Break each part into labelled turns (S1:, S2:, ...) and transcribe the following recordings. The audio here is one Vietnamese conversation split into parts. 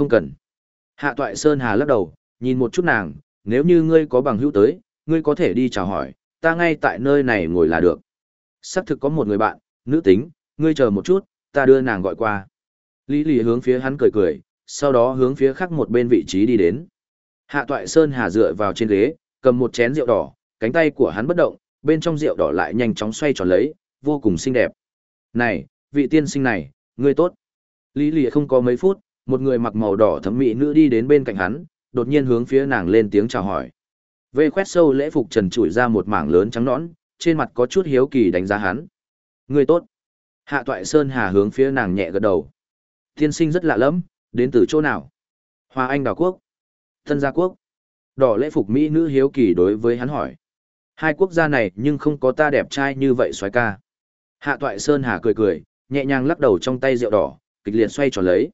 S1: không cần. Hạ Toại Sơn Hà lắc đầu, nhìn một chút nàng, nếu như ngươi có bằng hữu tới, ngươi có thể đi chào hỏi, ta ngay tại nơi này ngồi là được. Sắp thực có một người bạn, nữ tính, ngươi chờ một chút, ta đưa nàng gọi qua. Lý lì hướng phía hắn cười cười, sau đó hướng phía khác một bên vị trí đi đến. Hạ Toại Sơn Hà dựa vào trên ghế, cầm một chén rượu đỏ, cánh tay của hắn bất động, bên trong rượu đỏ lại nhanh chóng xoay tròn lấy, vô cùng xinh đẹp. Này, vị tiên sinh này, ngươi tốt. Lý lì không có mấy phút, một người mặc màu đỏ thấm mỹ nữ đi đến bên cạnh hắn, đột nhiên hướng phía nàng lên tiếng chào hỏi. Vê khoét sâu lễ phục trần trụi ra một mảng lớn trắng nõn, trên mặt có chút hiếu kỳ đánh giá hắn. Người tốt. Hạ toại Sơn Hà hướng phía nàng nhẹ gật đầu. Tiên sinh rất lạ lẫm, đến từ chỗ nào? Hoa Anh Đào Quốc. Thân Gia Quốc. Đỏ lễ phục Mỹ nữ hiếu kỳ đối với hắn hỏi. Hai quốc gia này nhưng không có ta đẹp trai như vậy xoái ca. Hạ toại Sơn Hà cười cười, nhẹ nhàng lắc đầu trong tay rượu đỏ, kịch liệt xoay tròn lấy.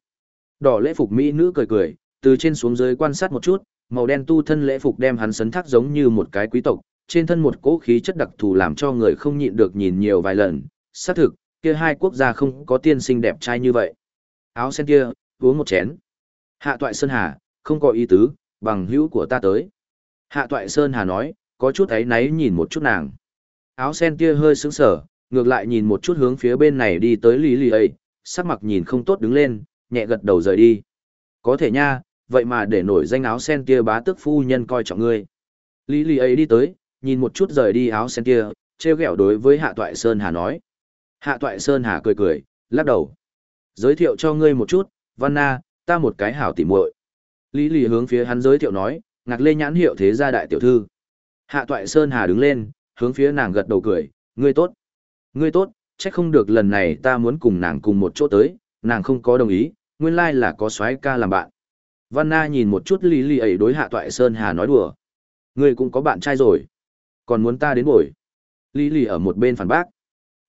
S1: Đỏ lễ phục Mỹ nữ cười cười, từ trên xuống dưới quan sát một chút, màu đen tu thân lễ phục đem hắn sấn thác giống như một cái quý tộc, trên thân một cỗ khí chất đặc thù làm cho người không nhịn được nhìn nhiều vài lần. Xác thực, kia hai quốc gia không có tiên sinh đẹp trai như vậy. Áo sen kia, uống một chén. Hạ toại Sơn Hà, không có ý tứ, bằng hữu của ta tới. Hạ toại Sơn Hà nói, có chút ấy náy nhìn một chút nàng. Áo sen kia hơi sững sờ, ngược lại nhìn một chút hướng phía bên này đi tới Lý lì ấy, sắc mặt nhìn không tốt đứng lên, nhẹ gật đầu rời đi. Có thể nha, vậy mà để nổi danh áo sen kia bá tước phu nhân coi trọng ngươi. Lý Lý ấy đi tới, nhìn một chút rời đi áo sen kia, treo ghẹo đối với Hạ Toại Sơn Hà nói. Hạ Toại Sơn Hà cười cười, lắc đầu. Giới thiệu cho ngươi một chút, vanna ta một cái hảo tỉ muội. Lý Lý hướng phía hắn giới thiệu nói, ngạc lê nhãn hiệu thế gia đại tiểu thư. Hạ Toại Sơn Hà đứng lên, hướng phía nàng gật đầu cười, ngươi tốt. Ngươi tốt, chắc không được lần này ta muốn cùng nàng cùng một chỗ tới, nàng không có đồng ý, nguyên lai là có soái ca làm bạn. Văn Na nhìn một chút Lý Lý ấy đối Hạ Toại Sơn Hà nói đùa. Ngươi cũng có bạn trai rồi. Còn muốn ta đến bồi. Lý Lý ở một bên phản bác.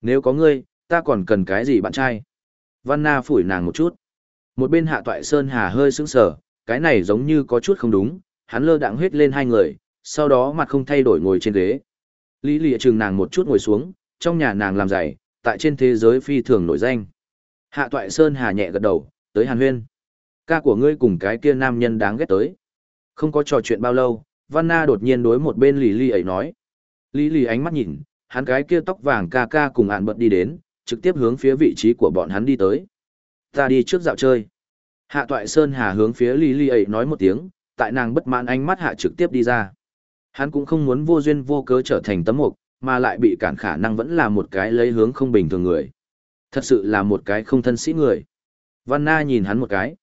S1: Nếu có ngươi, ta còn cần cái gì bạn trai? Văn Na phủi nàng một chút. Một bên Hạ Toại Sơn Hà hơi sững sờ, cái này giống như có chút không đúng, hắn lơ đãng huyết lên hai người, sau đó mặt không thay đổi ngồi trên ghế. Lý Lệ chừng nàng một chút ngồi xuống, trong nhà nàng làm giày, tại trên thế giới phi thường nổi danh. Hạ Toại Sơn Hà nhẹ gật đầu, tới Hàn Huyên. Ca của ngươi cùng cái kia nam nhân đáng ghét tới. Không có trò chuyện bao lâu, Văn Na đột nhiên đối một bên Lý Lý ấy nói. Lý Lý ánh mắt nhìn, hắn cái kia tóc vàng ca ca cùng ạn bật đi đến, trực tiếp hướng phía vị trí của bọn hắn đi tới. Ta đi trước dạo chơi. Hạ Toại Sơn Hà hướng phía Lý Lý ấy nói một tiếng, tại nàng bất mãn ánh mắt hạ trực tiếp đi ra. Hắn cũng không muốn vô duyên vô cớ trở thành tấm mục, mà lại bị cản khả năng vẫn là một cái lấy hướng không bình thường người. Thật sự là một cái không thân sĩ người. Văn Na nhìn hắn một cái.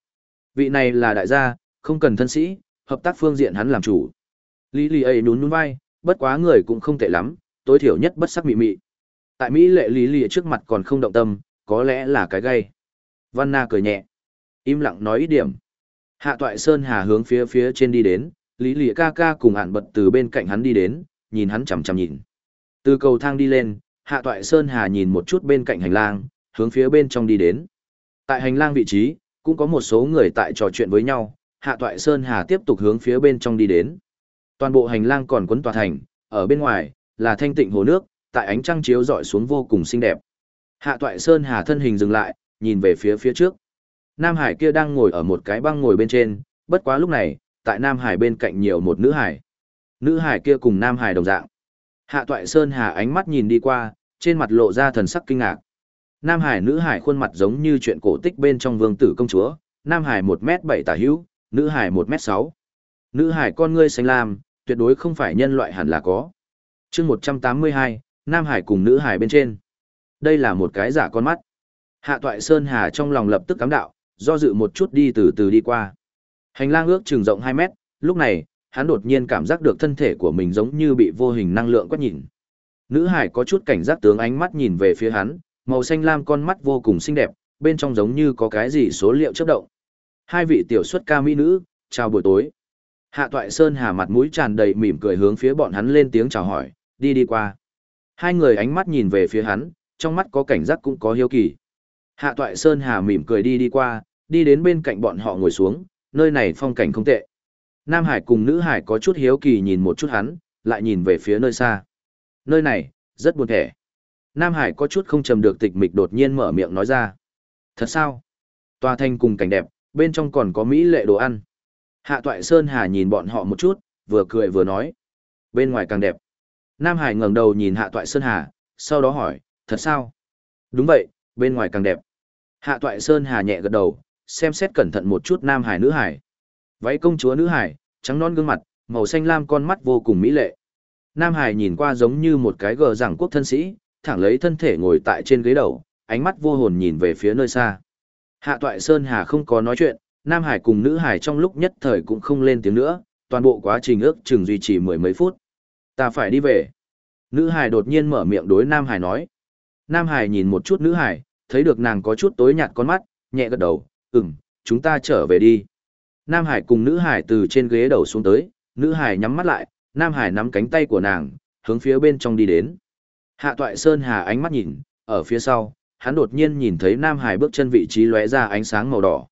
S1: Vị này là đại gia, không cần thân sĩ, hợp tác phương diện hắn làm chủ. Lý Lý ấy nhún nhún vai, bất quá người cũng không tệ lắm, tối thiểu nhất bất sắc mị mị. Tại Mỹ lệ Lý Lý trước mặt còn không động tâm, có lẽ là cái gay. Văn Na cười nhẹ. Im lặng nói ít điểm. Hạ toại Sơn Hà hướng phía phía trên đi đến, Lý Lý ca ca cùng hạn bật từ bên cạnh hắn đi đến, nhìn hắn chằm chằm nhìn. Từ cầu thang đi lên, Hạ toại Sơn Hà nhìn một chút bên cạnh hành lang, hướng phía bên trong đi đến. Tại hành lang vị trí, cũng có một số người tại trò chuyện với nhau, Hạ toại Sơn Hà tiếp tục hướng phía bên trong đi đến. Toàn bộ hành lang còn quấn tòa thành, ở bên ngoài, là thanh tịnh hồ nước, tại ánh trăng chiếu rọi xuống vô cùng xinh đẹp. Hạ toại Sơn Hà thân hình dừng lại, nhìn về phía phía trước. Nam Hải kia đang ngồi ở một cái băng ngồi bên trên, bất quá lúc này, tại Nam Hải bên cạnh nhiều một nữ hải. Nữ hải kia cùng Nam Hải đồng dạng. Hạ toại Sơn Hà ánh mắt nhìn đi qua, trên mặt lộ ra thần sắc kinh ngạc. Nam Hải nữ hải khuôn mặt giống như chuyện cổ tích bên trong vương tử công chúa, Nam Hải 1m7 tả hữu, nữ hải 1m6. Nữ hải con ngươi xanh lam, tuyệt đối không phải nhân loại hẳn là có. chương 182, Nam Hải cùng nữ hải bên trên. Đây là một cái giả con mắt. Hạ toại Sơn Hà trong lòng lập tức cắm đạo, do dự một chút đi từ từ đi qua. Hành lang ước chừng rộng 2 mét, lúc này, hắn đột nhiên cảm giác được thân thể của mình giống như bị vô hình năng lượng quét nhìn. Nữ hải có chút cảnh giác tướng ánh mắt nhìn về phía hắn, màu xanh lam con mắt vô cùng xinh đẹp, bên trong giống như có cái gì số liệu chấp động. Hai vị tiểu xuất ca mỹ nữ, chào buổi tối. Hạ Toại Sơn Hà mặt mũi tràn đầy mỉm cười hướng phía bọn hắn lên tiếng chào hỏi, đi đi qua. Hai người ánh mắt nhìn về phía hắn, trong mắt có cảnh giác cũng có hiếu kỳ. Hạ Toại Sơn Hà mỉm cười đi đi qua, đi đến bên cạnh bọn họ ngồi xuống, nơi này phong cảnh không tệ. Nam Hải cùng nữ Hải có chút hiếu kỳ nhìn một chút hắn, lại nhìn về phía nơi xa. Nơi này, rất buồn thẻ. Nam Hải có chút không trầm được tịch mịch đột nhiên mở miệng nói ra. Thật sao? Tòa thanh cùng cảnh đẹp, Bên trong còn có mỹ lệ đồ ăn. Hạ Toại Sơn Hà nhìn bọn họ một chút, vừa cười vừa nói. Bên ngoài càng đẹp. Nam Hải ngẩng đầu nhìn Hạ Toại Sơn Hà, sau đó hỏi, thật sao? Đúng vậy, bên ngoài càng đẹp. Hạ Toại Sơn Hà nhẹ gật đầu, xem xét cẩn thận một chút Nam Hải nữ Hải. Váy công chúa nữ Hải, trắng non gương mặt, màu xanh lam con mắt vô cùng mỹ lệ. Nam Hải nhìn qua giống như một cái gờ giảng quốc thân sĩ, thẳng lấy thân thể ngồi tại trên ghế đầu, ánh mắt vô hồn nhìn về phía nơi xa. Hạ Toại Sơn Hà không có nói chuyện, Nam Hải cùng nữ Hải trong lúc nhất thời cũng không lên tiếng nữa, toàn bộ quá trình ước chừng duy trì mười mấy phút. Ta phải đi về. Nữ Hải đột nhiên mở miệng đối Nam Hải nói. Nam Hải nhìn một chút nữ Hải, thấy được nàng có chút tối nhạt con mắt, nhẹ gật đầu, ừm, chúng ta trở về đi. Nam Hải cùng nữ Hải từ trên ghế đầu xuống tới, nữ Hải nhắm mắt lại, Nam Hải nắm cánh tay của nàng, hướng phía bên trong đi đến. Hạ Toại Sơn Hà ánh mắt nhìn, ở phía sau, hắn đột nhiên nhìn thấy Nam Hải bước chân vị trí lóe ra ánh sáng màu đỏ.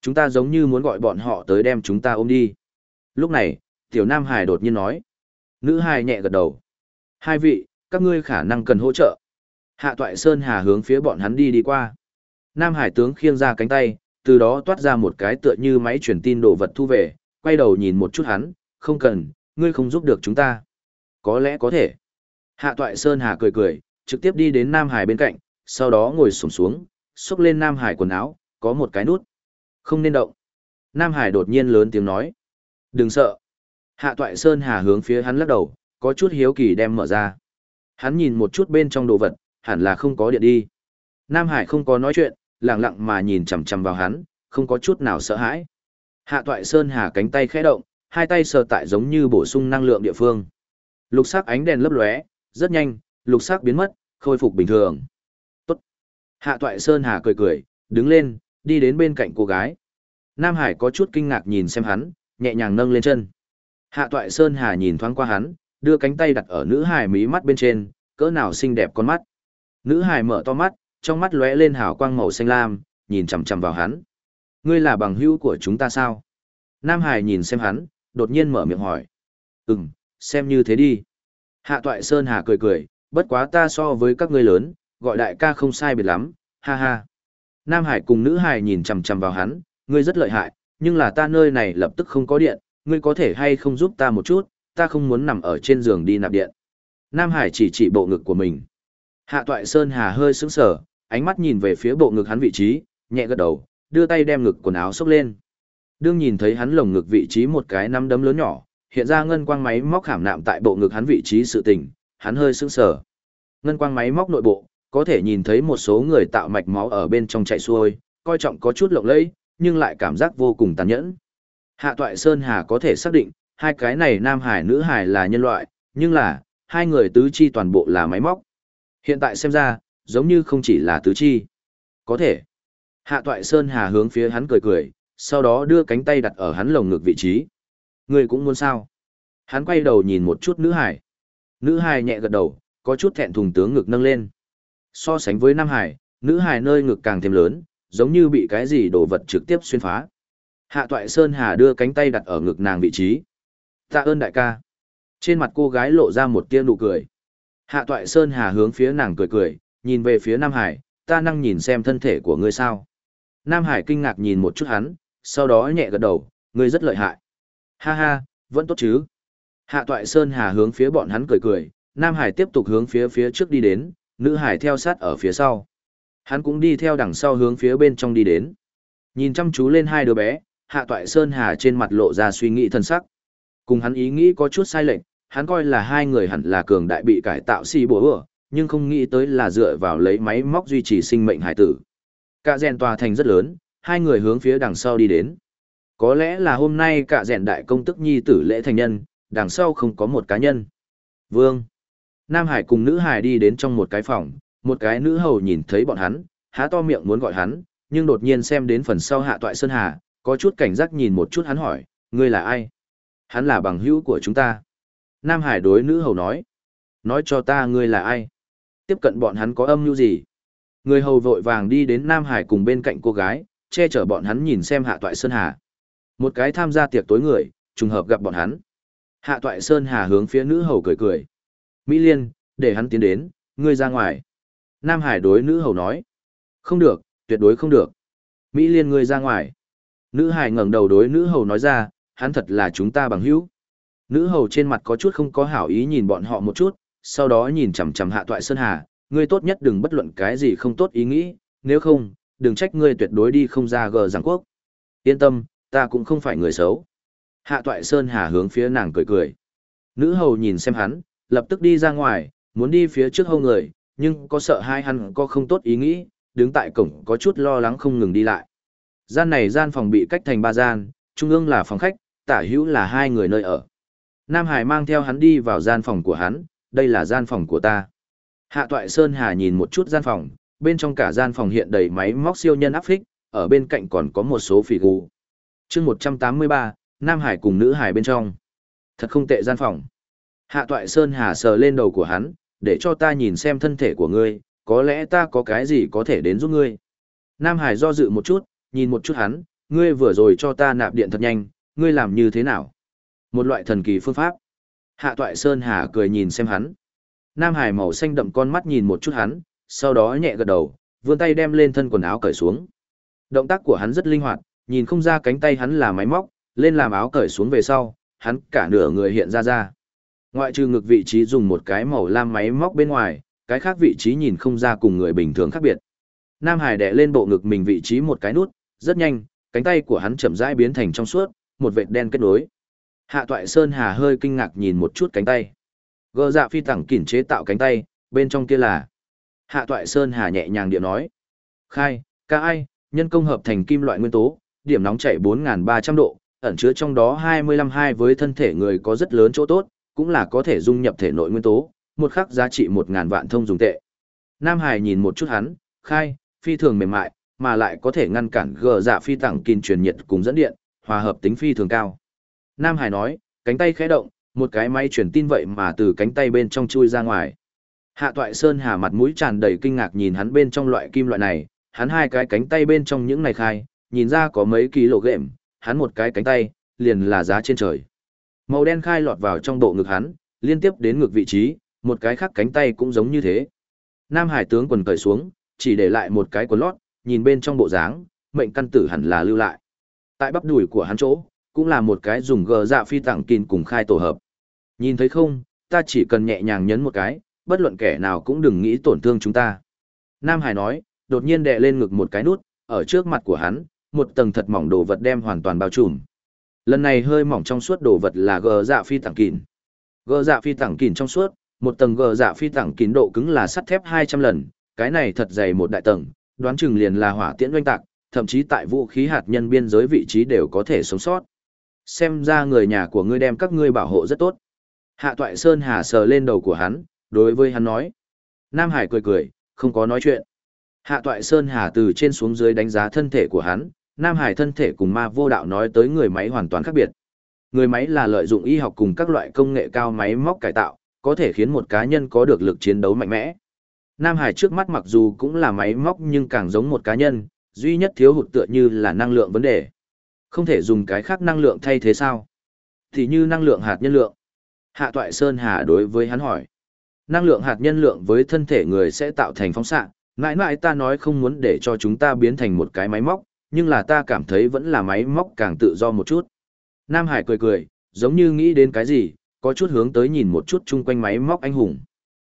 S1: Chúng ta giống như muốn gọi bọn họ tới đem chúng ta ôm đi. Lúc này, tiểu Nam Hải đột nhiên nói. Nữ Hải nhẹ gật đầu. Hai vị, các ngươi khả năng cần hỗ trợ. Hạ Toại Sơn Hà hướng phía bọn hắn đi đi qua. Nam Hải tướng khiêng ra cánh tay, từ đó toát ra một cái tựa như máy truyền tin đồ vật thu về, quay đầu nhìn một chút hắn, không cần, ngươi không giúp được chúng ta. Có lẽ có thể. Hạ Toại Sơn Hà cười cười, trực tiếp đi đến Nam Hải bên cạnh, sau đó ngồi xổm xuống, xúc lên Nam Hải quần áo, có một cái nút. Không nên động. Nam Hải đột nhiên lớn tiếng nói. Đừng sợ. Hạ Toại Sơn Hà hướng phía hắn lắc đầu, có chút hiếu kỳ đem mở ra. Hắn nhìn một chút bên trong đồ vật, hẳn là không có điện đi. Nam Hải không có nói chuyện, lặng lặng mà nhìn chằm chằm vào hắn, không có chút nào sợ hãi. Hạ Toại Sơn Hà cánh tay khẽ động, hai tay sờ tại giống như bổ sung năng lượng địa phương. Lục sắc ánh đèn lấp lóe, rất nhanh, lục sắc biến mất, khôi phục bình thường. Tốt. Hạ Toại Sơn Hà cười cười, đứng lên, đi đến bên cạnh cô gái. Nam Hải có chút kinh ngạc nhìn xem hắn, nhẹ nhàng nâng lên chân. Hạ Toại Sơn Hà nhìn thoáng qua hắn, đưa cánh tay đặt ở nữ hải mí mắt bên trên, cỡ nào xinh đẹp con mắt. Nữ hải mở to mắt, trong mắt lóe lên hào quang màu xanh lam, nhìn chằm chằm vào hắn. Ngươi là bằng hữu của chúng ta sao? Nam Hải nhìn xem hắn, đột nhiên mở miệng hỏi. Ừm, xem như thế đi. Hạ Toại Sơn Hà cười cười, bất quá ta so với các ngươi lớn, gọi đại ca không sai biệt lắm, ha ha. Nam Hải cùng nữ Hải nhìn chằm chằm vào hắn, ngươi rất lợi hại, nhưng là ta nơi này lập tức không có điện, ngươi có thể hay không giúp ta một chút, ta không muốn nằm ở trên giường đi nạp điện. Nam Hải chỉ chỉ bộ ngực của mình. Hạ Toại Sơn Hà hơi sững sờ, ánh mắt nhìn về phía bộ ngực hắn vị trí, nhẹ gật đầu, đưa tay đem ngực quần áo xốc lên. Đương nhìn thấy hắn lồng ngực vị trí một cái nắm đấm lớn nhỏ, hiện ra ngân quang máy móc khảm nạm tại bộ ngực hắn vị trí sự tình, hắn hơi sững sờ. Ngân quang máy móc nội bộ, có thể nhìn thấy một số người tạo mạch máu ở bên trong chạy xuôi, coi trọng có chút lộng lẫy, nhưng lại cảm giác vô cùng tàn nhẫn. Hạ Toại Sơn Hà có thể xác định, hai cái này nam hải nữ hải là nhân loại, nhưng là, hai người tứ chi toàn bộ là máy móc. Hiện tại xem ra, giống như không chỉ là tứ chi. Có thể. Hạ Toại Sơn Hà hướng phía hắn cười cười, sau đó đưa cánh tay đặt ở hắn lồng ngực vị trí ngươi cũng muốn sao? Hắn quay đầu nhìn một chút nữ hải. Nữ hải nhẹ gật đầu, có chút thẹn thùng tướng ngực nâng lên. So sánh với Nam Hải, nữ hải nơi ngực càng thêm lớn, giống như bị cái gì đồ vật trực tiếp xuyên phá. Hạ Toại Sơn Hà đưa cánh tay đặt ở ngực nàng vị trí. Tạ ơn đại ca. Trên mặt cô gái lộ ra một tia nụ cười. Hạ Toại Sơn Hà hướng phía nàng cười cười, nhìn về phía Nam Hải, ta năng nhìn xem thân thể của ngươi sao. Nam Hải kinh ngạc nhìn một chút hắn, sau đó nhẹ gật đầu, ngươi rất lợi hại. Ha ha, vẫn tốt chứ. Hạ Toại Sơn Hà hướng phía bọn hắn cười cười, Nam Hải tiếp tục hướng phía phía trước đi đến, nữ Hải theo sát ở phía sau. Hắn cũng đi theo đằng sau hướng phía bên trong đi đến. Nhìn chăm chú lên hai đứa bé, Hạ Toại Sơn Hà trên mặt lộ ra suy nghĩ thân sắc. Cùng hắn ý nghĩ có chút sai lệch, hắn coi là hai người hẳn là cường đại bị cải tạo xì bố ửa, nhưng không nghĩ tới là dựa vào lấy máy móc duy trì sinh mệnh hải tử. Cả rèn tòa thành rất lớn, hai người hướng phía đằng sau đi đến. Có lẽ là hôm nay cả rèn đại công tức nhi tử lễ thành nhân, đằng sau không có một cá nhân. Vương. Nam Hải cùng nữ Hải đi đến trong một cái phòng, một cái nữ hầu nhìn thấy bọn hắn, há to miệng muốn gọi hắn, nhưng đột nhiên xem đến phần sau hạ toại Sơn Hà, có chút cảnh giác nhìn một chút hắn hỏi, ngươi là ai? Hắn là bằng hữu của chúng ta. Nam Hải đối nữ hầu nói, nói cho ta ngươi là ai? Tiếp cận bọn hắn có âm mưu gì? Người hầu vội vàng đi đến Nam Hải cùng bên cạnh cô gái, che chở bọn hắn nhìn xem hạ toại Sơn Hà. Một cái tham gia tiệc tối người, trùng hợp gặp bọn hắn. Hạ toại Sơn Hà hướng phía nữ hầu cười cười. Mỹ Liên, để hắn tiến đến, ngươi ra ngoài. Nam Hải đối nữ hầu nói. Không được, tuyệt đối không được. Mỹ Liên ngươi ra ngoài. Nữ hải ngẩng đầu đối nữ hầu nói ra, hắn thật là chúng ta bằng hữu. Nữ hầu trên mặt có chút không có hảo ý nhìn bọn họ một chút, sau đó nhìn chằm chằm hạ toại Sơn Hà, ngươi tốt nhất đừng bất luận cái gì không tốt ý nghĩ, nếu không, đừng trách ngươi tuyệt đối đi không ra gờ giảng quốc. Yên tâm, ta cũng không phải người xấu. Hạ toại Sơn Hà hướng phía nàng cười cười. Nữ hầu nhìn xem hắn, lập tức đi ra ngoài, muốn đi phía trước hâu người, nhưng có sợ hai hắn có không tốt ý nghĩ, đứng tại cổng có chút lo lắng không ngừng đi lại. Gian này gian phòng bị cách thành ba gian, trung ương là phòng khách, tả hữu là hai người nơi ở. Nam Hải mang theo hắn đi vào gian phòng của hắn, đây là gian phòng của ta. Hạ Toại Sơn Hà nhìn một chút gian phòng, bên trong cả gian phòng hiện đầy máy móc siêu nhân áp phích, ở bên cạnh còn có một số phỉ gù chương 183, Nam Hải cùng nữ Hải bên trong. Thật không tệ gian phòng. Hạ Toại Sơn Hà sờ lên đầu của hắn, để cho ta nhìn xem thân thể của ngươi, có lẽ ta có cái gì có thể đến giúp ngươi. Nam Hải do dự một chút, nhìn một chút hắn, ngươi vừa rồi cho ta nạp điện thật nhanh, ngươi làm như thế nào? Một loại thần kỳ phương pháp. Hạ Toại Sơn Hà cười nhìn xem hắn. Nam Hải màu xanh đậm con mắt nhìn một chút hắn, sau đó nhẹ gật đầu, vươn tay đem lên thân quần áo cởi xuống. Động tác của hắn rất linh hoạt, nhìn không ra cánh tay hắn là máy móc, lên làm áo cởi xuống về sau, hắn cả nửa người hiện ra ra. Ngoại trừ ngực vị trí dùng một cái màu lam máy móc bên ngoài, cái khác vị trí nhìn không ra cùng người bình thường khác biệt. Nam Hải đè lên bộ ngực mình vị trí một cái nút, rất nhanh, cánh tay của hắn chậm rãi biến thành trong suốt, một vệt đen kết nối. Hạ Toại Sơn Hà hơi kinh ngạc nhìn một chút cánh tay. Gơ dạ phi tẳng kỉn chế tạo cánh tay, bên trong kia là. Hạ Toại Sơn Hà nhẹ nhàng điệu nói. Khai, ca ai, nhân công hợp thành kim loại nguyên tố, điểm nóng chảy 4.300 độ, ẩn chứa trong đó 25 hai với thân thể người có rất lớn chỗ tốt, cũng là có thể dung nhập thể nội nguyên tố, một khắc giá trị 1.000 vạn thông dùng tệ. Nam Hải nhìn một chút hắn, khai, phi thường mềm mại, mà lại có thể ngăn cản gờ dạ phi tặng kinh truyền nhiệt cùng dẫn điện, hòa hợp tính phi thường cao. Nam Hải nói, cánh tay khẽ động, một cái máy truyền tin vậy mà từ cánh tay bên trong chui ra ngoài. Hạ Toại Sơn Hà mặt mũi tràn đầy kinh ngạc nhìn hắn bên trong loại kim loại này, hắn hai cái cánh tay bên trong những này khai, nhìn ra có mấy ký lộ ghệm, hắn một cái cánh tay, liền là giá trên trời. Màu đen khai lọt vào trong bộ ngực hắn, liên tiếp đến ngực vị trí, một cái khác cánh tay cũng giống như thế. Nam Hải tướng quần cởi xuống, chỉ để lại một cái quần lót, nhìn bên trong bộ dáng, mệnh căn tử hẳn là lưu lại. Tại bắp đùi của hắn chỗ, cũng là một cái dùng gờ dạ phi tặng kín cùng khai tổ hợp. Nhìn thấy không, ta chỉ cần nhẹ nhàng nhấn một cái, bất luận kẻ nào cũng đừng nghĩ tổn thương chúng ta. Nam Hải nói, đột nhiên đè lên ngực một cái nút, ở trước mặt của hắn, một tầng thật mỏng đồ vật đem hoàn toàn bao trùm. Lần này hơi mỏng trong suốt đồ vật là gờ dạ phi tảng kín. Gờ dạ phi tảng kín trong suốt, một tầng gờ dạ phi tảng kín độ cứng là sắt thép 200 lần, cái này thật dày một đại tầng, đoán chừng liền là hỏa tiễn doanh tạc, thậm chí tại vũ khí hạt nhân biên giới vị trí đều có thể sống sót. Xem ra người nhà của ngươi đem các ngươi bảo hộ rất tốt. Hạ Toại Sơn Hà sờ lên đầu của hắn, đối với hắn nói. Nam Hải cười cười, không có nói chuyện. Hạ Toại Sơn Hà từ trên xuống dưới đánh giá thân thể của hắn, Nam Hải thân thể cùng ma vô đạo nói tới người máy hoàn toàn khác biệt. Người máy là lợi dụng y học cùng các loại công nghệ cao máy móc cải tạo, có thể khiến một cá nhân có được lực chiến đấu mạnh mẽ. Nam Hải trước mắt mặc dù cũng là máy móc nhưng càng giống một cá nhân, duy nhất thiếu hụt tựa như là năng lượng vấn đề. Không thể dùng cái khác năng lượng thay thế sao? Thì như năng lượng hạt nhân lượng. Hạ Toại Sơn Hà đối với hắn hỏi. Năng lượng hạt nhân lượng với thân thể người sẽ tạo thành phóng xạ. Ngại ngại ta nói không muốn để cho chúng ta biến thành một cái máy móc, nhưng là ta cảm thấy vẫn là máy móc càng tự do một chút. Nam Hải cười cười, giống như nghĩ đến cái gì, có chút hướng tới nhìn một chút chung quanh máy móc anh hùng.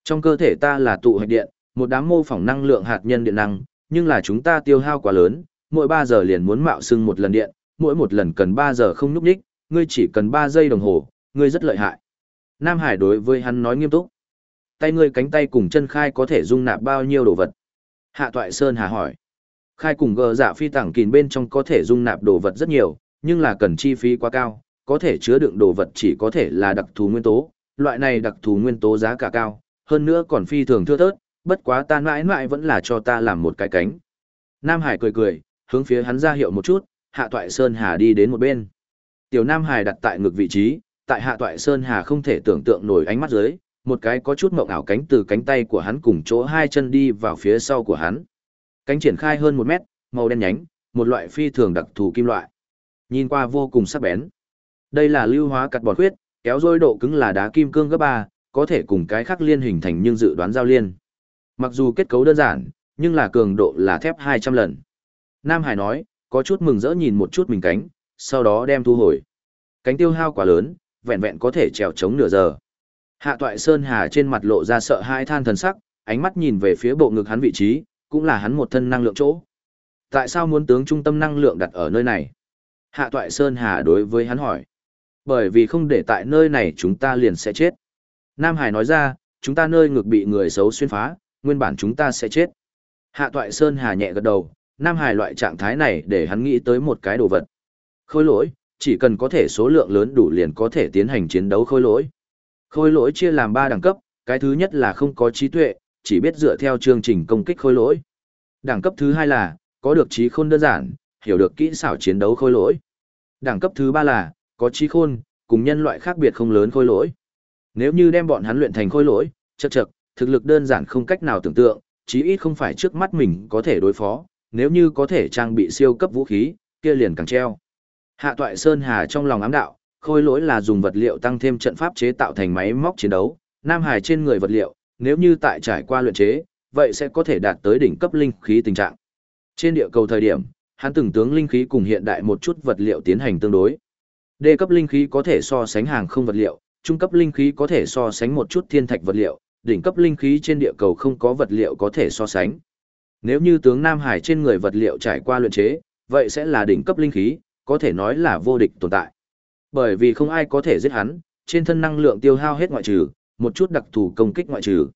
S1: Trong cơ thể ta là tụ hạch điện, một đám mô phỏng năng lượng hạt nhân điện năng, nhưng là chúng ta tiêu hao quá lớn, mỗi 3 giờ liền muốn mạo xưng một lần điện, mỗi một lần cần 3 giờ không núp đích, ngươi chỉ cần 3 giây đồng hồ, ngươi rất lợi hại. Nam Hải đối với hắn nói nghiêm túc. Tay ngươi cánh tay cùng chân khai có thể dung nạp bao nhiêu đồ vật? Hạ Toại Sơn Hà hỏi. Khai cùng gờ dạ phi tảng kín bên trong có thể dung nạp đồ vật rất nhiều, nhưng là cần chi phí quá cao, có thể chứa đựng đồ vật chỉ có thể là đặc thù nguyên tố, loại này đặc thù nguyên tố giá cả cao, hơn nữa còn phi thường thưa thớt, bất quá ta mãi mãi vẫn là cho ta làm một cái cánh. Nam Hải cười cười, hướng phía hắn ra hiệu một chút, Hạ Toại Sơn Hà đi đến một bên. Tiểu Nam Hải đặt tại ngực vị trí, tại Hạ Toại Sơn Hà không thể tưởng tượng nổi ánh mắt dưới, một cái có chút mộng ảo cánh từ cánh tay của hắn cùng chỗ hai chân đi vào phía sau của hắn. Cánh triển khai hơn một mét, màu đen nhánh, một loại phi thường đặc thù kim loại. Nhìn qua vô cùng sắc bén. Đây là lưu hóa cắt bọt huyết, kéo dôi độ cứng là đá kim cương gấp ba, có thể cùng cái khác liên hình thành nhưng dự đoán giao liên. Mặc dù kết cấu đơn giản, nhưng là cường độ là thép 200 lần. Nam Hải nói, có chút mừng rỡ nhìn một chút mình cánh, sau đó đem thu hồi. Cánh tiêu hao quá lớn, vẹn vẹn có thể trèo chống nửa giờ. Hạ Toại Sơn Hà trên mặt lộ ra sợ hãi than thần sắc, ánh mắt nhìn về phía bộ ngực hắn vị trí, cũng là hắn một thân năng lượng chỗ. Tại sao muốn tướng trung tâm năng lượng đặt ở nơi này? Hạ Toại Sơn Hà đối với hắn hỏi. Bởi vì không để tại nơi này chúng ta liền sẽ chết. Nam Hải nói ra, chúng ta nơi ngược bị người xấu xuyên phá, nguyên bản chúng ta sẽ chết. Hạ Toại Sơn Hà nhẹ gật đầu, Nam Hải loại trạng thái này để hắn nghĩ tới một cái đồ vật. Khôi lỗi, chỉ cần có thể số lượng lớn đủ liền có thể tiến hành chiến đấu khôi lỗi. Khôi lỗi chia làm 3 đẳng cấp, cái thứ nhất là không có trí tuệ, chỉ biết dựa theo chương trình công kích khôi lỗi. Đẳng cấp thứ hai là, có được trí khôn đơn giản, hiểu được kỹ xảo chiến đấu khôi lỗi. Đẳng cấp thứ ba là, có trí khôn, cùng nhân loại khác biệt không lớn khôi lỗi. Nếu như đem bọn hắn luyện thành khôi lỗi, chậc chậc, thực lực đơn giản không cách nào tưởng tượng, chí ít không phải trước mắt mình có thể đối phó, nếu như có thể trang bị siêu cấp vũ khí, kia liền càng treo. Hạ Toại Sơn Hà trong lòng ám đạo, khôi lỗi là dùng vật liệu tăng thêm trận pháp chế tạo thành máy móc chiến đấu, Nam Hải trên người vật liệu, nếu như tại trải qua luyện chế, vậy sẽ có thể đạt tới đỉnh cấp linh khí tình trạng. Trên địa cầu thời điểm, hắn từng tướng linh khí cùng hiện đại một chút vật liệu tiến hành tương đối. Đề cấp linh khí có thể so sánh hàng không vật liệu, trung cấp linh khí có thể so sánh một chút thiên thạch vật liệu, đỉnh cấp linh khí trên địa cầu không có vật liệu có thể so sánh. Nếu như tướng Nam Hải trên người vật liệu trải qua luyện chế, vậy sẽ là đỉnh cấp linh khí, có thể nói là vô địch tồn tại. Bởi vì không ai có thể giết hắn, trên thân năng lượng tiêu hao hết ngoại trừ, một chút đặc thù công kích ngoại trừ.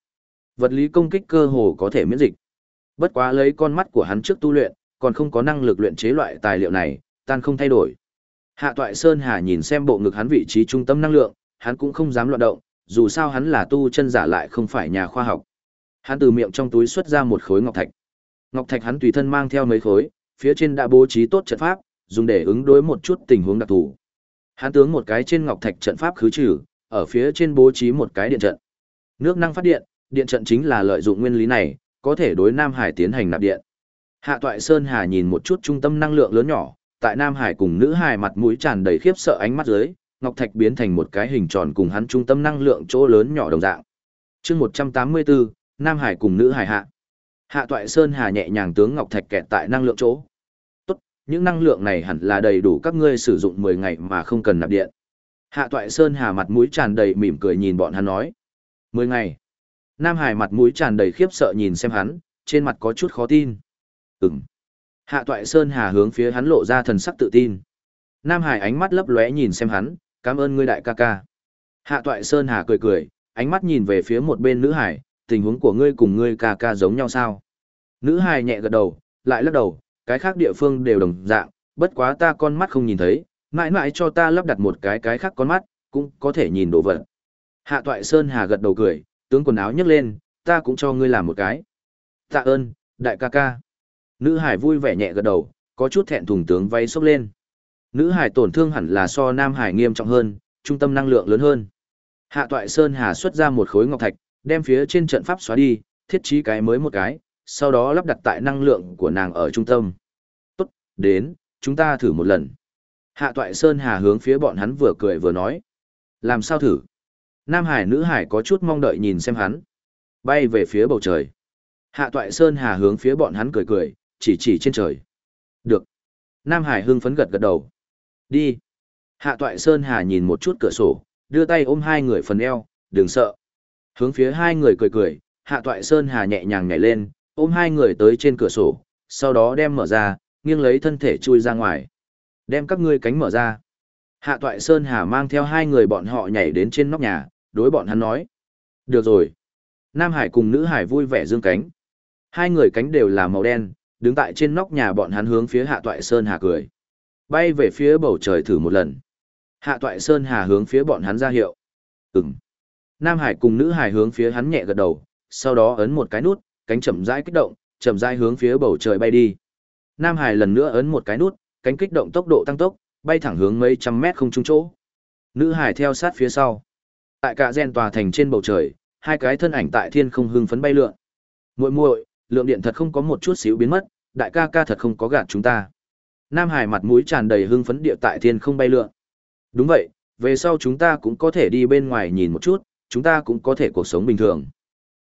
S1: Vật lý công kích cơ hồ có thể miễn dịch. Bất quá lấy con mắt của hắn trước tu luyện, còn không có năng lực luyện chế loại tài liệu này, tan không thay đổi. Hạ Toại Sơn Hà nhìn xem bộ ngực hắn vị trí trung tâm năng lượng, hắn cũng không dám loạn động, dù sao hắn là tu chân giả lại không phải nhà khoa học. Hắn từ miệng trong túi xuất ra một khối ngọc thạch. Ngọc thạch hắn tùy thân mang theo mấy khối, phía trên đã bố trí tốt trận pháp, dùng để ứng đối một chút tình huống đặc thù. Hắn tướng một cái trên ngọc thạch trận pháp khứ trừ, ở phía trên bố trí một cái điện trận. Nước năng phát điện, điện trận chính là lợi dụng nguyên lý này, có thể đối Nam Hải tiến hành nạp điện. Hạ Toại Sơn Hà nhìn một chút trung tâm năng lượng lớn nhỏ, tại Nam Hải cùng nữ hải mặt mũi tràn đầy khiếp sợ ánh mắt dưới, ngọc thạch biến thành một cái hình tròn cùng hắn trung tâm năng lượng chỗ lớn nhỏ đồng dạng. Chương 184, Nam Hải cùng nữ hải hạ. Hạ Toại Sơn Hà nhẹ nhàng tướng ngọc thạch kẹt tại năng lượng chỗ. Tốt, những năng lượng này hẳn là đầy đủ các ngươi sử dụng 10 ngày mà không cần nạp điện. Hạ Toại Sơn Hà mặt mũi tràn đầy mỉm cười nhìn bọn hắn nói. 10 ngày. Nam Hải mặt mũi tràn đầy khiếp sợ nhìn xem hắn, trên mặt có chút khó tin. Ừm. Hạ Toại Sơn Hà hướng phía hắn lộ ra thần sắc tự tin. Nam Hải ánh mắt lấp lóe nhìn xem hắn, cảm ơn ngươi đại ca ca. Hạ Toại Sơn Hà cười cười, ánh mắt nhìn về phía một bên nữ hải, tình huống của ngươi cùng ngươi ca ca giống nhau sao? Nữ hải nhẹ gật đầu, lại lắc đầu, cái khác địa phương đều đồng dạng, bất quá ta con mắt không nhìn thấy, mãi mãi cho ta lắp đặt một cái cái khác con mắt, cũng có thể nhìn đồ vật. Hạ Toại Sơn Hà gật đầu cười, tướng quần áo nhấc lên, ta cũng cho ngươi làm một cái. Tạ ơn, đại ca ca. Nữ hải vui vẻ nhẹ gật đầu, có chút thẹn thùng tướng váy xốc lên. Nữ hải tổn thương hẳn là so nam hải nghiêm trọng hơn, trung tâm năng lượng lớn hơn. Hạ toại Sơn Hà xuất ra một khối ngọc thạch, đem phía trên trận pháp xóa đi, thiết trí cái mới một cái, sau đó lắp đặt tại năng lượng của nàng ở trung tâm. Tốt, đến, chúng ta thử một lần. Hạ toại Sơn Hà hướng phía bọn hắn vừa cười vừa nói. Làm sao thử? Nam Hải nữ Hải có chút mong đợi nhìn xem hắn. Bay về phía bầu trời. Hạ toại Sơn Hà hướng phía bọn hắn cười cười, chỉ chỉ trên trời. Được. Nam Hải hưng phấn gật gật đầu. Đi. Hạ toại Sơn Hà nhìn một chút cửa sổ, đưa tay ôm hai người phần eo, đừng sợ. Hướng phía hai người cười cười, Hạ toại Sơn Hà nhẹ nhàng nhảy lên, ôm hai người tới trên cửa sổ, sau đó đem mở ra, nghiêng lấy thân thể chui ra ngoài. Đem các ngươi cánh mở ra. Hạ toại Sơn Hà mang theo hai người bọn họ nhảy đến trên nóc nhà, đối bọn hắn nói. Được rồi. Nam Hải cùng nữ Hải vui vẻ dương cánh. Hai người cánh đều là màu đen, đứng tại trên nóc nhà bọn hắn hướng phía Hạ toại Sơn Hà cười. Bay về phía bầu trời thử một lần. Hạ toại Sơn Hà hướng phía bọn hắn ra hiệu. ừng Nam Hải cùng nữ Hải hướng phía hắn nhẹ gật đầu, sau đó ấn một cái nút, cánh chậm rãi kích động, chậm rãi hướng phía bầu trời bay đi. Nam Hải lần nữa ấn một cái nút, cánh kích động tốc độ tăng tốc, bay thẳng hướng mấy trăm mét không trung chỗ. Nữ Hải theo sát phía sau. Tại cả gen tòa thành trên bầu trời, hai cái thân ảnh tại thiên không hưng phấn bay lượn. Muội muội, lượng điện thật không có một chút xíu biến mất, đại ca ca thật không có gạt chúng ta. Nam Hải mặt mũi tràn đầy hưng phấn địa tại thiên không bay lượn. Đúng vậy, về sau chúng ta cũng có thể đi bên ngoài nhìn một chút, chúng ta cũng có thể cuộc sống bình thường.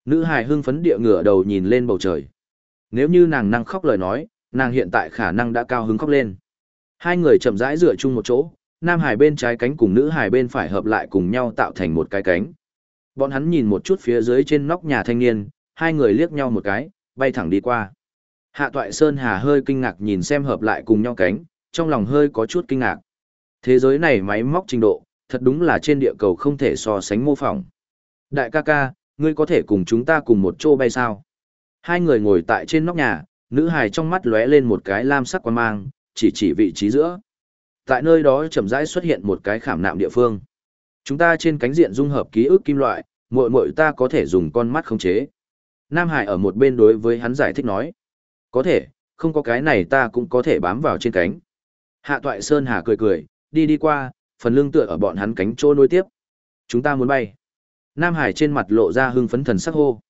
S1: Nữ Hải hưng phấn địa ngửa đầu nhìn lên bầu trời. Nếu như nàng năng khóc lời nói, nàng hiện tại khả năng đã cao hứng khóc lên. Hai người chậm rãi dựa chung một chỗ, nam hải bên trái cánh cùng nữ hải bên phải hợp lại cùng nhau tạo thành một cái cánh. Bọn hắn nhìn một chút phía dưới trên nóc nhà thanh niên, hai người liếc nhau một cái, bay thẳng đi qua. Hạ Toại Sơn Hà hơi kinh ngạc nhìn xem hợp lại cùng nhau cánh, trong lòng hơi có chút kinh ngạc. Thế giới này máy móc trình độ, thật đúng là trên địa cầu không thể so sánh mô phỏng. Đại ca ca, ngươi có thể cùng chúng ta cùng một chỗ bay sao? Hai người ngồi tại trên nóc nhà, nữ hài trong mắt lóe lên một cái lam sắc quan mang, chỉ chỉ vị trí giữa. Tại nơi đó chậm rãi xuất hiện một cái khảm nạm địa phương. Chúng ta trên cánh diện dung hợp ký ức kim loại, muội muội ta có thể dùng con mắt khống chế. Nam Hải ở một bên đối với hắn giải thích nói. Có thể, không có cái này ta cũng có thể bám vào trên cánh. Hạ Toại Sơn Hà cười cười, đi đi qua, phần lưng tựa ở bọn hắn cánh chỗ nối tiếp. Chúng ta muốn bay. Nam Hải trên mặt lộ ra hưng phấn thần sắc hô.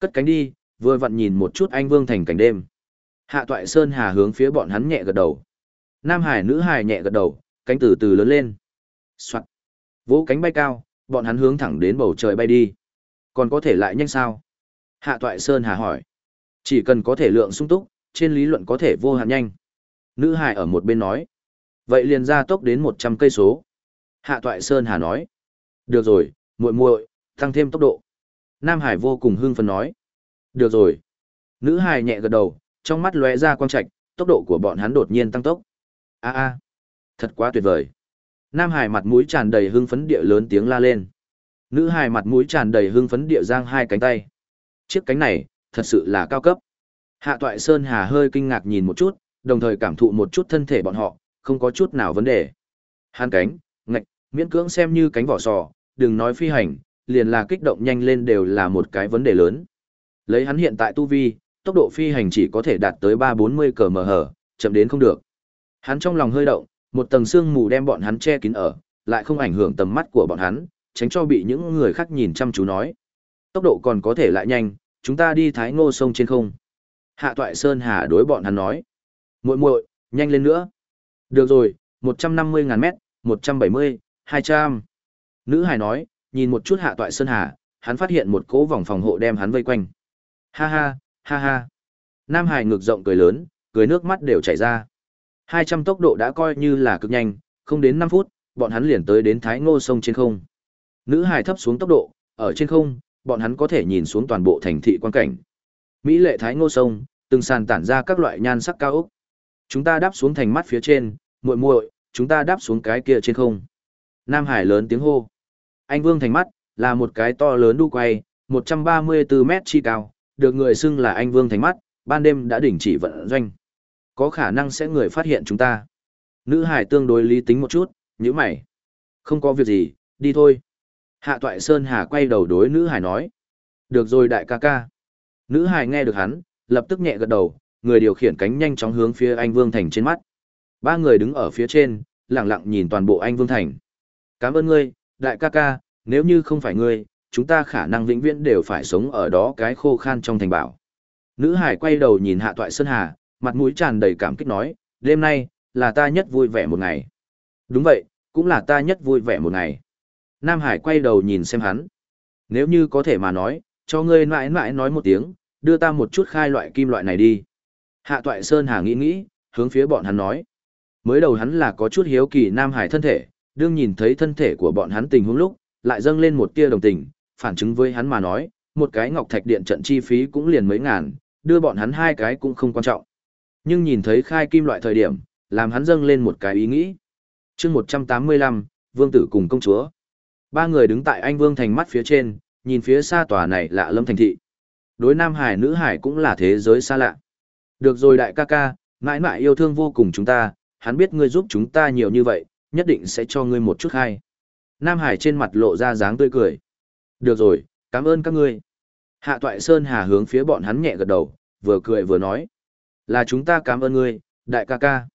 S1: Cất cánh đi, vừa vặn nhìn một chút anh Vương Thành cảnh đêm. Hạ Toại Sơn Hà hướng phía bọn hắn nhẹ gật đầu. Nam Hải nữ Hải nhẹ gật đầu, cánh từ từ lớn lên. Soạn. Vỗ cánh bay cao, bọn hắn hướng thẳng đến bầu trời bay đi. Còn có thể lại nhanh sao? Hạ Toại Sơn Hà hỏi. Chỉ cần có thể lượng sung túc, trên lý luận có thể vô hạn nhanh. Nữ Hải ở một bên nói. Vậy liền ra tốc đến 100 cây số. Hạ Toại Sơn Hà nói. Được rồi, muội muội, tăng thêm tốc độ. Nam Hải vô cùng hưng phấn nói. Được rồi. Nữ Hải nhẹ gật đầu, trong mắt lóe ra quang trạch, tốc độ của bọn hắn đột nhiên tăng tốc. A a, thật quá tuyệt vời. Nam Hải mặt mũi tràn đầy hưng phấn địa lớn tiếng la lên. Nữ Hải mặt mũi tràn đầy hưng phấn địa giang hai cánh tay. Chiếc cánh này, thật sự là cao cấp. Hạ Toại Sơn Hà hơi kinh ngạc nhìn một chút, đồng thời cảm thụ một chút thân thể bọn họ, không có chút nào vấn đề. Hàn cánh, ngạch, miễn cưỡng xem như cánh vỏ sò, đừng nói phi hành, liền là kích động nhanh lên đều là một cái vấn đề lớn. Lấy hắn hiện tại tu vi, tốc độ phi hành chỉ có thể đạt tới 340 km/h, chậm đến không được. Hắn trong lòng hơi động, một tầng sương mù đem bọn hắn che kín ở, lại không ảnh hưởng tầm mắt của bọn hắn, tránh cho bị những người khác nhìn chăm chú nói. Tốc độ còn có thể lại nhanh, chúng ta đi thái ngô sông trên không. Hạ Toại Sơn Hà đối bọn hắn nói. muội muội nhanh lên nữa. Được rồi, 150 ngàn mét, 170, 200. Nữ hài nói, nhìn một chút Hạ Toại Sơn Hà, hắn phát hiện một cỗ vòng phòng hộ đem hắn vây quanh. Ha ha, ha ha. Nam Hải ngực rộng cười lớn, cười nước mắt đều chảy ra. 200 tốc độ đã coi như là cực nhanh, không đến 5 phút, bọn hắn liền tới đến Thái Ngô sông trên không. Nữ Hải thấp xuống tốc độ, ở trên không, bọn hắn có thể nhìn xuống toàn bộ thành thị quan cảnh. Mỹ lệ Thái Ngô sông, từng sàn tản ra các loại nhan sắc cao ốc. Chúng ta đáp xuống thành mắt phía trên, muội muội, chúng ta đáp xuống cái kia trên không. Nam Hải lớn tiếng hô. Anh Vương thành mắt, là một cái to lớn đu quay, 134 mét chi cao, được người xưng là anh Vương thành mắt, ban đêm đã đình chỉ vận doanh. Có khả năng sẽ người phát hiện chúng ta. Nữ Hải tương đối lý tính một chút, như mày. Không có việc gì, đi thôi. Hạ Toại Sơn Hà quay đầu đối nữ Hải nói. Được rồi đại ca ca. Nữ Hải nghe được hắn, lập tức nhẹ gật đầu, người điều khiển cánh nhanh chóng hướng phía anh Vương Thành trên mắt. Ba người đứng ở phía trên, lặng lặng nhìn toàn bộ anh Vương Thành. Cảm ơn ngươi, đại ca ca, nếu như không phải ngươi, chúng ta khả năng vĩnh viễn đều phải sống ở đó cái khô khan trong thành bảo. Nữ hải quay đầu nhìn hạ toại Sơn Hà, mặt mũi tràn đầy cảm kích nói, đêm nay, là ta nhất vui vẻ một ngày. Đúng vậy, cũng là ta nhất vui vẻ một ngày. Nam Hải quay đầu nhìn xem hắn. Nếu như có thể mà nói, cho ngươi mãi mãi nói một tiếng, đưa ta một chút khai loại kim loại này đi. Hạ toại Sơn Hà nghĩ nghĩ, hướng phía bọn hắn nói. Mới đầu hắn là có chút hiếu kỳ Nam Hải thân thể, đương nhìn thấy thân thể của bọn hắn tình huống lúc, lại dâng lên một tia đồng tình, phản chứng với hắn mà nói, một cái ngọc thạch điện trận chi phí cũng liền mấy ngàn, đưa bọn hắn hai cái cũng không quan trọng. Nhưng nhìn thấy khai kim loại thời điểm, làm hắn dâng lên một cái ý nghĩ. chương 185, Vương tử cùng công chúa. Ba người đứng tại anh Vương thành mắt phía trên, nhìn phía xa tòa này lạ lâm thành thị. Đối Nam Hải nữ Hải cũng là thế giới xa lạ. Được rồi đại ca ca, mãi mãi yêu thương vô cùng chúng ta, hắn biết ngươi giúp chúng ta nhiều như vậy, nhất định sẽ cho ngươi một chút hay. Nam Hải trên mặt lộ ra dáng tươi cười. Được rồi, cảm ơn các ngươi. Hạ Toại Sơn Hà hướng phía bọn hắn nhẹ gật đầu, vừa cười vừa nói. Là chúng ta cảm ơn ngươi, đại ca ca.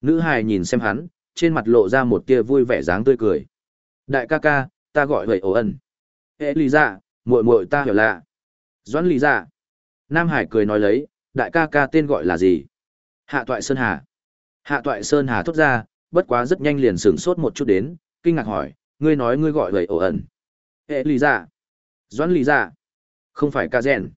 S1: Nữ hài nhìn xem hắn, trên mặt lộ ra một tia vui vẻ dáng tươi cười. Đại ca ca, ta gọi vậy ổ ẩn. Ê lý dạ, muội muội ta hiểu lạ. Doãn lý dạ. Nam Hải cười nói lấy, đại ca ca tên gọi là gì? Hạ Toại Sơn Hà. Hạ Toại Sơn Hà thốt ra, bất quá rất nhanh liền sửng sốt một chút đến, kinh ngạc hỏi, ngươi nói ngươi gọi vậy ổ ẩn. Ê lý dạ. Doãn lý dạ. Không phải ca rèn.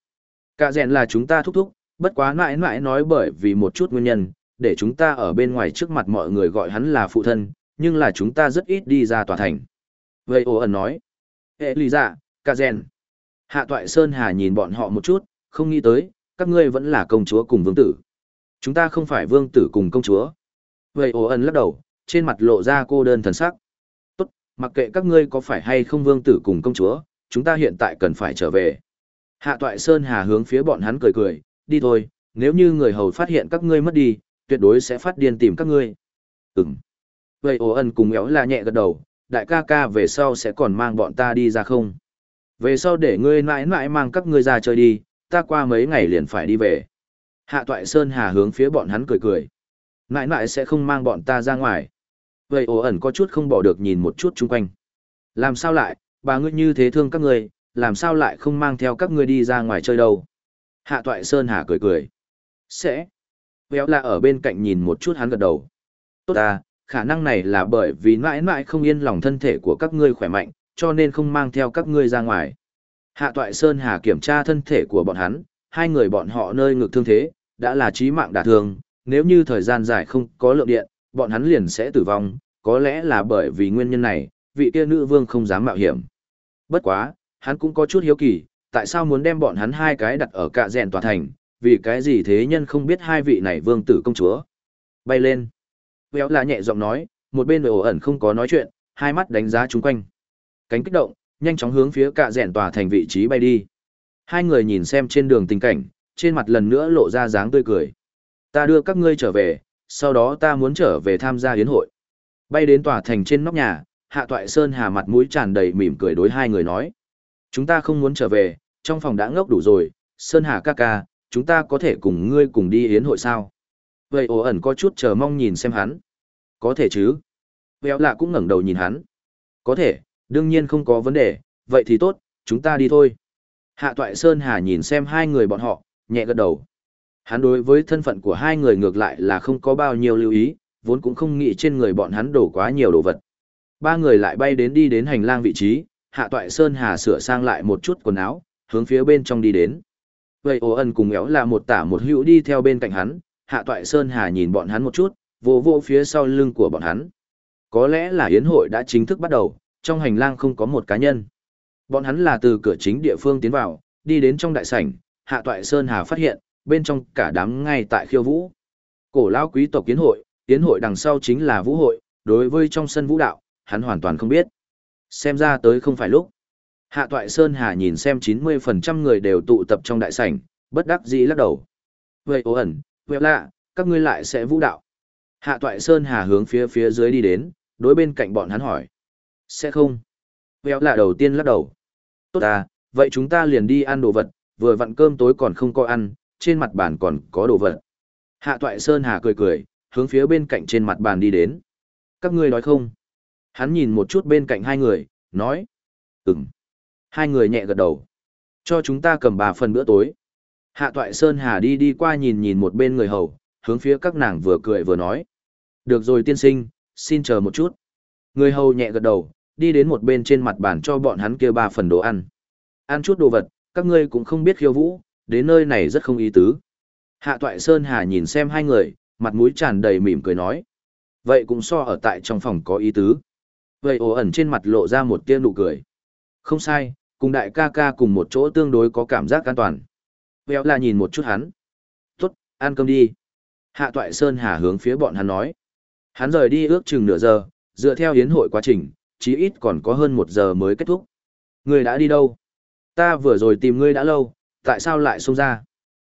S1: Ca rèn là chúng ta thúc thúc, bất quá mãi mãi nói bởi vì một chút nguyên nhân, để chúng ta ở bên ngoài trước mặt mọi người gọi hắn là phụ thân, nhưng là chúng ta rất ít đi ra tòa thành. Vậy ồ ẩn nói, Ê lì dạ, ca gen. Hạ toại Sơn Hà nhìn bọn họ một chút, không nghĩ tới, các ngươi vẫn là công chúa cùng vương tử. Chúng ta không phải vương tử cùng công chúa. Vậy ồ ẩn lắc đầu, trên mặt lộ ra cô đơn thần sắc. Tốt, mặc kệ các ngươi có phải hay không vương tử cùng công chúa, chúng ta hiện tại cần phải trở về. Hạ toại Sơn Hà hướng phía bọn hắn cười cười, đi thôi, nếu như người hầu phát hiện các ngươi mất đi, tuyệt đối sẽ phát điên tìm các ngươi. Ừm. Vậy ồ ẩn cùng éo là nhẹ gật đầu, đại ca ca về sau sẽ còn mang bọn ta đi ra không? Về sau để ngươi mãi mãi mang các ngươi ra chơi đi, ta qua mấy ngày liền phải đi về. Hạ toại Sơn Hà hướng phía bọn hắn cười cười. Mãi mãi sẽ không mang bọn ta ra ngoài. Vậy ồ ẩn có chút không bỏ được nhìn một chút chung quanh. Làm sao lại, bà ngươi như thế thương các ngươi, làm sao lại không mang theo các ngươi đi ra ngoài chơi đâu. Hạ toại Sơn Hà cười cười. Sẽ. Véo là ở bên cạnh nhìn một chút hắn gật đầu. Tốt à, khả năng này là bởi vì mãi mãi không yên lòng thân thể của các ngươi khỏe mạnh, cho nên không mang theo các ngươi ra ngoài. Hạ toại Sơn Hà kiểm tra thân thể của bọn hắn, hai người bọn họ nơi ngực thương thế, đã là chí mạng đả thương, nếu như thời gian dài không có lượng điện, bọn hắn liền sẽ tử vong, có lẽ là bởi vì nguyên nhân này, vị kia nữ vương không dám mạo hiểm. Bất quá, hắn cũng có chút hiếu kỳ, tại sao muốn đem bọn hắn hai cái đặt ở cạ rèn tòa thành, vì cái gì thế nhân không biết hai vị này vương tử công chúa. Bay lên. Véo là nhẹ giọng nói, một bên ổ ẩn không có nói chuyện, hai mắt đánh giá chung quanh. Cánh kích động, nhanh chóng hướng phía cạ rèn tòa thành vị trí bay đi. Hai người nhìn xem trên đường tình cảnh, trên mặt lần nữa lộ ra dáng tươi cười. Ta đưa các ngươi trở về, sau đó ta muốn trở về tham gia hiến hội. Bay đến tòa thành trên nóc nhà, Hạ Toại Sơn hà mặt mũi tràn đầy mỉm cười đối hai người nói. Chúng ta không muốn trở về, trong phòng đã ngốc đủ rồi, Sơn Hà ca ca, chúng ta có thể cùng ngươi cùng đi yến hội sao? Vậy ổ ẩn có chút chờ mong nhìn xem hắn. Có thể chứ? vẹo lạ cũng ngẩng đầu nhìn hắn. Có thể, đương nhiên không có vấn đề, vậy thì tốt, chúng ta đi thôi. Hạ Toại Sơn Hà nhìn xem hai người bọn họ, nhẹ gật đầu. Hắn đối với thân phận của hai người ngược lại là không có bao nhiêu lưu ý, vốn cũng không nghĩ trên người bọn hắn đổ quá nhiều đồ vật. Ba người lại bay đến đi đến hành lang vị trí, Hạ Toại Sơn Hà sửa sang lại một chút quần áo, hướng phía bên trong đi đến. Vậy ồ ân cùng éo là một tả một hữu đi theo bên cạnh hắn, Hạ Toại Sơn Hà nhìn bọn hắn một chút, vô vô phía sau lưng của bọn hắn. Có lẽ là yến hội đã chính thức bắt đầu, trong hành lang không có một cá nhân. Bọn hắn là từ cửa chính địa phương tiến vào, đi đến trong đại sảnh, Hạ Toại Sơn Hà phát hiện, bên trong cả đám ngay tại khiêu vũ. Cổ lão quý tộc yến hội, yến hội đằng sau chính là vũ hội, đối với trong sân vũ đạo, hắn hoàn toàn không biết. Xem ra tới không phải lúc. Hạ Toại Sơn Hà nhìn xem 90% người đều tụ tập trong đại sảnh, bất đắc dĩ lắc đầu. Vậy ố ẩn, vậy lạ, các ngươi lại sẽ vũ đạo. Hạ Toại Sơn Hà hướng phía phía dưới đi đến, đối bên cạnh bọn hắn hỏi. Sẽ không. Vẹo lạ đầu tiên lắc đầu. Tốt à, vậy chúng ta liền đi ăn đồ vật, vừa vặn cơm tối còn không có ăn, trên mặt bàn còn có đồ vật. Hạ Toại Sơn Hà cười cười, hướng phía bên cạnh trên mặt bàn đi đến. Các ngươi nói không? Hắn nhìn một chút bên cạnh hai người, nói. Ừm. Hai người nhẹ gật đầu. Cho chúng ta cầm bà phần bữa tối. Hạ Toại Sơn Hà đi đi qua nhìn nhìn một bên người hầu, hướng phía các nàng vừa cười vừa nói. Được rồi tiên sinh, xin chờ một chút. Người hầu nhẹ gật đầu, đi đến một bên trên mặt bàn cho bọn hắn kia ba phần đồ ăn. Ăn chút đồ vật, các ngươi cũng không biết khiêu vũ, đến nơi này rất không ý tứ. Hạ Toại Sơn Hà nhìn xem hai người, mặt mũi tràn đầy mỉm cười nói. Vậy cũng so ở tại trong phòng có ý tứ. Vậy ổ ẩn trên mặt lộ ra một tia nụ cười. Không sai, cùng đại ca ca cùng một chỗ tương đối có cảm giác an toàn. Véo là nhìn một chút hắn. Tốt, ăn cơm đi. Hạ Toại Sơn Hà hướng phía bọn hắn nói. Hắn rời đi ước chừng nửa giờ, dựa theo hiến hội quá trình, chí ít còn có hơn một giờ mới kết thúc. Người đã đi đâu? Ta vừa rồi tìm ngươi đã lâu, tại sao lại xông ra?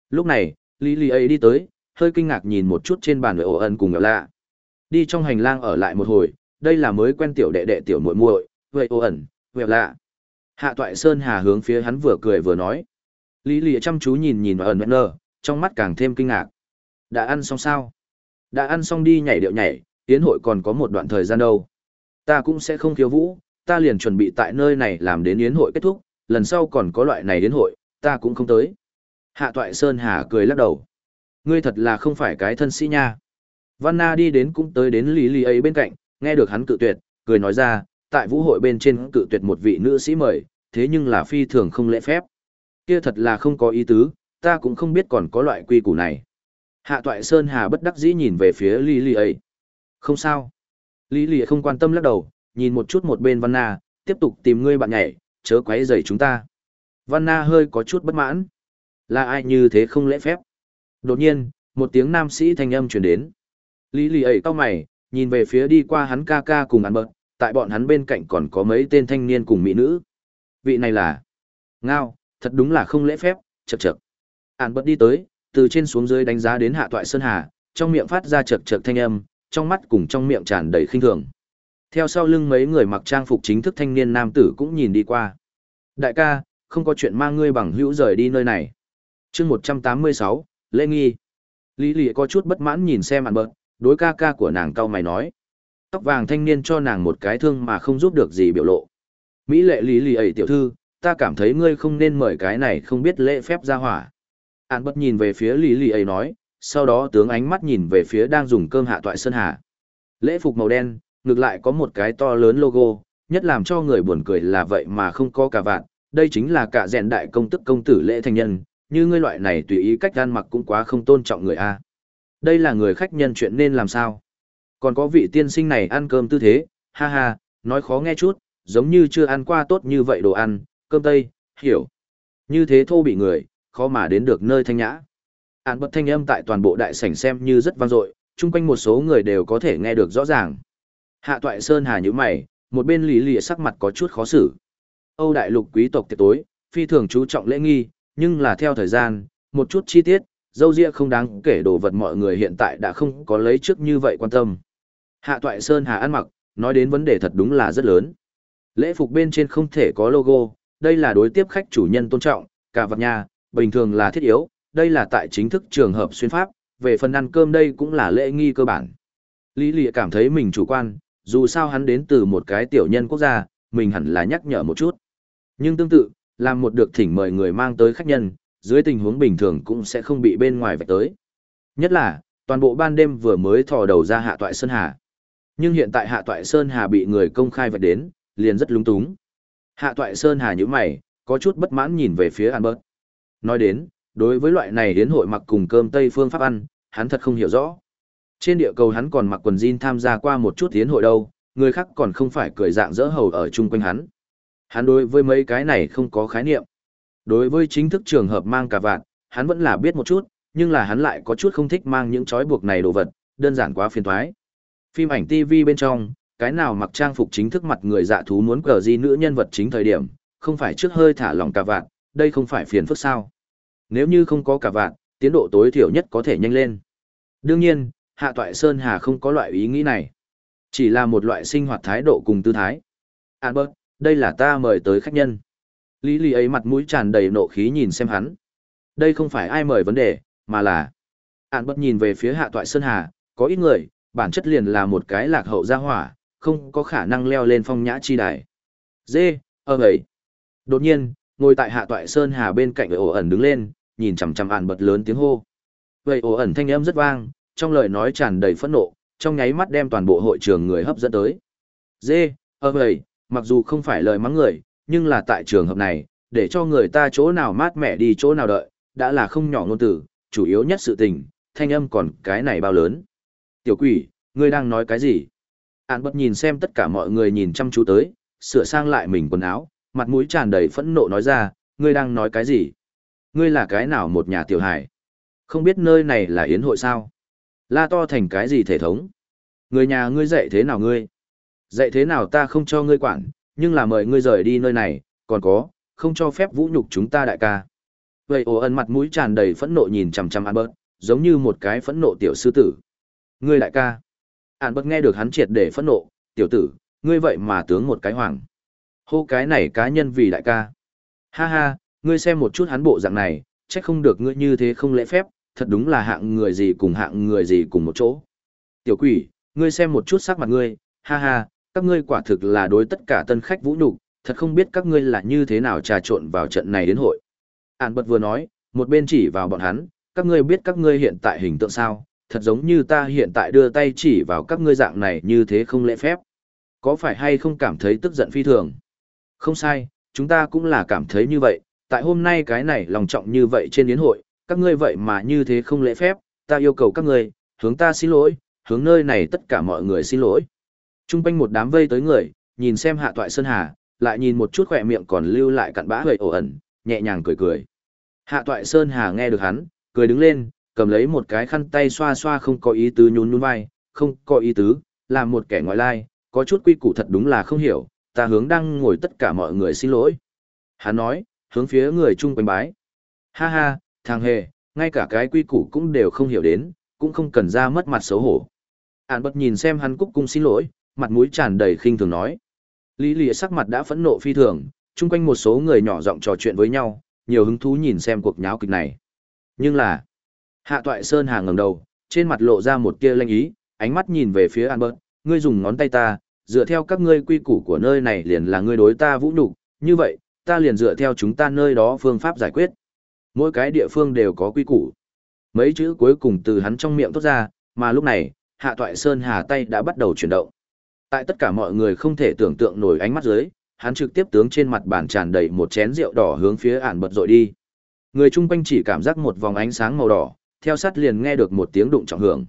S1: Lúc này, Lý Lý ấy đi tới, hơi kinh ngạc nhìn một chút trên bàn với ổ ân cùng nhỏ lạ. Đi trong hành lang ở lại một hồi, đây là mới quen tiểu đệ đệ tiểu muội muội, vậy ổ ẩn, vậy lạ. Hạ Toại Sơn Hà hướng phía hắn vừa cười vừa nói. Lý Lệ chăm chú nhìn nhìn vào ẩn nơ, trong mắt càng thêm kinh ngạc. Đã ăn xong sao? Đã ăn xong đi nhảy điệu nhảy, tiến hội còn có một đoạn thời gian đâu. Ta cũng sẽ không khiêu vũ, ta liền chuẩn bị tại nơi này làm đến yến hội kết thúc, lần sau còn có loại này yến hội, ta cũng không tới. Hạ Toại Sơn Hà cười lắc đầu. Ngươi thật là không phải cái thân sĩ nha. Văn Na đi đến cũng tới đến Lý Lý ấy bên cạnh, nghe được hắn cự tuyệt, cười nói ra, tại vũ hội bên trên cự tuyệt một vị nữ sĩ mời, thế nhưng là phi thường không lễ phép. Kia thật là không có ý tứ, ta cũng không biết còn có loại quy củ này. Hạ toại Sơn Hà bất đắc dĩ nhìn về phía Lý Lì ấy. Không sao. Lý Lì không quan tâm lắc đầu, nhìn một chút một bên Văn Na, tiếp tục tìm ngươi bạn nhảy, chớ quấy rầy chúng ta. Văn Na hơi có chút bất mãn. Là ai như thế không lễ phép? Đột nhiên, một tiếng nam sĩ thanh âm truyền đến. Lý Lì ấy cau mày, nhìn về phía đi qua hắn ca ca cùng ăn bợt, tại bọn hắn bên cạnh còn có mấy tên thanh niên cùng mỹ nữ. Vị này là... Ngao, thật đúng là không lễ phép, chật chật ạn bật đi tới, từ trên xuống dưới đánh giá đến hạ toại sơn hà, trong miệng phát ra chật chật thanh âm, trong mắt cùng trong miệng tràn đầy khinh thường. Theo sau lưng mấy người mặc trang phục chính thức thanh niên nam tử cũng nhìn đi qua. Đại ca, không có chuyện mang ngươi bằng hữu rời đi nơi này. chương 186, Lê Nghi. Lý lì có chút bất mãn nhìn xem ạn bật đối ca ca của nàng cau mày nói. Tóc vàng thanh niên cho nàng một cái thương mà không giúp được gì biểu lộ. Mỹ lệ Lý lì ấy tiểu thư, ta cảm thấy ngươi không nên mời cái này không biết lễ phép ra hỏa. An bất nhìn về phía Lý lì ấy nói, sau đó tướng ánh mắt nhìn về phía đang dùng cơm hạ toại sơn hà. Lễ phục màu đen, ngược lại có một cái to lớn logo, nhất làm cho người buồn cười là vậy mà không có cả vạn, đây chính là cả rèn đại công tức công tử lễ thành nhân, như ngươi loại này tùy ý cách ăn mặc cũng quá không tôn trọng người a. Đây là người khách nhân chuyện nên làm sao? Còn có vị tiên sinh này ăn cơm tư thế, ha ha, nói khó nghe chút, giống như chưa ăn qua tốt như vậy đồ ăn, cơm tây, hiểu. Như thế thô bị người, khó mà đến được nơi thanh nhã. Án bật thanh âm tại toàn bộ đại sảnh xem như rất vang dội, chung quanh một số người đều có thể nghe được rõ ràng. Hạ toại sơn hà như mày, một bên lý lìa sắc mặt có chút khó xử. Âu đại lục quý tộc tiệc tối, phi thường chú trọng lễ nghi, nhưng là theo thời gian, một chút chi tiết, dâu ria không đáng kể đồ vật mọi người hiện tại đã không có lấy trước như vậy quan tâm. Hạ toại sơn hà ăn mặc, nói đến vấn đề thật đúng là rất lớn. Lễ phục bên trên không thể có logo, đây là đối tiếp khách chủ nhân tôn trọng, cả vật nhà, bình thường là thiết yếu, đây là tại chính thức trường hợp xuyên pháp, về phần ăn cơm đây cũng là lễ nghi cơ bản. Lý Lị cảm thấy mình chủ quan, dù sao hắn đến từ một cái tiểu nhân quốc gia, mình hẳn là nhắc nhở một chút. Nhưng tương tự, làm một được thỉnh mời người mang tới khách nhân, dưới tình huống bình thường cũng sẽ không bị bên ngoài vạch tới. Nhất là, toàn bộ ban đêm vừa mới thò đầu ra hạ toại Sơn Hà. Nhưng hiện tại hạ toại Sơn Hà bị người công khai vạch đến, liền rất lung túng. Hạ toại Sơn Hà như mày, có chút bất mãn nhìn về phía Albert. Nói đến, đối với loại này đến hội mặc cùng cơm Tây phương pháp ăn, hắn thật không hiểu rõ. Trên địa cầu hắn còn mặc quần jean tham gia qua một chút tiến hội đâu, người khác còn không phải cười dạng dỡ hầu ở chung quanh hắn. Hắn đối với mấy cái này không có khái niệm. Đối với chính thức trường hợp mang cả vạn, hắn vẫn là biết một chút, nhưng là hắn lại có chút không thích mang những trói buộc này đồ vật, đơn giản quá phiền toái. Phim ảnh TV bên trong, cái nào mặc trang phục chính thức mặt người dạ thú muốn cờ di nữ nhân vật chính thời điểm, không phải trước hơi thả lỏng cả vạn, đây không phải phiền phức sao. Nếu như không có cả vạn, tiến độ tối thiểu nhất có thể nhanh lên. Đương nhiên, Hạ Toại Sơn Hà không có loại ý nghĩ này. Chỉ là một loại sinh hoạt thái độ cùng tư thái. Albert, đây là ta mời tới khách nhân. Lý Lý ấy mặt mũi tràn đầy nộ khí nhìn xem hắn. Đây không phải ai mời vấn đề, mà là... Albert nhìn về phía Hạ Toại Sơn Hà, có ít người, bản chất liền là một cái lạc hậu gia hỏa, không có khả năng leo lên phong nhã chi đài. Dê, ơ ấy. Đột nhiên, ngồi tại Hạ Toại Sơn Hà bên cạnh ổ ẩn đứng lên, nhìn chằm chằm ản bật lớn tiếng hô. Vậy ổ ẩn thanh âm rất vang, trong lời nói tràn đầy phẫn nộ, trong nháy mắt đem toàn bộ hội trường người hấp dẫn tới. Dê, ơ ấy, mặc dù không phải lời mắng người, nhưng là tại trường hợp này, để cho người ta chỗ nào mát mẻ đi chỗ nào đợi, đã là không nhỏ ngôn tử, chủ yếu nhất sự tình, thanh âm còn cái này bao lớn. Tiểu quỷ, ngươi đang nói cái gì? Án bất nhìn xem tất cả mọi người nhìn chăm chú tới, sửa sang lại mình quần áo, mặt mũi tràn đầy phẫn nộ nói ra, ngươi đang nói cái gì? Ngươi là cái nào một nhà tiểu hải? Không biết nơi này là yến hội sao? La to thành cái gì thể thống? Người nhà ngươi dạy thế nào ngươi? Dạy thế nào ta không cho ngươi quản, nhưng là mời ngươi rời đi nơi này, còn có, không cho phép vũ nhục chúng ta đại ca. Vậy ồ ẩn mặt mũi tràn đầy phẫn nộ nhìn chằm chằm Albert, giống như một cái phẫn nộ tiểu sư tử. Ngươi đại ca. Albert nghe được hắn triệt để phẫn nộ, tiểu tử, ngươi vậy mà tướng một cái hoàng. Hô cái này cá nhân vì đại ca. Ha ha, ngươi xem một chút hắn bộ dạng này, chắc không được ngươi như thế không lễ phép, thật đúng là hạng người gì cùng hạng người gì cùng một chỗ. Tiểu quỷ, ngươi xem một chút sắc mặt ngươi, ha ha, các ngươi quả thực là đối tất cả tân khách vũ nhục, thật không biết các ngươi là như thế nào trà trộn vào trận này đến hội. Ản bật vừa nói, một bên chỉ vào bọn hắn, các ngươi biết các ngươi hiện tại hình tượng sao, thật giống như ta hiện tại đưa tay chỉ vào các ngươi dạng này như thế không lễ phép. Có phải hay không cảm thấy tức giận phi thường? Không sai, chúng ta cũng là cảm thấy như vậy, tại hôm nay cái này lòng trọng như vậy trên yến hội, các ngươi vậy mà như thế không lễ phép, ta yêu cầu các ngươi, hướng ta xin lỗi, hướng nơi này tất cả mọi người xin lỗi. Trung quanh một đám vây tới người, nhìn xem hạ toại Sơn Hà, lại nhìn một chút khỏe miệng còn lưu lại cặn bã hơi ổ ẩn, nhẹ nhàng cười cười. Hạ toại Sơn Hà nghe được hắn, cười đứng lên, cầm lấy một cái khăn tay xoa xoa không có ý tứ nhún nhún vai, không có ý tứ, làm một kẻ ngoại lai, có chút quy củ thật đúng là không hiểu, ta hướng đang ngồi tất cả mọi người xin lỗi. Hắn nói, hướng phía người chung quanh bái. Ha ha, thằng hề, ngay cả cái quy củ cũng đều không hiểu đến, cũng không cần ra mất mặt xấu hổ. Ản bật nhìn xem hắn cúc cung xin lỗi, mặt mũi tràn đầy khinh thường nói. Lý lìa sắc mặt đã phẫn nộ phi thường, chung quanh một số người nhỏ giọng trò chuyện với nhau, nhiều hứng thú nhìn xem cuộc nháo kịch này. Nhưng là, hạ toại sơn hà ngẩng đầu, trên mặt lộ ra một tia lanh ý, ánh mắt nhìn về phía Albert, ngươi dùng ngón tay ta, dựa theo các ngươi quy củ của nơi này liền là ngươi đối ta vũ nhục, như vậy, ta liền dựa theo chúng ta nơi đó phương pháp giải quyết. Mỗi cái địa phương đều có quy củ. Mấy chữ cuối cùng từ hắn trong miệng thoát ra, mà lúc này, Hạ Toại Sơn Hà tay đã bắt đầu chuyển động. Tại tất cả mọi người không thể tưởng tượng nổi ánh mắt dưới, hắn trực tiếp tướng trên mặt bàn tràn đầy một chén rượu đỏ hướng phía ản bật dội đi. Người chung quanh chỉ cảm giác một vòng ánh sáng màu đỏ, theo sát liền nghe được một tiếng đụng trọng hưởng.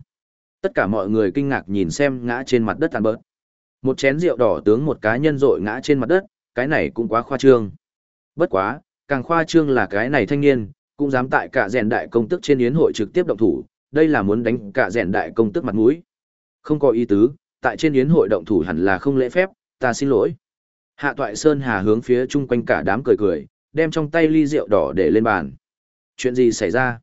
S1: Tất cả mọi người kinh ngạc nhìn xem ngã trên mặt đất ản bớt Một chén rượu đỏ tướng một cá nhân rội ngã trên mặt đất, cái này cũng quá khoa trương. Bất quá, càng khoa trương là cái này thanh niên, cũng dám tại cả rèn đại công tức trên yến hội trực tiếp động thủ, đây là muốn đánh cả rèn đại công tức mặt mũi. Không có ý tứ, tại trên yến hội động thủ hẳn là không lễ phép, ta xin lỗi. Hạ toại Sơn Hà hướng phía chung quanh cả đám cười cười, đem trong tay ly rượu đỏ để lên bàn. Chuyện gì xảy ra?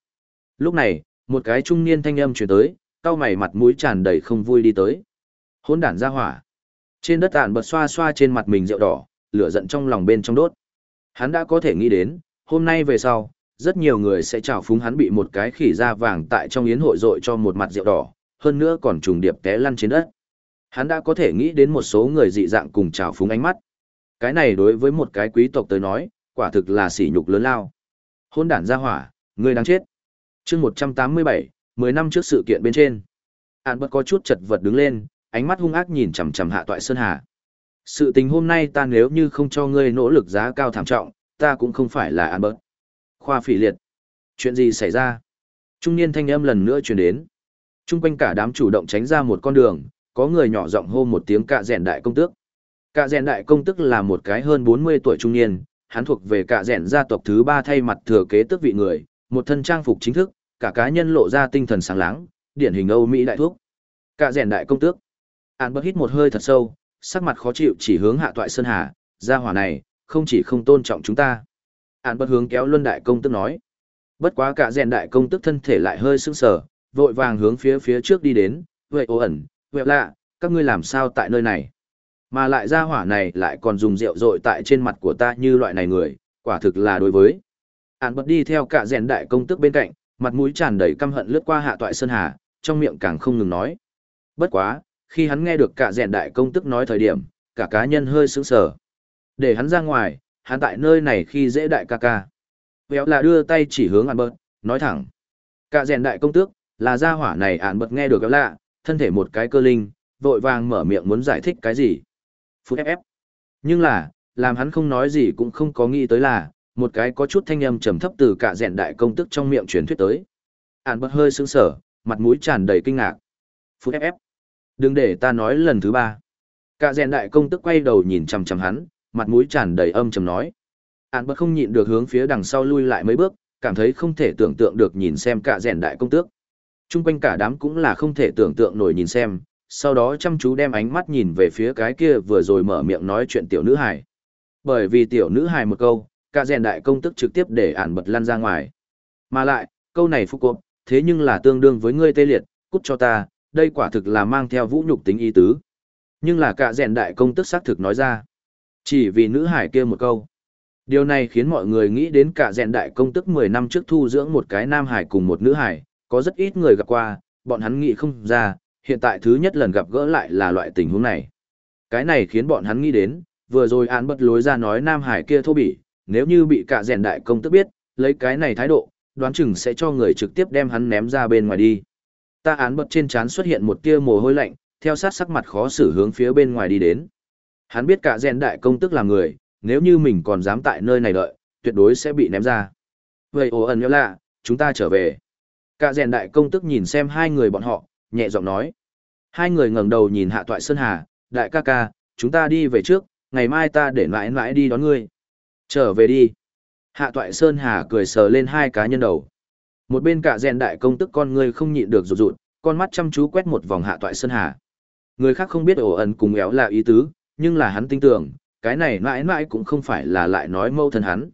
S1: Lúc này, một cái trung niên thanh âm truyền tới, cao mày mặt mũi tràn đầy không vui đi tới. Hỗn đản ra hỏa. Trên đất tàn bật xoa xoa trên mặt mình rượu đỏ, lửa giận trong lòng bên trong đốt. Hắn đã có thể nghĩ đến, hôm nay về sau, rất nhiều người sẽ chào phúng hắn bị một cái khỉ da vàng tại trong yến hội dội cho một mặt rượu đỏ, hơn nữa còn trùng điệp té lăn trên đất. Hắn đã có thể nghĩ đến một số người dị dạng cùng chào phúng ánh mắt. Cái này đối với một cái quý tộc tới nói, quả thực là sỉ nhục lớn lao. Hôn đản ra hỏa, ngươi đang chết chương 187, 10 năm trước sự kiện bên trên. Ản bật có chút chật vật đứng lên, ánh mắt hung ác nhìn chằm chằm hạ toại Sơn Hà. Sự tình hôm nay ta nếu như không cho ngươi nỗ lực giá cao thảm trọng, ta cũng không phải là Albert. Khoa phỉ liệt. Chuyện gì xảy ra? Trung niên thanh âm lần nữa truyền đến. Trung quanh cả đám chủ động tránh ra một con đường, có người nhỏ giọng hô một tiếng cạ rèn đại công tước. Cạ rèn đại công tước là một cái hơn 40 tuổi trung niên, hắn thuộc về cạ rèn gia tộc thứ ba thay mặt thừa kế tước vị người, một thân trang phục chính thức, cả cá nhân lộ ra tinh thần sáng láng, điển hình Âu Mỹ đại thuốc. Cạ rèn đại công tước. An bất hít một hơi thật sâu, sắc mặt khó chịu chỉ hướng hạ toại sơn hà, gia hỏa này, không chỉ không tôn trọng chúng ta. An bất hướng kéo luân đại công tức nói. Bất quá cả rèn đại công tức thân thể lại hơi sưng sờ, vội vàng hướng phía phía trước đi đến, vậy ố ẩn, vậy lạ, các ngươi làm sao tại nơi này? Mà lại gia hỏa này lại còn dùng rượu rội tại trên mặt của ta như loại này người, quả thực là đối với. An bật đi theo cả rèn đại công tức bên cạnh, mặt mũi tràn đầy căm hận lướt qua hạ toại sơn hà, trong miệng càng không ngừng nói. Bất quá, khi hắn nghe được cả rèn đại công tức nói thời điểm, cả cá nhân hơi sững sờ. Để hắn ra ngoài, hắn tại nơi này khi dễ đại ca ca. Véo là đưa tay chỉ hướng ạn bớt, nói thẳng. Cả rèn đại công tước, là gia hỏa này ạn bớt nghe được véo lạ, thân thể một cái cơ linh, vội vàng mở miệng muốn giải thích cái gì. Phút ép ép. Nhưng là, làm hắn không nói gì cũng không có nghĩ tới là, một cái có chút thanh âm trầm thấp từ cả rèn đại công tức trong miệng truyền thuyết tới. Ản bật hơi sững sờ, mặt mũi tràn đầy kinh ngạc. Phút ép ép. Đừng để ta nói lần thứ ba. Cả rèn đại công tức quay đầu nhìn chằm chằm hắn, mặt mũi tràn đầy âm trầm nói. Án bất không nhịn được hướng phía đằng sau lui lại mấy bước, cảm thấy không thể tưởng tượng được nhìn xem cả rèn đại công tước. Trung quanh cả đám cũng là không thể tưởng tượng nổi nhìn xem, sau đó chăm chú đem ánh mắt nhìn về phía cái kia vừa rồi mở miệng nói chuyện tiểu nữ hài. Bởi vì tiểu nữ hài một câu, cả rèn đại công tức trực tiếp để ản bật lăn ra ngoài. Mà lại, câu này phúc cộp, thế nhưng là tương đương với ngươi tê liệt, cút cho ta, đây quả thực là mang theo vũ nhục tính ý tứ. Nhưng là cả rèn đại công tức xác thực nói ra. Chỉ vì nữ hải kia một câu. Điều này khiến mọi người nghĩ đến cả rèn đại công tức 10 năm trước thu dưỡng một cái nam hải cùng một nữ hải, có rất ít người gặp qua, bọn hắn nghĩ không ra, hiện tại thứ nhất lần gặp gỡ lại là loại tình huống này. Cái này khiến bọn hắn nghĩ đến, vừa rồi án bất lối ra nói nam hải kia thô bỉ, nếu như bị cả rèn đại công tức biết, lấy cái này thái độ, đoán chừng sẽ cho người trực tiếp đem hắn ném ra bên ngoài đi. Ta án bật trên trán xuất hiện một tia mồ hôi lạnh, theo sát sắc mặt khó xử hướng phía bên ngoài đi đến. Hắn biết cả rèn đại công tức là người, nếu như mình còn dám tại nơi này đợi, tuyệt đối sẽ bị ném ra. Vậy ồ ẩn nhớ lạ, chúng ta trở về. Cả rèn đại công tức nhìn xem hai người bọn họ, nhẹ giọng nói. Hai người ngẩng đầu nhìn hạ toại Sơn Hà, đại ca ca, chúng ta đi về trước, ngày mai ta để mãi mãi đi đón ngươi. Trở về đi. Hạ toại Sơn Hà cười sờ lên hai cá nhân đầu. Một bên cả rèn đại công tức con ngươi không nhịn được rụt rụt, con mắt chăm chú quét một vòng hạ toại Sơn Hà. Người khác không biết ổ ẩn cùng éo là ý tứ, nhưng là hắn tin tưởng, cái này mãi mãi cũng không phải là lại nói mâu thân hắn.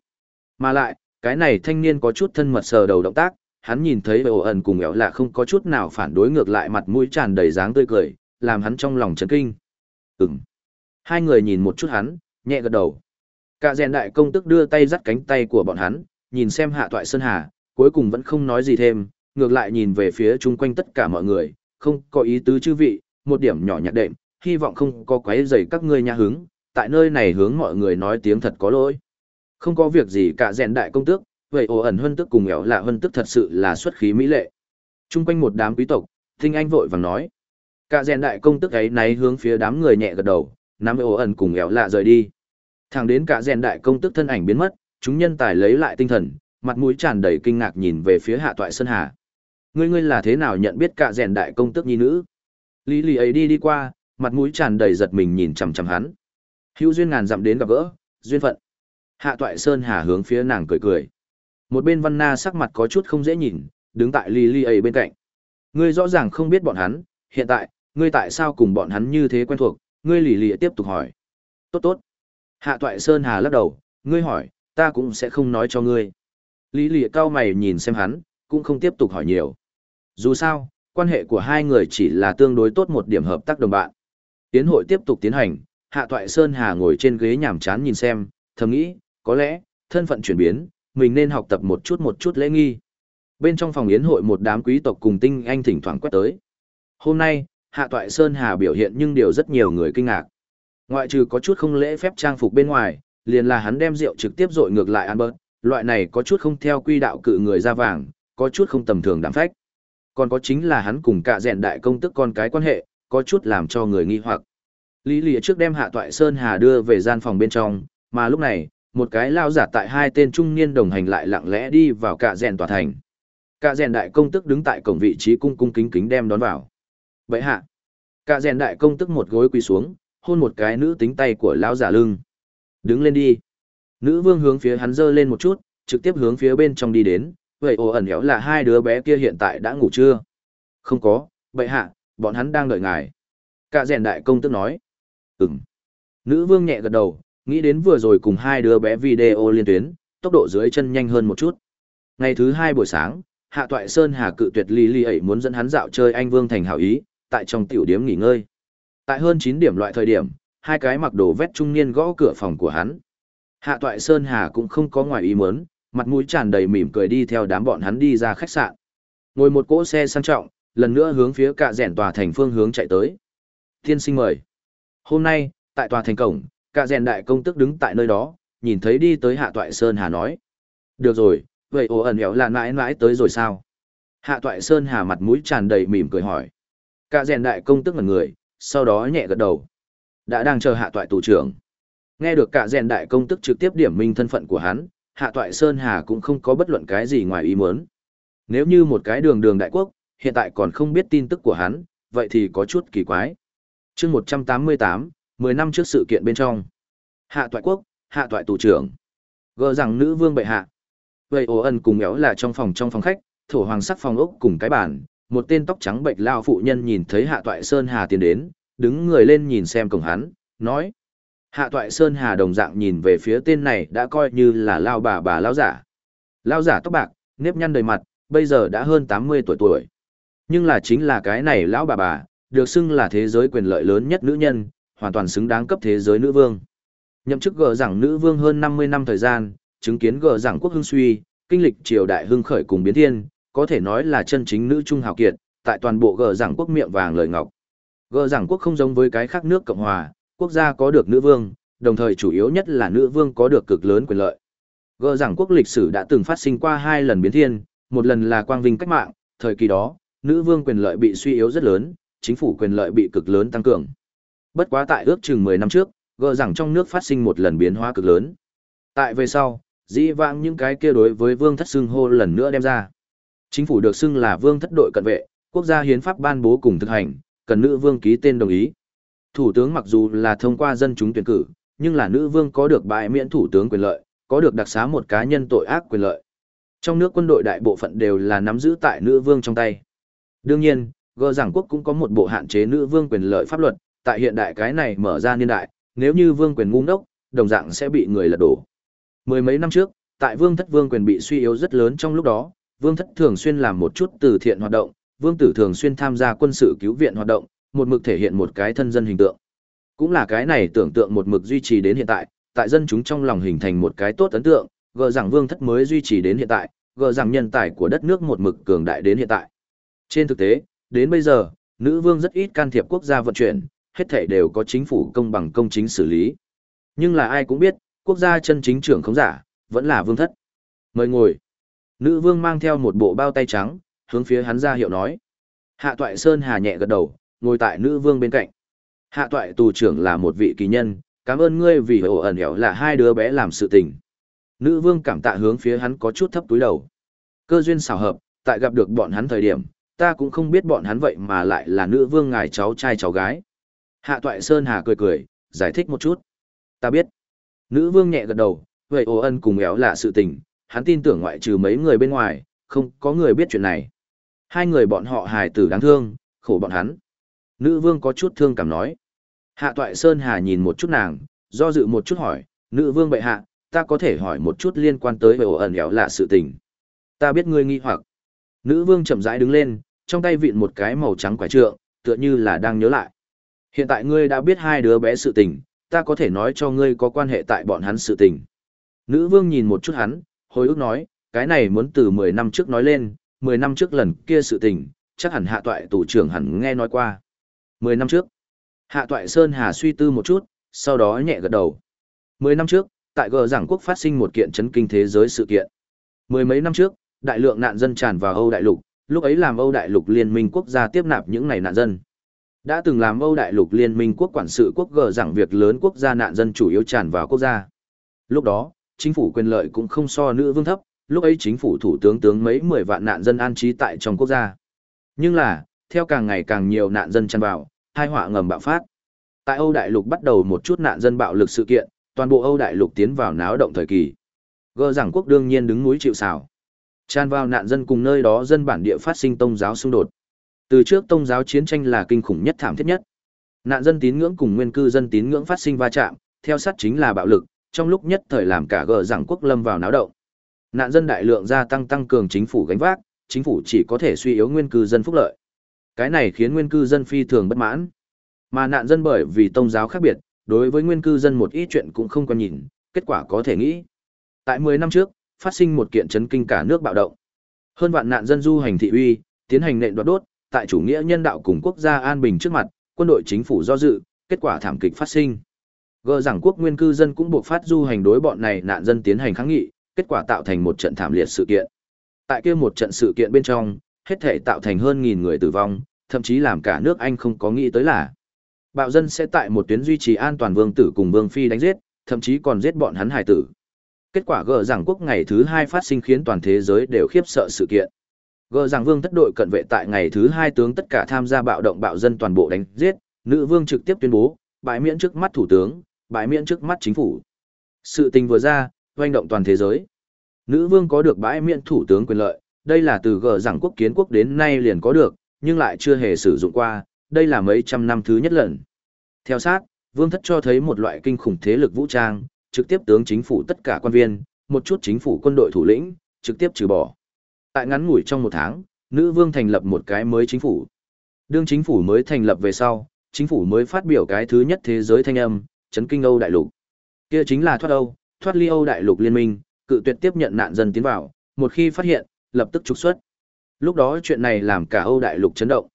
S1: Mà lại, cái này thanh niên có chút thân mật sờ đầu động tác, hắn nhìn thấy ổ ẩn cùng éo là không có chút nào phản đối ngược lại mặt mũi tràn đầy dáng tươi cười, làm hắn trong lòng chấn kinh. Ừm. Hai người nhìn một chút hắn, nhẹ gật đầu. Cả rèn đại công tức đưa tay dắt cánh tay của bọn hắn, nhìn xem hạ toại Sơn Hà, cuối cùng vẫn không nói gì thêm, ngược lại nhìn về phía chung quanh tất cả mọi người, không có ý tứ chư vị, một điểm nhỏ nhặt đệm, hy vọng không có quấy rầy các ngươi nhà hứng, tại nơi này hướng mọi người nói tiếng thật có lỗi. Không có việc gì cả rèn đại công tước, vậy ồ ẩn hân tức cùng éo lạ hân tức thật sự là xuất khí mỹ lệ. chung quanh một đám quý tộc, tinh anh vội vàng nói. Cả rèn đại công tức ấy náy hướng phía đám người nhẹ gật đầu, nắm ổ ẩn cùng éo lạ rời đi. Thẳng đến cả rèn đại công tức thân ảnh biến mất, chúng nhân tài lấy lại tinh thần, mặt mũi tràn đầy kinh ngạc nhìn về phía hạ toại sơn hà. Ngươi ngươi là thế nào nhận biết cả rèn đại công tức nhi nữ? Lý lì ấy đi đi qua, mặt mũi tràn đầy giật mình nhìn chằm chằm hắn. Hữu duyên ngàn dặm đến gặp gỡ, duyên phận. Hạ toại sơn hà hướng phía nàng cười cười. Một bên văn na sắc mặt có chút không dễ nhìn, đứng tại Lý lì ấy bên cạnh. Ngươi rõ ràng không biết bọn hắn, hiện tại, ngươi tại sao cùng bọn hắn như thế quen thuộc, ngươi lì lì tiếp tục hỏi. Tốt tốt. Hạ toại sơn hà lắc đầu, ngươi hỏi, ta cũng sẽ không nói cho ngươi. Lý Lệ cao mày nhìn xem hắn, cũng không tiếp tục hỏi nhiều. Dù sao, quan hệ của hai người chỉ là tương đối tốt một điểm hợp tác đồng bạn. Tiến hội tiếp tục tiến hành, Hạ Toại Sơn Hà ngồi trên ghế nhàm chán nhìn xem, thầm nghĩ, có lẽ, thân phận chuyển biến, mình nên học tập một chút một chút lễ nghi. Bên trong phòng yến hội một đám quý tộc cùng tinh anh thỉnh thoảng quét tới. Hôm nay, Hạ Toại Sơn Hà biểu hiện nhưng điều rất nhiều người kinh ngạc. Ngoại trừ có chút không lễ phép trang phục bên ngoài, liền là hắn đem rượu trực tiếp dội ngược lại Albert, loại này có chút không theo quy đạo cự người ra vàng, có chút không tầm thường đảm phách. Còn có chính là hắn cùng cả rèn đại công tức con cái quan hệ, có chút làm cho người nghi hoặc. Lý lìa trước đem hạ toại Sơn Hà đưa về gian phòng bên trong, mà lúc này, một cái lao giả tại hai tên trung niên đồng hành lại lặng lẽ đi vào cả rèn tòa thành. Cả rèn đại công tức đứng tại cổng vị trí cung cung kính kính đem đón vào. Vậy hạ, cả rèn đại công tức một gối quỳ xuống, hôn một cái nữ tính tay của lão giả lưng. Đứng lên đi. Nữ vương hướng phía hắn giơ lên một chút, trực tiếp hướng phía bên trong đi đến, vậy ồ ẩn héo là hai đứa bé kia hiện tại đã ngủ chưa? Không có, vậy hạ, bọn hắn đang đợi ngài. Cả rèn đại công tức nói. Ừm. Nữ vương nhẹ gật đầu, nghĩ đến vừa rồi cùng hai đứa bé video liên tuyến, tốc độ dưới chân nhanh hơn một chút. Ngày thứ hai buổi sáng, Hạ Toại Sơn Hà cự tuyệt Lý Lý ấy muốn dẫn hắn dạo chơi anh Vương thành hảo ý, tại trong tiểu điếm nghỉ ngơi. Tại hơn 9 điểm loại thời điểm, hai cái mặc đồ vét trung niên gõ cửa phòng của hắn. Hạ Toại Sơn Hà cũng không có ngoài ý muốn, mặt mũi tràn đầy mỉm cười đi theo đám bọn hắn đi ra khách sạn. Ngồi một cỗ xe sang trọng, lần nữa hướng phía cạ rèn tòa thành phương hướng chạy tới. Tiên sinh mời. Hôm nay, tại tòa thành cổng, cạ rèn đại công tức đứng tại nơi đó, nhìn thấy đi tới Hạ Toại Sơn Hà nói. Được rồi, vậy ồ ẩn hẻo là mãi mãi tới rồi sao? Hạ Toại Sơn Hà mặt mũi tràn đầy mỉm cười hỏi. Cả rèn đại công tức ngẩn người, sau đó nhẹ gật đầu. Đã đang chờ Hạ Toại tù trưởng. Nghe được cả rèn đại công tức trực tiếp điểm minh thân phận của hắn, Hạ Toại Sơn Hà cũng không có bất luận cái gì ngoài ý muốn. Nếu như một cái đường đường đại quốc, hiện tại còn không biết tin tức của hắn, vậy thì có chút kỳ quái. chương 188, 10 năm trước sự kiện bên trong. Hạ Toại Quốc, Hạ Toại Tù trưởng. Gờ rằng nữ vương bệ hạ. Vậy ồ ân cùng éo là trong phòng trong phòng khách, thổ hoàng sắc phòng ốc cùng cái bàn, một tên tóc trắng bệnh lao phụ nhân nhìn thấy Hạ Toại Sơn Hà tiến đến, đứng người lên nhìn xem cổng hắn, nói. Hạ toại Sơn Hà đồng dạng nhìn về phía tên này đã coi như là lao bà bà lao giả. Lao giả tóc bạc, nếp nhăn đầy mặt, bây giờ đã hơn 80 tuổi tuổi. Nhưng là chính là cái này lão bà bà, được xưng là thế giới quyền lợi lớn nhất nữ nhân, hoàn toàn xứng đáng cấp thế giới nữ vương. Nhậm chức gờ rằng nữ vương hơn 50 năm thời gian, chứng kiến gờ rằng quốc hưng suy, kinh lịch triều đại hưng khởi cùng biến thiên, có thể nói là chân chính nữ trung hào kiệt, tại toàn bộ gờ giảng quốc miệng vàng lời ngọc. Gờ giảng quốc không giống với cái khác nước Cộng hòa, quốc gia có được nữ vương, đồng thời chủ yếu nhất là nữ vương có được cực lớn quyền lợi. gờ giảng quốc lịch sử đã từng phát sinh qua hai lần biến thiên, một lần là quang vinh cách mạng, thời kỳ đó, nữ vương quyền lợi bị suy yếu rất lớn, chính phủ quyền lợi bị cực lớn tăng cường. Bất quá tại ước chừng 10 năm trước, gờ rằng trong nước phát sinh một lần biến hóa cực lớn. Tại về sau, dĩ vãng những cái kia đối với vương thất xưng hô lần nữa đem ra. Chính phủ được xưng là vương thất đội cận vệ, quốc gia hiến pháp ban bố cùng thực hành, cần nữ vương ký tên đồng ý. Thủ tướng mặc dù là thông qua dân chúng tuyển cử, nhưng là nữ vương có được bãi miễn thủ tướng quyền lợi, có được đặc xá một cá nhân tội ác quyền lợi. Trong nước quân đội đại bộ phận đều là nắm giữ tại nữ vương trong tay. Đương nhiên, gờ giảng quốc cũng có một bộ hạn chế nữ vương quyền lợi pháp luật, tại hiện đại cái này mở ra niên đại, nếu như vương quyền ngu ngốc, đồng dạng sẽ bị người lật đổ. Mười mấy năm trước, tại vương thất vương quyền bị suy yếu rất lớn trong lúc đó, vương thất thường xuyên làm một chút từ thiện hoạt động, vương tử thường xuyên tham gia quân sự cứu viện hoạt động, một mực thể hiện một cái thân dân hình tượng. Cũng là cái này tưởng tượng một mực duy trì đến hiện tại, tại dân chúng trong lòng hình thành một cái tốt ấn tượng, gờ rằng vương thất mới duy trì đến hiện tại, gờ rằng nhân tài của đất nước một mực cường đại đến hiện tại. Trên thực tế, đến bây giờ, nữ vương rất ít can thiệp quốc gia vận chuyển, hết thảy đều có chính phủ công bằng công chính xử lý. Nhưng là ai cũng biết, quốc gia chân chính trưởng không giả, vẫn là vương thất. Mời ngồi. Nữ vương mang theo một bộ bao tay trắng, hướng phía hắn ra hiệu nói. Hạ toại Sơn Hà nhẹ gật đầu, ngồi tại nữ vương bên cạnh. Hạ toại tù trưởng là một vị kỳ nhân, cảm ơn ngươi vì ổ ẩn hẻo là hai đứa bé làm sự tình. Nữ vương cảm tạ hướng phía hắn có chút thấp túi đầu. Cơ duyên xảo hợp, tại gặp được bọn hắn thời điểm, ta cũng không biết bọn hắn vậy mà lại là nữ vương ngài cháu trai cháu gái. Hạ toại Sơn Hà cười cười, giải thích một chút. Ta biết. Nữ vương nhẹ gật đầu, vậy ổ ân cùng éo là sự tình, hắn tin tưởng ngoại trừ mấy người bên ngoài, không có người biết chuyện này. Hai người bọn họ hài tử đáng thương, khổ bọn hắn. Nữ vương có chút thương cảm nói. Hạ toại Sơn Hà nhìn một chút nàng, do dự một chút hỏi, nữ vương bệ hạ, ta có thể hỏi một chút liên quan tới về ổ ẩn éo lạ sự tình. Ta biết ngươi nghi hoặc. Nữ vương chậm rãi đứng lên, trong tay vịn một cái màu trắng quả trượng, tựa như là đang nhớ lại. Hiện tại ngươi đã biết hai đứa bé sự tình, ta có thể nói cho ngươi có quan hệ tại bọn hắn sự tình. Nữ vương nhìn một chút hắn, hồi ức nói, cái này muốn từ 10 năm trước nói lên, 10 năm trước lần kia sự tình, chắc hẳn hạ toại tủ trưởng hẳn nghe nói qua. 10 năm trước, hạ toại Sơn Hà suy tư một chút, sau đó nhẹ gật đầu. 10 năm trước, tại gờ giảng quốc phát sinh một kiện chấn kinh thế giới sự kiện. Mười mấy năm trước, đại lượng nạn dân tràn vào Âu đại lục, lúc ấy làm Âu đại lục liên minh quốc gia tiếp nạp những này nạn dân. Đã từng làm Âu đại lục liên minh quốc quản sự quốc gờ giảng việc lớn quốc gia nạn dân chủ yếu tràn vào quốc gia. Lúc đó, chính phủ quyền lợi cũng không so nữ vương thấp, lúc ấy chính phủ thủ tướng tướng mấy mười vạn nạn dân an trí tại trong quốc gia. Nhưng là, theo càng ngày càng nhiều nạn dân tràn vào, hai họa ngầm bạo phát. Tại Âu đại lục bắt đầu một chút nạn dân bạo lực sự kiện, toàn bộ Âu đại lục tiến vào náo động thời kỳ. Gơ Rằng quốc đương nhiên đứng núi chịu sào. Tràn vào nạn dân cùng nơi đó dân bản địa phát sinh tôn giáo xung đột. Từ trước tôn giáo chiến tranh là kinh khủng nhất thảm thiết nhất. Nạn dân tín ngưỡng cùng nguyên cư dân tín ngưỡng phát sinh va chạm, theo sát chính là bạo lực, trong lúc nhất thời làm cả gờ giảng quốc lâm vào náo động. Nạn dân đại lượng gia tăng tăng cường chính phủ gánh vác, chính phủ chỉ có thể suy yếu nguyên cư dân phúc lợi. Cái này khiến nguyên cư dân phi thường bất mãn. Mà nạn dân bởi vì tôn giáo khác biệt, đối với nguyên cư dân một ít chuyện cũng không quan nhìn, kết quả có thể nghĩ. Tại 10 năm trước, phát sinh một kiện chấn kinh cả nước bạo động. Hơn vạn nạn dân du hành thị uy, tiến hành nện đoạt đốt, tại chủ nghĩa nhân đạo cùng quốc gia an bình trước mặt, quân đội chính phủ do dự, kết quả thảm kịch phát sinh. Gờ rằng quốc nguyên cư dân cũng buộc phát du hành đối bọn này nạn dân tiến hành kháng nghị, kết quả tạo thành một trận thảm liệt sự kiện. Tại kia một trận sự kiện bên trong, hết thể tạo thành hơn nghìn người tử vong, thậm chí làm cả nước Anh không có nghĩ tới là bạo dân sẽ tại một tuyến duy trì an toàn vương tử cùng vương phi đánh giết, thậm chí còn giết bọn hắn hải tử. Kết quả gờ rằng quốc ngày thứ hai phát sinh khiến toàn thế giới đều khiếp sợ sự kiện. Gờ rằng vương thất đội cận vệ tại ngày thứ hai tướng tất cả tham gia bạo động bạo dân toàn bộ đánh giết, nữ vương trực tiếp tuyên bố, bãi miễn trước mắt thủ tướng, bãi miễn trước mắt chính phủ. Sự tình vừa ra, doanh động toàn thế giới. Nữ vương có được bãi miễn thủ tướng quyền lợi, đây là từ gờ rằng quốc kiến quốc đến nay liền có được, nhưng lại chưa hề sử dụng qua, đây là mấy trăm năm thứ nhất lần. Theo sát, vương thất cho thấy một loại kinh khủng thế lực vũ trang, trực tiếp tướng chính phủ tất cả quan viên, một chút chính phủ quân đội thủ lĩnh, trực tiếp trừ bỏ. Tại ngắn ngủi trong một tháng, nữ vương thành lập một cái mới chính phủ. Đương chính phủ mới thành lập về sau, chính phủ mới phát biểu cái thứ nhất thế giới thanh âm, chấn kinh Âu đại lục. Kia chính là thoát Âu, thoát ly Âu đại lục liên minh, cự tuyệt tiếp nhận nạn dân tiến vào, một khi phát hiện, lập tức trục xuất. Lúc đó chuyện này làm cả Âu đại lục chấn động.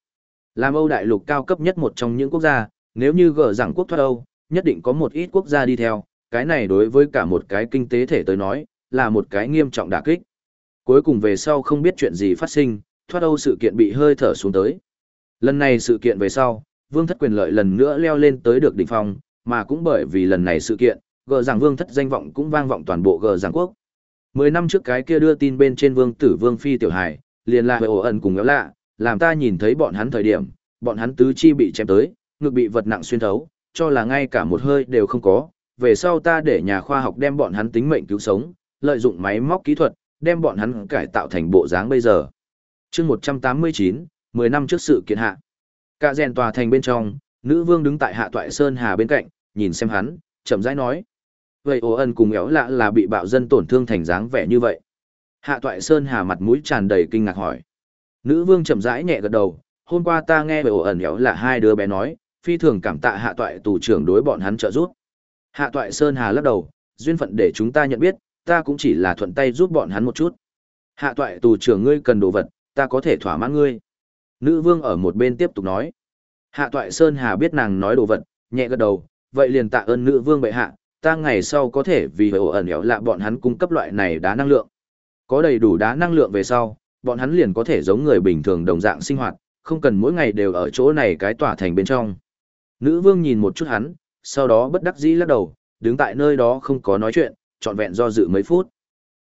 S1: Làm Âu đại lục cao cấp nhất một trong những quốc gia, nếu như gỡ rằng quốc thoát Âu, nhất định có một ít quốc gia đi theo, cái này đối với cả một cái kinh tế thể tới nói, là một cái nghiêm trọng đả kích. Cuối cùng về sau không biết chuyện gì phát sinh, thoát Âu sự kiện bị hơi thở xuống tới. Lần này sự kiện về sau, vương thất quyền lợi lần nữa leo lên tới được đỉnh phong, mà cũng bởi vì lần này sự kiện, gờ rằng vương thất danh vọng cũng vang vọng toàn bộ gờ giảng quốc. Mười năm trước cái kia đưa tin bên trên vương tử vương phi tiểu hải, liền là ổ ẩn cùng ngéo lạ, làm ta nhìn thấy bọn hắn thời điểm, bọn hắn tứ chi bị chém tới, ngực bị vật nặng xuyên thấu, cho là ngay cả một hơi đều không có. Về sau ta để nhà khoa học đem bọn hắn tính mệnh cứu sống, lợi dụng máy móc kỹ thuật, đem bọn hắn cải tạo thành bộ dáng bây giờ. chương 189, 10 năm trước sự kiện hạ. Cả rèn tòa thành bên trong, nữ vương đứng tại hạ toại Sơn Hà bên cạnh, nhìn xem hắn, chậm rãi nói. Vậy ổ ân cùng éo lạ là bị bạo dân tổn thương thành dáng vẻ như vậy. Hạ toại Sơn Hà mặt mũi tràn đầy kinh ngạc hỏi. Nữ vương chậm rãi nhẹ gật đầu, hôm qua ta nghe về ổ ẩn éo là hai đứa bé nói, phi thường cảm tạ hạ toại tù trưởng đối bọn hắn trợ giúp. Hạ toại Sơn Hà lắc đầu, duyên phận để chúng ta nhận biết, ta cũng chỉ là thuận tay giúp bọn hắn một chút. Hạ toại tù trưởng ngươi cần đồ vật, ta có thể thỏa mãn ngươi. Nữ vương ở một bên tiếp tục nói. Hạ toại Sơn Hà biết nàng nói đồ vật, nhẹ gật đầu, vậy liền tạ ơn nữ vương bệ hạ, ta ngày sau có thể vì ổ ẩn éo lạ bọn hắn cung cấp loại này đá năng lượng. Có đầy đủ đá năng lượng về sau, bọn hắn liền có thể giống người bình thường đồng dạng sinh hoạt, không cần mỗi ngày đều ở chỗ này cái tỏa thành bên trong. Nữ vương nhìn một chút hắn, sau đó bất đắc dĩ lắc đầu, đứng tại nơi đó không có nói chuyện, trọn vẹn do dự mấy phút.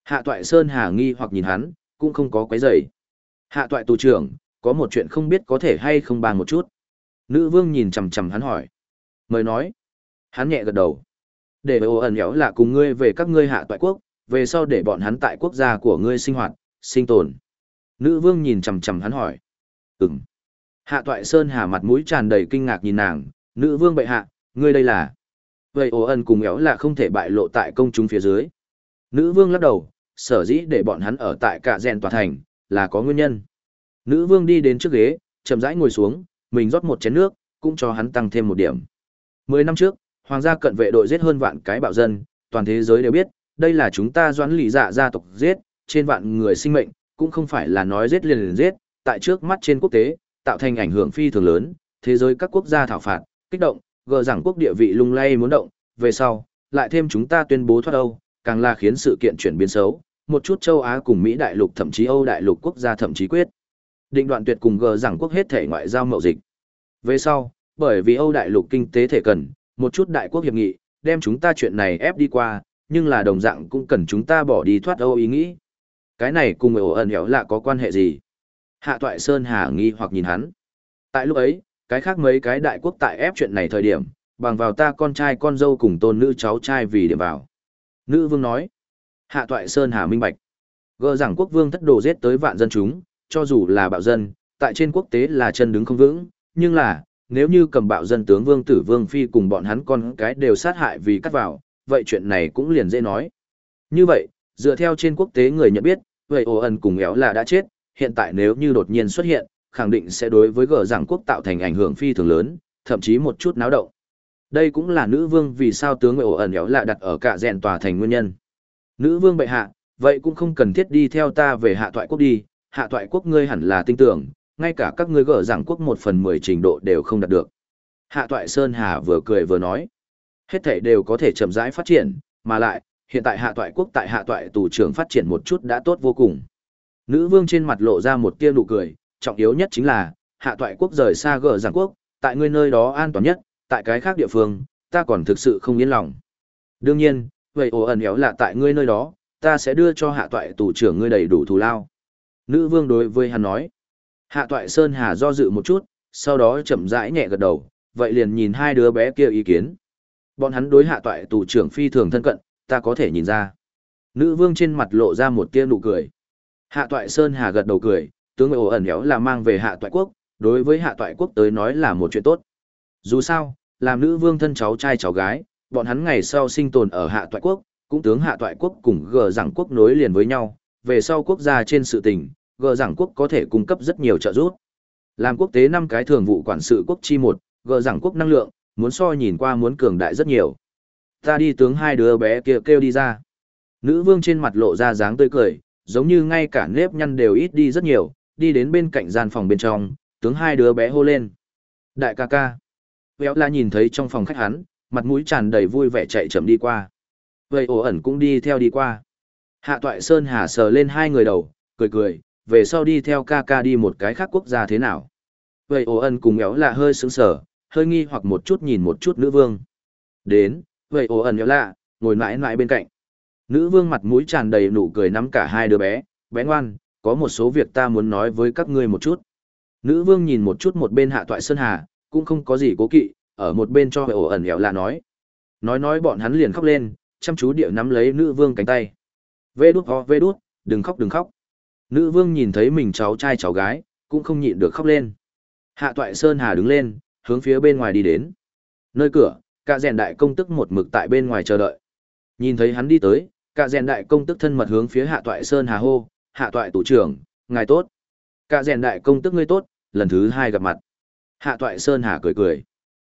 S1: Hạ toại Sơn Hà nghi hoặc nhìn hắn, cũng không có quấy rầy. Hạ toại tù trưởng, có một chuyện không biết có thể hay không bàn một chút. Nữ vương nhìn chằm chằm hắn hỏi. Mời nói. Hắn nhẹ gật đầu. Để ô ẩn éo là cùng ngươi về các ngươi hạ toại quốc, về sau để bọn hắn tại quốc gia của ngươi sinh hoạt, sinh tồn. Nữ vương nhìn chằm chằm hắn hỏi. Ừm. Hạ toại Sơn Hà mặt mũi tràn đầy kinh ngạc nhìn nàng, nữ vương bệ hạ, ngươi đây là. Vậy ồ ẩn cùng éo là không thể bại lộ tại công chúng phía dưới. Nữ vương lắc đầu, sở dĩ để bọn hắn ở tại cả rèn tòa thành, là có nguyên nhân. Nữ vương đi đến trước ghế, chậm rãi ngồi xuống, mình rót một chén nước, cũng cho hắn tăng thêm một điểm. Mười năm trước, hoàng gia cận vệ đội giết hơn vạn cái bạo dân, toàn thế giới đều biết, đây là chúng ta doãn lì dạ gia tộc giết, trên vạn người sinh mệnh, cũng không phải là nói giết liền liền giết, tại trước mắt trên quốc tế, tạo thành ảnh hưởng phi thường lớn, thế giới các quốc gia thảo phạt, kích động, gờ rằng quốc địa vị lung lay muốn động, về sau, lại thêm chúng ta tuyên bố thoát Âu, càng là khiến sự kiện chuyển biến xấu, một chút châu Á cùng Mỹ đại lục thậm chí Âu đại lục quốc gia thậm chí quyết. Định đoạn tuyệt cùng gờ rằng quốc hết thể ngoại giao mậu dịch. Về sau, bởi vì Âu đại lục kinh tế thể cần, một chút đại quốc hiệp nghị, đem chúng ta chuyện này ép đi qua, nhưng là đồng dạng cũng cần chúng ta bỏ đi thoát Âu ý nghĩ. Cái này cùng ổ ẩn hẻo lạ có quan hệ gì? Hạ toại Sơn Hà nghi hoặc nhìn hắn. Tại lúc ấy, cái khác mấy cái đại quốc tại ép chuyện này thời điểm, bằng vào ta con trai con dâu cùng tôn nữ cháu trai vì điểm vào. Nữ vương nói. Hạ toại Sơn Hà minh bạch. gờ rằng quốc vương thất đồ giết tới vạn dân chúng, cho dù là bạo dân, tại trên quốc tế là chân đứng không vững, nhưng là, nếu như cầm bạo dân tướng vương tử vương phi cùng bọn hắn con cái đều sát hại vì cắt vào, vậy chuyện này cũng liền dễ nói. Như vậy, dựa theo trên quốc tế người nhận biết, vậy ồ ẩn cùng éo là đã chết, hiện tại nếu như đột nhiên xuất hiện, khẳng định sẽ đối với gờ giảng quốc tạo thành ảnh hưởng phi thường lớn, thậm chí một chút náo động. Đây cũng là nữ vương vì sao tướng ổ ẩn éo là đặt ở cả rèn tòa thành nguyên nhân. Nữ vương bệ hạ, vậy cũng không cần thiết đi theo ta về hạ thoại quốc đi, hạ toại quốc ngươi hẳn là tin tưởng, ngay cả các ngươi gỡ giảng quốc một phần mười trình độ đều không đạt được. Hạ toại Sơn Hà vừa cười vừa nói, hết thể đều có thể chậm rãi phát triển, mà lại, hiện tại hạ toại quốc tại hạ toại tù trưởng phát triển một chút đã tốt vô cùng. Nữ vương trên mặt lộ ra một tia nụ cười, trọng yếu nhất chính là, hạ toại quốc rời xa gỡ giảng quốc, tại ngươi nơi đó an toàn nhất, tại cái khác địa phương, ta còn thực sự không yên lòng. Đương nhiên, vậy ồ ẩn éo là tại ngươi nơi đó, ta sẽ đưa cho hạ toại tù trưởng ngươi đầy đủ thù lao. Nữ vương đối với hắn nói. Hạ toại Sơn Hà do dự một chút, sau đó chậm rãi nhẹ gật đầu, vậy liền nhìn hai đứa bé kia ý kiến. Bọn hắn đối hạ toại tù trưởng phi thường thân cận, ta có thể nhìn ra. Nữ vương trên mặt lộ ra một tia nụ cười. Hạ toại Sơn Hà gật đầu cười, tướng ổ ẩn éo là mang về hạ toại quốc, đối với hạ toại quốc tới nói là một chuyện tốt. Dù sao, làm nữ vương thân cháu trai cháu gái, bọn hắn ngày sau sinh tồn ở hạ toại quốc, cũng tướng hạ toại quốc cùng gờ rằng quốc nối liền với nhau, về sau quốc gia trên sự tình, gờ giảng quốc có thể cung cấp rất nhiều trợ giúp. Làm quốc tế năm cái thường vụ quản sự quốc chi một, gờ giảng quốc năng lượng, muốn so nhìn qua muốn cường đại rất nhiều. Ta đi tướng hai đứa bé kia kêu đi ra. Nữ vương trên mặt lộ ra dáng tươi cười, giống như ngay cả nếp nhăn đều ít đi rất nhiều, đi đến bên cạnh gian phòng bên trong, tướng hai đứa bé hô lên. Đại ca ca. Véo la nhìn thấy trong phòng khách hắn, mặt mũi tràn đầy vui vẻ chạy chậm đi qua. Vậy ổ ẩn cũng đi theo đi qua. Hạ toại Sơn Hà sờ lên hai người đầu, cười cười, về sau đi theo ca ca đi một cái khác quốc gia thế nào. Vậy ổ Ân cùng éo là hơi sững sờ, hơi nghi hoặc một chút nhìn một chút nữ vương. Đến, vậy ổ ẩn éo lạ, ngồi mãi mãi bên cạnh. Nữ vương mặt mũi tràn đầy nụ cười nắm cả hai đứa bé, bé ngoan, có một số việc ta muốn nói với các ngươi một chút. Nữ vương nhìn một chút một bên hạ toại Sơn Hà, cũng không có gì cố kỵ, ở một bên cho ổ ẩn éo là nói. Nói nói bọn hắn liền khóc lên, chăm chú điệu nắm lấy nữ vương cánh tay. Vê đút ho vê đút, đừng khóc đừng khóc. Nữ vương nhìn thấy mình cháu trai cháu gái, cũng không nhịn được khóc lên. Hạ toại Sơn Hà đứng lên, hướng phía bên ngoài đi đến. Nơi cửa, cả rèn đại công tức một mực tại bên ngoài chờ đợi. Nhìn thấy hắn đi tới, cả rèn đại công tức thân mật hướng phía hạ toại Sơn Hà hô, hạ toại tủ trưởng, ngài tốt. Cả rèn đại công tức ngươi tốt, lần thứ hai gặp mặt. Hạ toại Sơn Hà cười cười.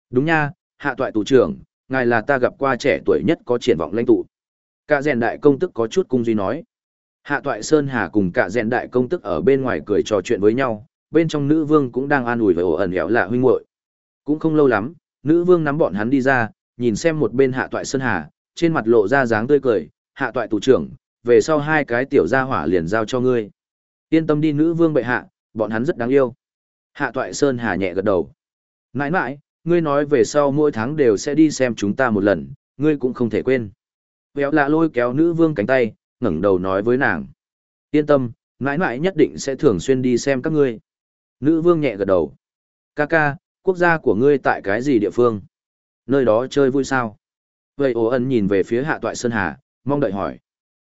S1: Đúng nha, hạ toại tù trưởng, ngài là ta gặp qua trẻ tuổi nhất có triển vọng lãnh tụ. Cả rèn đại công tức có chút cung duy nói. Hạ toại Sơn Hà cùng cả rèn đại công tức ở bên ngoài cười trò chuyện với nhau, bên trong nữ vương cũng đang an ủi với ổ ẩn éo là huynh muội. Cũng không lâu lắm, nữ vương nắm bọn hắn đi ra, nhìn xem một bên hạ toại Sơn Hà, trên mặt lộ ra dáng tươi cười, hạ toại tù trưởng, về sau hai cái tiểu gia hỏa liền giao cho ngươi. Yên tâm đi nữ vương bệ hạ, bọn hắn rất đáng yêu. Hạ toại Sơn Hà nhẹ gật đầu. Nãi nãi, ngươi nói về sau mỗi tháng đều sẽ đi xem chúng ta một lần, ngươi cũng không thể quên. Véo lạ lôi kéo nữ vương cánh tay, ngẩng đầu nói với nàng. Yên tâm, mãi mãi nhất định sẽ thường xuyên đi xem các ngươi. Nữ vương nhẹ gật đầu. Ca ca, quốc gia của ngươi tại cái gì địa phương? Nơi đó chơi vui sao? Vậy ồ ân nhìn về phía hạ toại Sơn Hà, mong đợi hỏi.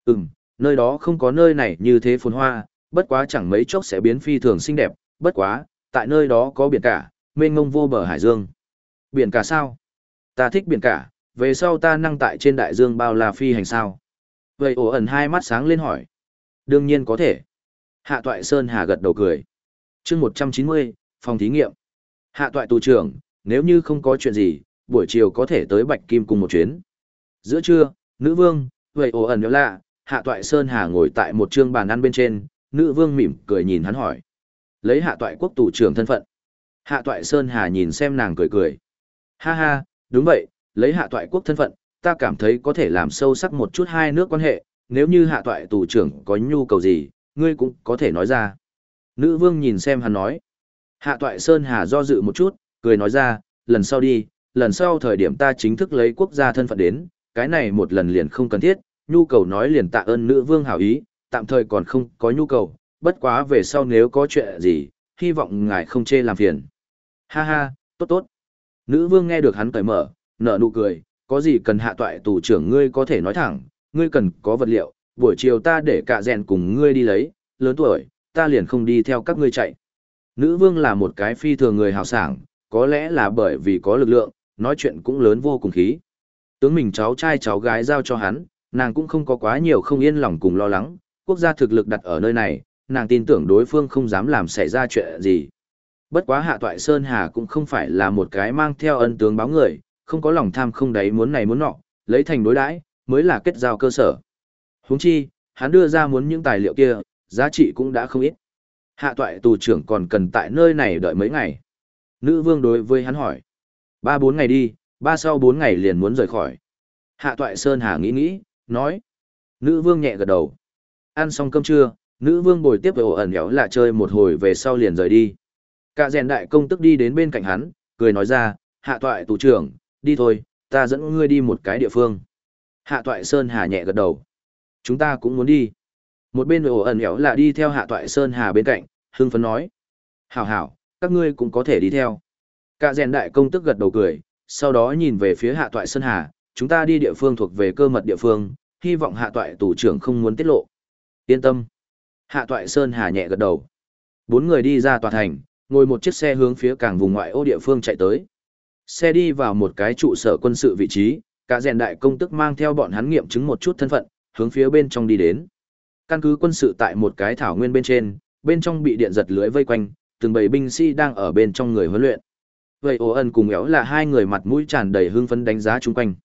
S1: Ừm, nơi đó không có nơi này như thế phồn hoa, bất quá chẳng mấy chốc sẽ biến phi thường xinh đẹp, bất quá, tại nơi đó có biển cả, mênh mông vô bờ hải dương. Biển cả sao? Ta thích biển cả, về sau ta năng tại trên đại dương bao la phi hành sao? Vậy ổ ẩn hai mắt sáng lên hỏi. Đương nhiên có thể. Hạ toại Sơn Hà gật đầu cười. chương một trăm chín mươi, phòng thí nghiệm. Hạ toại tù trưởng, nếu như không có chuyện gì, buổi chiều có thể tới Bạch Kim cùng một chuyến. Giữa trưa, nữ vương, vậy ổ ẩn nhớ lạ, hạ toại Sơn Hà ngồi tại một trương bàn ăn bên trên, nữ vương mỉm cười nhìn hắn hỏi. Lấy hạ toại quốc tù trưởng thân phận. Hạ toại Sơn Hà nhìn xem nàng cười cười. Ha ha, đúng vậy, lấy hạ toại quốc thân phận, ta cảm thấy có thể làm sâu sắc một chút hai nước quan hệ, nếu như hạ toại tù trưởng có nhu cầu gì, ngươi cũng có thể nói ra. Nữ vương nhìn xem hắn nói. Hạ toại Sơn Hà do dự một chút, cười nói ra, lần sau đi, lần sau thời điểm ta chính thức lấy quốc gia thân phận đến, cái này một lần liền không cần thiết, nhu cầu nói liền tạ ơn nữ vương hảo ý, tạm thời còn không có nhu cầu, bất quá về sau nếu có chuyện gì, hy vọng ngài không chê làm phiền. Ha ha, tốt tốt. Nữ vương nghe được hắn cởi mở, nở nụ cười, có gì cần hạ toại tù trưởng ngươi có thể nói thẳng, ngươi cần có vật liệu, buổi chiều ta để cả rèn cùng ngươi đi lấy, lớn tuổi, ta liền không đi theo các ngươi chạy. Nữ vương là một cái phi thường người hào sảng, có lẽ là bởi vì có lực lượng, nói chuyện cũng lớn vô cùng khí. Tướng mình cháu trai cháu gái giao cho hắn, nàng cũng không có quá nhiều không yên lòng cùng lo lắng, quốc gia thực lực đặt ở nơi này, nàng tin tưởng đối phương không dám làm xảy ra chuyện gì. Bất quá hạ toại Sơn Hà cũng không phải là một cái mang theo ân tướng báo người, không có lòng tham không đáy muốn này muốn nọ, lấy thành đối đãi mới là kết giao cơ sở. Huống chi, hắn đưa ra muốn những tài liệu kia, giá trị cũng đã không ít. Hạ toại tù trưởng còn cần tại nơi này đợi mấy ngày. Nữ vương đối với hắn hỏi. Ba bốn ngày đi, ba sau bốn ngày liền muốn rời khỏi. Hạ toại Sơn Hà nghĩ nghĩ, nói. Nữ vương nhẹ gật đầu. Ăn xong cơm trưa, nữ vương bồi tiếp về ổ ẩn éo là chơi một hồi về sau liền rời đi. Cả rèn đại công tức đi đến bên cạnh hắn, cười nói ra, hạ toại tù trưởng, đi thôi, ta dẫn ngươi đi một cái địa phương. Hạ toại Sơn Hà nhẹ gật đầu. Chúng ta cũng muốn đi. Một bên ổ ẩn éo là đi theo hạ toại Sơn Hà bên cạnh, hưng phấn nói. Hảo hảo, các ngươi cũng có thể đi theo. Cả rèn đại công tức gật đầu cười, sau đó nhìn về phía hạ toại Sơn Hà, chúng ta đi địa phương thuộc về cơ mật địa phương, hy vọng hạ toại tù trưởng không muốn tiết lộ. Yên tâm. Hạ toại Sơn Hà nhẹ gật đầu. Bốn người đi ra tòa thành, ngồi một chiếc xe hướng phía cảng vùng ngoại ô địa phương chạy tới. Xe đi vào một cái trụ sở quân sự vị trí, cả rèn đại công tức mang theo bọn hắn nghiệm chứng một chút thân phận, hướng phía bên trong đi đến. Căn cứ quân sự tại một cái thảo nguyên bên trên, bên trong bị điện giật lưới vây quanh, từng bầy binh sĩ đang ở bên trong người huấn luyện. Vậy ồ ân cùng éo là hai người mặt mũi tràn đầy hưng phấn đánh giá chung quanh.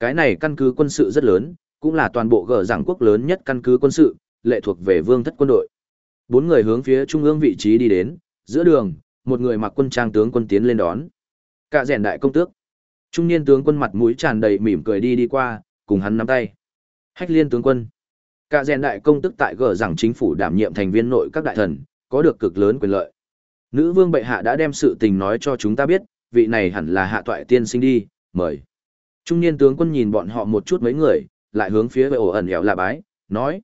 S1: Cái này căn cứ quân sự rất lớn, cũng là toàn bộ gở giảng quốc lớn nhất căn cứ quân sự, lệ thuộc về vương thất quân đội. Bốn người hướng phía trung ương vị trí đi đến, giữa đường, một người mặc quân trang tướng quân tiến lên đón. Cả rèn đại công tước. Trung niên tướng quân mặt mũi tràn đầy mỉm cười đi đi qua, cùng hắn nắm tay. Hách liên tướng quân. Cả rèn đại công tước tại gở rằng chính phủ đảm nhiệm thành viên nội các đại thần, có được cực lớn quyền lợi. Nữ vương bệ hạ đã đem sự tình nói cho chúng ta biết, vị này hẳn là hạ toại tiên sinh đi, mời. Trung niên tướng quân nhìn bọn họ một chút mấy người, lại hướng phía ổ ẩn éo là bái, nói.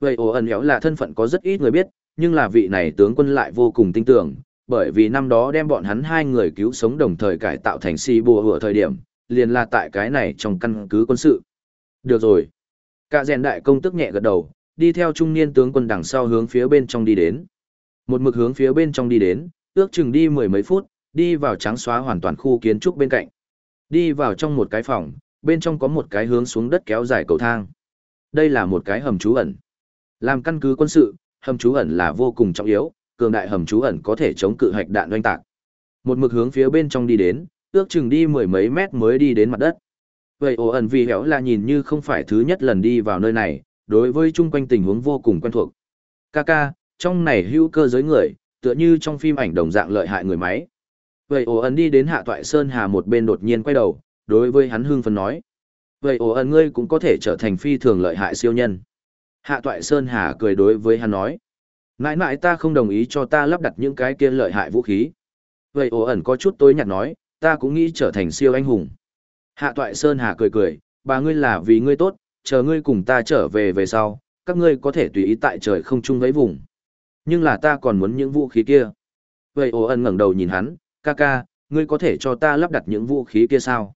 S1: Vậy ổ ẩn éo là thân phận có rất ít người biết, nhưng là vị này tướng quân lại vô cùng tin tưởng, bởi vì năm đó đem bọn hắn hai người cứu sống đồng thời cải tạo thành si bùa hửa thời điểm, liền là tại cái này trong căn cứ quân sự. Được rồi. Cả rèn đại công tức nhẹ gật đầu, đi theo trung niên tướng quân đằng sau hướng phía bên trong đi đến. Một mực hướng phía bên trong đi đến, ước chừng đi mười mấy phút, đi vào trắng xóa hoàn toàn khu kiến trúc bên cạnh. Đi vào trong một cái phòng, bên trong có một cái hướng xuống đất kéo dài cầu thang. Đây là một cái hầm trú ẩn. Làm căn cứ quân sự, hầm trú ẩn là vô cùng trọng yếu, cường đại hầm trú ẩn có thể chống cự hạch đạn oanh tạc. Một mực hướng phía bên trong đi đến, ước chừng đi mười mấy mét mới đi đến mặt đất. Vậy ổ ẩn vì héo là nhìn như không phải thứ nhất lần đi vào nơi này, đối với chung quanh tình huống vô cùng quen thuộc. Kaka, trong này hữu cơ giới người, tựa như trong phim ảnh đồng dạng lợi hại người máy. Vậy ổ ẩn đi đến hạ toại Sơn Hà một bên đột nhiên quay đầu, đối với hắn hưng phấn nói. Vậy ổ ẩn ngươi cũng có thể trở thành phi thường lợi hại siêu nhân. Hạ toại Sơn Hà cười đối với hắn nói. Nãi nãi ta không đồng ý cho ta lắp đặt những cái kia lợi hại vũ khí. Vậy ổ ẩn có chút tối nhạt nói, ta cũng nghĩ trở thành siêu anh hùng. Hạ toại Sơn Hà cười cười, bà ngươi là vì ngươi tốt, chờ ngươi cùng ta trở về về sau, các ngươi có thể tùy ý tại trời không chung với vùng. Nhưng là ta còn muốn những vũ khí kia. Vậy ổ ẩn ngẩng đầu nhìn hắn, ca ca, ngươi có thể cho ta lắp đặt những vũ khí kia sao?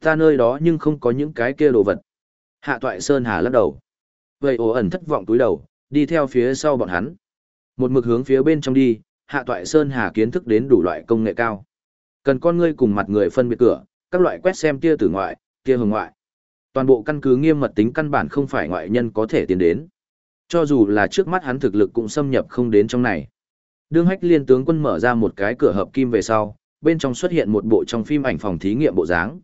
S1: Ta nơi đó nhưng không có những cái kia đồ vật. Hạ toại Sơn Hà lắc đầu. Vậy ổ ẩn thất vọng túi đầu, đi theo phía sau bọn hắn. Một mực hướng phía bên trong đi, hạ toại Sơn Hà kiến thức đến đủ loại công nghệ cao. Cần con ngươi cùng mặt người phân biệt cửa, các loại quét xem tia tử ngoại, tia hồng ngoại. Toàn bộ căn cứ nghiêm mật tính căn bản không phải ngoại nhân có thể tiến đến. Cho dù là trước mắt hắn thực lực cũng xâm nhập không đến trong này. Đương hách liên tướng quân mở ra một cái cửa hợp kim về sau, bên trong xuất hiện một bộ trong phim ảnh phòng thí nghiệm bộ dáng.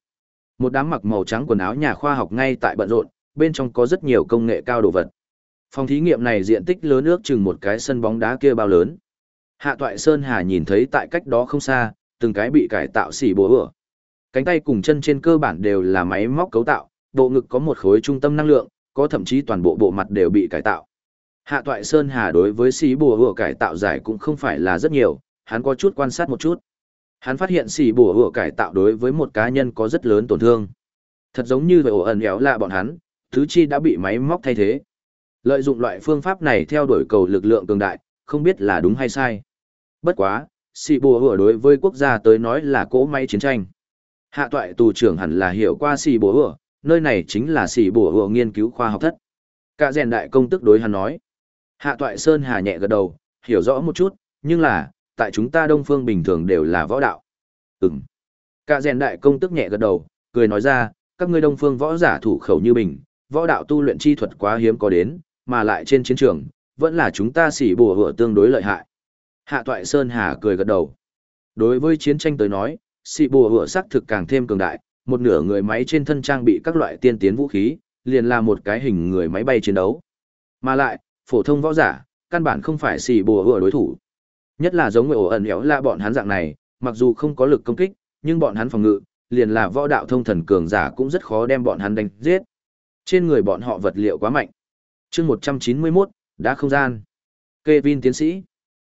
S1: Một đám mặc màu trắng quần áo nhà khoa học ngay tại bận rộn, bên trong có rất nhiều công nghệ cao đồ vật. Phòng thí nghiệm này diện tích lớn ước chừng một cái sân bóng đá kia bao lớn. Hạ Toại Sơn Hà nhìn thấy tại cách đó không xa, từng cái bị cải tạo xỉ bố ửa. Cánh tay cùng chân trên cơ bản đều là máy móc cấu tạo, bộ ngực có một khối trung tâm năng lượng, có thậm chí toàn bộ bộ mặt đều bị cải tạo. Hạ Toại Sơn Hà đối với xỉ bùa ửa cải tạo giải cũng không phải là rất nhiều, hắn có chút quan sát một chút. Hắn phát hiện xỉ bùa ửa cải tạo đối với một cá nhân có rất lớn tổn thương. Thật giống như về ổ ẩn éo lạ bọn hắn, thứ chi đã bị máy móc thay thế. Lợi dụng loại phương pháp này theo đuổi cầu lực lượng cường đại, không biết là đúng hay sai. Bất quá, xì bùa hựa đối với quốc gia tới nói là cỗ máy chiến tranh. Hạ toại tù trưởng hẳn là hiểu qua xì bùa hựa, nơi này chính là xì bùa hựa nghiên cứu khoa học thất. Cả rèn đại công tức đối hắn nói. Hạ toại Sơn Hà nhẹ gật đầu, hiểu rõ một chút, nhưng là, tại chúng ta đông phương bình thường đều là võ đạo. Ừm. Cả rèn đại công tức nhẹ gật đầu, cười nói ra, các ngươi đông phương võ giả thủ khẩu như bình, võ đạo tu luyện chi thuật quá hiếm có đến, mà lại trên chiến trường, vẫn là chúng ta xỉ bùa hựa tương đối lợi hại. Hạ toại Sơn Hà cười gật đầu. Đối với chiến tranh tới nói, xỉ bùa hựa xác thực càng thêm cường đại, một nửa người máy trên thân trang bị các loại tiên tiến vũ khí, liền là một cái hình người máy bay chiến đấu. Mà lại, phổ thông võ giả, căn bản không phải xỉ bùa hựa đối thủ. Nhất là giống người ổ ẩn éo là bọn hắn dạng này, mặc dù không có lực công kích, nhưng bọn hắn phòng ngự, liền là võ đạo thông thần cường giả cũng rất khó đem bọn hắn đánh giết. Trên người bọn họ vật liệu quá mạnh chương 191, đã không gian. Kevin tiến sĩ.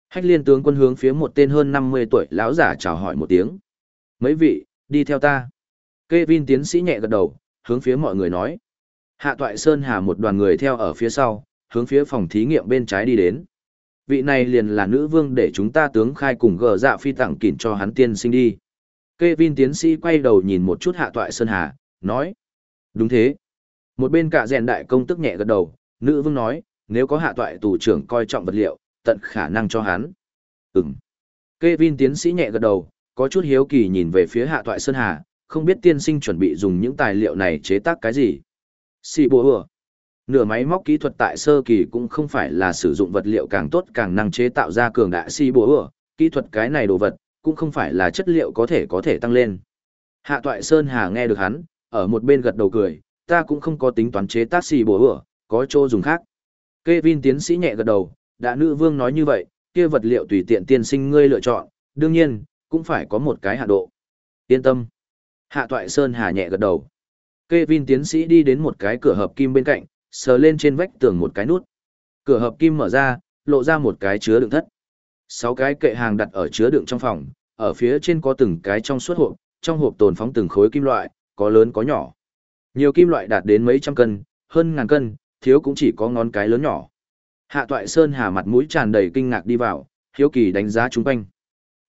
S1: Hách liên tướng quân hướng phía một tên hơn 50 tuổi lão giả chào hỏi một tiếng. Mấy vị, đi theo ta. Kevin tiến sĩ nhẹ gật đầu, hướng phía mọi người nói. Hạ toại Sơn Hà một đoàn người theo ở phía sau, hướng phía phòng thí nghiệm bên trái đi đến. Vị này liền là nữ vương để chúng ta tướng khai cùng gờ dạ phi tặng kỉn cho hắn tiên sinh đi. Kevin tiến sĩ quay đầu nhìn một chút hạ toại Sơn Hà, nói. Đúng thế. Một bên cả rèn đại công tức nhẹ gật đầu, nữ vương nói, nếu có hạ toại tù trưởng coi trọng vật liệu, tận khả năng cho hắn. Ừm. Kevin tiến sĩ nhẹ gật đầu, có chút hiếu kỳ nhìn về phía hạ toại Sơn Hà, không biết tiên sinh chuẩn bị dùng những tài liệu này chế tác cái gì. Xì bùa hùa. Nửa máy móc kỹ thuật tại sơ kỳ cũng không phải là sử dụng vật liệu càng tốt càng năng chế tạo ra cường đại xì bùa hùa, kỹ thuật cái này đồ vật, cũng không phải là chất liệu có thể có thể tăng lên. Hạ toại Sơn Hà nghe được hắn, ở một bên gật đầu cười, ta cũng không có tính toán chế tác xì bùa hùa, có chỗ dùng khác. Kevin tiến sĩ nhẹ gật đầu, đã nữ vương nói như vậy, kia vật liệu tùy tiện tiên sinh ngươi lựa chọn, đương nhiên, cũng phải có một cái hạ độ. Yên tâm. Hạ toại Sơn Hà nhẹ gật đầu. Kevin tiến sĩ đi đến một cái cửa hợp kim bên cạnh, sờ lên trên vách tường một cái nút. Cửa hợp kim mở ra, lộ ra một cái chứa đựng thất. Sáu cái kệ hàng đặt ở chứa đựng trong phòng, ở phía trên có từng cái trong suốt hộp, trong hộp tồn phóng từng khối kim loại, có lớn có nhỏ. Nhiều kim loại đạt đến mấy trăm cân, hơn ngàn cân, thiếu cũng chỉ có ngón cái lớn nhỏ. Hạ Toại Sơn Hà mặt mũi tràn đầy kinh ngạc đi vào, hiếu kỳ đánh giá chúng quanh.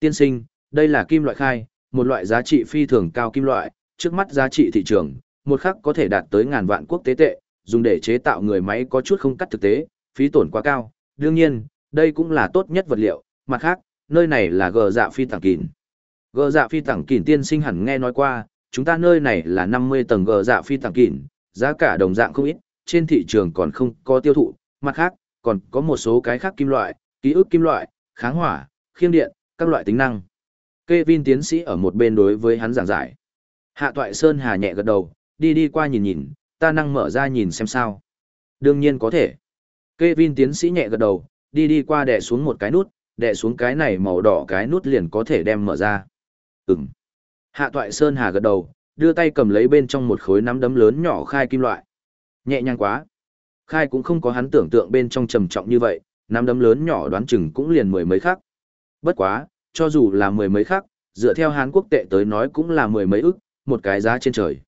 S1: Tiên sinh, đây là kim loại khai, một loại giá trị phi thường cao kim loại, trước mắt giá trị thị trường, một khắc có thể đạt tới ngàn vạn quốc tế tệ, dùng để chế tạo người máy có chút không cắt thực tế, phí tổn quá cao. Đương nhiên, đây cũng là tốt nhất vật liệu, mặt khác, nơi này là gờ dạ phi tầng kín. Gờ dạ phi tầng kín tiên sinh hẳn nghe nói qua, chúng ta nơi này là 50 tầng gờ dạ phi tầng kín, giá cả đồng dạng không ít, trên thị trường còn không có tiêu thụ, mặt khác, còn có một số cái khác kim loại, ký ức kim loại, kháng hỏa, khiêng điện, các loại tính năng. Kevin tiến sĩ ở một bên đối với hắn giảng giải. Hạ Toại Sơn Hà nhẹ gật đầu, đi đi qua nhìn nhìn, ta năng mở ra nhìn xem sao. Đương nhiên có thể. Kevin tiến sĩ nhẹ gật đầu, đi đi qua đè xuống một cái nút, đè xuống cái này màu đỏ cái nút liền có thể đem mở ra. Ừm. Hạ Toại Sơn Hà gật đầu, đưa tay cầm lấy bên trong một khối nắm đấm lớn nhỏ khai kim loại. Nhẹ nhàng quá. Khai cũng không có hắn tưởng tượng bên trong trầm trọng như vậy, nắm đấm lớn nhỏ đoán chừng cũng liền mười mấy khắc. Bất quá, cho dù là mười mấy khắc, dựa theo hán Quốc tệ tới nói cũng là mười mấy ức, một cái giá trên trời.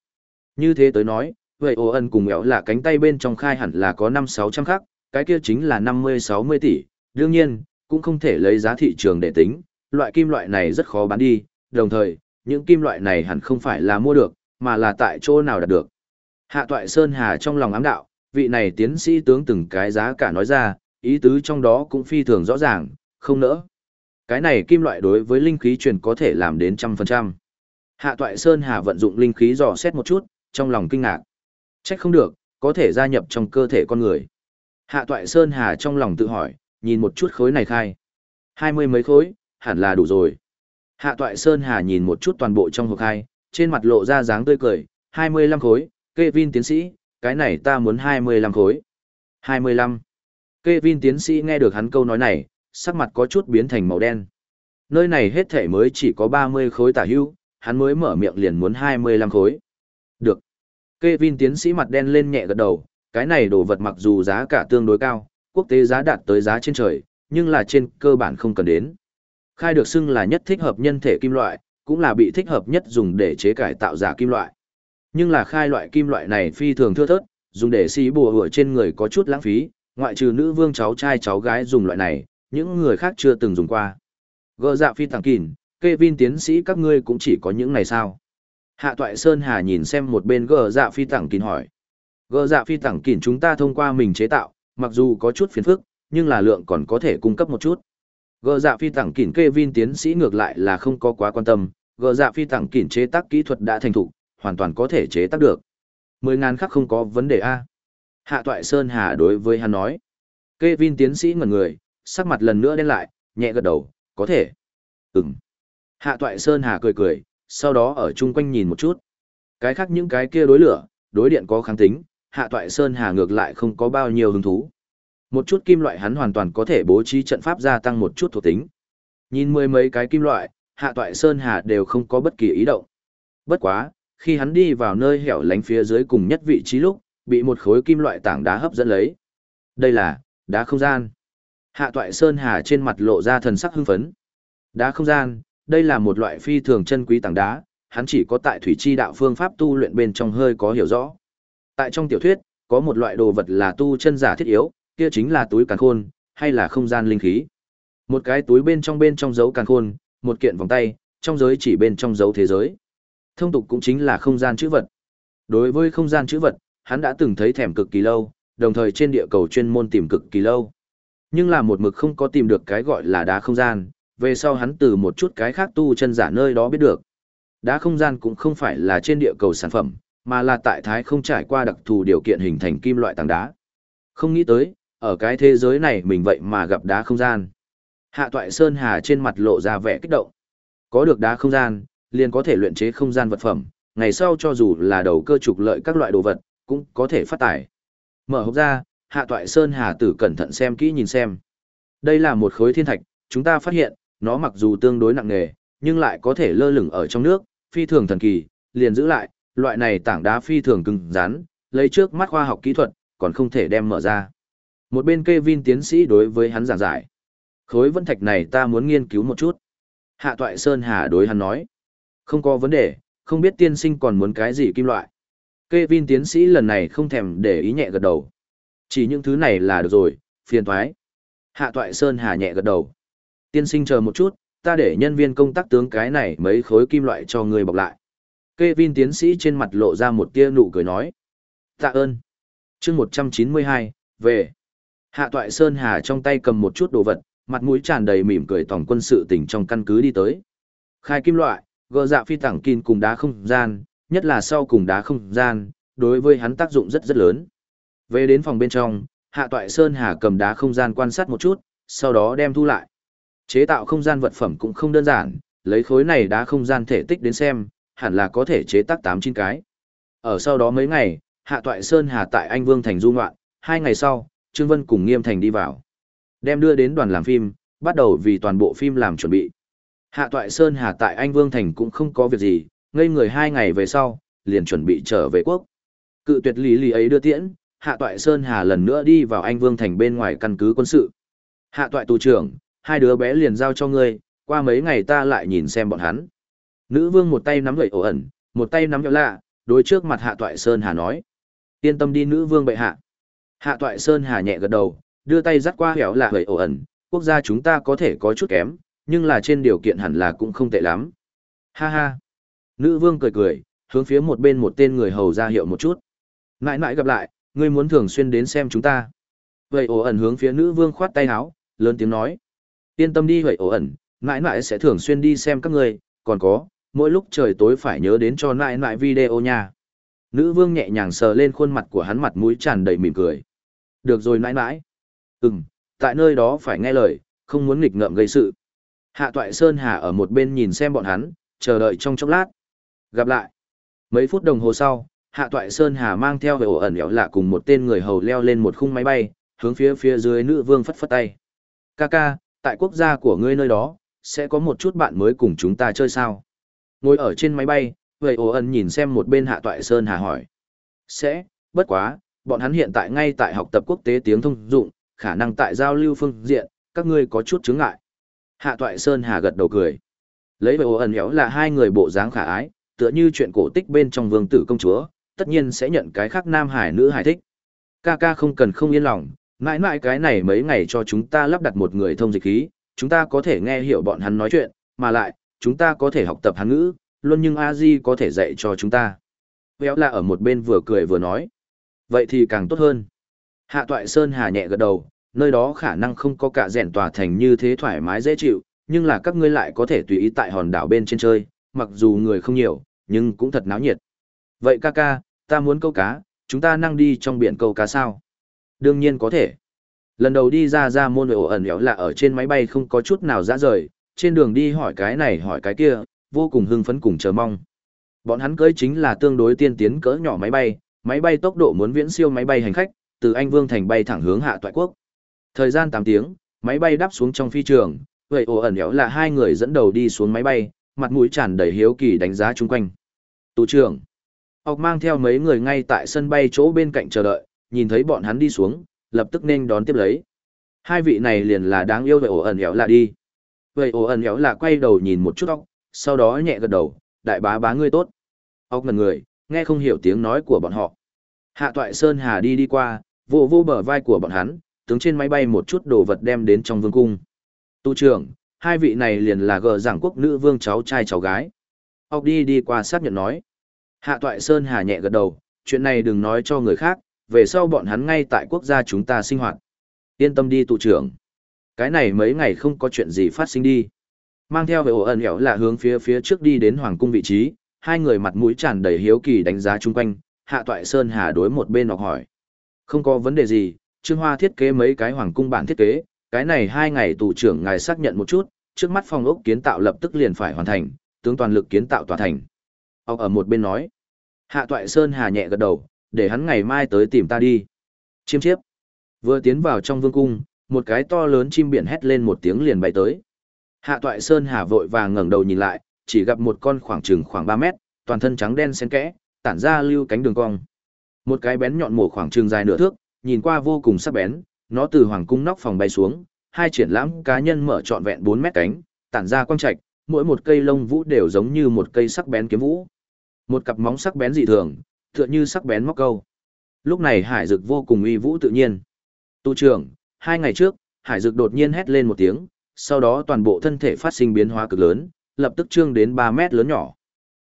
S1: Như thế tới nói, vậy ồ ân cùng éo là cánh tay bên trong khai hẳn là có năm sáu trăm khắc, cái kia chính là năm mươi sáu mươi tỷ, đương nhiên, cũng không thể lấy giá thị trường để tính, loại kim loại này rất khó bán đi, đồng thời, những kim loại này hẳn không phải là mua được, mà là tại chỗ nào đạt được. Hạ Toại Sơn Hà trong lòng ám đạo, vị này tiến sĩ tướng từng cái giá cả nói ra, ý tứ trong đó cũng phi thường rõ ràng, không nỡ. Cái này kim loại đối với linh khí truyền có thể làm đến trăm phần trăm. Hạ Toại Sơn Hà vận dụng linh khí dò xét một chút, trong lòng kinh ngạc. Trách không được, có thể gia nhập trong cơ thể con người. Hạ Toại Sơn Hà trong lòng tự hỏi, nhìn một chút khối này khai. Hai mươi mấy khối, hẳn là đủ rồi. Hạ Toại Sơn Hà nhìn một chút toàn bộ trong hộp khai, trên mặt lộ ra dáng tươi cười, hai mươi lăm khối, Kevin tiến sĩ, cái này ta muốn hai mươi lăm khối. Hai mươi lăm. Kevin tiến sĩ nghe được hắn câu nói này, sắc mặt có chút biến thành màu đen. Nơi này hết thể mới chỉ có ba mươi khối tả hưu, hắn mới mở miệng liền muốn hai mươi lăm khối. Được. Kevin tiến sĩ mặt đen lên nhẹ gật đầu, cái này đồ vật mặc dù giá cả tương đối cao, quốc tế giá đạt tới giá trên trời, nhưng là trên cơ bản không cần đến. Khai được xưng là nhất thích hợp nhân thể kim loại, cũng là bị thích hợp nhất dùng để chế cải tạo giả kim loại. Nhưng là khai loại kim loại này phi thường thưa thớt, dùng để xí bùa hựa trên người có chút lãng phí, ngoại trừ nữ vương cháu trai cháu gái dùng loại này, những người khác chưa từng dùng qua. Gơ dạ phi tàng kỉn, Kevin tiến sĩ các ngươi cũng chỉ có những này sao. Hạ toại Sơn Hà nhìn xem một bên gờ dạ phi thẳng kín hỏi. Gờ dạ phi thẳng kín chúng ta thông qua mình chế tạo, mặc dù có chút phiền phức, nhưng là lượng còn có thể cung cấp một chút. Gờ dạ phi tàng kín Kevin tiến sĩ ngược lại là không có quá quan tâm, gờ dạ phi thẳng kín chế tác kỹ thuật đã thành thục, hoàn toàn có thể chế tác được. Mười ngàn khắc không có vấn đề A. Hạ toại Sơn Hà đối với hắn nói. Kevin tiến sĩ ngẩn người, sắc mặt lần nữa đen lại, nhẹ gật đầu, có thể. Ừm. Hạ toại Sơn Hà cười cười, sau đó ở chung quanh nhìn một chút. Cái khác những cái kia đối lửa, đối điện có kháng tính, hạ toại Sơn Hà ngược lại không có bao nhiêu hứng thú. Một chút kim loại hắn hoàn toàn có thể bố trí trận pháp gia tăng một chút thuộc tính. Nhìn mười mấy cái kim loại, hạ toại Sơn Hà đều không có bất kỳ ý động. Bất quá, khi hắn đi vào nơi hẻo lánh phía dưới cùng nhất vị trí lúc, bị một khối kim loại tảng đá hấp dẫn lấy. Đây là, đá không gian. Hạ toại Sơn Hà trên mặt lộ ra thần sắc hưng phấn. Đá không gian, đây là một loại phi thường chân quý tảng đá, hắn chỉ có tại thủy chi đạo phương pháp tu luyện bên trong hơi có hiểu rõ. Tại trong tiểu thuyết, có một loại đồ vật là tu chân giả thiết yếu, kia chính là túi càn khôn, hay là không gian linh khí. Một cái túi bên trong bên trong dấu càn khôn, một kiện vòng tay, trong giới chỉ bên trong dấu thế giới. Thông tục cũng chính là không gian chữ vật. Đối với không gian chữ vật, hắn đã từng thấy thèm cực kỳ lâu, đồng thời trên địa cầu chuyên môn tìm cực kỳ lâu. Nhưng là một mực không có tìm được cái gọi là đá không gian, về sau hắn từ một chút cái khác tu chân giả nơi đó biết được. Đá không gian cũng không phải là trên địa cầu sản phẩm, mà là tại thái không trải qua đặc thù điều kiện hình thành kim loại tảng đá. Không nghĩ tới, ở cái thế giới này mình vậy mà gặp đá không gian. Hạ toại Sơn Hà trên mặt lộ ra vẻ kích động. Có được đá không gian, liền có thể luyện chế không gian vật phẩm, ngày sau cho dù là đầu cơ trục lợi các loại đồ vật, cũng có thể phát tải. Mở hộp ra, Hạ Toại Sơn Hà Tử cẩn thận xem kỹ nhìn xem. Đây là một khối thiên thạch, chúng ta phát hiện, nó mặc dù tương đối nặng nề, nhưng lại có thể lơ lửng ở trong nước, phi thường thần kỳ, liền giữ lại, loại này tảng đá phi thường cứng rắn, lấy trước mắt khoa học kỹ thuật, còn không thể đem mở ra. Một bên Kevin tiến sĩ đối với hắn giảng giải. Khối vân thạch này ta muốn nghiên cứu một chút. Hạ Toại Sơn Hà đối hắn nói. Không có vấn đề, không biết tiên sinh còn muốn cái gì kim loại. Kevin tiến sĩ lần này không thèm để ý nhẹ gật đầu. Chỉ những thứ này là được rồi, phiền thoái. Hạ Toại Sơn hà nhẹ gật đầu. Tiên sinh chờ một chút, ta để nhân viên công tác tướng cái này mấy khối kim loại cho người bọc lại. Kevin tiến sĩ trên mặt lộ ra một tia nụ cười nói. Tạ ơn. chương 192, về. Hạ Toại Sơn Hà trong tay cầm một chút đồ vật, mặt mũi tràn đầy mỉm cười tổng quân sự tỉnh trong căn cứ đi tới. Khai kim loại, gờ dạ phi tẳng kín cùng đá không gian, nhất là sau cùng đá không gian, đối với hắn tác dụng rất rất lớn. Về đến phòng bên trong, Hạ Toại Sơn Hà cầm đá không gian quan sát một chút, sau đó đem thu lại. Chế tạo không gian vật phẩm cũng không đơn giản, lấy khối này đá không gian thể tích đến xem, hẳn là có thể chế tác 8-9 cái. Ở sau đó mấy ngày, Hạ Toại Sơn Hà tại Anh Vương Thành du ngoạn, hai ngày sau, Trương Vân cùng Nghiêm Thành đi vào. Đem đưa đến đoàn làm phim, bắt đầu vì toàn bộ phim làm chuẩn bị. Hạ Toại Sơn Hà tại Anh Vương Thành cũng không có việc gì, ngây người hai ngày về sau, liền chuẩn bị trở về quốc. Cự tuyệt lý lý ấy đưa tiễn, Hạ Toại Sơn Hà lần nữa đi vào Anh Vương Thành bên ngoài căn cứ quân sự. Hạ Toại tù trưởng, hai đứa bé liền giao cho ngươi, qua mấy ngày ta lại nhìn xem bọn hắn. Nữ vương một tay nắm gậy ổ ẩn, một tay nắm nhậu lạ, đối trước mặt Hạ Toại Sơn Hà nói. Yên tâm đi nữ vương bệ hạ. Hạ Toại Sơn Hà nhẹ gật đầu, đưa tay dắt qua hẻo lạ gậy ổ ẩn, quốc gia chúng ta có thể có chút kém, nhưng là trên điều kiện hẳn là cũng không tệ lắm. Ha ha. Nữ vương cười cười, hướng phía một bên một tên người hầu ra hiệu một chút. nãi nãi gặp lại, ngươi muốn thường xuyên đến xem chúng ta. Vậy ổ ẩn hướng phía nữ vương khoát tay áo, lớn tiếng nói. Yên tâm đi vậy ổ ẩn, nãi nãi sẽ thường xuyên đi xem các ngươi, còn có, mỗi lúc trời tối phải nhớ đến cho nãi nãi video nha. Nữ vương nhẹ nhàng sờ lên khuôn mặt của hắn mặt mũi tràn đầy mỉm cười. Được rồi nãi nãi. Ừm, tại nơi đó phải nghe lời, không muốn nghịch ngợm gây sự. Hạ Toại Sơn Hà ở một bên nhìn xem bọn hắn, chờ đợi trong chốc lát. Gặp lại. Mấy phút đồng hồ sau, Hạ Toại Sơn Hà mang theo về ổ ẩn éo lạ cùng một tên người hầu leo lên một khung máy bay, hướng phía phía dưới nữ vương phất phất tay. Kaka, tại quốc gia của ngươi nơi đó, sẽ có một chút bạn mới cùng chúng ta chơi sao? Ngồi ở trên máy bay, về ổ ẩn nhìn xem một bên Hạ Toại Sơn Hà hỏi. Sẽ, bất quá, bọn hắn hiện tại ngay tại học tập quốc tế tiếng thông dụng, khả năng tại giao lưu phương diện, các ngươi có chút chứng ngại. Hạ Toại Sơn Hà gật đầu cười. Lấy về ô ẩn héo là hai người bộ dáng khả ái, tựa như chuyện cổ tích bên trong vương tử công chúa, tất nhiên sẽ nhận cái khác nam hải nữ hải thích. Ca ca không cần không yên lòng, mãi mãi cái này mấy ngày cho chúng ta lắp đặt một người thông dịch khí, chúng ta có thể nghe hiểu bọn hắn nói chuyện, mà lại, chúng ta có thể học tập hán ngữ, luôn nhưng a di có thể dạy cho chúng ta. Véo là ở một bên vừa cười vừa nói. Vậy thì càng tốt hơn. Hạ toại Sơn Hà nhẹ gật đầu, nơi đó khả năng không có cả rèn tòa thành như thế thoải mái dễ chịu, nhưng là các ngươi lại có thể tùy ý tại hòn đảo bên trên chơi, mặc dù người không nhiều, nhưng cũng thật náo nhiệt. Vậy ca ca, ta muốn câu cá, chúng ta năng đi trong biển câu cá sao? Đương nhiên có thể. Lần đầu đi ra ra môn ổ ẩn éo là ở trên máy bay không có chút nào dã rời, trên đường đi hỏi cái này hỏi cái kia, vô cùng hưng phấn cùng chờ mong. Bọn hắn cưới chính là tương đối tiên tiến cỡ nhỏ máy bay, máy bay tốc độ muốn viễn siêu máy bay hành khách, từ Anh Vương thành bay thẳng hướng hạ toại quốc. Thời gian 8 tiếng, máy bay đáp xuống trong phi trường, vậy ổ ẩn éo là hai người dẫn đầu đi xuống máy bay, mặt mũi tràn đầy hiếu kỳ đánh giá chung quanh. Tù trưởng, học mang theo mấy người ngay tại sân bay chỗ bên cạnh chờ đợi, nhìn thấy bọn hắn đi xuống, lập tức nên đón tiếp lấy. Hai vị này liền là đáng yêu vậy ổ ẩn éo là đi. Vậy ổ ẩn éo là quay đầu nhìn một chút óc, sau đó nhẹ gật đầu, đại bá bá ngươi tốt. Ốc ngần người, nghe không hiểu tiếng nói của bọn họ. Hạ toại Sơn Hà đi đi qua, vô vô bờ vai của bọn hắn, tướng trên máy bay một chút đồ vật đem đến trong vương cung. Tu trưởng, hai vị này liền là gờ giảng quốc nữ vương cháu trai cháu gái. Ốc đi đi qua xác nhận nói. Hạ toại Sơn Hà nhẹ gật đầu, chuyện này đừng nói cho người khác, về sau bọn hắn ngay tại quốc gia chúng ta sinh hoạt. Yên tâm đi tụ trưởng. Cái này mấy ngày không có chuyện gì phát sinh đi. Mang theo về ổ ẩn hẻo là hướng phía phía trước đi đến hoàng cung vị trí, hai người mặt mũi tràn đầy hiếu kỳ đánh giá chung quanh, hạ toại Sơn Hà đối một bên học hỏi. Không có vấn đề gì, Trương Hoa thiết kế mấy cái hoàng cung bản thiết kế, cái này hai ngày tù trưởng ngài xác nhận một chút, trước mắt phòng ốc kiến tạo lập tức liền phải hoàn thành, tướng toàn lực kiến tạo tòa thành. Ông ở một bên nói. Hạ toại Sơn Hà nhẹ gật đầu, để hắn ngày mai tới tìm ta đi. Chiêm chiếp. Vừa tiến vào trong vương cung, một cái to lớn chim biển hét lên một tiếng liền bay tới. Hạ toại Sơn Hà vội vàng ngẩng đầu nhìn lại, chỉ gặp một con khoảng chừng khoảng 3 mét, toàn thân trắng đen xen kẽ, tản ra lưu cánh đường cong. Một cái bén nhọn mổ khoảng chừng dài nửa thước, nhìn qua vô cùng sắc bén, nó từ hoàng cung nóc phòng bay xuống, hai triển lãm cá nhân mở trọn vẹn 4 mét cánh, tản ra quang trạch, mỗi một cây lông vũ đều giống như một cây sắc bén kiếm vũ. Một cặp móng sắc bén dị thường, tựa như sắc bén móc câu. Lúc này hải dực vô cùng uy vũ tự nhiên. Tu trưởng, hai ngày trước, hải dực đột nhiên hét lên một tiếng, sau đó toàn bộ thân thể phát sinh biến hóa cực lớn, lập tức trương đến 3 mét lớn nhỏ.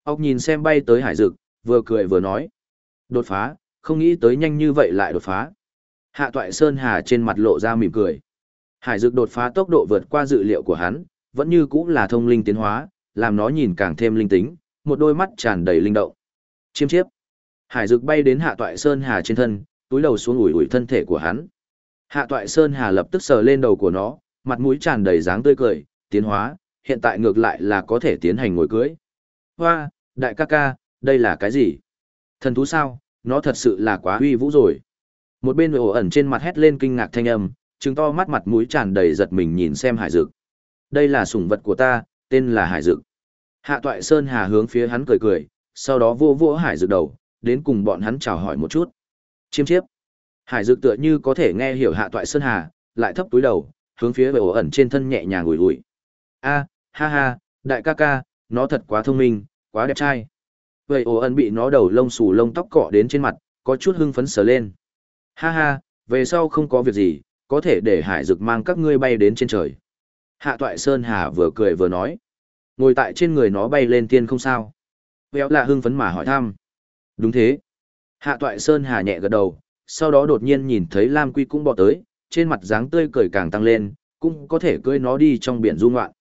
S1: Ốc nhìn xem bay tới hải dực, vừa cười vừa nói. Đột phá, không nghĩ tới nhanh như vậy lại đột phá. Hạ toại Sơn Hà trên mặt lộ ra mỉm cười. Hải dực đột phá tốc độ vượt qua dự liệu của hắn, vẫn như cũng là thông linh tiến hóa, làm nó nhìn càng thêm linh tính, một đôi mắt tràn đầy linh động. Chiêm chiếp. Hải dực bay đến hạ toại Sơn Hà trên thân, túi đầu xuống ủi ủi thân thể của hắn. Hạ toại Sơn Hà lập tức sờ lên đầu của nó, mặt mũi tràn đầy dáng tươi cười, tiến hóa, hiện tại ngược lại là có thể tiến hành ngồi cưới. Hoa, đại ca ca, đây là cái gì? Thần thú sao, nó thật sự là quá uy vũ rồi. Một bên ổ ẩn trên mặt hét lên kinh ngạc thanh âm, chứng to mắt mặt mũi tràn đầy giật mình nhìn xem hải dực. Đây là sủng vật của ta, tên là hải dực. Hạ toại Sơn Hà hướng phía hắn cười cười, sau đó vô vô hải dực đầu, đến cùng bọn hắn chào hỏi một chút. Chiêm chiếp. Hải dực tựa như có thể nghe hiểu hạ toại Sơn Hà, lại thấp túi đầu, hướng phía về ổ ẩn trên thân nhẹ nhàng ủi ủi. A, ha ha, đại ca ca, nó thật quá thông minh, quá đẹp trai. Vậy ổ ẩn bị nó đầu lông xù lông tóc cọ đến trên mặt, có chút hưng phấn sờ lên. Ha ha, về sau không có việc gì, có thể để hải dực mang các ngươi bay đến trên trời. Hạ toại Sơn Hà vừa cười vừa nói. Ngồi tại trên người nó bay lên tiên không sao. Véo là hưng phấn mà hỏi thăm. Đúng thế. Hạ toại Sơn Hà nhẹ gật đầu, sau đó đột nhiên nhìn thấy Lam Quy cũng bò tới, trên mặt dáng tươi cười càng tăng lên, cũng có thể cưỡi nó đi trong biển du ngoạn.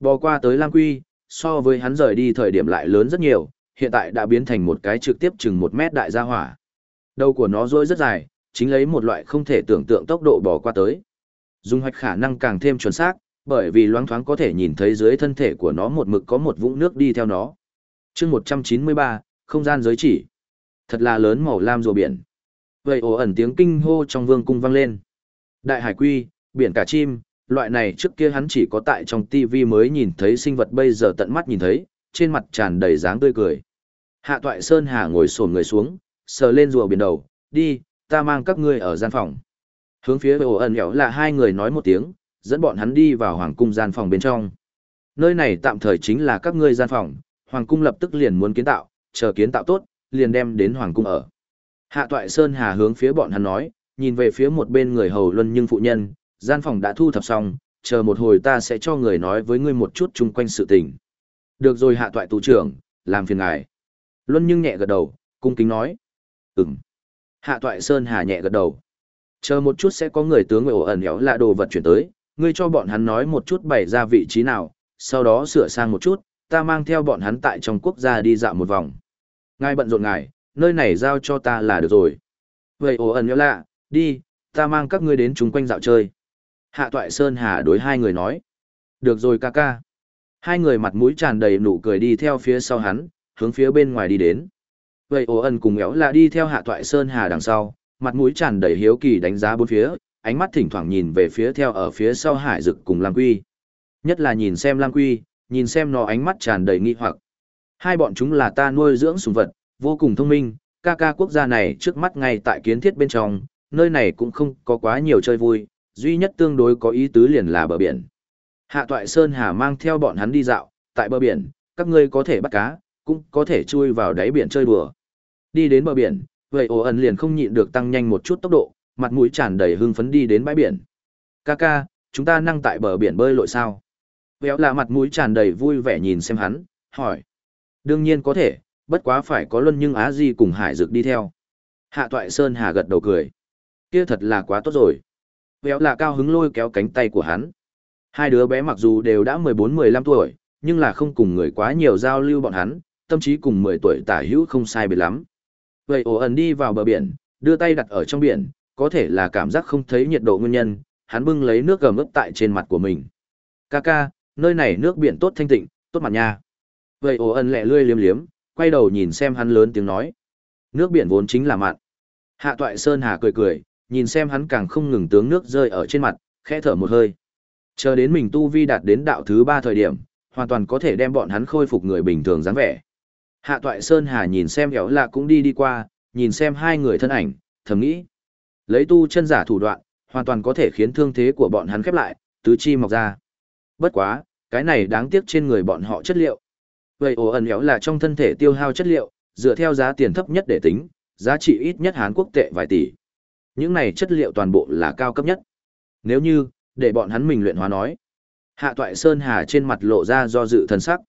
S1: Bò qua tới Lam Quy, so với hắn rời đi thời điểm lại lớn rất nhiều, hiện tại đã biến thành một cái trực tiếp chừng một mét đại gia hỏa. Đầu của nó rôi rất dài, chính lấy một loại không thể tưởng tượng tốc độ bỏ qua tới. Dung hoạch khả năng càng thêm chuẩn xác, bởi vì loáng thoáng có thể nhìn thấy dưới thân thể của nó một mực có một vũng nước đi theo nó. chương 193, không gian giới chỉ. Thật là lớn màu lam rùa biển. Vậy ồ ẩn tiếng kinh hô trong vương cung vang lên. Đại hải quy, biển cả chim, loại này trước kia hắn chỉ có tại trong TV mới nhìn thấy sinh vật bây giờ tận mắt nhìn thấy, trên mặt tràn đầy dáng tươi cười. Hạ toại Sơn Hà ngồi sồn người xuống, sờ lên rùa biển đầu, đi, ta mang các ngươi ở gian phòng. Hướng phía ổ ẩn hẻo là hai người nói một tiếng, dẫn bọn hắn đi vào hoàng cung gian phòng bên trong. Nơi này tạm thời chính là các ngươi gian phòng, hoàng cung lập tức liền muốn kiến tạo, chờ kiến tạo tốt, liền đem đến hoàng cung ở. Hạ toại Sơn Hà hướng phía bọn hắn nói, nhìn về phía một bên người hầu luân nhưng phụ nhân, gian phòng đã thu thập xong, chờ một hồi ta sẽ cho người nói với ngươi một chút chung quanh sự tình. Được rồi hạ toại tù trưởng, làm phiền ngài. Luân nhưng nhẹ gật đầu, cung kính nói. Ừm. Hạ toại Sơn Hà nhẹ gật đầu. Chờ một chút sẽ có người tướng người ổ ẩn éo lạ đồ vật chuyển tới, ngươi cho bọn hắn nói một chút bày ra vị trí nào, sau đó sửa sang một chút, ta mang theo bọn hắn tại trong quốc gia đi dạo một vòng. Ngài bận rộn ngài, nơi này giao cho ta là được rồi. Vậy ổ ẩn éo lạ, đi, ta mang các ngươi đến chung quanh dạo chơi. Hạ toại Sơn Hà đối hai người nói. Được rồi ca ca. Hai người mặt mũi tràn đầy nụ cười đi theo phía sau hắn, hướng phía bên ngoài đi đến. Vậy ồ ẩn cùng éo là đi theo hạ toại Sơn Hà đằng sau, mặt mũi tràn đầy hiếu kỳ đánh giá bốn phía, ánh mắt thỉnh thoảng nhìn về phía theo ở phía sau hải dực cùng Lam Quy. Nhất là nhìn xem Lam Quy, nhìn xem nó ánh mắt tràn đầy nghi hoặc. Hai bọn chúng là ta nuôi dưỡng sùng vật, vô cùng thông minh, ca ca quốc gia này trước mắt ngay tại kiến thiết bên trong, nơi này cũng không có quá nhiều chơi vui, duy nhất tương đối có ý tứ liền là bờ biển. Hạ toại Sơn Hà mang theo bọn hắn đi dạo, tại bờ biển, các ngươi có thể bắt cá, cũng có thể chui vào đáy biển chơi đùa. Đi đến bờ biển, vậy ổ ẩn liền không nhịn được tăng nhanh một chút tốc độ, mặt mũi tràn đầy hưng phấn đi đến bãi biển. Kaka, chúng ta năng tại bờ biển bơi lội sao? Véo là mặt mũi tràn đầy vui vẻ nhìn xem hắn, hỏi. Đương nhiên có thể, bất quá phải có luân nhưng á di cùng hải dực đi theo. Hạ toại Sơn Hà gật đầu cười. Kia thật là quá tốt rồi. Véo là cao hứng lôi kéo cánh tay của hắn. Hai đứa bé mặc dù đều đã 14-15 tuổi, nhưng là không cùng người quá nhiều giao lưu bọn hắn, tâm trí cùng 10 tuổi tả hữu không sai biệt lắm. Vậy ổ ẩn đi vào bờ biển, đưa tay đặt ở trong biển, có thể là cảm giác không thấy nhiệt độ nguyên nhân, hắn bưng lấy nước gầm ướp tại trên mặt của mình. Kaka, nơi này nước biển tốt thanh tịnh, tốt mặt nha. Vậy ổ ẩn lẹ lươi liếm liếm, quay đầu nhìn xem hắn lớn tiếng nói. Nước biển vốn chính là mặn. Hạ toại Sơn Hà cười cười, nhìn xem hắn càng không ngừng tướng nước rơi ở trên mặt, khẽ thở một hơi. Chờ đến mình tu vi đạt đến đạo thứ ba thời điểm, hoàn toàn có thể đem bọn hắn khôi phục người bình thường dáng vẻ. Hạ toại Sơn Hà nhìn xem héo lạ cũng đi đi qua, nhìn xem hai người thân ảnh, thầm nghĩ. Lấy tu chân giả thủ đoạn, hoàn toàn có thể khiến thương thế của bọn hắn khép lại, tứ chi mọc ra. Bất quá, cái này đáng tiếc trên người bọn họ chất liệu. Vậy ổ ẩn héo là trong thân thể tiêu hao chất liệu, dựa theo giá tiền thấp nhất để tính, giá trị ít nhất Hán quốc tệ vài tỷ. Những này chất liệu toàn bộ là cao cấp nhất. Nếu như, để bọn hắn mình luyện hóa nói. Hạ toại Sơn Hà trên mặt lộ ra do dự thần sắc.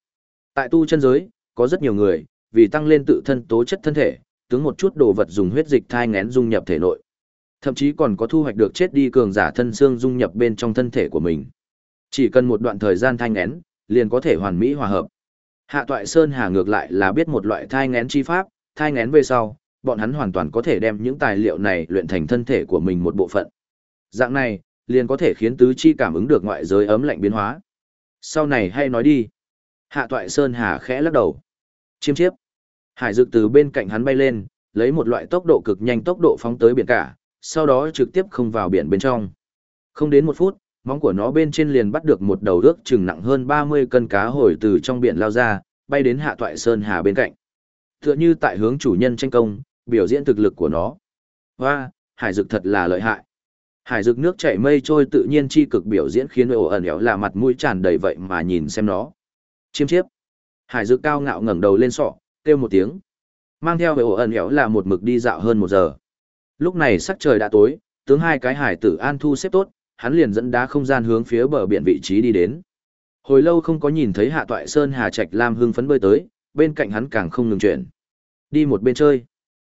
S1: Tại tu chân giới, có rất nhiều người, vì tăng lên tự thân tố chất thân thể, tướng một chút đồ vật dùng huyết dịch thai ngén dung nhập thể nội. Thậm chí còn có thu hoạch được chết đi cường giả thân xương dung nhập bên trong thân thể của mình. Chỉ cần một đoạn thời gian thai ngén, liền có thể hoàn mỹ hòa hợp. Hạ toại Sơn Hà ngược lại là biết một loại thai ngén chi pháp, thai ngén về sau, bọn hắn hoàn toàn có thể đem những tài liệu này luyện thành thân thể của mình một bộ phận. Dạng này, liền có thể khiến tứ chi cảm ứng được ngoại giới ấm lạnh biến hóa. Sau này hay nói đi. Hạ toại Sơn Hà khẽ lắc đầu. Chiêm chiếp. Hải dực từ bên cạnh hắn bay lên, lấy một loại tốc độ cực nhanh tốc độ phóng tới biển cả, sau đó trực tiếp không vào biển bên trong. Không đến một phút, móng của nó bên trên liền bắt được một đầu ước chừng nặng hơn 30 cân cá hồi từ trong biển lao ra, bay đến hạ toại Sơn Hà bên cạnh. Tựa như tại hướng chủ nhân tranh công, biểu diễn thực lực của nó. Hoa, hải dực thật là lợi hại. Hải dực nước chảy mây trôi tự nhiên chi cực biểu diễn khiến ổ ẩn éo là mặt mũi tràn đầy vậy mà nhìn xem nó. Chiêm chiếp. Hải dực cao ngạo ngẩng đầu lên sọ, kêu một tiếng. Mang theo ồ ẩn hẻo là một mực đi dạo hơn một giờ. Lúc này sắc trời đã tối, tướng hai cái hải tử an thu xếp tốt, hắn liền dẫn đá không gian hướng phía bờ biển vị trí đi đến. Hồi lâu không có nhìn thấy hạ toại sơn hà trạch lam hưng phấn bơi tới, bên cạnh hắn càng không ngừng chuyển. Đi một bên chơi.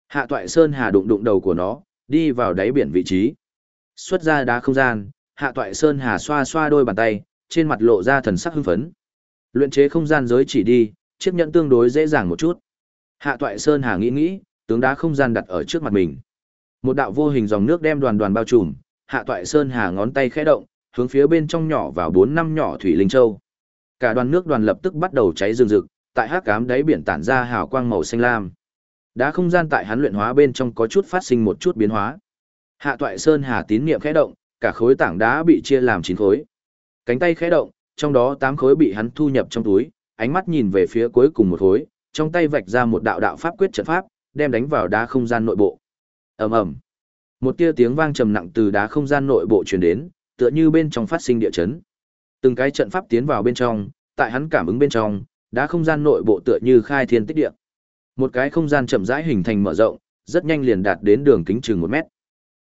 S1: Hạ toại sơn hà đụng đụng đầu của nó, đi vào đáy biển vị trí. Xuất ra đá không gian, hạ toại sơn hà xoa xoa đôi bàn tay, trên mặt lộ ra thần sắc hưng phấn. Luyện chế không gian giới chỉ đi, chiếc nhẫn tương đối dễ dàng một chút. Hạ toại sơn hà nghĩ nghĩ, tướng đá không gian đặt ở trước mặt mình. Một đạo vô hình dòng nước đem đoàn đoàn bao trùm, hạ toại sơn hà ngón tay khẽ động, hướng phía bên trong nhỏ vào bốn năm nhỏ thủy linh châu. Cả đoàn nước đoàn lập tức bắt đầu cháy rừng rực, tại hắc cám đáy biển tản ra hào quang màu xanh lam. Đá không gian tại hắn luyện hóa bên trong có chút phát sinh một chút biến hóa. Hạ toại sơn hà tín niệm khẽ động, cả khối tảng đá bị chia làm chín khối. Cánh tay khẽ động, trong đó tám khối bị hắn thu nhập trong túi, ánh mắt nhìn về phía cuối cùng một khối, trong tay vạch ra một đạo đạo pháp quyết trận pháp, đem đánh vào đá không gian nội bộ. Ầm ầm. Một tia tiếng vang trầm nặng từ đá không gian nội bộ truyền đến, tựa như bên trong phát sinh địa chấn. Từng cái trận pháp tiến vào bên trong, tại hắn cảm ứng bên trong, đá không gian nội bộ tựa như khai thiên tích địa. Một cái không gian chậm rãi hình thành mở rộng, rất nhanh liền đạt đến đường kính chừng một mét.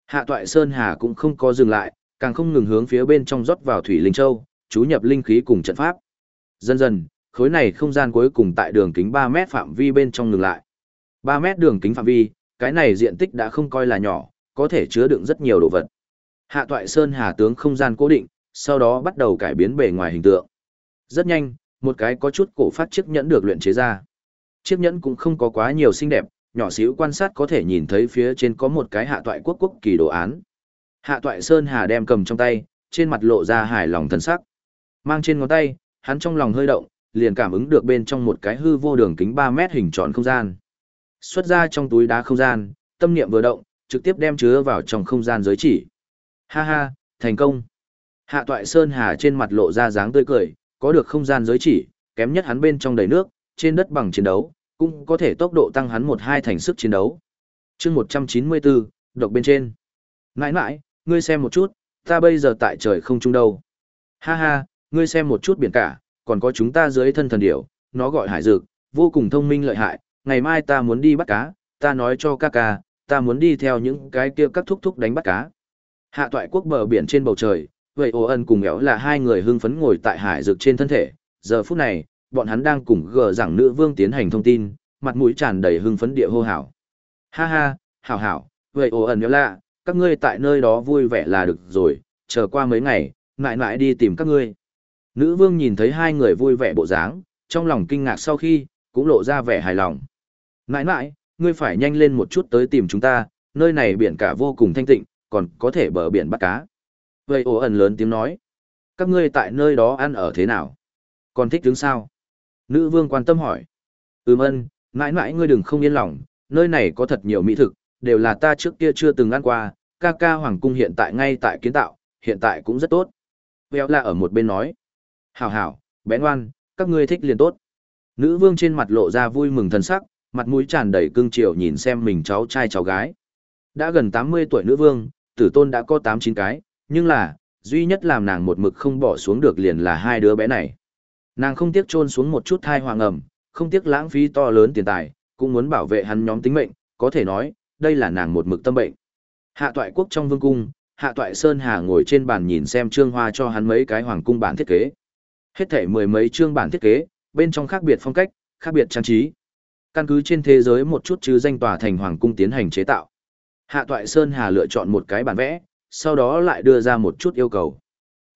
S1: Hạ toại Sơn Hà cũng không có dừng lại, càng không ngừng hướng phía bên trong rót vào thủy linh châu, chú nhập linh khí cùng trận pháp. Dần dần, khối này không gian cuối cùng tại đường kính 3 mét phạm vi bên trong ngừng lại. 3 mét đường kính phạm vi, cái này diện tích đã không coi là nhỏ, có thể chứa đựng rất nhiều đồ vật. Hạ toại Sơn Hà tướng không gian cố định, sau đó bắt đầu cải biến bề ngoài hình tượng. Rất nhanh, một cái có chút cổ phát chiếc nhẫn được luyện chế ra. Chiếc nhẫn cũng không có quá nhiều xinh đẹp, nhỏ xíu quan sát có thể nhìn thấy phía trên có một cái hạ toại quốc quốc kỳ đồ án. Hạ toại Sơn Hà đem cầm trong tay, trên mặt lộ ra hài lòng thần sắc. Mang trên ngón tay, hắn trong lòng hơi động, liền cảm ứng được bên trong một cái hư vô đường kính 3 mét hình tròn không gian. Xuất ra trong túi đá không gian, tâm niệm vừa động, trực tiếp đem chứa vào trong không gian giới chỉ. Ha ha, thành công. Hạ toại Sơn Hà trên mặt lộ ra dáng tươi cười, có được không gian giới chỉ, kém nhất hắn bên trong đầy nước, trên đất bằng chiến đấu, cũng có thể tốc độ tăng hắn một hai thành sức chiến đấu. chương 194, độc bên trên. Nãi nãi, ngươi xem một chút, ta bây giờ tại trời không trung đâu. Ha ha, ngươi xem một chút biển cả, còn có chúng ta dưới thân thần điểu, nó gọi hải dược, vô cùng thông minh lợi hại, ngày mai ta muốn đi bắt cá, ta nói cho ca ca, ta muốn đi theo những cái kia các thúc thúc đánh bắt cá. Hạ toại quốc bờ biển trên bầu trời, vậy ồ ân cùng éo là hai người hưng phấn ngồi tại hải dược trên thân thể, giờ phút này, bọn hắn đang cùng gờ rằng nữ vương tiến hành thông tin, mặt mũi tràn đầy hưng phấn địa hô hào. Ha ha, hảo hảo, vậy ồ ẩn nhớ lạ, các ngươi tại nơi đó vui vẻ là được rồi, chờ qua mấy ngày, mãi mãi đi tìm các ngươi. Nữ vương nhìn thấy hai người vui vẻ bộ dáng, trong lòng kinh ngạc sau khi, cũng lộ ra vẻ hài lòng. Nãi nãi, ngươi phải nhanh lên một chút tới tìm chúng ta, nơi này biển cả vô cùng thanh tịnh, còn có thể bờ biển bắt cá. Vậy ổ ẩn lớn tiếng nói. Các ngươi tại nơi đó ăn ở thế nào? Còn thích đứng sao? Nữ vương quan tâm hỏi. Ừm ân, mãi mãi ngươi đừng không yên lòng, nơi này có thật nhiều mỹ thực, đều là ta trước kia chưa từng ăn qua, ca ca hoàng cung hiện tại ngay tại kiến tạo, hiện tại cũng rất tốt. Véo là ở một bên nói. Hảo hảo, bé ngoan, các ngươi thích liền tốt. Nữ vương trên mặt lộ ra vui mừng thần sắc, mặt mũi tràn đầy cương triều nhìn xem mình cháu trai cháu gái. Đã gần 80 tuổi nữ vương, tử tôn đã có 8-9 cái, nhưng là, duy nhất làm nàng một mực không bỏ xuống được liền là hai đứa bé này. Nàng không tiếc trôn xuống một chút thai hoàng ẩm, không tiếc lãng phí to lớn tiền tài, cũng muốn bảo vệ hắn nhóm tính mệnh, có thể nói, đây là nàng một mực tâm bệnh. Hạ toại quốc trong vương cung, hạ toại Sơn Hà ngồi trên bàn nhìn xem trương hoa cho hắn mấy cái hoàng cung bản thiết kế. Hết thể mười mấy chương bản thiết kế, bên trong khác biệt phong cách, khác biệt trang trí. Căn cứ trên thế giới một chút chứ danh tòa thành hoàng cung tiến hành chế tạo. Hạ toại Sơn Hà lựa chọn một cái bản vẽ, sau đó lại đưa ra một chút yêu cầu.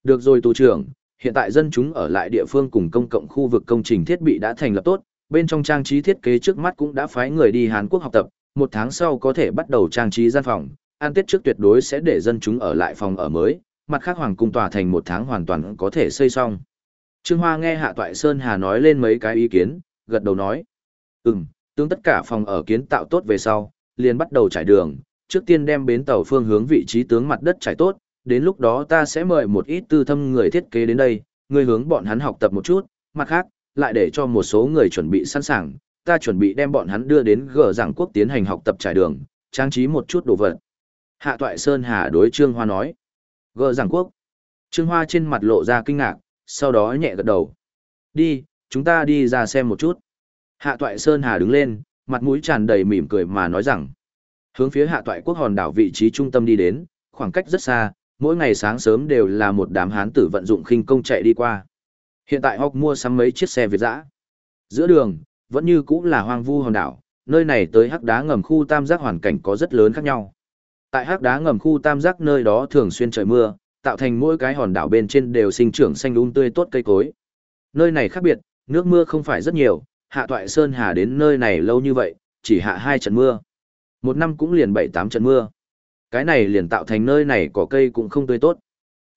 S1: Được rồi tù trưởng, hiện tại dân chúng ở lại địa phương cùng công cộng khu vực công trình thiết bị đã thành lập tốt, bên trong trang trí thiết kế trước mắt cũng đã phái người đi Hàn Quốc học tập, một tháng sau có thể bắt đầu trang trí gian phòng, an tết trước tuyệt đối sẽ để dân chúng ở lại phòng ở mới, mặt khác hoàng cung tòa thành một tháng hoàn toàn có thể xây xong. Trương Hoa nghe Hạ Toại Sơn Hà nói lên mấy cái ý kiến, gật đầu nói. Ừm, tương tất cả phòng ở kiến tạo tốt về sau, liền bắt đầu trải đường, trước tiên đem bến tàu phương hướng vị trí tướng mặt đất trải tốt, đến lúc đó ta sẽ mời một ít tư thâm người thiết kế đến đây, người hướng bọn hắn học tập một chút, mặt khác, lại để cho một số người chuẩn bị sẵn sàng, ta chuẩn bị đem bọn hắn đưa đến gờ giảng quốc tiến hành học tập trải đường, trang trí một chút đồ vật. Hạ Toại Sơn Hà đối Trương Hoa nói. Gờ giảng quốc. Trương Hoa trên mặt lộ ra kinh ngạc, sau đó nhẹ gật đầu. Đi, chúng ta đi ra xem một chút. Hạ Toại Sơn Hà đứng lên, mặt mũi tràn đầy mỉm cười mà nói rằng. Hướng phía Hạ Toại quốc hòn đảo vị trí trung tâm đi đến, khoảng cách rất xa, mỗi ngày sáng sớm đều là một đám hán tử vận dụng khinh công chạy đi qua. Hiện tại Hawk mua sắm mấy chiếc xe Việt dã. Giữa đường, vẫn như cũng là hoang vu hòn đảo, nơi này tới hắc đá ngầm khu tam giác hoàn cảnh có rất lớn khác nhau. Tại hắc đá ngầm khu tam giác nơi đó thường xuyên trời mưa, tạo thành mỗi cái hòn đảo bên trên đều sinh trưởng xanh um tươi tốt cây cối. Nơi này khác biệt, nước mưa không phải rất nhiều, hạ toại sơn hà đến nơi này lâu như vậy, chỉ hạ hai trận mưa. Một năm cũng liền bảy tám trận mưa. Cái này liền tạo thành nơi này có cây cũng không tươi tốt.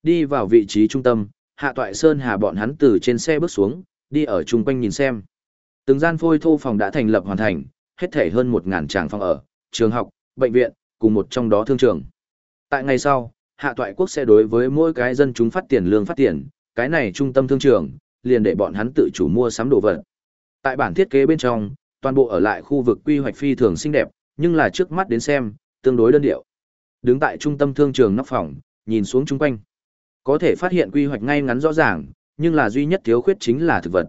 S1: Đi vào vị trí trung tâm, hạ toại sơn hà bọn hắn từ trên xe bước xuống, đi ở chung quanh nhìn xem. Từng gian phôi thô phòng đã thành lập hoàn thành, hết thể hơn một ngàn tràng phòng ở, trường học, bệnh viện, cùng một trong đó thương trường. Tại ngày sau, hạ toại quốc sẽ đối với mỗi cái dân chúng phát tiền lương phát tiền, cái này trung tâm thương trường, liền để bọn hắn tự chủ mua sắm đồ vật. Tại bản thiết kế bên trong, toàn bộ ở lại khu vực quy hoạch phi thường xinh đẹp, nhưng là trước mắt đến xem, tương đối đơn điệu. Đứng tại trung tâm thương trường nóc phòng, nhìn xuống chung quanh. Có thể phát hiện quy hoạch ngay ngắn rõ ràng, nhưng là duy nhất thiếu khuyết chính là thực vật.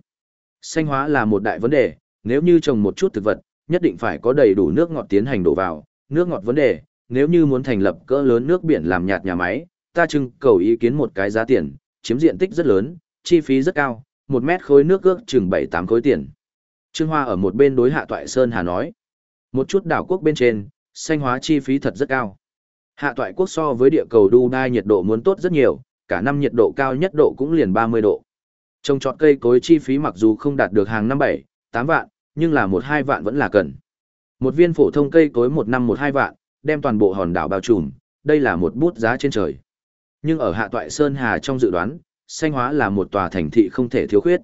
S1: Xanh hóa là một đại vấn đề, nếu như trồng một chút thực vật, nhất định phải có đầy đủ nước ngọt tiến hành đổ vào. Nước ngọt vấn đề, nếu như muốn thành lập cỡ lớn nước biển làm nhạt nhà máy, ta trưng cầu ý kiến một cái giá tiền, chiếm diện tích rất lớn, chi phí rất cao, một mét khối nước ước chừng 7-8 khối tiền. Trương Hoa ở một bên đối hạ toại Sơn Hà nói, một chút đảo quốc bên trên, xanh hóa chi phí thật rất cao. Hạ toại quốc so với địa cầu Dubai nhiệt độ muốn tốt rất nhiều, cả năm nhiệt độ cao nhất độ cũng liền 30 độ. Trồng trọt cây cối chi phí mặc dù không đạt được hàng năm 7, 8 vạn, nhưng là 1-2 vạn vẫn là cần. Một viên phổ thông cây cối một năm 1-2 vạn, đem toàn bộ hòn đảo bao trùm, đây là một bút giá trên trời. Nhưng ở hạ toại Sơn Hà trong dự đoán, xanh hóa là một tòa thành thị không thể thiếu khuyết.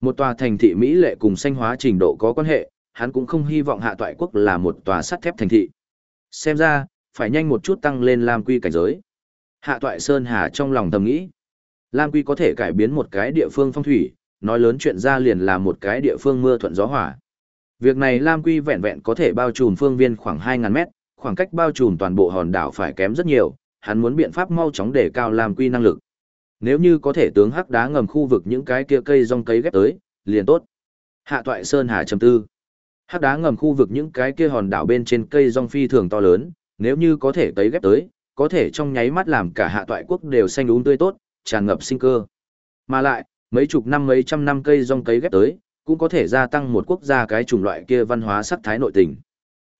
S1: Một tòa thành thị Mỹ lệ cùng xanh hóa trình độ có quan hệ, hắn cũng không hy vọng hạ toại quốc là một tòa sắt thép thành thị. Xem ra, phải nhanh một chút tăng lên Lam Quy cảnh giới. Hạ toại Sơn Hà trong lòng thầm nghĩ. Lam Quy có thể cải biến một cái địa phương phong thủy, nói lớn chuyện ra liền là một cái địa phương mưa thuận gió hòa. Việc này Lam Quy vẹn vẹn có thể bao trùm phương viên khoảng 2.000 mét, khoảng cách bao trùm toàn bộ hòn đảo phải kém rất nhiều, hắn muốn biện pháp mau chóng để cao làm Quy năng lực. Nếu như có thể tướng hắc đá ngầm khu vực những cái kia cây rong cấy ghép tới, liền tốt. Hạ toại Sơn Hà trầm tư. Hắc đá ngầm khu vực những cái kia hòn đảo bên trên cây rong phi thường to lớn, nếu như có thể cấy ghép tới, có thể trong nháy mắt làm cả hạ toại quốc đều xanh úng tươi tốt, tràn ngập sinh cơ. Mà lại, mấy chục năm mấy trăm năm cây rong cấy ghép tới, cũng có thể gia tăng một quốc gia cái chủng loại kia văn hóa sắc thái nội tình.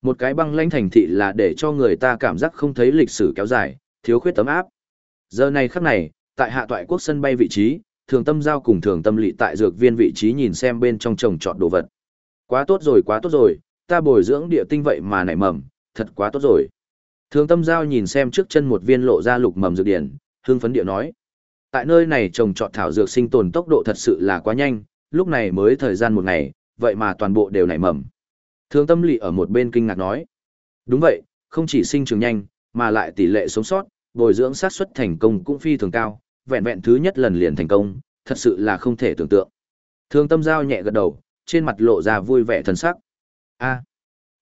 S1: Một cái băng lãnh thành thị là để cho người ta cảm giác không thấy lịch sử kéo dài, thiếu khuyết tấm áp. Giờ này khắc này, tại hạ toại quốc sân bay vị trí, thường tâm giao cùng thường tâm lị tại dược viên vị trí nhìn xem bên trong trồng trọt đồ vật. Quá tốt rồi quá tốt rồi, ta bồi dưỡng địa tinh vậy mà nảy mầm, thật quá tốt rồi. Thường tâm giao nhìn xem trước chân một viên lộ ra lục mầm dược điển, hương phấn địa nói. Tại nơi này trồng trọt thảo dược sinh tồn tốc độ thật sự là quá nhanh, lúc này mới thời gian một ngày, vậy mà toàn bộ đều nảy mầm. Thường tâm lị ở một bên kinh ngạc nói. Đúng vậy, không chỉ sinh trưởng nhanh, mà lại tỷ lệ sống sót, bồi dưỡng sát suất thành công cũng phi thường cao, vẹn vẹn thứ nhất lần liền thành công, thật sự là không thể tưởng tượng. Thường tâm giao nhẹ gật đầu, trên mặt lộ ra vui vẻ thần sắc. A,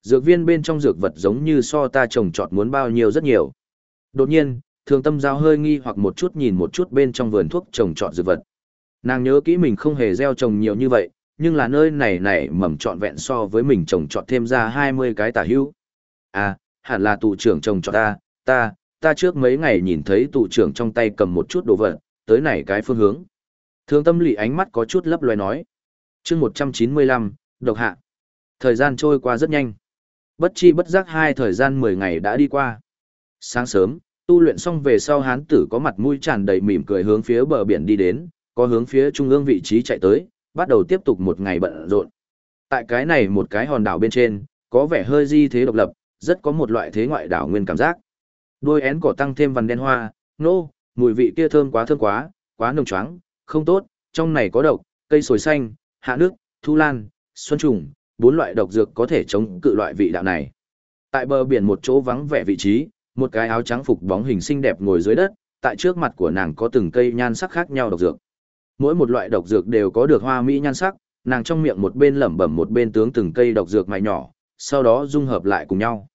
S1: dược viên bên trong dược vật giống như so ta trồng trọt muốn bao nhiêu rất nhiều. Đột nhiên, thường tâm giao hơi nghi hoặc một chút nhìn một chút bên trong vườn thuốc trồng trọt dược vật. Nàng nhớ kỹ mình không hề gieo trồng nhiều như vậy, nhưng là nơi này này mầm trọn vẹn so với mình trồng trọt thêm ra 20 cái tả hữu. À, hẳn là tù trưởng trồng trọt ta, ta, ta trước mấy ngày nhìn thấy tù trưởng trong tay cầm một chút đồ vật, tới này cái phương hướng. Thương tâm lì ánh mắt có chút lấp loe nói. chương 195, độc hạ. Thời gian trôi qua rất nhanh. Bất chi bất giác hai thời gian 10 ngày đã đi qua. Sáng sớm, tu luyện xong về sau hán tử có mặt mũi tràn đầy mỉm cười hướng phía bờ biển đi đến, có hướng phía trung ương vị trí chạy tới, bắt đầu tiếp tục một ngày bận rộn. Tại cái này một cái hòn đảo bên trên, có vẻ hơi di thế độc lập, rất có một loại thế ngoại đảo nguyên cảm giác. Đôi én cỏ tăng thêm vằn đen hoa, nô, mùi vị kia thơm quá thơm quá, quá nồng choáng, không tốt, trong này có độc, cây sồi xanh, hạ nước, thu lan, xuân trùng, bốn loại độc dược có thể chống cự loại vị đạo này. Tại bờ biển một chỗ vắng vẻ vị trí, một cái áo trắng phục bóng hình xinh đẹp ngồi dưới đất, tại trước mặt của nàng có từng cây nhan sắc khác nhau độc dược. Mỗi một loại độc dược đều có được hoa mỹ nhan sắc, nàng trong miệng một bên lẩm bẩm một bên tướng từng cây độc dược mài nhỏ, sau đó dung hợp lại cùng nhau.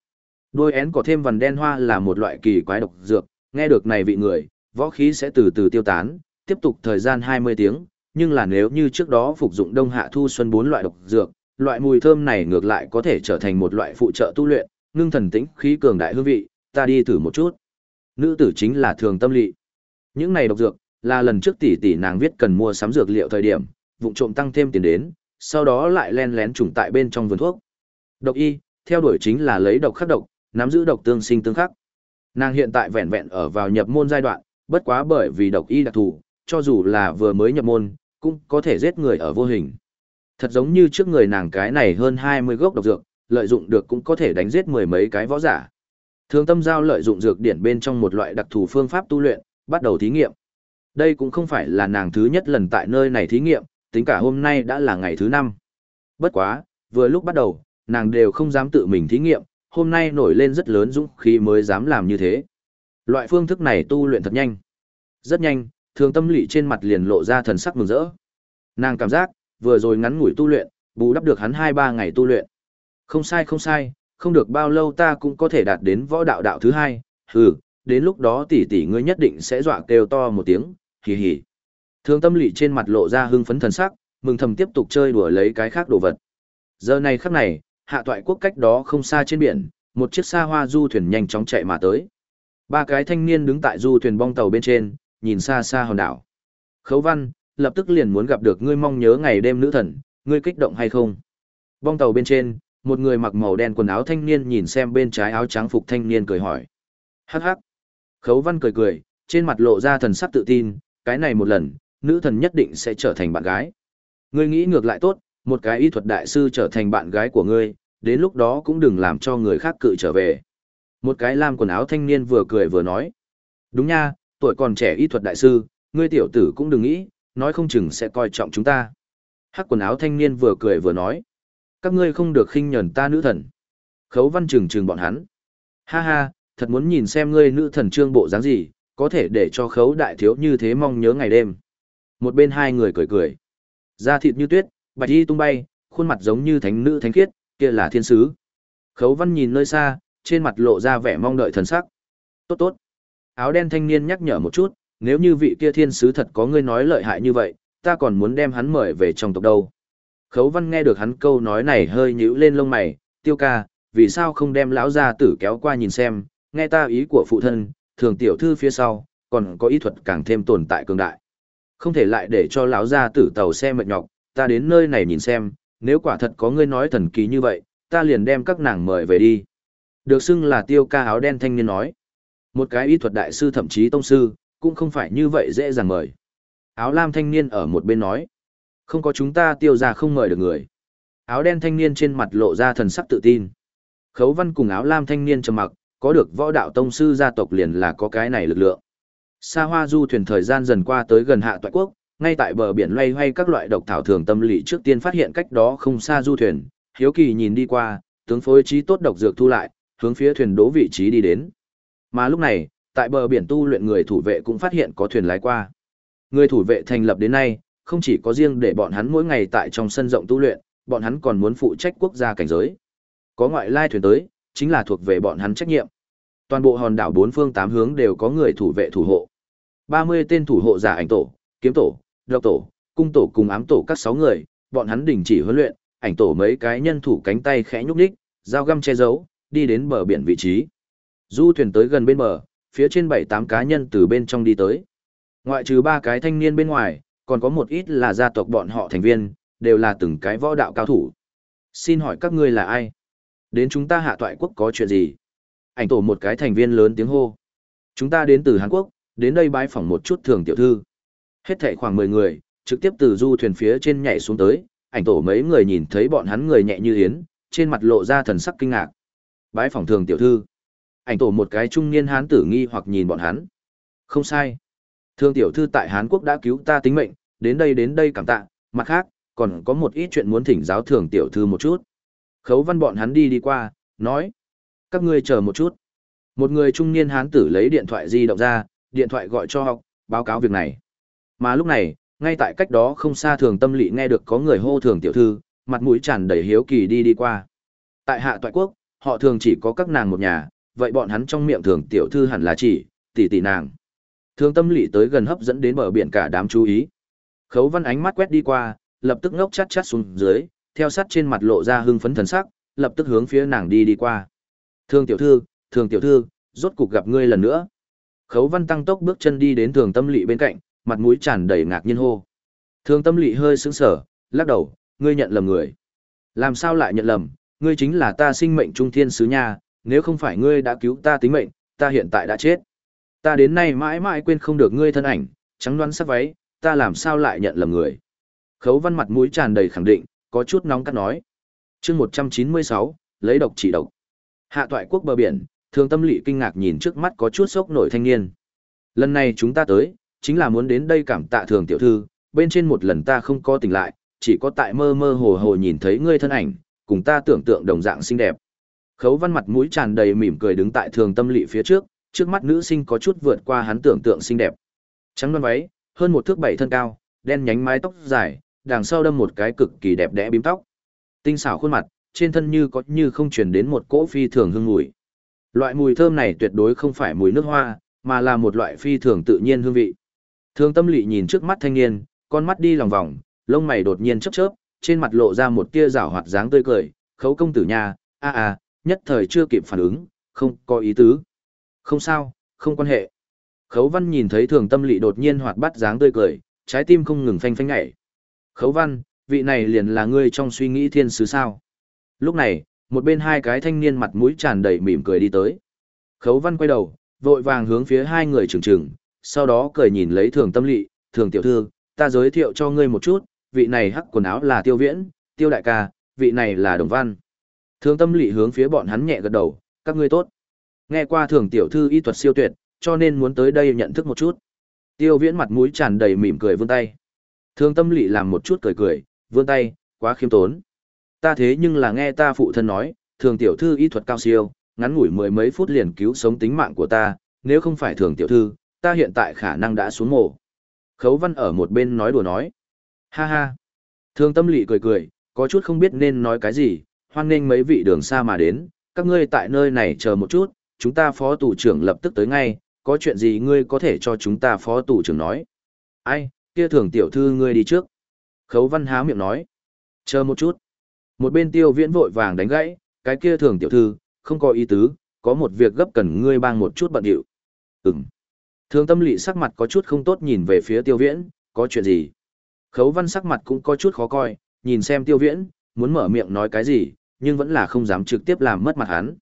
S1: Đôi én có thêm vằn đen hoa là một loại kỳ quái độc dược, nghe được này vị người, võ khí sẽ từ từ tiêu tán, tiếp tục thời gian 20 tiếng, nhưng là nếu như trước đó phục dụng đông hạ thu xuân bốn loại độc dược, loại mùi thơm này ngược lại có thể trở thành một loại phụ trợ tu luyện, ngưng thần tĩnh khí cường đại hương vị, ta đi thử một chút. Nữ tử chính là thường tâm lị. Những này độc dược, là lần trước tỷ tỷ nàng viết cần mua sắm dược liệu thời điểm, vụng trộm tăng thêm tiền đến, sau đó lại len lén trùng tại bên trong vườn thuốc. Độc y, theo đuổi chính là lấy độc khắc độc, nắm giữ độc tương sinh tương khắc. Nàng hiện tại vẹn vẹn ở vào nhập môn giai đoạn, bất quá bởi vì độc y đặc thù, cho dù là vừa mới nhập môn, cũng có thể giết người ở vô hình. Thật giống như trước người nàng cái này hơn 20 gốc độc dược, lợi dụng được cũng có thể đánh giết mười mấy cái võ giả. Thường tâm giao lợi dụng dược điển bên trong một loại đặc thù phương pháp tu luyện, bắt đầu thí nghiệm. Đây cũng không phải là nàng thứ nhất lần tại nơi này thí nghiệm, tính cả hôm nay đã là ngày thứ năm. Bất quá, vừa lúc bắt đầu, nàng đều không dám tự mình thí nghiệm, hôm nay nổi lên rất lớn dũng khí mới dám làm như thế. Loại phương thức này tu luyện thật nhanh. Rất nhanh, thường tâm lị trên mặt liền lộ ra thần sắc mừng rỡ. Nàng cảm giác, vừa rồi ngắn ngủi tu luyện, bù đắp được hắn 2-3 ngày tu luyện. Không sai không sai, không được bao lâu ta cũng có thể đạt đến võ đạo đạo thứ hai, hừ, đến lúc đó tỷ tỷ ngươi nhất định sẽ dọa kêu to một tiếng, hì hì. Thường tâm lị trên mặt lộ ra hưng phấn thần sắc, mừng thầm tiếp tục chơi đùa lấy cái khác đồ vật. Giờ này khắc này, hạ toại quốc cách đó không xa trên biển, một chiếc xa hoa du thuyền nhanh chóng chạy mà tới. Ba cái thanh niên đứng tại du thuyền bong tàu bên trên, nhìn xa xa hòn đảo. Khấu văn, lập tức liền muốn gặp được ngươi mong nhớ ngày đêm nữ thần, ngươi kích động hay không? Bong tàu bên trên, một người mặc màu đen quần áo thanh niên nhìn xem bên trái áo trắng phục thanh niên cười hỏi. Hắc hắc. Khấu văn cười cười, trên mặt lộ ra thần sắc tự tin, cái này một lần, nữ thần nhất định sẽ trở thành bạn gái. Ngươi nghĩ ngược lại tốt, một cái y thuật đại sư trở thành bạn gái của ngươi, đến lúc đó cũng đừng làm cho người khác cự trở về. Một cái làm quần áo thanh niên vừa cười vừa nói. Đúng nha, tuổi còn trẻ y thuật đại sư, ngươi tiểu tử cũng đừng nghĩ, nói không chừng sẽ coi trọng chúng ta. Hắc quần áo thanh niên vừa cười vừa nói. Các ngươi không được khinh nhẫn ta nữ thần. Khấu văn trừng trừng bọn hắn. Ha ha, thật muốn nhìn xem ngươi nữ thần trương bộ dáng gì, có thể để cho khấu đại thiếu như thế mong nhớ ngày đêm. Một bên hai người cười cười. Da thịt như tuyết, bạch y tung bay, khuôn mặt giống như thánh nữ thánh khiết, kia là thiên sứ. Khấu văn nhìn nơi xa, trên mặt lộ ra vẻ mong đợi thần sắc. Tốt tốt. Áo đen thanh niên nhắc nhở một chút, nếu như vị kia thiên sứ thật có ngươi nói lợi hại như vậy, ta còn muốn đem hắn mời về trong tộc đâu. Khấu văn nghe được hắn câu nói này hơi nhíu lên lông mày, tiêu ca, vì sao không đem lão gia tử kéo qua nhìn xem, nghe ta ý của phụ thân, thường tiểu thư phía sau, còn có ý thuật càng thêm tồn tại cường đại. Không thể lại để cho lão gia tử tàu xe mệt nhọc, ta đến nơi này nhìn xem, nếu quả thật có ngươi nói thần kỳ như vậy, ta liền đem các nàng mời về đi. Được xưng là tiêu ca áo đen thanh niên nói. Một cái y thuật đại sư thậm chí tông sư, cũng không phải như vậy dễ dàng mời. Áo lam thanh niên ở một bên nói. Không có chúng ta tiêu ra không mời được người. Áo đen thanh niên trên mặt lộ ra thần sắc tự tin. Khấu văn cùng áo lam thanh niên trầm mặc, có được võ đạo tông sư gia tộc liền là có cái này lực lượng. Sa hoa du thuyền thời gian dần qua tới gần hạ toại quốc, ngay tại bờ biển loay hoay các loại độc thảo thường tâm lý trước tiên phát hiện cách đó không xa du thuyền, hiếu kỳ nhìn đi qua, tướng phối trí tốt độc dược thu lại, hướng phía thuyền đỗ vị trí đi đến. Mà lúc này, tại bờ biển tu luyện người thủ vệ cũng phát hiện có thuyền lái qua. Người thủ vệ thành lập đến nay, không chỉ có riêng để bọn hắn mỗi ngày tại trong sân rộng tu luyện, bọn hắn còn muốn phụ trách quốc gia cảnh giới. Có ngoại lai thuyền tới, chính là thuộc về bọn hắn trách nhiệm. Toàn bộ hòn đảo bốn phương tám hướng đều có người thủ vệ thủ hộ. 30 tên thủ hộ giả ảnh tổ, kiếm tổ, độc tổ, cung tổ cùng ám tổ các 6 người, bọn hắn đình chỉ huấn luyện, ảnh tổ mấy cái nhân thủ cánh tay khẽ nhúc nhích, dao găm che giấu, đi đến bờ biển vị trí. Du thuyền tới gần bên bờ, phía trên bảy tám cá nhân từ bên trong đi tới. Ngoại trừ ba cái thanh niên bên ngoài, còn có một ít là gia tộc bọn họ thành viên, đều là từng cái võ đạo cao thủ. Xin hỏi các ngươi là ai? Đến chúng ta hạ toại quốc có chuyện gì? Ảnh tổ một cái thành viên lớn tiếng hô. Chúng ta đến từ Hàn Quốc, đến đây bái phỏng một chút thường tiểu thư. Hết thảy khoảng 10 người, trực tiếp từ du thuyền phía trên nhảy xuống tới, ảnh tổ mấy người nhìn thấy bọn hắn người nhẹ như yến, trên mặt lộ ra thần sắc kinh ngạc. Bái phỏng thường tiểu thư. Ảnh tổ một cái trung niên hán tử nghi hoặc nhìn bọn hắn. Không sai. Thường tiểu thư tại Hán Quốc đã cứu ta tính mệnh, đến đây đến đây cảm tạ, mặt khác, còn có một ít chuyện muốn thỉnh giáo thường tiểu thư một chút. Khấu văn bọn hắn đi đi qua, nói. Các ngươi chờ một chút. Một người trung niên hán tử lấy điện thoại di động ra, điện thoại gọi cho học, báo cáo việc này. Mà lúc này, ngay tại cách đó không xa thường tâm lị nghe được có người hô thường tiểu thư, mặt mũi tràn đầy hiếu kỳ đi đi qua. Tại hạ toại quốc, họ thường chỉ có các nàng một nhà, vậy bọn hắn trong miệng thường tiểu thư hẳn là chỉ, tỷ tỷ nàng. Thường tâm lị tới gần hấp dẫn đến bờ biển cả đám chú ý. Khấu văn ánh mắt quét đi qua, lập tức ngốc chát chát xuống dưới, theo sát trên mặt lộ ra hưng phấn thần sắc, lập tức hướng phía nàng đi đi qua. Thường tiểu thư, thường tiểu thư, rốt cục gặp ngươi lần nữa. Khấu văn tăng tốc bước chân đi đến thường tâm lị bên cạnh, mặt mũi tràn đầy ngạc nhiên hô. Thường tâm lị hơi sững sờ, lắc đầu, ngươi nhận lầm người. Làm sao lại nhận lầm, ngươi chính là ta sinh mệnh trung thiên sứ nha, nếu không phải ngươi đã cứu ta tính mệnh, ta hiện tại đã chết. Ta đến nay mãi mãi quên không được ngươi thân ảnh, trắng đoán sắc váy, ta làm sao lại nhận lầm người. Khấu văn mặt mũi tràn đầy khẳng định, có chút nóng cắt nói. chương 196, lấy độc chỉ độc. Hạ toại quốc bờ biển, thường tâm lị kinh ngạc nhìn trước mắt có chút sốc nổi thanh niên. Lần này chúng ta tới, chính là muốn đến đây cảm tạ thường tiểu thư, bên trên một lần ta không có tỉnh lại, chỉ có tại mơ mơ hồ hồ nhìn thấy ngươi thân ảnh, cùng ta tưởng tượng đồng dạng xinh đẹp. Khấu văn mặt mũi tràn đầy mỉm cười đứng tại thường tâm lị phía trước, trước mắt nữ sinh có chút vượt qua hắn tưởng tượng xinh đẹp. Trắng đoan váy, hơn một thước bảy thân cao, đen nhánh mái tóc dài, đằng sau đâm một cái cực kỳ đẹp đẽ bím tóc. Tinh xảo khuôn mặt, trên thân như có như không truyền đến một cỗ phi thường hương mùi. Loại mùi thơm này tuyệt đối không phải mùi nước hoa, mà là một loại phi thường tự nhiên hương vị. Thường tâm lị nhìn trước mắt thanh niên, con mắt đi lòng vòng, lông mày đột nhiên chớp chớp, trên mặt lộ ra một tia giảo hoạt dáng tươi cười, khấu công tử nhà, a a, nhất thời chưa kịp phản ứng, không có ý tứ. Không sao, không quan hệ. Khấu văn nhìn thấy thường tâm lị đột nhiên hoạt bát dáng tươi cười, trái tim không ngừng phanh phanh nhảy. Khấu văn, vị này liền là ngươi trong suy nghĩ thiên sứ sao. Lúc này, một bên hai cái thanh niên mặt mũi tràn đầy mỉm cười đi tới. Khấu văn quay đầu, vội vàng hướng phía hai người trừng trừng, sau đó cười nhìn lấy thường tâm lị, thường tiểu thư, ta giới thiệu cho ngươi một chút, vị này hắc quần áo là tiêu viễn, tiêu đại ca, vị này là đồng văn. Thường tâm lị hướng phía bọn hắn nhẹ gật đầu, các ngươi tốt. Nghe qua thường tiểu thư y thuật siêu tuyệt, cho nên muốn tới đây nhận thức một chút. Tiêu viễn mặt mũi tràn đầy mỉm cười vươn tay. Thương tâm lị làm một chút cười cười, vươn tay, quá khiêm tốn. Ta thế nhưng là nghe ta phụ thân nói, thường tiểu thư y thuật cao siêu, ngắn ngủi mười mấy phút liền cứu sống tính mạng của ta, nếu không phải thường tiểu thư, ta hiện tại khả năng đã xuống mồ. Khấu văn ở một bên nói đùa nói. Ha ha. Thương tâm lị cười cười, có chút không biết nên nói cái gì, hoan nghênh mấy vị đường xa mà đến, các ngươi tại nơi này chờ một chút, chúng ta phó tù trưởng lập tức tới ngay, có chuyện gì ngươi có thể cho chúng ta phó tù trưởng nói. Ai, kia thường tiểu thư ngươi đi trước. Khấu văn há miệng nói. Chờ một chút. Một bên tiêu viễn vội vàng đánh gãy, cái kia thường tiểu thư, không có ý tứ, có một việc gấp cần ngươi bang một chút bận điệu. Ừm. Thường tâm lị sắc mặt có chút không tốt nhìn về phía tiêu viễn, có chuyện gì? Khấu văn sắc mặt cũng có chút khó coi, nhìn xem tiêu viễn, muốn mở miệng nói cái gì, nhưng vẫn là không dám trực tiếp làm mất mặt hắn.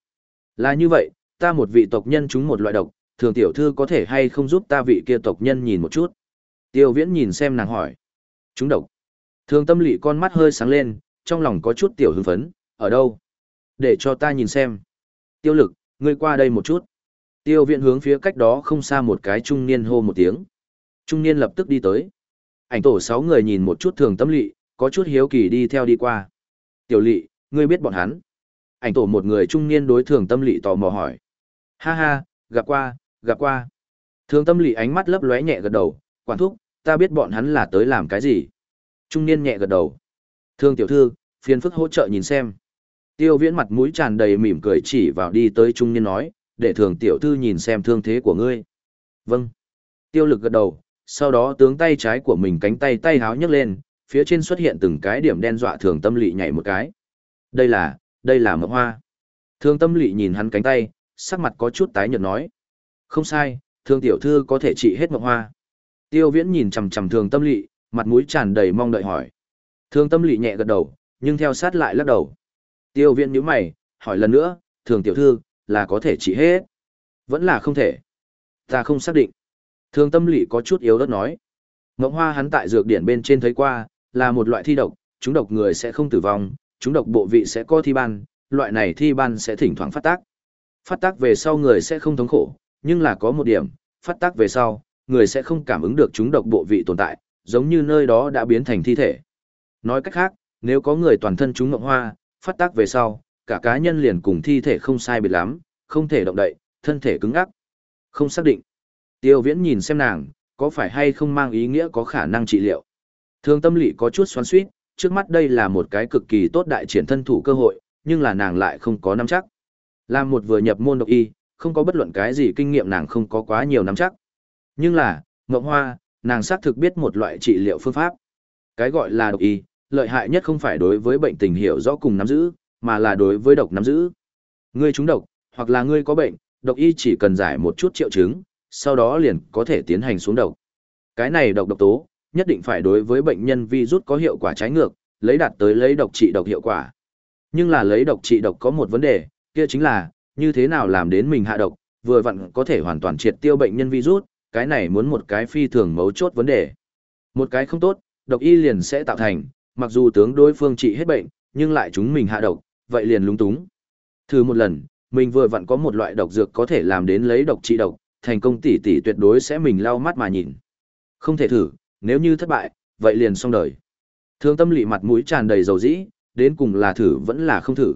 S1: Là như vậy, ta một vị tộc nhân chúng một loại độc, thường tiểu thư có thể hay không giúp ta vị kia tộc nhân nhìn một chút. Tiêu viễn nhìn xem nàng hỏi. chúng độc. Thường tâm lị con mắt hơi sáng lên, trong lòng có chút tiểu hưng phấn, ở đâu? Để cho ta nhìn xem. Tiêu lực, ngươi qua đây một chút. Tiêu viễn hướng phía cách đó không xa một cái trung niên hô một tiếng. Trung niên lập tức đi tới. Ảnh tổ sáu người nhìn một chút thường tâm lị, có chút hiếu kỳ đi theo đi qua. Tiểu lị, ngươi biết bọn hắn. Ảnh tổ một người trung niên đối thường tâm lị tò mò hỏi. Ha ha, gặp qua, gặp qua. Thường tâm lị ánh mắt lấp lóe nhẹ gật đầu, quản thúc, ta biết bọn hắn là tới làm cái gì. Trung niên nhẹ gật đầu. Thương tiểu thư, phiền phức hỗ trợ nhìn xem. Tiêu viễn mặt mũi tràn đầy mỉm cười chỉ vào đi tới trung niên nói, để thường tiểu thư nhìn xem thương thế của ngươi. Vâng. Tiêu lực gật đầu, sau đó tướng tay trái của mình cánh tay tay háo nhấc lên, phía trên xuất hiện từng cái điểm đen dọa thường tâm lị nhảy một cái. Đây là, đây là mộng hoa. Thương tâm lỵ nhìn hắn cánh tay, sắc mặt có chút tái nhợt nói. Không sai, thương tiểu thư có thể trị hết mộng hoa. Tiêu viễn nhìn chằm chằm thường tâm lỵ, mặt mũi tràn đầy mong đợi hỏi. Thương tâm lỵ nhẹ gật đầu, nhưng theo sát lại lắc đầu. Tiêu viễn nhíu mày, hỏi lần nữa, thường tiểu thư, là có thể trị hết. Vẫn là không thể. Ta không xác định. Thương tâm lỵ có chút yếu đất nói. Mộng hoa hắn tại dược điển bên trên thấy qua, là một loại thi độc, chúng độc người sẽ không tử vong, chúng độc bộ vị sẽ có thi ban, loại này thi ban sẽ thỉnh thoảng phát tác. Phát tác về sau người sẽ không thống khổ, nhưng là có một điểm, phát tác về sau, người sẽ không cảm ứng được chúng độc bộ vị tồn tại, giống như nơi đó đã biến thành thi thể. Nói cách khác, nếu có người toàn thân chúng ngộng hoa, phát tác về sau, cả cá nhân liền cùng thi thể không sai biệt lắm, không thể động đậy, thân thể cứng ngắc. Không xác định. Tiêu viễn nhìn xem nàng, có phải hay không mang ý nghĩa có khả năng trị liệu. Thương tâm lý có chút xoắn xuýt, trước mắt đây là một cái cực kỳ tốt đại triển thân thủ cơ hội, nhưng là nàng lại không có nắm chắc. Làm một vừa nhập môn độc y, không có bất luận cái gì kinh nghiệm nàng không có quá nhiều nắm chắc. Nhưng là, Ngộng Hoa, nàng xác thực biết một loại trị liệu phương pháp. Cái gọi là độc y, lợi hại nhất không phải đối với bệnh tình hiểu rõ cùng nắm giữ, mà là đối với độc nắm giữ. Ngươi trúng độc, hoặc là ngươi có bệnh, độc y chỉ cần giải một chút triệu chứng, sau đó liền có thể tiến hành xuống độc. Cái này độc độc tố, nhất định phải đối với bệnh nhân virus có hiệu quả trái ngược, lấy đạt tới lấy độc trị độc hiệu quả. Nhưng là lấy độc trị độc có một vấn đề, kia chính là, như thế nào làm đến mình hạ độc, vừa vặn có thể hoàn toàn triệt tiêu bệnh nhân virus, cái này muốn một cái phi thường mấu chốt vấn đề. Một cái không tốt, độc y liền sẽ tạo thành, mặc dù tướng đối phương trị hết bệnh, nhưng lại chúng mình hạ độc, vậy liền lúng túng. Thử một lần, mình vừa vặn có một loại độc dược có thể làm đến lấy độc trị độc, thành công tỷ tỷ tuyệt đối sẽ mình lau mắt mà nhìn. Không thể thử, nếu như thất bại, vậy liền xong đời. Thương tâm lị mặt mũi tràn đầy dầu dĩ, đến cùng là thử vẫn là không thử.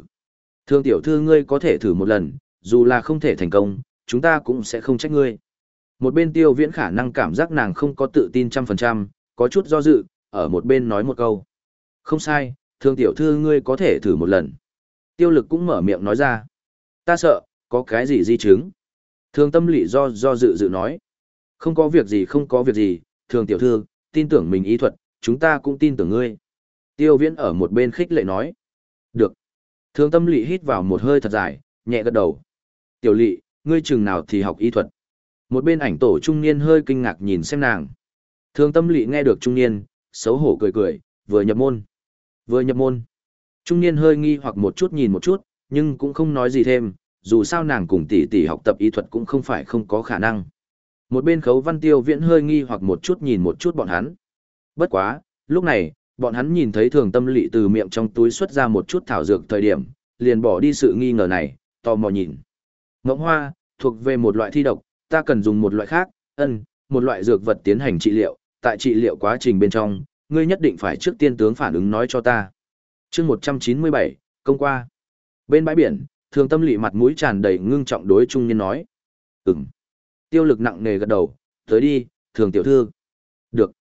S1: Thương tiểu thư ngươi có thể thử một lần, dù là không thể thành công, chúng ta cũng sẽ không trách ngươi. Một bên tiêu viễn khả năng cảm giác nàng không có tự tin trăm phần trăm, có chút do dự, ở một bên nói một câu. Không sai, thương tiểu thư ngươi có thể thử một lần. Tiêu lực cũng mở miệng nói ra. Ta sợ, có cái gì di chứng. Thương tâm lý do do dự dự nói. Không có việc gì không có việc gì, thường tiểu thư, tin tưởng mình ý thuật, chúng ta cũng tin tưởng ngươi. Tiêu viễn ở một bên khích lệ nói. Được. Thương tâm lị hít vào một hơi thật dài, nhẹ gật đầu. Tiểu lị ngươi chừng nào thì học y thuật. Một bên ảnh tổ trung niên hơi kinh ngạc nhìn xem nàng. Thương tâm lị nghe được trung niên, xấu hổ cười cười, vừa nhập môn. Vừa nhập môn. Trung niên hơi nghi hoặc một chút nhìn một chút, nhưng cũng không nói gì thêm, dù sao nàng cùng tỷ tỷ học tập y thuật cũng không phải không có khả năng. Một bên khấu văn tiêu viễn hơi nghi hoặc một chút nhìn một chút bọn hắn. Bất quá, lúc này, bọn hắn nhìn thấy thường tâm lị từ miệng trong túi xuất ra một chút thảo dược thời điểm, liền bỏ đi sự nghi ngờ này, tò mò nhìn. Ngỗng hoa, thuộc về một loại thi độc, ta cần dùng một loại khác, ân, một loại dược vật tiến hành trị liệu, tại trị liệu quá trình bên trong, ngươi nhất định phải trước tiên tướng phản ứng nói cho ta. chương 197, công qua. Bên bãi biển, thường tâm lị mặt mũi tràn đầy ngưng trọng đối trung niên nói. Ừm. Tiêu lực nặng nề gật đầu, tới đi, thường tiểu thư. Được.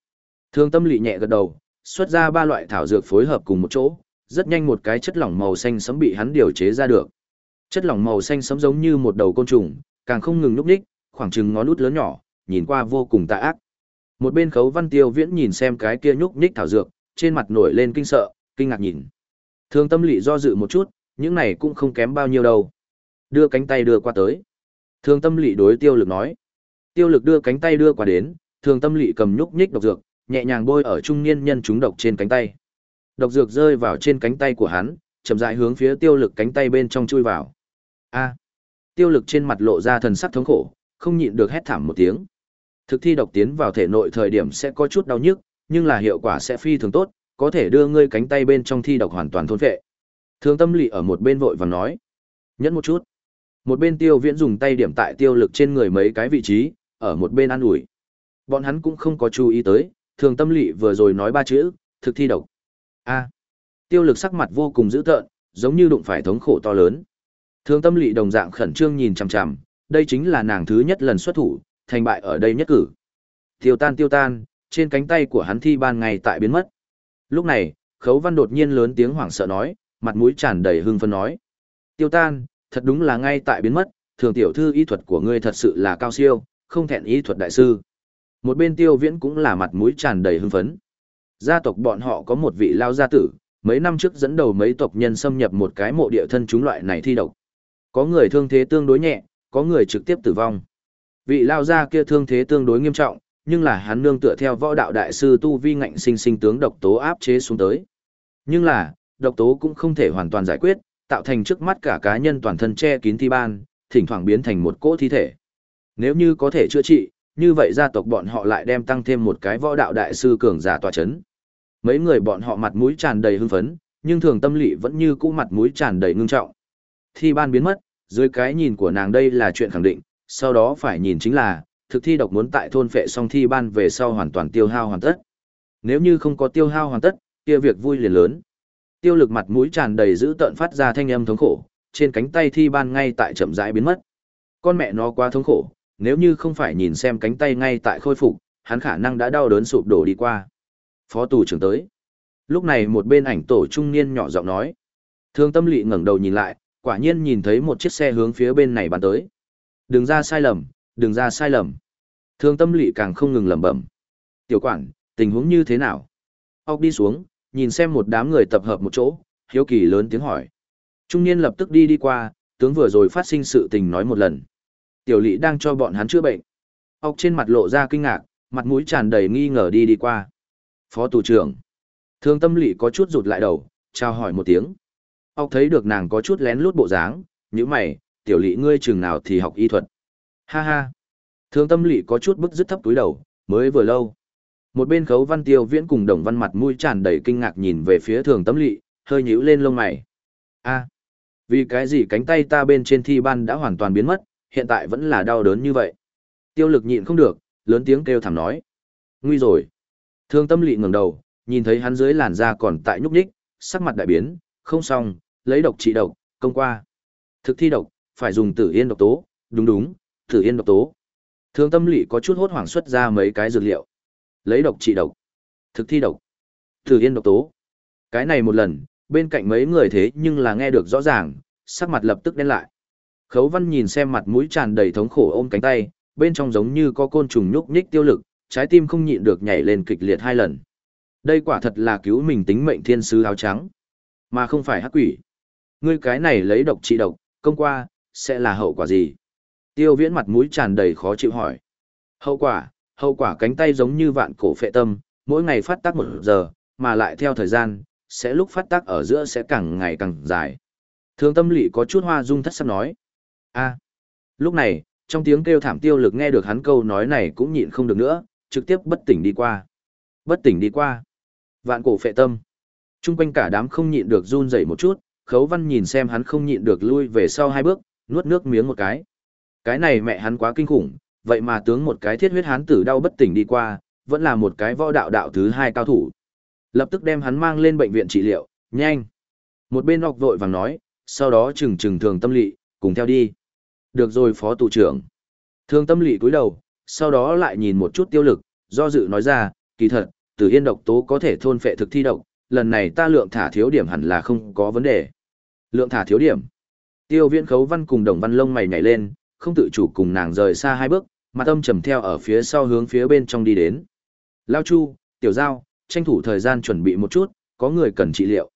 S1: Thường tâm lị nhẹ gật đầu, xuất ra ba loại thảo dược phối hợp cùng một chỗ, rất nhanh một cái chất lỏng màu xanh sẫm bị hắn điều chế ra được. Chất lỏng màu xanh sẫm giống như một đầu côn trùng, càng không ngừng núp đích, khoảng chừng ngón út lớn nhỏ, nhìn qua vô cùng tà ác. Một bên Khấu Văn Tiêu Viễn nhìn xem cái kia nhúc nhích thảo dược, trên mặt nổi lên kinh sợ, kinh ngạc nhìn. Thương Tâm Lệ do dự một chút, những này cũng không kém bao nhiêu đâu. Đưa cánh tay đưa qua tới. Thương Tâm Lệ đối Tiêu Lực nói. Tiêu Lực đưa cánh tay đưa qua đến, Thương Tâm Lệ cầm nhúc nhích độc dược, nhẹ nhàng bôi ở trung niên nhân chúng độc trên cánh tay. Độc dược rơi vào trên cánh tay của hắn, chậm rãi hướng phía Tiêu Lực cánh tay bên trong chui vào. A. Tiêu Lực trên mặt lộ ra thần sắc thống khổ, không nhịn được hét thảm một tiếng. Thực thi độc tiến vào thể nội thời điểm sẽ có chút đau nhức, nhưng là hiệu quả sẽ phi thường tốt, có thể đưa ngươi cánh tay bên trong thi độc hoàn toàn thôn phệ. Thương tâm lị ở một bên vội vàng nói. Nhẫn một chút. Một bên tiêu viễn dùng tay điểm tại tiêu lực trên người mấy cái vị trí, ở một bên ăn ủi. Bọn hắn cũng không có chú ý tới, thường tâm lị vừa rồi nói ba chữ, thực thi độc. A. Tiêu lực sắc mặt vô cùng dữ tợn, giống như đụng phải thống khổ to lớn. Thường tâm lị đồng dạng khẩn trương nhìn chằm chằm, đây chính là nàng thứ nhất lần xuất thủ, thành bại ở đây nhất cử. Tiêu tan tiêu tan, trên cánh tay của hắn thi ban ngày tại biến mất. Lúc này, Khấu Văn đột nhiên lớn tiếng hoảng sợ nói, mặt mũi tràn đầy hưng phấn nói. Tiêu tan, thật đúng là ngay tại biến mất, thường tiểu thư y thuật của ngươi thật sự là cao siêu, không thẹn y thuật đại sư. Một bên tiêu viễn cũng là mặt mũi tràn đầy hưng phấn. Gia tộc bọn họ có một vị lao gia tử, mấy năm trước dẫn đầu mấy tộc nhân xâm nhập một cái mộ địa thân chúng loại này thi độc. Có người thương thế tương đối nhẹ, có người trực tiếp tử vong. Vị lao gia kia thương thế tương đối nghiêm trọng, nhưng là hắn nương tựa theo võ đạo đại sư tu vi ngạnh sinh sinh tướng độc tố áp chế xuống tới. Nhưng là, độc tố cũng không thể hoàn toàn giải quyết, tạo thành trước mắt cả cá nhân toàn thân che kín thi ban, thỉnh thoảng biến thành một cỗ thi thể. Nếu như có thể chữa trị, như vậy gia tộc bọn họ lại đem tăng thêm một cái võ đạo đại sư cường giả tòa chấn. Mấy người bọn họ mặt mũi tràn đầy hưng phấn, nhưng thường tâm lý vẫn như cũ mặt mũi tràn đầy ngưng trọng. Thi ban biến mất, dưới cái nhìn của nàng đây là chuyện khẳng định, sau đó phải nhìn chính là, thực thi độc muốn tại thôn phệ song thi ban về sau hoàn toàn tiêu hao hoàn tất. Nếu như không có tiêu hao hoàn tất, kia việc vui liền lớn. Tiêu lực mặt mũi tràn đầy dữ tợn phát ra thanh âm thống khổ, trên cánh tay thi ban ngay tại chậm rãi biến mất. Con mẹ nó quá thống khổ, nếu như không phải nhìn xem cánh tay ngay tại khôi phục, hắn khả năng đã đau đớn sụp đổ đi qua. Phó tù trưởng tới. Lúc này một bên ảnh tổ trung niên nhỏ giọng nói. Thương tâm lị ngẩng đầu nhìn lại, quả nhiên nhìn thấy một chiếc xe hướng phía bên này bắn tới. Đừng ra sai lầm, đừng ra sai lầm. Thương tâm lị càng không ngừng lẩm bẩm. Tiểu quản, tình huống như thế nào? Ốc đi xuống, nhìn xem một đám người tập hợp một chỗ, hiếu kỳ lớn tiếng hỏi. Trung niên lập tức đi đi qua, tướng vừa rồi phát sinh sự tình nói một lần. Tiểu lỵ đang cho bọn hắn chữa bệnh. Ốc trên mặt lộ ra kinh ngạc, mặt mũi tràn đầy nghi ngờ đi đi qua. Phó tù trưởng. Thương tâm lỵ có chút rụt lại đầu, chào hỏi một tiếng. Ốc thấy được nàng có chút lén lút bộ dáng, như mày, tiểu lỵ ngươi chừng nào thì học y thuật. Ha ha. Thương tâm lỵ có chút bức dứt thấp túi đầu, mới vừa lâu. Một bên khấu văn tiêu viễn cùng đồng văn mặt mũi tràn đầy kinh ngạc nhìn về phía thường tâm lỵ, hơi nhíu lên lông mày. a vì cái gì cánh tay ta bên trên thi ban đã hoàn toàn biến mất, hiện tại vẫn là đau đớn như vậy. Tiêu lực nhịn không được, lớn tiếng kêu thảm nói. Nguy rồi. Thương tâm lỵ ngẩng đầu, nhìn thấy hắn dưới làn da còn tại nhúc nhích, sắc mặt đại biến, không xong, lấy độc trị độc, công qua. Thực thi độc, phải dùng tử yên độc tố, đúng đúng, tử yên độc tố. Thương tâm lỵ có chút hốt hoảng xuất ra mấy cái dược liệu. Lấy độc trị độc, thực thi độc, tử yên độc tố. Cái này một lần, bên cạnh mấy người thế nhưng là nghe được rõ ràng, sắc mặt lập tức đen lại. Khấu văn nhìn xem mặt mũi tràn đầy thống khổ ôm cánh tay, bên trong giống như có côn trùng nhúc nhích tiêu lực, trái tim không nhịn được nhảy lên kịch liệt hai lần. Đây quả thật là cứu mình tính mệnh thiên sứ áo trắng, mà không phải hắc quỷ. Ngươi cái này lấy độc trị độc, công qua, sẽ là hậu quả gì? Tiêu viễn mặt mũi tràn đầy khó chịu hỏi. Hậu quả, hậu quả cánh tay giống như vạn cổ phệ tâm, mỗi ngày phát tác một giờ, mà lại theo thời gian, sẽ lúc phát tác ở giữa sẽ càng ngày càng dài. Thương tâm lỵ có chút hoa dung thất sắc nói. a lúc này, trong tiếng kêu thảm tiêu lực nghe được hắn câu nói này cũng nhịn không được nữa, trực tiếp bất tỉnh đi qua. Bất tỉnh đi qua. Vạn cổ phệ tâm. Trung quanh cả đám không nhịn được run rẩy một chút, khấu văn nhìn xem hắn không nhịn được lui về sau hai bước, nuốt nước miếng một cái. Cái này mẹ hắn quá kinh khủng, vậy mà tướng một cái thiết huyết hán tử đau bất tỉnh đi qua, vẫn là một cái võ đạo đạo thứ hai cao thủ. Lập tức đem hắn mang lên bệnh viện trị liệu, nhanh. Một bên học vội vàng nói, sau đó trừng trừng thường tâm lị cùng theo đi. Được rồi phó tụ trưởng. Thường tâm lị cúi đầu, sau đó lại nhìn một chút tiêu lực, do dự nói ra, kỳ thật, từ yên độc tố có thể thôn phệ thực thi độc, lần này ta lượng thả thiếu điểm hẳn là không có vấn đề. Lượng thả thiếu điểm. Tiêu viễn khấu văn cùng đồng văn lông mày nhảy lên, không tự chủ cùng nàng rời xa hai bước, mặt âm trầm theo ở phía sau hướng phía bên trong đi đến. Lao Chu, Tiểu Giao, tranh thủ thời gian chuẩn bị một chút, có người cần trị liệu.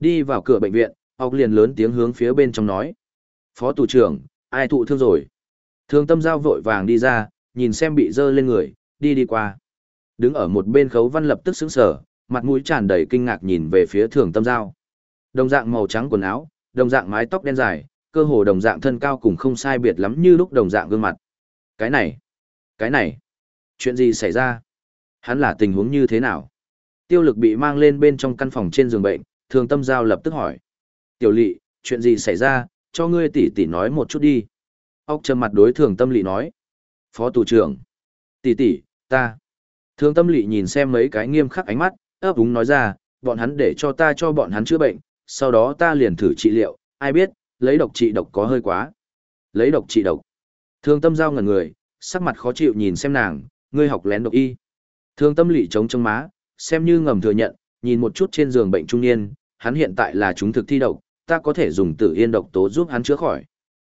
S1: Đi vào cửa bệnh viện, học liền lớn tiếng hướng phía bên trong nói. Phó tù trưởng, ai thụ thương rồi? Thương tâm giao vội vàng đi ra, nhìn xem bị dơ lên người, đi đi qua. Đứng ở một bên khấu văn lập tức sững sờ, mặt mũi tràn đầy kinh ngạc nhìn về phía thường tâm giao. Đồng dạng màu trắng quần áo, đồng dạng mái tóc đen dài, cơ hồ đồng dạng thân cao cùng không sai biệt lắm như lúc đồng dạng gương mặt. Cái này, cái này, chuyện gì xảy ra? Hắn là tình huống như thế nào? Tiêu lực bị mang lên bên trong căn phòng trên giường bệnh, thường tâm giao lập tức hỏi. Tiểu lỵ, chuyện gì xảy ra, cho ngươi tỷ tỷ nói một chút đi. Ốc trầm mặt đối thường tâm lỵ nói. Phó tù trưởng. Tỷ tỷ, ta. Thường tâm lỵ nhìn xem mấy cái nghiêm khắc ánh mắt, ấp úng nói ra, bọn hắn để cho ta cho bọn hắn chữa bệnh, sau đó ta liền thử trị liệu, ai biết, lấy độc trị độc có hơi quá. Lấy độc trị độc. Thương tâm giao ngẩn người, sắc mặt khó chịu nhìn xem nàng, ngươi học lén độc y. Thương tâm lỵ chống trong má, xem như ngầm thừa nhận, nhìn một chút trên giường bệnh trung niên, hắn hiện tại là chúng thực thi độc, ta có thể dùng tử yên độc tố giúp hắn chữa khỏi.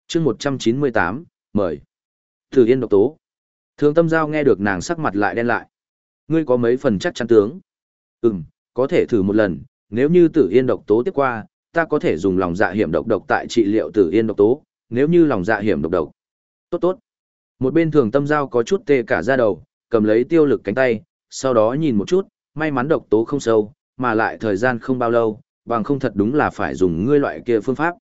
S1: chương 198, mời. Tử yên độc tố. Thương tâm giao nghe được nàng sắc mặt lại đen lại. Ngươi có mấy phần chắc chắn tướng? Ừm, có thể thử một lần, nếu như tử yên độc tố tiếp qua, ta có thể dùng lòng dạ hiểm độc độc tại trị liệu tử yên độc tố, nếu như lòng dạ hiểm độc độc. Tốt tốt. Một bên thường tâm giao có chút tê cả da đầu, cầm lấy tiêu lực cánh tay, sau đó nhìn một chút, may mắn độc tố không sâu, mà lại thời gian không bao lâu, bằng không thật đúng là phải dùng ngươi loại kia phương pháp.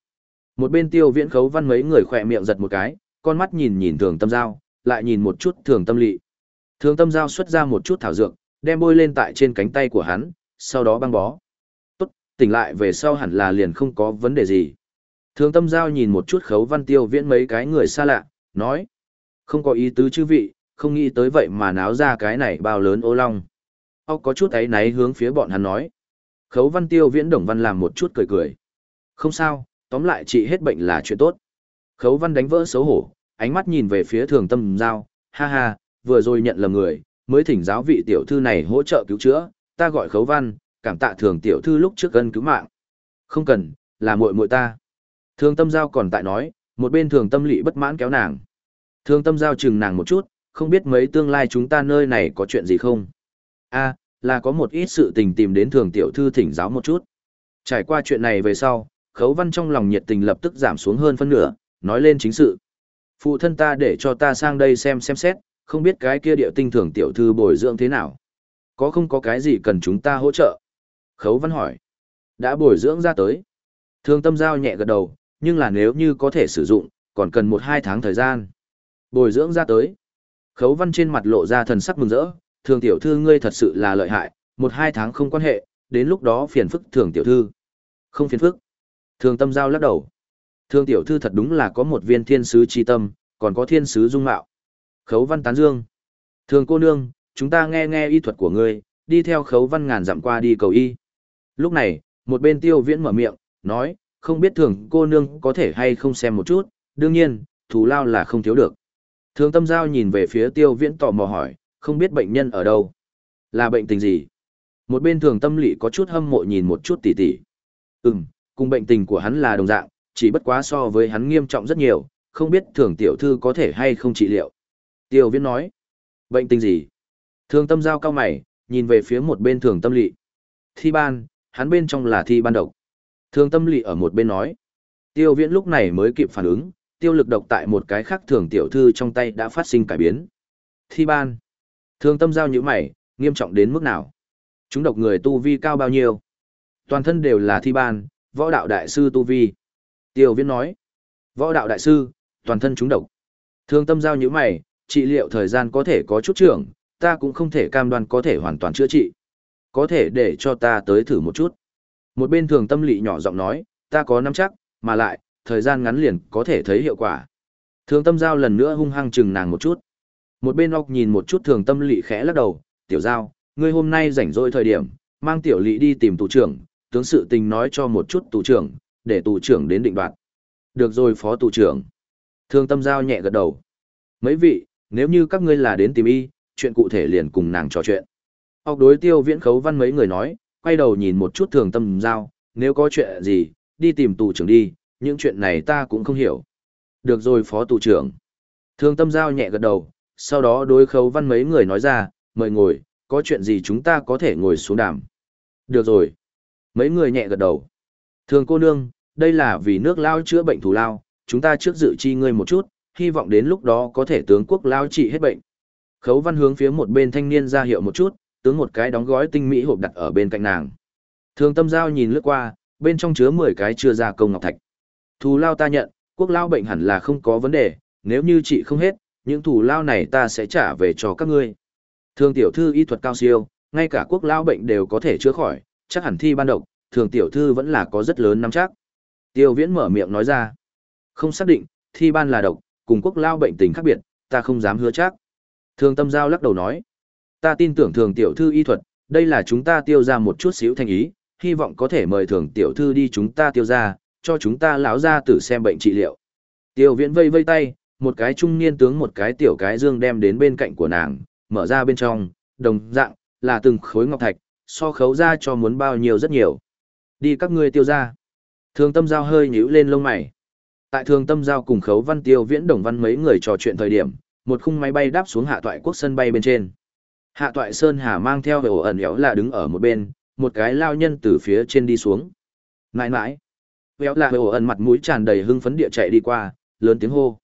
S1: Một bên tiêu viễn khấu văn mấy người khỏe miệng giật một cái, con mắt nhìn nhìn thường tâm giao, lại nhìn một chút thường tâm lị. Thường tâm giao xuất ra một chút thảo dược, đem bôi lên tại trên cánh tay của hắn, sau đó băng bó. Tốt, tỉnh lại về sau hẳn là liền không có vấn đề gì. Thường tâm giao nhìn một chút khấu văn tiêu viễn mấy cái người xa lạ, nói. Không có ý tứ chư vị, không nghĩ tới vậy mà náo ra cái này bao lớn ô long. Ốc có chút ấy náy hướng phía bọn hắn nói. Khấu văn tiêu viễn đồng văn làm một chút cười cười. Không sao, tóm lại chị hết bệnh là chuyện tốt. Khấu văn đánh vỡ xấu hổ, ánh mắt nhìn về phía thường tâm giao, ha ha, vừa rồi nhận lầm người, mới thỉnh giáo vị tiểu thư này hỗ trợ cứu chữa, ta gọi khấu văn, cảm tạ thường tiểu thư lúc trước gần cứu mạng. Không cần, là muội muội ta. Thường tâm giao còn tại nói, một bên thường tâm lị bất mãn kéo nàng. Thường tâm giao chừng nàng một chút, không biết mấy tương lai chúng ta nơi này có chuyện gì không? a là có một ít sự tình tìm đến thường tiểu thư thỉnh giáo một chút. Trải qua chuyện này về sau, khấu văn trong lòng nhiệt tình lập tức giảm xuống hơn phân nửa, nói lên chính sự. Phụ thân ta để cho ta sang đây xem xem xét, không biết cái kia địa tinh thường tiểu thư bồi dưỡng thế nào. Có không có cái gì cần chúng ta hỗ trợ? Khấu văn hỏi. Đã bồi dưỡng ra tới. Thường tâm giao nhẹ gật đầu, nhưng là nếu như có thể sử dụng, còn cần một hai tháng thời gian. Bồi dưỡng ra tới. Khấu văn trên mặt lộ ra thần sắc mừng rỡ, thường tiểu thư ngươi thật sự là lợi hại, một hai tháng không quan hệ, đến lúc đó phiền phức thường tiểu thư. Không phiền phức. Thường tâm giao lắc đầu. Thường tiểu thư thật đúng là có một viên thiên sứ chi tâm, còn có thiên sứ dung mạo. Khấu văn tán dương. Thường cô nương, chúng ta nghe nghe y thuật của ngươi, đi theo khấu văn ngàn dặm qua đi cầu y. Lúc này, một bên tiêu viễn mở miệng, nói, không biết thường cô nương có thể hay không xem một chút, đương nhiên, thù lao là không thiếu được. Thường tâm giao nhìn về phía tiêu viễn tò mò hỏi, không biết bệnh nhân ở đâu? Là bệnh tình gì? Một bên thường tâm lỵ có chút hâm mộ nhìn một chút tỉ tỉ. Ừm, cùng bệnh tình của hắn là đồng dạng, chỉ bất quá so với hắn nghiêm trọng rất nhiều, không biết thường tiểu thư có thể hay không trị liệu. Tiêu viễn nói, bệnh tình gì? Thường tâm giao cao mày, nhìn về phía một bên thường tâm lị. Thi ban, hắn bên trong là thi ban độc. Thường tâm lị ở một bên nói. Tiêu viễn lúc này mới kịp phản ứng, tiêu lực độc tại một cái khác thường tiểu thư trong tay đã phát sinh cải biến. Thi ban. Thường tâm giao như mày, nghiêm trọng đến mức nào? Chúng độc người tu vi cao bao nhiêu? Toàn thân đều là thi ban, võ đạo đại sư tu vi. Tiêu viễn nói. Võ đạo đại sư, toàn thân chúng độc. Thường tâm giao như mày, trị liệu thời gian có thể có chút trưởng, ta cũng không thể cam đoan có thể hoàn toàn chữa trị. Có thể để cho ta tới thử một chút. Một bên thường tâm lý nhỏ giọng nói, ta có nắm chắc, mà lại, thời gian ngắn liền có thể thấy hiệu quả. Thường tâm giao lần nữa hung hăng chừng nàng một chút. Một bên óc nhìn một chút thường tâm lý khẽ lắc đầu, tiểu giao, ngươi hôm nay rảnh rỗi thời điểm, mang tiểu lý đi tìm tù trưởng, tướng sự tình nói cho một chút tù trưởng, để tù trưởng đến định đoạt. Được rồi phó tù trưởng. Thường tâm giao nhẹ gật đầu. Mấy vị, nếu như các ngươi là đến tìm y, chuyện cụ thể liền cùng nàng trò chuyện. Học đối tiêu viễn khấu văn mấy người nói, quay đầu nhìn một chút thường tâm giao, nếu có chuyện gì, đi tìm tù trưởng đi, những chuyện này ta cũng không hiểu. Được rồi phó tù trưởng. Thường tâm giao nhẹ gật đầu, sau đó đối khấu văn mấy người nói ra, mời ngồi, có chuyện gì chúng ta có thể ngồi xuống đàm. Được rồi. Mấy người nhẹ gật đầu. Thường cô nương, đây là vì nước lao chữa bệnh thù lao, chúng ta trước dự chi ngươi một chút, hy vọng đến lúc đó có thể tướng quốc lao trị hết bệnh. Khấu văn hướng phía một bên thanh niên ra hiệu một chút, tướng một cái đóng gói tinh mỹ hộp đặt ở bên cạnh nàng. Thường tâm giao nhìn lướt qua, bên trong chứa 10 cái chưa ra công ngọc thạch. Thù lao ta nhận, quốc lao bệnh hẳn là không có vấn đề, nếu như chị không hết, những thù lao này ta sẽ trả về cho các ngươi. Thường tiểu thư y thuật cao siêu, ngay cả quốc lao bệnh đều có thể chữa khỏi, chắc hẳn thi ban độc, thường tiểu thư vẫn là có rất lớn nắm chắc. Tiêu viễn mở miệng nói ra. Không xác định, thi ban là độc, cùng quốc lao bệnh tình khác biệt, ta không dám hứa chắc. Thường tâm giao lắc đầu nói. Ta tin tưởng thường tiểu thư y thuật, đây là chúng ta tiêu ra một chút xíu thành ý, hy vọng có thể mời thường tiểu thư đi chúng ta tiêu ra, cho chúng ta lão ra tử xem bệnh trị liệu. Tiêu viễn vây vây tay, một cái trung niên tướng một cái tiểu cái dương đem đến bên cạnh của nàng, mở ra bên trong, đồng dạng, là từng khối ngọc thạch, so khấu ra cho muốn bao nhiêu rất nhiều. Đi các ngươi tiêu ra. Thường tâm giao hơi nhíu lên lông mày. Tại thường tâm giao cùng khấu văn tiêu viễn đồng văn mấy người trò chuyện thời điểm, một khung máy bay đáp xuống hạ toại quốc sân bay bên trên. Hạ toại Sơn Hà mang theo về ổ ẩn éo là đứng ở một bên, một cái lao nhân từ phía trên đi xuống. Nãi nãi. Véo là ổ ẩn mặt mũi tràn đầy hưng phấn địa chạy đi qua, lớn tiếng hô.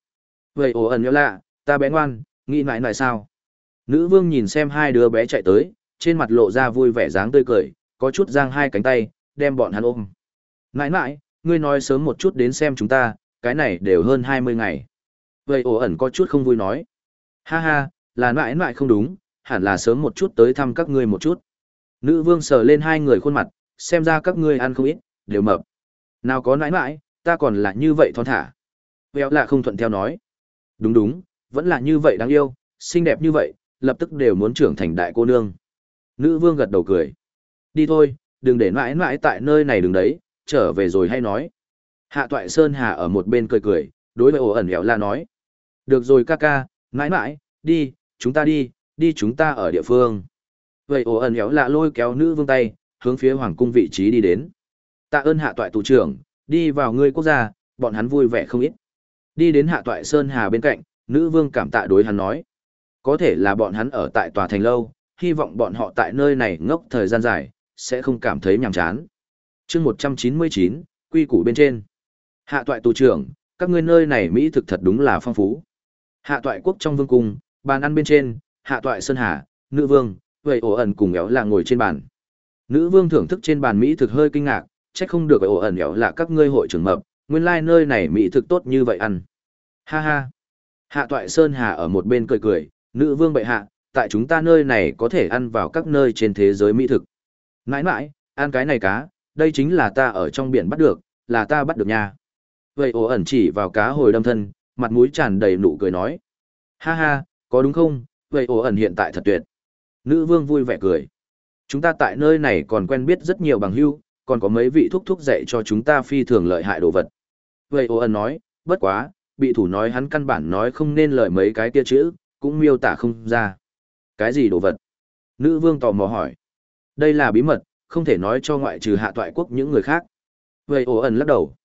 S1: Về ồ ẩn nhớ là, ta bé ngoan, nghĩ nãi nãi sao? Nữ vương nhìn xem hai đứa bé chạy tới, trên mặt lộ ra vui vẻ dáng tươi cười, có chút giang hai cánh tay, đem bọn hắn ôm. Nãi nãi, ngươi nói sớm một chút đến xem chúng ta, cái này đều hơn 20 ngày. Vậy ổ ẩn có chút không vui nói. Ha ha, là nãi nãi không đúng, hẳn là sớm một chút tới thăm các ngươi một chút. Nữ vương sờ lên hai người khuôn mặt, xem ra các ngươi ăn không ít, đều mập. Nào có nãi nãi, ta còn là như vậy thon thả. Vẹo là không thuận theo nói. Đúng đúng, vẫn là như vậy đáng yêu, xinh đẹp như vậy, lập tức đều muốn trưởng thành đại cô nương. Nữ vương gật đầu cười. Đi thôi, đừng để mãi mãi tại nơi này đứng đấy, trở về rồi hay nói. Hạ toại Sơn Hà ở một bên cười cười, đối với ổ ẩn hẻo la nói. Được rồi ca ca, mãi mãi, đi, chúng ta đi, đi chúng ta ở địa phương. Vậy ổ ẩn hẻo La lôi kéo nữ vương tay, hướng phía hoàng cung vị trí đi đến. Tạ ơn hạ toại tù trưởng, đi vào ngươi quốc gia, bọn hắn vui vẻ không ít. Đi đến hạ toại Sơn Hà bên cạnh, nữ vương cảm tạ đối hắn nói. Có thể là bọn hắn ở tại tòa thành lâu, hy vọng bọn họ tại nơi này ngốc thời gian dài, sẽ không cảm thấy nhàm chán. chương 199, quy củ bên trên. Hạ toại tù trưởng, các ngươi nơi này Mỹ thực thật đúng là phong phú. Hạ toại quốc trong vương cung, bàn ăn bên trên, hạ toại sơn hà, nữ vương, vậy ổ ẩn cùng éo là ngồi trên bàn. Nữ vương thưởng thức trên bàn Mỹ thực hơi kinh ngạc, chắc không được ổ ẩn éo là các ngươi hội trưởng mập, nguyên lai like nơi này Mỹ thực tốt như vậy ăn. Ha ha. Hạ toại sơn hà ở một bên cười cười, nữ vương bệ hạ, tại chúng ta nơi này có thể ăn vào các nơi trên thế giới mỹ thực. Nãi nãi, ăn cái này cá, đây chính là ta ở trong biển bắt được, là ta bắt được nha. Vậy ổ ẩn chỉ vào cá hồi đâm thân, mặt mũi tràn đầy nụ cười nói. Ha ha, có đúng không, vậy ổ ẩn hiện tại thật tuyệt. Nữ vương vui vẻ cười. Chúng ta tại nơi này còn quen biết rất nhiều bằng hưu, còn có mấy vị thúc thúc dạy cho chúng ta phi thường lợi hại đồ vật. Vậy ổ ẩn nói, bất quá, bị thủ nói hắn căn bản nói không nên lời mấy cái kia chữ, cũng miêu tả không ra. Cái gì đồ vật? Nữ vương tò mò hỏi. Đây là bí mật, không thể nói cho ngoại trừ hạ toại quốc những người khác. Vậy ổ ẩn lắc đầu.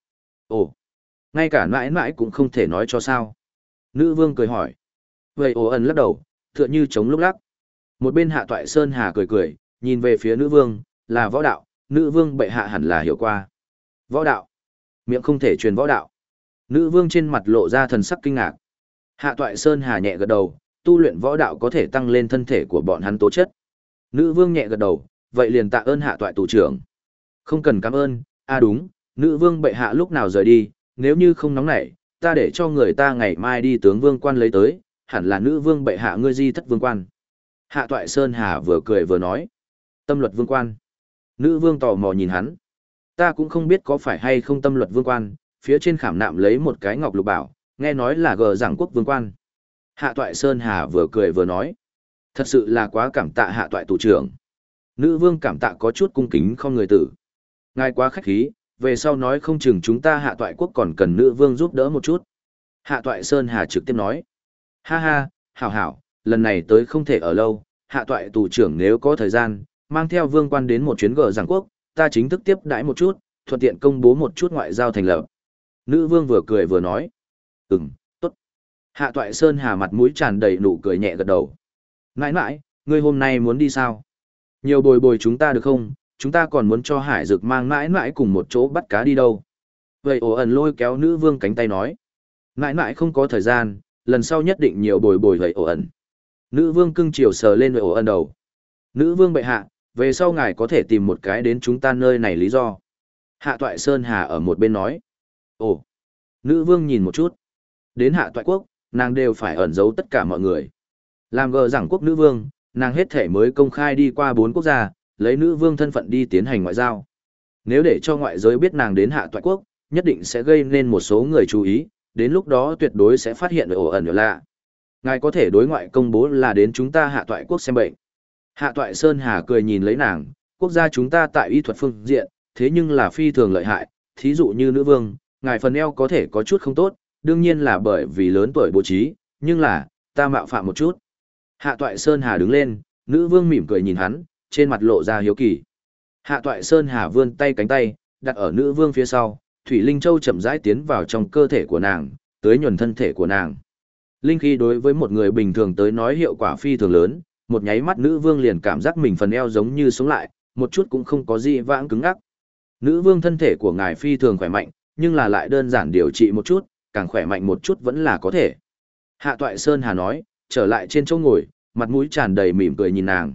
S1: Ồ, ngay cả mãi mãi cũng không thể nói cho sao. Nữ vương cười hỏi. Vậy ồ ẩn lắc đầu, tựa như chống lúc lắc. Một bên hạ toại sơn hà cười cười, nhìn về phía nữ vương, là võ đạo, nữ vương bệ hạ hẳn là hiểu qua. Võ đạo. Miệng không thể truyền võ đạo. Nữ vương trên mặt lộ ra thần sắc kinh ngạc. Hạ toại sơn hà nhẹ gật đầu, tu luyện võ đạo có thể tăng lên thân thể của bọn hắn tố chất. Nữ vương nhẹ gật đầu, vậy liền tạ ơn hạ toại tù trưởng. Không cần cảm ơn, à đúng, nữ vương bệ hạ lúc nào rời đi, nếu như không nóng nảy, ta để cho người ta ngày mai đi tướng vương quan lấy tới, hẳn là nữ vương bệ hạ ngươi di thất vương quan. Hạ toại Sơn Hà vừa cười vừa nói. Tâm luật vương quan. Nữ vương tò mò nhìn hắn. Ta cũng không biết có phải hay không tâm luật vương quan, phía trên khảm nạm lấy một cái ngọc lục bảo, nghe nói là gờ giảng quốc vương quan. Hạ toại Sơn Hà vừa cười vừa nói. Thật sự là quá cảm tạ hạ toại tù trưởng. Nữ vương cảm tạ có chút cung kính không người tử. Ngài quá khách khí, về sau nói không chừng chúng ta hạ toại quốc còn cần nữ vương giúp đỡ một chút. Hạ toại Sơn Hà trực tiếp nói. Ha ha, hảo hảo, lần này tới không thể ở lâu, hạ toại tù trưởng nếu có thời gian, mang theo vương quan đến một chuyến gờ giảng quốc, ta chính thức tiếp đãi một chút, thuận tiện công bố một chút ngoại giao thành lập. Nữ vương vừa cười vừa nói. Ừm, tốt. Hạ toại Sơn Hà mặt mũi tràn đầy nụ cười nhẹ gật đầu. Nãi nãi, ngươi hôm nay muốn đi sao? Nhiều bồi bồi chúng ta được không? Chúng ta còn muốn cho hải dực mang mãi mãi cùng một chỗ bắt cá đi đâu? Vậy ổ ẩn lôi kéo nữ vương cánh tay nói. Mãi mãi không có thời gian, lần sau nhất định nhiều bồi bồi vậy ổ ẩn. Nữ vương cưng chiều sờ lên vậy ổ ẩn đầu. Nữ vương bệ hạ, về sau ngài có thể tìm một cái đến chúng ta nơi này lý do. Hạ toại Sơn Hà ở một bên nói. Ồ, nữ vương nhìn một chút. Đến hạ toại quốc, nàng đều phải ẩn giấu tất cả mọi người. Làm gờ giảng quốc nữ vương, nàng hết thể mới công khai đi qua bốn quốc gia, lấy nữ vương thân phận đi tiến hành ngoại giao. Nếu để cho ngoại giới biết nàng đến hạ toại quốc, nhất định sẽ gây nên một số người chú ý, đến lúc đó tuyệt đối sẽ phát hiện ổ ẩn lạ. Ngài có thể đối ngoại công bố là đến chúng ta hạ toại quốc xem bệnh. Hạ toại Sơn Hà cười nhìn lấy nàng, quốc gia chúng ta tại y thuật phương diện, thế nhưng là phi thường lợi hại, thí dụ như nữ vương, ngài phần eo có thể có chút không tốt, đương nhiên là bởi vì lớn tuổi bố trí, nhưng là, ta mạo phạm một chút. Hạ toại Sơn Hà đứng lên, nữ vương mỉm cười nhìn hắn, trên mặt lộ ra hiếu kỳ. Hạ toại Sơn Hà vươn tay cánh tay, đặt ở nữ vương phía sau, Thủy Linh Châu chậm rãi tiến vào trong cơ thể của nàng, tới nhuần thân thể của nàng. Linh khí đối với một người bình thường tới nói hiệu quả phi thường lớn, một nháy mắt nữ vương liền cảm giác mình phần eo giống như sống lại, một chút cũng không có gì vãng cứng ngắc. Nữ vương thân thể của ngài phi thường khỏe mạnh, nhưng là lại đơn giản điều trị một chút, càng khỏe mạnh một chút vẫn là có thể. Hạ Toại Sơn Hà nói, trở lại trên chỗ ngồi, mặt mũi tràn đầy mỉm cười nhìn nàng.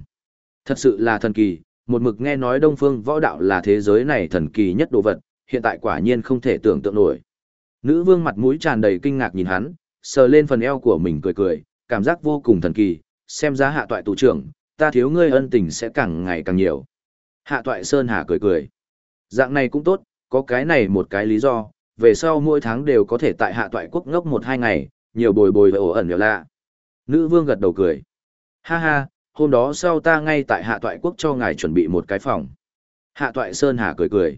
S1: Thật sự là thần kỳ, một mực nghe nói Đông Phương võ đạo là thế giới này thần kỳ nhất đồ vật, hiện tại quả nhiên không thể tưởng tượng nổi. Nữ vương mặt mũi tràn đầy kinh ngạc nhìn hắn, sờ lên phần eo của mình cười cười, cảm giác vô cùng thần kỳ, xem ra hạ toại tù trưởng, ta thiếu ngươi ân tình sẽ càng ngày càng nhiều. Hạ toại Sơn Hà cười cười. Dạng này cũng tốt, có cái này một cái lý do, về sau mỗi tháng đều có thể tại hạ toại quốc ngốc một hai ngày, nhiều bồi bồi ổ ẩn nhiều lạ. Nữ vương gật đầu cười. Ha ha, hôm đó sau ta ngay tại hạ toại quốc cho ngài chuẩn bị một cái phòng. Hạ toại Sơn Hà cười cười.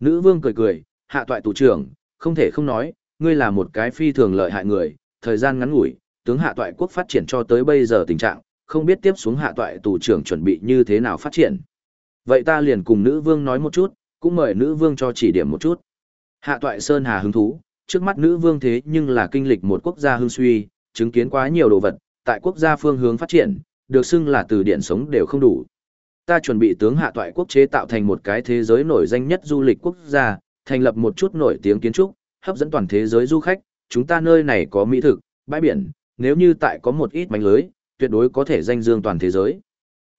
S1: Nữ vương cười cười, hạ toại tù trưởng, không thể không nói, ngươi là một cái phi thường lợi hại người, thời gian ngắn ngủi, tướng hạ toại quốc phát triển cho tới bây giờ tình trạng, không biết tiếp xuống hạ toại tù trưởng chuẩn bị như thế nào phát triển. Vậy ta liền cùng nữ vương nói một chút, cũng mời nữ vương cho chỉ điểm một chút. Hạ toại Sơn Hà hứng thú, trước mắt nữ vương thế nhưng là kinh lịch một quốc gia hưng suy, chứng kiến quá nhiều đồ vật, tại quốc gia phương hướng phát triển, được xưng là từ điện sống đều không đủ. Ta chuẩn bị tướng hạ toại quốc chế tạo thành một cái thế giới nổi danh nhất du lịch quốc gia, thành lập một chút nổi tiếng kiến trúc, hấp dẫn toàn thế giới du khách, chúng ta nơi này có mỹ thực, bãi biển, nếu như tại có một ít mảnh lưới, tuyệt đối có thể danh dương toàn thế giới.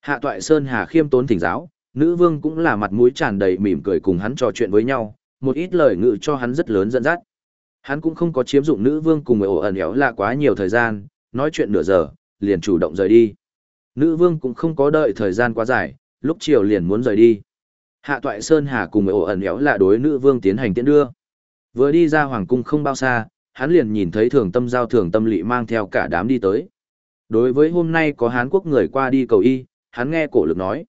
S1: Hạ toại Sơn Hà khiêm tốn thỉnh giáo, nữ vương cũng là mặt mũi tràn đầy mỉm cười cùng hắn trò chuyện với nhau, một ít lời ngự cho hắn rất lớn dẫn dắt. Hắn cũng không có chiếm dụng nữ vương cùng người ổ ẩn éo là quá nhiều thời gian, nói chuyện nửa giờ, liền chủ động rời đi. Nữ vương cũng không có đợi thời gian quá dài, lúc chiều liền muốn rời đi. Hạ toại Sơn Hà cùng người ổ ẩn éo là đối nữ vương tiến hành tiễn đưa. Vừa đi ra hoàng cung không bao xa, hắn liền nhìn thấy thường tâm giao thường tâm lị mang theo cả đám đi tới. Đối với hôm nay có Hán quốc người qua đi cầu y, hắn nghe cổ lực nói.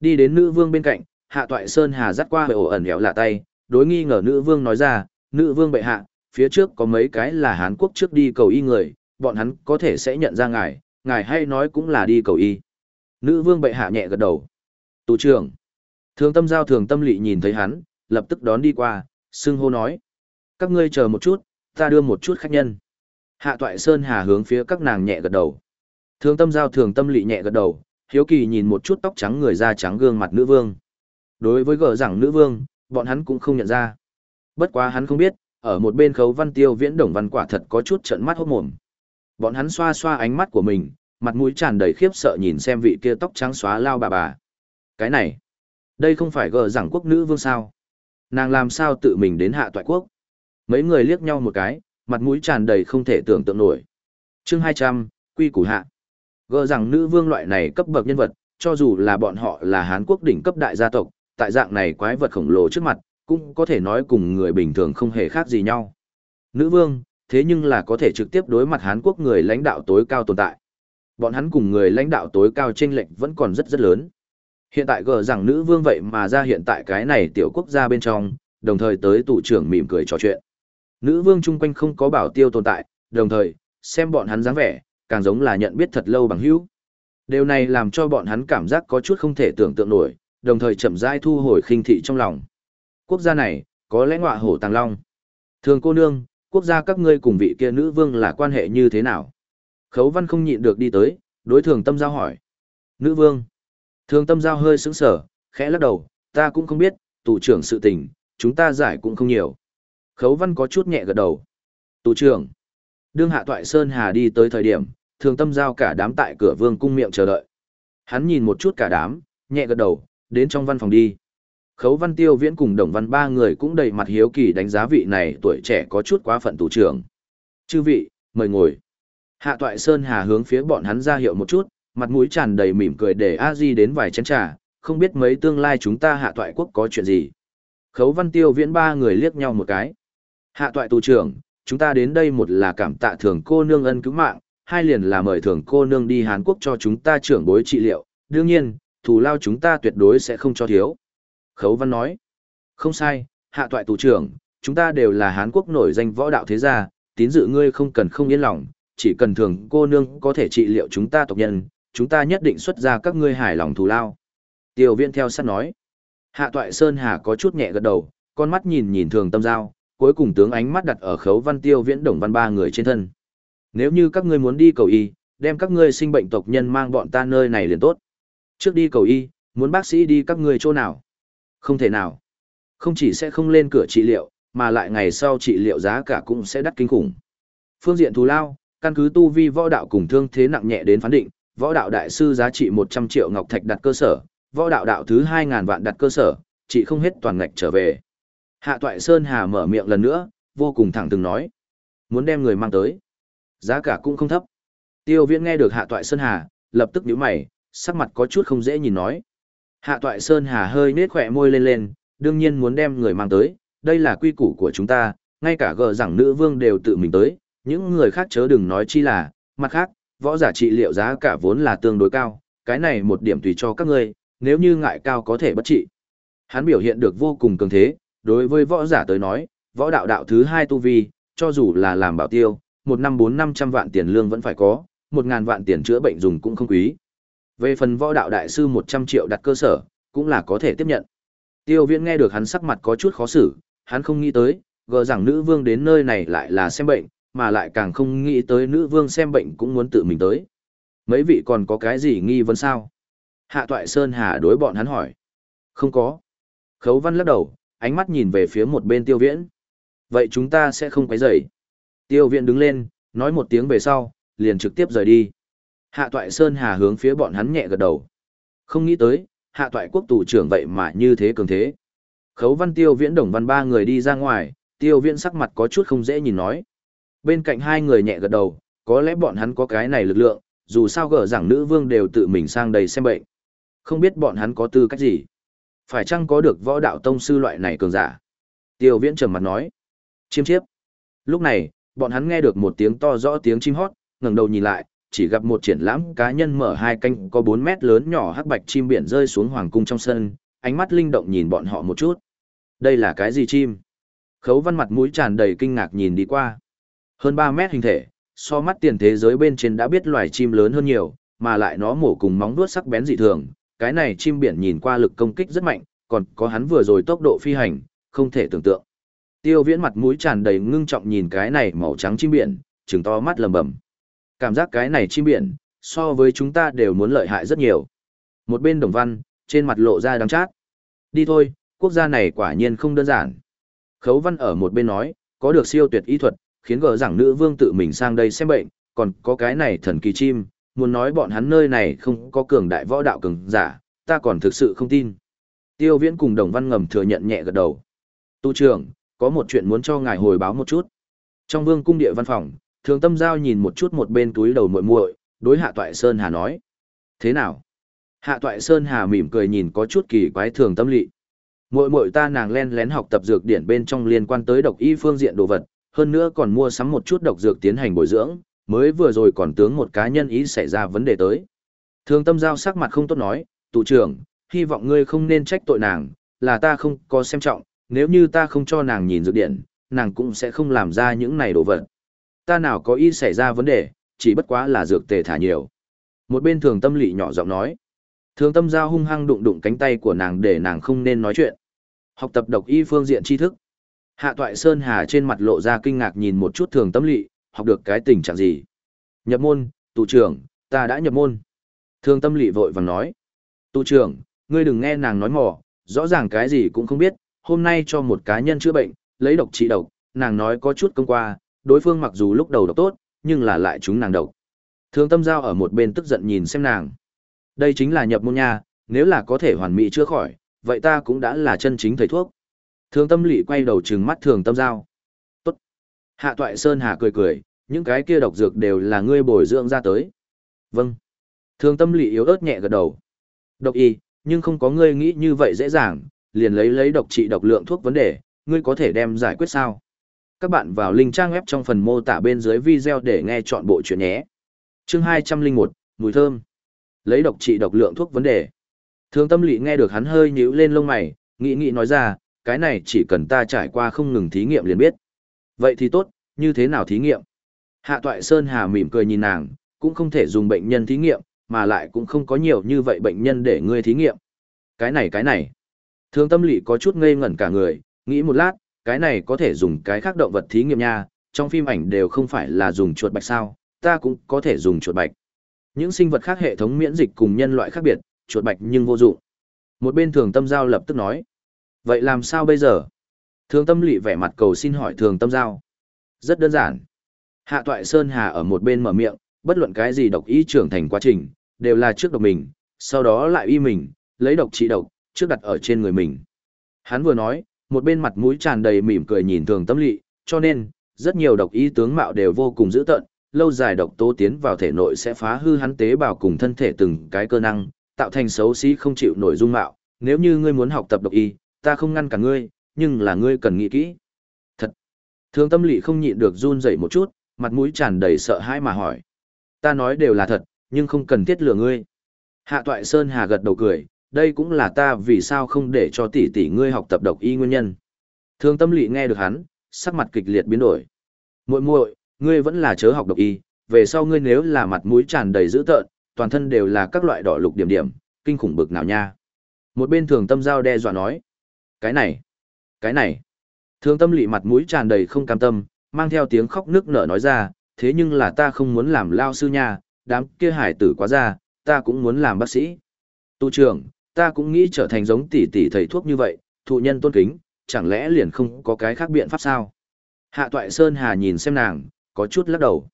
S1: Đi đến nữ vương bên cạnh, hạ toại Sơn Hà dắt qua ổ ẩn éo là tay, đối nghi ngờ nữ vương nói ra, nữ vương bệ hạ, phía trước có mấy cái là Hán Quốc trước đi cầu y người, bọn hắn có thể sẽ nhận ra ngài, ngài hay nói cũng là đi cầu y. Nữ vương bệ hạ nhẹ gật đầu. Tù trưởng. Thường tâm giao thường tâm lị nhìn thấy hắn, lập tức đón đi qua, xưng hô nói. Các ngươi chờ một chút, ta đưa một chút khách nhân. Hạ toại Sơn Hà hướng phía các nàng nhẹ gật đầu. Thường tâm giao thường tâm lị nhẹ gật đầu, hiếu kỳ nhìn một chút tóc trắng người da trắng gương mặt nữ vương. Đối với gỡ rằng nữ vương, bọn hắn cũng không nhận ra. Bất quá hắn không biết, ở một bên khấu văn tiêu viễn đồng văn quả thật có chút trận mắt hốt mồm. Bọn hắn xoa xoa ánh mắt của mình, mặt mũi tràn đầy khiếp sợ nhìn xem vị kia tóc trắng xóa lao bà bà. Cái này, đây không phải gờ rằng quốc nữ vương sao? Nàng làm sao tự mình đến hạ toại quốc? Mấy người liếc nhau một cái, mặt mũi tràn đầy không thể tưởng tượng nổi. chương hai trăm quy củ hạ. Gờ rằng nữ vương loại này cấp bậc nhân vật, cho dù là bọn họ là Hán quốc đỉnh cấp đại gia tộc, tại dạng này quái vật khổng lồ trước mặt, cũng có thể nói cùng người bình thường không hề khác gì nhau. Nữ vương, thế nhưng là có thể trực tiếp đối mặt Hán Quốc người lãnh đạo tối cao tồn tại. Bọn hắn cùng người lãnh đạo tối cao chênh lệch vẫn còn rất rất lớn. Hiện tại gờ rằng nữ vương vậy mà ra hiện tại cái này tiểu quốc gia bên trong, đồng thời tới tụ trưởng mỉm cười trò chuyện. Nữ vương chung quanh không có bảo tiêu tồn tại, đồng thời, xem bọn hắn dáng vẻ, càng giống là nhận biết thật lâu bằng hữu. Điều này làm cho bọn hắn cảm giác có chút không thể tưởng tượng nổi, đồng thời chậm rãi thu hồi khinh thị trong lòng. Quốc gia này, có lẽ ngọa hổ tàng long. Thường cô nương, quốc gia các ngươi cùng vị kia nữ vương là quan hệ như thế nào? Khấu văn không nhịn được đi tới, đối thường tâm giao hỏi. Nữ vương. Thường tâm giao hơi sững sở, khẽ lắc đầu, ta cũng không biết, tù trưởng sự tình, chúng ta giải cũng không nhiều. Khấu văn có chút nhẹ gật đầu. Tù trưởng. Đương hạ toại Sơn Hà đi tới thời điểm, thường tâm giao cả đám tại cửa vương cung miệng chờ đợi. Hắn nhìn một chút cả đám, nhẹ gật đầu, đến trong văn phòng đi. Khấu Văn Tiêu Viễn cùng Đồng Văn ba người cũng đầy mặt hiếu kỳ đánh giá vị này tuổi trẻ có chút quá phận tù trưởng. Chư vị, mời ngồi. Hạ Toại Sơn Hà hướng phía bọn hắn ra hiệu một chút, mặt mũi tràn đầy mỉm cười để A Di đến vài chén trà, không biết mấy tương lai chúng ta Hạ Toại quốc có chuyện gì. Khấu Văn Tiêu Viễn ba người liếc nhau một cái. Hạ Toại tù trưởng, chúng ta đến đây một là cảm tạ thường cô nương ân cứu mạng, hai liền là mời thường cô nương đi Hàn Quốc cho chúng ta trưởng bối trị liệu, đương nhiên, thù lao chúng ta tuyệt đối sẽ không cho thiếu. Khấu Văn nói, không sai, hạ toại tù trưởng, chúng ta đều là Hán quốc nổi danh võ đạo thế gia, tín dự ngươi không cần không yên lòng, chỉ cần thường cô nương có thể trị liệu chúng ta tộc nhân, chúng ta nhất định xuất ra các ngươi hài lòng thù lao. Tiêu viên theo sát nói, hạ toại Sơn Hà có chút nhẹ gật đầu, con mắt nhìn nhìn thường tâm giao, cuối cùng tướng ánh mắt đặt ở khấu văn tiêu viễn đồng văn ba người trên thân. Nếu như các ngươi muốn đi cầu y, đem các ngươi sinh bệnh tộc nhân mang bọn ta nơi này liền tốt. Trước đi cầu y, muốn bác sĩ đi các ngươi chỗ nào? Không thể nào. Không chỉ sẽ không lên cửa trị liệu, mà lại ngày sau trị liệu giá cả cũng sẽ đắt kinh khủng. Phương diện thù lao, căn cứ tu vi võ đạo cùng thương thế nặng nhẹ đến phán định, võ đạo đại sư giá trị 100 triệu ngọc thạch đặt cơ sở, võ đạo đạo thứ 2000 vạn đặt cơ sở, chỉ không hết toàn ngạch trở về. Hạ Toại Sơn Hà mở miệng lần nữa, vô cùng thẳng thừng nói, muốn đem người mang tới, giá cả cũng không thấp. Tiêu Viễn nghe được Hạ Toại Sơn Hà, lập tức nhíu mày, sắc mặt có chút không dễ nhìn nói. Hạ Toại Sơn Hà hơi nết khỏe môi lên lên, đương nhiên muốn đem người mang tới, đây là quy củ của chúng ta, ngay cả gờ rằng nữ vương đều tự mình tới, những người khác chớ đừng nói chi là, mặt khác, võ giả trị liệu giá cả vốn là tương đối cao, cái này một điểm tùy cho các ngươi, nếu như ngại cao có thể bất trị. Hắn biểu hiện được vô cùng cường thế, đối với võ giả tới nói, võ đạo đạo thứ hai tu vi, cho dù là làm bảo tiêu, một năm bốn năm trăm vạn tiền lương vẫn phải có, một ngàn vạn tiền chữa bệnh dùng cũng không quý. Về phần võ đạo đại sư một trăm triệu đặt cơ sở, cũng là có thể tiếp nhận. Tiêu viễn nghe được hắn sắc mặt có chút khó xử, hắn không nghĩ tới, gờ rằng nữ vương đến nơi này lại là xem bệnh, mà lại càng không nghĩ tới nữ vương xem bệnh cũng muốn tự mình tới. Mấy vị còn có cái gì nghi vấn sao? Hạ Toại Sơn Hà đối bọn hắn hỏi. Không có. Khấu văn lắc đầu, ánh mắt nhìn về phía một bên tiêu viễn. Vậy chúng ta sẽ không quấy rầy. Tiêu viễn đứng lên, nói một tiếng về sau, liền trực tiếp rời đi. Hạ Toại Sơn Hà hướng phía bọn hắn nhẹ gật đầu. Không nghĩ tới, Hạ Toại quốc tù trưởng vậy mà như thế cường thế. Khấu văn tiêu viễn đồng văn ba người đi ra ngoài, tiêu viễn sắc mặt có chút không dễ nhìn nói. Bên cạnh hai người nhẹ gật đầu, có lẽ bọn hắn có cái này lực lượng, dù sao gở rằng nữ vương đều tự mình sang đây xem bệnh. Không biết bọn hắn có tư cách gì. Phải chăng có được võ đạo tông sư loại này cường giả? Tiêu viễn trầm mặt nói. Chiêm chiếp. Lúc này, bọn hắn nghe được một tiếng to rõ tiếng chim hót, ngẩng đầu nhìn lại, chỉ gặp một triển lãm cá nhân mở hai canh có 4 mét lớn nhỏ hắc bạch chim biển rơi xuống hoàng cung trong sân, ánh mắt linh động nhìn bọn họ một chút. Đây là cái gì chim? Khấu văn mặt mũi tràn đầy kinh ngạc nhìn đi qua. Hơn 3 mét hình thể, so mắt tiền thế giới bên trên đã biết loài chim lớn hơn nhiều, mà lại nó mổ cùng móng vuốt sắc bén dị thường. Cái này chim biển nhìn qua lực công kích rất mạnh, còn có hắn vừa rồi tốc độ phi hành, không thể tưởng tượng. Tiêu viễn mặt mũi tràn đầy ngưng trọng nhìn cái này màu trắng chim biển, trừng to mắt lầm bầm. Cảm giác cái này chim biển, so với chúng ta đều muốn lợi hại rất nhiều. Một bên đồng văn, trên mặt lộ ra đắng chát. Đi thôi, quốc gia này quả nhiên không đơn giản. Khấu văn ở một bên nói, có được siêu tuyệt y thuật, khiến gờ rằng nữ vương tự mình sang đây xem bệnh, còn có cái này thần kỳ chim, muốn nói bọn hắn nơi này không có cường đại võ đạo cường giả, ta còn thực sự không tin. Tiêu viễn cùng đồng văn ngầm thừa nhận nhẹ gật đầu. Tu trưởng, có một chuyện muốn cho ngài hồi báo một chút. Trong vương cung địa văn phòng, thường tâm giao nhìn một chút một bên túi đầu muội muội, đối hạ toại Sơn Hà nói. Thế nào? Hạ toại Sơn Hà mỉm cười nhìn có chút kỳ quái thường tâm lị. Muội muội ta nàng len lén học tập dược điển bên trong liên quan tới độc y phương diện đồ vật, hơn nữa còn mua sắm một chút độc dược tiến hành bồi dưỡng, mới vừa rồi còn tướng một cá nhân ý xảy ra vấn đề tới. Thường tâm giao sắc mặt không tốt nói, tụ trưởng, hy vọng ngươi không nên trách tội nàng, là ta không có xem trọng, nếu như ta không cho nàng nhìn dược điển, nàng cũng sẽ không làm ra những này đồ vật. Ta nào có ý xảy ra vấn đề, chỉ bất quá là dược tề thả nhiều. Một bên thường tâm lị nhỏ giọng nói. Thường tâm giao hung hăng đụng đụng cánh tay của nàng để nàng không nên nói chuyện. Học tập độc y phương diện tri thức. Hạ toại Sơn Hà trên mặt lộ ra kinh ngạc nhìn một chút thường tâm lị, học được cái tình trạng gì. Nhập môn, tụ trưởng, ta đã nhập môn. Thường tâm lị vội vàng nói. Tụ trưởng, ngươi đừng nghe nàng nói mỏ, rõ ràng cái gì cũng không biết, hôm nay cho một cá nhân chữa bệnh, lấy độc trị độc, nàng nói có chút công qua, đối phương mặc dù lúc đầu độc tốt, nhưng là lại chúng nàng độc. Thương tâm giao ở một bên tức giận nhìn xem nàng. Đây chính là nhập môn nha, nếu là có thể hoàn mỹ chữa khỏi, vậy ta cũng đã là chân chính thầy thuốc. Thương tâm lị quay đầu trừng mắt thường tâm giao. Tốt. Hạ toại Sơn Hà cười cười, những cái kia độc dược đều là ngươi bồi dưỡng ra tới. Vâng. Thương tâm lị yếu ớt nhẹ gật đầu. Độc y, nhưng không có ngươi nghĩ như vậy dễ dàng, liền lấy lấy độc trị độc lượng thuốc vấn đề, ngươi có thể đem giải quyết sao? Các bạn vào link trang web trong phần mô tả bên dưới video để nghe chọn bộ chuyện nhé. Chương 201, mùi thơm. Lấy độc trị độc lượng thuốc vấn đề. thương tâm lỵ nghe được hắn hơi nhíu lên lông mày, nghĩ nghĩ nói ra, cái này chỉ cần ta trải qua không ngừng thí nghiệm liền biết. Vậy thì tốt, như thế nào thí nghiệm? Hạ toại Sơn Hà mỉm cười nhìn nàng, cũng không thể dùng bệnh nhân thí nghiệm, mà lại cũng không có nhiều như vậy bệnh nhân để ngươi thí nghiệm. Cái này cái này. Thương tâm lỵ có chút ngây ngẩn cả người, nghĩ một lát, cái này có thể dùng cái khác động vật thí nghiệm nha, trong phim ảnh đều không phải là dùng chuột bạch sao, ta cũng có thể dùng chuột bạch. Những sinh vật khác hệ thống miễn dịch cùng nhân loại khác biệt, chuột bạch nhưng vô dụng. Một bên thường tâm giao lập tức nói. Vậy làm sao bây giờ? Thường tâm lị vẻ mặt cầu xin hỏi thường tâm giao. Rất đơn giản. Hạ toại Sơn Hà ở một bên mở miệng, bất luận cái gì độc ý trưởng thành quá trình, đều là trước độc mình, sau đó lại y mình, lấy độc trị độc, trước đặt ở trên người mình. Hắn vừa nói, một bên mặt mũi tràn đầy mỉm cười nhìn thường tâm lị, cho nên, rất nhiều độc ý tướng mạo đều vô cùng dữ tợn, lâu dài độc tố tiến vào thể nội sẽ phá hư hắn tế bào cùng thân thể từng cái cơ năng, tạo thành xấu xí không chịu nổi dung mạo. Nếu như ngươi muốn học tập độc y, ta không ngăn cả ngươi, nhưng là ngươi cần nghĩ kỹ. Thật. Thường tâm lị không nhịn được run rẩy một chút, mặt mũi tràn đầy sợ hãi mà hỏi. Ta nói đều là thật, nhưng không cần thiết lừa ngươi. Hạ toại Sơn Hà gật đầu cười, đây cũng là ta vì sao không để cho tỷ tỷ ngươi học tập độc y nguyên nhân. Thường tâm lị nghe được hắn, sắc mặt kịch liệt biến đổi. Muội muội, ngươi vẫn là chớ học độc y, về sau ngươi nếu là mặt mũi tràn đầy dữ tợn, toàn thân đều là các loại đỏ lục điểm điểm, kinh khủng bực nào nha. Một bên thường tâm giao đe dọa nói. Cái này, cái này. Thường tâm lị mặt mũi tràn đầy không cam tâm, mang theo tiếng khóc nước nở nói ra, thế nhưng là ta không muốn làm lao sư nha, đám kia hải tử quá ra, ta cũng muốn làm bác sĩ. Tu trưởng, ta cũng nghĩ trở thành giống tỷ tỷ thầy thuốc như vậy, thụ nhân tôn kính, chẳng lẽ liền không có cái khác biện pháp sao? Hạ Toại Sơn Hà nhìn xem nàng, có chút lắc đầu.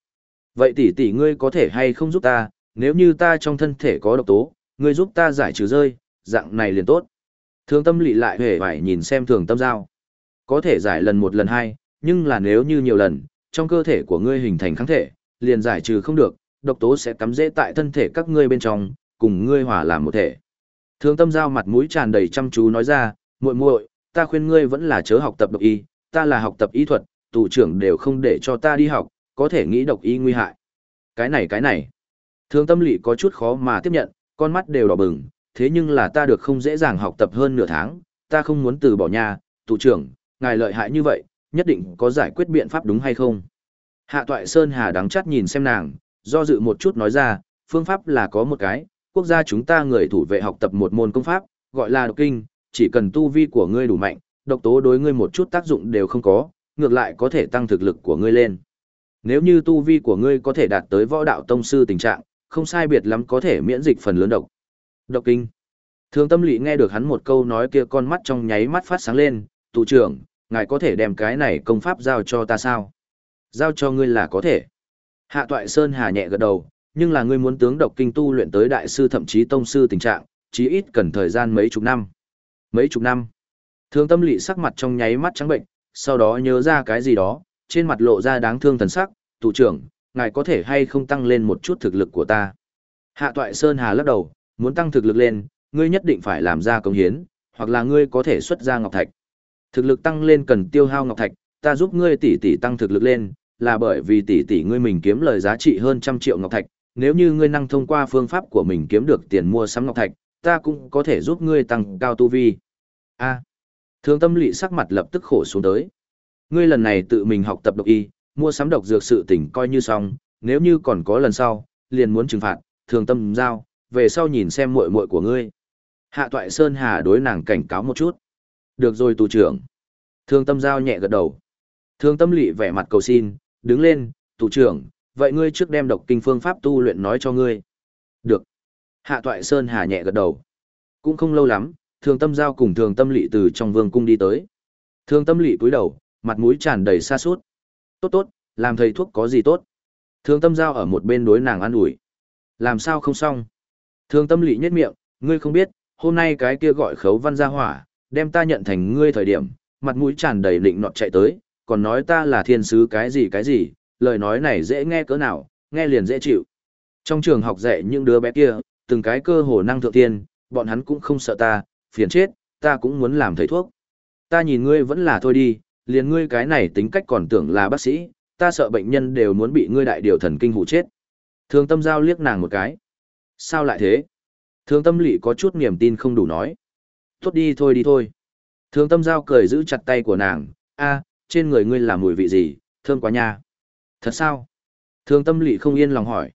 S1: Vậy tỷ tỷ ngươi có thể hay không giúp ta, nếu như ta trong thân thể có độc tố, ngươi giúp ta giải trừ rơi, dạng này liền tốt. Thường tâm lị lại hề phải nhìn xem thường tâm giao. Có thể giải lần một lần hai, nhưng là nếu như nhiều lần, trong cơ thể của ngươi hình thành kháng thể, liền giải trừ không được, độc tố sẽ cắm dễ tại thân thể các ngươi bên trong, cùng ngươi hòa làm một thể. Thường tâm giao mặt mũi tràn đầy chăm chú nói ra, muội muội, ta khuyên ngươi vẫn là chớ học tập độc y, ta là học tập y thuật, tù trưởng đều không để cho ta đi học, có thể nghĩ độc y nguy hại. Cái này cái này. Thường tâm lị có chút khó mà tiếp nhận, con mắt đều đỏ bừng, thế nhưng là ta được không dễ dàng học tập hơn nửa tháng, ta không muốn từ bỏ nhà, tù trưởng, ngài lợi hại như vậy, nhất định có giải quyết biện pháp đúng hay không? Hạ toại Sơn Hà đắng chắt nhìn xem nàng, do dự một chút nói ra, phương pháp là có một cái, quốc gia chúng ta người thủ vệ học tập một môn công pháp, gọi là độc kinh, chỉ cần tu vi của ngươi đủ mạnh, độc tố đối ngươi một chút tác dụng đều không có, ngược lại có thể tăng thực lực của ngươi lên. Nếu như tu vi của ngươi có thể đạt tới võ đạo tông sư tình trạng, không sai biệt lắm có thể miễn dịch phần lớn độc. Độc kinh. Thường tâm lý nghe được hắn một câu nói kia con mắt trong nháy mắt phát sáng lên, tụ trưởng, ngài có thể đem cái này công pháp giao cho ta sao? Giao cho ngươi là có thể. Hạ toại Sơn Hà nhẹ gật đầu, nhưng là ngươi muốn tướng độc kinh tu luyện tới đại sư thậm chí tông sư tình trạng, chí ít cần thời gian mấy chục năm. Mấy chục năm. Thương tâm lị sắc mặt trong nháy mắt trắng bệnh, sau đó nhớ ra cái gì đó, trên mặt lộ ra đáng thương thần sắc, tụ trưởng, ngài có thể hay không tăng lên một chút thực lực của ta. Hạ toại Sơn Hà lắc đầu, muốn tăng thực lực lên, ngươi nhất định phải làm ra công hiến, hoặc là ngươi có thể xuất ra ngọc thạch. Thực lực tăng lên cần tiêu hao ngọc thạch, ta giúp ngươi tỷ tỷ tăng thực lực lên, là bởi vì tỷ tỷ ngươi mình kiếm lời giá trị hơn trăm triệu ngọc thạch, nếu như ngươi năng thông qua phương pháp của mình kiếm được tiền mua sắm ngọc thạch, ta cũng có thể giúp ngươi tăng cao tu vi. A. Thương tâm lị sắc mặt lập tức khổ xuống tới. Ngươi lần này tự mình học tập độc y, mua sắm độc dược sự tỉnh coi như xong, nếu như còn có lần sau, liền muốn trừng phạt, thương tâm giao, về sau nhìn xem muội muội của ngươi. Hạ toại Sơn Hà đối nàng cảnh cáo một chút. Được rồi tù trưởng. Thương tâm giao nhẹ gật đầu. Thương tâm lị vẻ mặt cầu xin, đứng lên, tù trưởng, vậy ngươi trước đem độc kinh phương pháp tu luyện nói cho ngươi. Được. Hạ toại Sơn Hà nhẹ gật đầu. Cũng không lâu lắm, thường tâm giao cùng thường tâm lị từ trong vương cung đi tới. Thường tâm lị cúi đầu, mặt mũi tràn đầy xa suốt. Tốt tốt, làm thầy thuốc có gì tốt. Thường tâm giao ở một bên đối nàng an ủi. Làm sao không xong. Thường tâm lị nhất miệng, ngươi không biết, hôm nay cái kia gọi khấu văn gia hỏa, đem ta nhận thành ngươi thời điểm, mặt mũi tràn đầy định nọt chạy tới, còn nói ta là thiên sứ cái gì cái gì, lời nói này dễ nghe cỡ nào, nghe liền dễ chịu. Trong trường học dạy những đứa bé kia, từng cái cơ hồ năng thượng tiên, bọn hắn cũng không sợ ta, phiền chết, ta cũng muốn làm thầy thuốc. Ta nhìn ngươi vẫn là thôi đi, liền ngươi cái này tính cách còn tưởng là bác sĩ, ta sợ bệnh nhân đều muốn bị ngươi đại điều thần kinh hụ chết. Thường tâm giao liếc nàng một cái. Sao lại thế? Thường tâm lị có chút niềm tin không đủ nói. Tốt đi thôi đi thôi. Thường tâm giao cười giữ chặt tay của nàng. a trên người ngươi làm mùi vị gì, thơm quá nha. Thật sao? Thường tâm lỵ không yên lòng hỏi.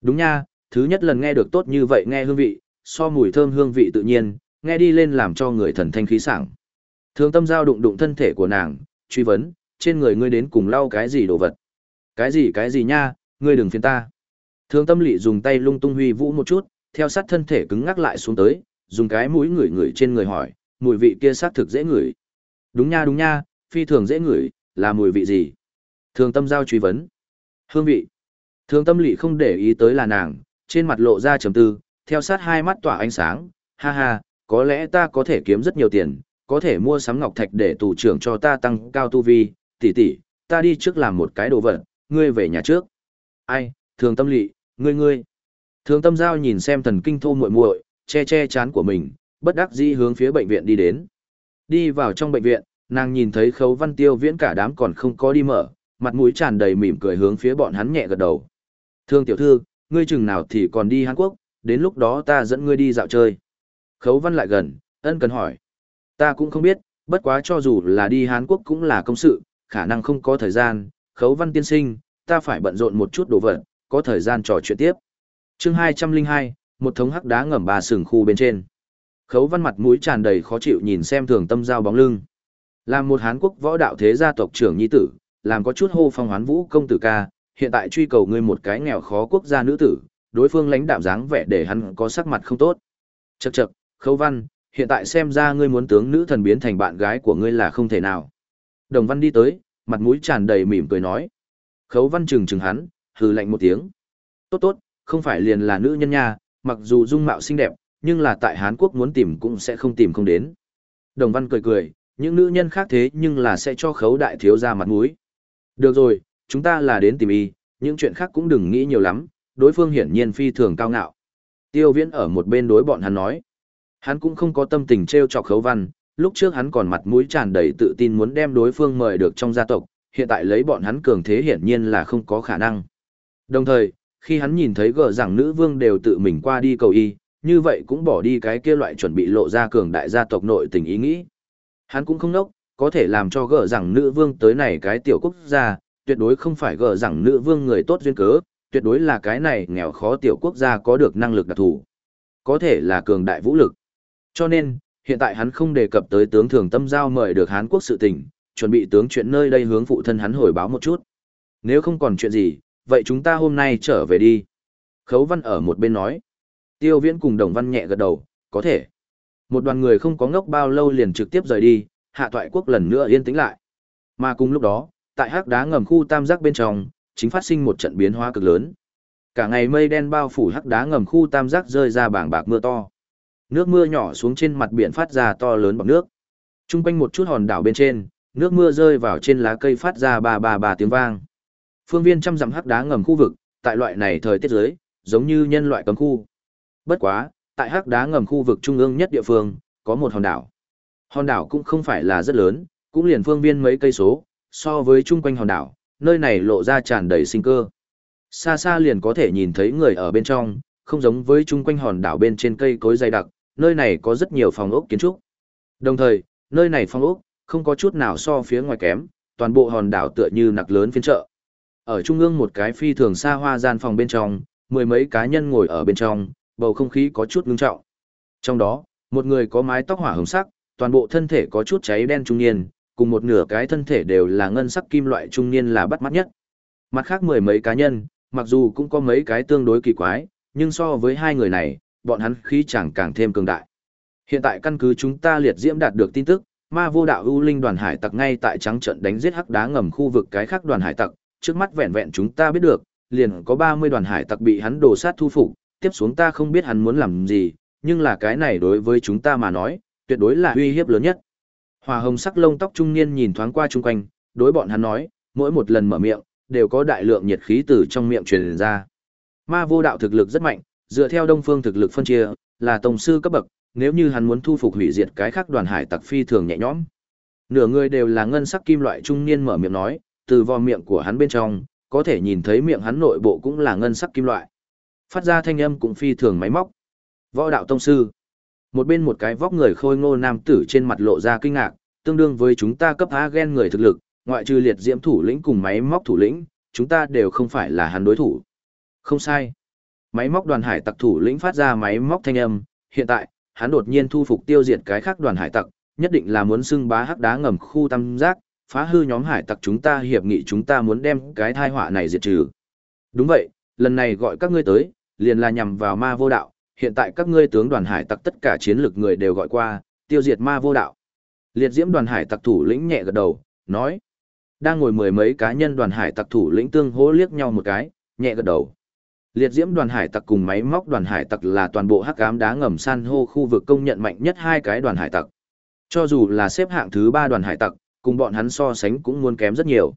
S1: Đúng nha, thứ nhất lần nghe được tốt như vậy nghe hương vị, so mùi thơm hương vị tự nhiên, nghe đi lên làm cho người thần thanh khí sảng. Thường tâm giao đụng đụng thân thể của nàng, truy vấn, trên người ngươi đến cùng lau cái gì đồ vật? Cái gì cái gì nha, ngươi đừng phiền ta. Thường tâm lỵ dùng tay lung tung huy vũ một chút, theo sát thân thể cứng ngắc lại xuống tới, dùng cái mũi ngửi ngửi trên người hỏi, mùi vị kia xác thực dễ ngửi. Đúng nha đúng nha, phi thường dễ ngửi, là mùi vị gì? Thường tâm giao truy vấn. Hương vị. Thường tâm lị không để ý tới là nàng, trên mặt lộ ra trầm tư, theo sát hai mắt tỏa ánh sáng, ha ha, có lẽ ta có thể kiếm rất nhiều tiền, có thể mua sắm ngọc thạch để tù trưởng cho ta tăng cao tu vi, tỷ tỷ, ta đi trước làm một cái đồ vật, ngươi về nhà trước. Ai, thường tâm lị, ngươi ngươi. Thường tâm giao nhìn xem thần kinh thô muội muội, che che chán của mình, bất đắc dĩ hướng phía bệnh viện đi đến. Đi vào trong bệnh viện, nàng nhìn thấy khấu văn tiêu viễn cả đám còn không có đi mở, mặt mũi tràn đầy mỉm cười hướng phía bọn hắn nhẹ gật đầu. Thương tiểu thư, ngươi chừng nào thì còn đi Hàn Quốc, đến lúc đó ta dẫn ngươi đi dạo chơi. Khấu văn lại gần, ân cần hỏi. Ta cũng không biết, bất quá cho dù là đi Hàn Quốc cũng là công sự, khả năng không có thời gian. Khấu văn tiên sinh, ta phải bận rộn một chút đồ vật, có thời gian trò chuyện tiếp. chương 202, một thống hắc đá ngầm bà sừng khu bên trên. Khấu văn mặt mũi tràn đầy khó chịu nhìn xem thường tâm giao bóng lưng. Làm một Hán quốc võ đạo thế gia tộc trưởng nhi tử, làm có chút hô phong hoán vũ công tử ca, hiện tại truy cầu ngươi một cái nghèo khó quốc gia nữ tử, đối phương lãnh đạm dáng vẻ để hắn có sắc mặt không tốt. Chậc chậc, Khấu Văn, hiện tại xem ra ngươi muốn tướng nữ thần biến thành bạn gái của ngươi là không thể nào. Đồng Văn đi tới, mặt mũi tràn đầy mỉm cười nói. Khấu Văn trừng trừng hắn, hừ lạnh một tiếng. Tốt tốt, không phải liền là nữ nhân nha, mặc dù dung mạo xinh đẹp, nhưng là tại Hán Quốc muốn tìm cũng sẽ không tìm không đến. Đồng Văn cười cười, những nữ nhân khác thế nhưng là sẽ cho khấu đại thiếu ra mặt mũi. Được rồi, chúng ta là đến tìm y, những chuyện khác cũng đừng nghĩ nhiều lắm, đối phương hiển nhiên phi thường cao ngạo. Tiêu viễn ở một bên đối bọn hắn nói. Hắn cũng không có tâm tình treo chọc khấu văn, lúc trước hắn còn mặt mũi tràn đầy tự tin muốn đem đối phương mời được trong gia tộc, hiện tại lấy bọn hắn cường thế hiển nhiên là không có khả năng. Đồng thời, khi hắn nhìn thấy gờ rằng nữ vương đều tự mình qua đi cầu y, như vậy cũng bỏ đi cái kia loại chuẩn bị lộ ra cường đại gia tộc nội tình ý nghĩ. Hắn cũng không nốc, có thể làm cho gỡ rằng nữ vương tới này cái tiểu quốc gia, tuyệt đối không phải gỡ rằng nữ vương người tốt duyên cớ, tuyệt đối là cái này nghèo khó tiểu quốc gia có được năng lực đặc thù. Có thể là cường đại vũ lực. Cho nên, hiện tại hắn không đề cập tới tướng thường tâm giao mời được Hán quốc sự tình, chuẩn bị tướng chuyện nơi đây hướng phụ thân hắn hồi báo một chút. Nếu không còn chuyện gì, vậy chúng ta hôm nay trở về đi. Khấu văn ở một bên nói. Tiêu viễn cùng đồng văn nhẹ gật đầu, có thể. Một đoàn người không có ngốc bao lâu liền trực tiếp rời đi, hạ thoại quốc lần nữa yên tĩnh lại. Mà cùng lúc đó, tại hắc đá ngầm khu tam giác bên trong, chính phát sinh một trận biến hóa cực lớn. Cả ngày mây đen bao phủ hắc đá ngầm khu tam giác rơi ra bảng bạc mưa to. Nước mưa nhỏ xuống trên mặt biển phát ra to lớn bằng nước. Trung quanh một chút hòn đảo bên trên, nước mưa rơi vào trên lá cây phát ra ba ba ba tiếng vang. Phương viên trăm dặm hắc đá ngầm khu vực, tại loại này thời tiết giới, giống như nhân loại cấm khu. Bất quá, tại hắc đá ngầm khu vực trung ương nhất địa phương, có một hòn đảo. Hòn đảo cũng không phải là rất lớn, cũng liền phương viên mấy cây số, so với chung quanh hòn đảo, nơi này lộ ra tràn đầy sinh cơ. Xa xa liền có thể nhìn thấy người ở bên trong, không giống với chung quanh hòn đảo bên trên cây cối dày đặc, nơi này có rất nhiều phòng ốc kiến trúc. Đồng thời, nơi này phòng ốc, không có chút nào so phía ngoài kém, toàn bộ hòn đảo tựa như nặc lớn phiên chợ. Ở trung ương một cái phi thường xa hoa gian phòng bên trong, mười mấy cá nhân ngồi ở bên trong, bầu không khí có chút ngưng trọng. Trong đó, một người có mái tóc hỏa hồng sắc, toàn bộ thân thể có chút cháy đen trung niên, cùng một nửa cái thân thể đều là ngân sắc kim loại trung niên là bắt mắt nhất. Mặt khác mười mấy cá nhân, mặc dù cũng có mấy cái tương đối kỳ quái, nhưng so với hai người này, bọn hắn khí chẳng càng thêm cường đại. Hiện tại căn cứ chúng ta liệt diễm đạt được tin tức, ma vô đạo ưu linh đoàn hải tặc ngay tại trắng trận đánh giết hắc đá ngầm khu vực cái khác đoàn hải tặc, trước mắt vẹn vẹn chúng ta biết được, liền có 30 đoàn hải tặc bị hắn đổ sát thu phục, tiếp xuống ta không biết hắn muốn làm gì, nhưng là cái này đối với chúng ta mà nói, tuyệt đối là uy hiếp lớn nhất. Hòa hồng sắc lông tóc trung niên nhìn thoáng qua chung quanh, đối bọn hắn nói, mỗi một lần mở miệng, đều có đại lượng nhiệt khí từ trong miệng truyền ra. Ma vô đạo thực lực rất mạnh, dựa theo đông phương thực lực phân chia, là tổng sư cấp bậc, nếu như hắn muốn thu phục hủy diệt cái khác đoàn hải tặc phi thường nhẹ nhõm. Nửa người đều là ngân sắc kim loại trung niên mở miệng nói, từ vò miệng của hắn bên trong, có thể nhìn thấy miệng hắn nội bộ cũng là ngân sắc kim loại. Phát ra thanh âm cũng phi thường máy móc. Võ đạo tông sư. Một bên một cái vóc người khôi ngô nam tử trên mặt lộ ra kinh ngạc, tương đương với chúng ta cấp A gen người thực lực, ngoại trừ liệt diễm thủ lĩnh cùng máy móc thủ lĩnh, chúng ta đều không phải là hắn đối thủ. Không sai. Máy móc đoàn hải tặc thủ lĩnh phát ra máy móc thanh âm, hiện tại, hắn đột nhiên thu phục tiêu diệt cái khác đoàn hải tặc, nhất định là muốn xưng bá hắc đá ngầm khu tam giác, phá hư nhóm hải tặc chúng ta hiệp nghị chúng ta muốn đem cái thai họa này diệt trừ. Đúng vậy, lần này gọi các ngươi tới, liền là nhằm vào ma vô đạo, hiện tại các ngươi tướng đoàn hải tặc tất cả chiến lực người đều gọi qua, tiêu diệt ma vô đạo. Liệt diễm đoàn hải tặc thủ lĩnh nhẹ gật đầu, nói. Đang ngồi mười mấy cá nhân đoàn hải tặc thủ lĩnh tương hỗ liếc nhau một cái, nhẹ gật đầu. Liệt diễm đoàn hải tặc cùng máy móc đoàn hải tặc là toàn bộ hắc ám đá ngầm san hô khu vực công nhận mạnh nhất hai cái đoàn hải tặc. Cho dù là xếp hạng thứ ba đoàn hải tặc, cùng bọn hắn so sánh cũng muốn kém rất nhiều.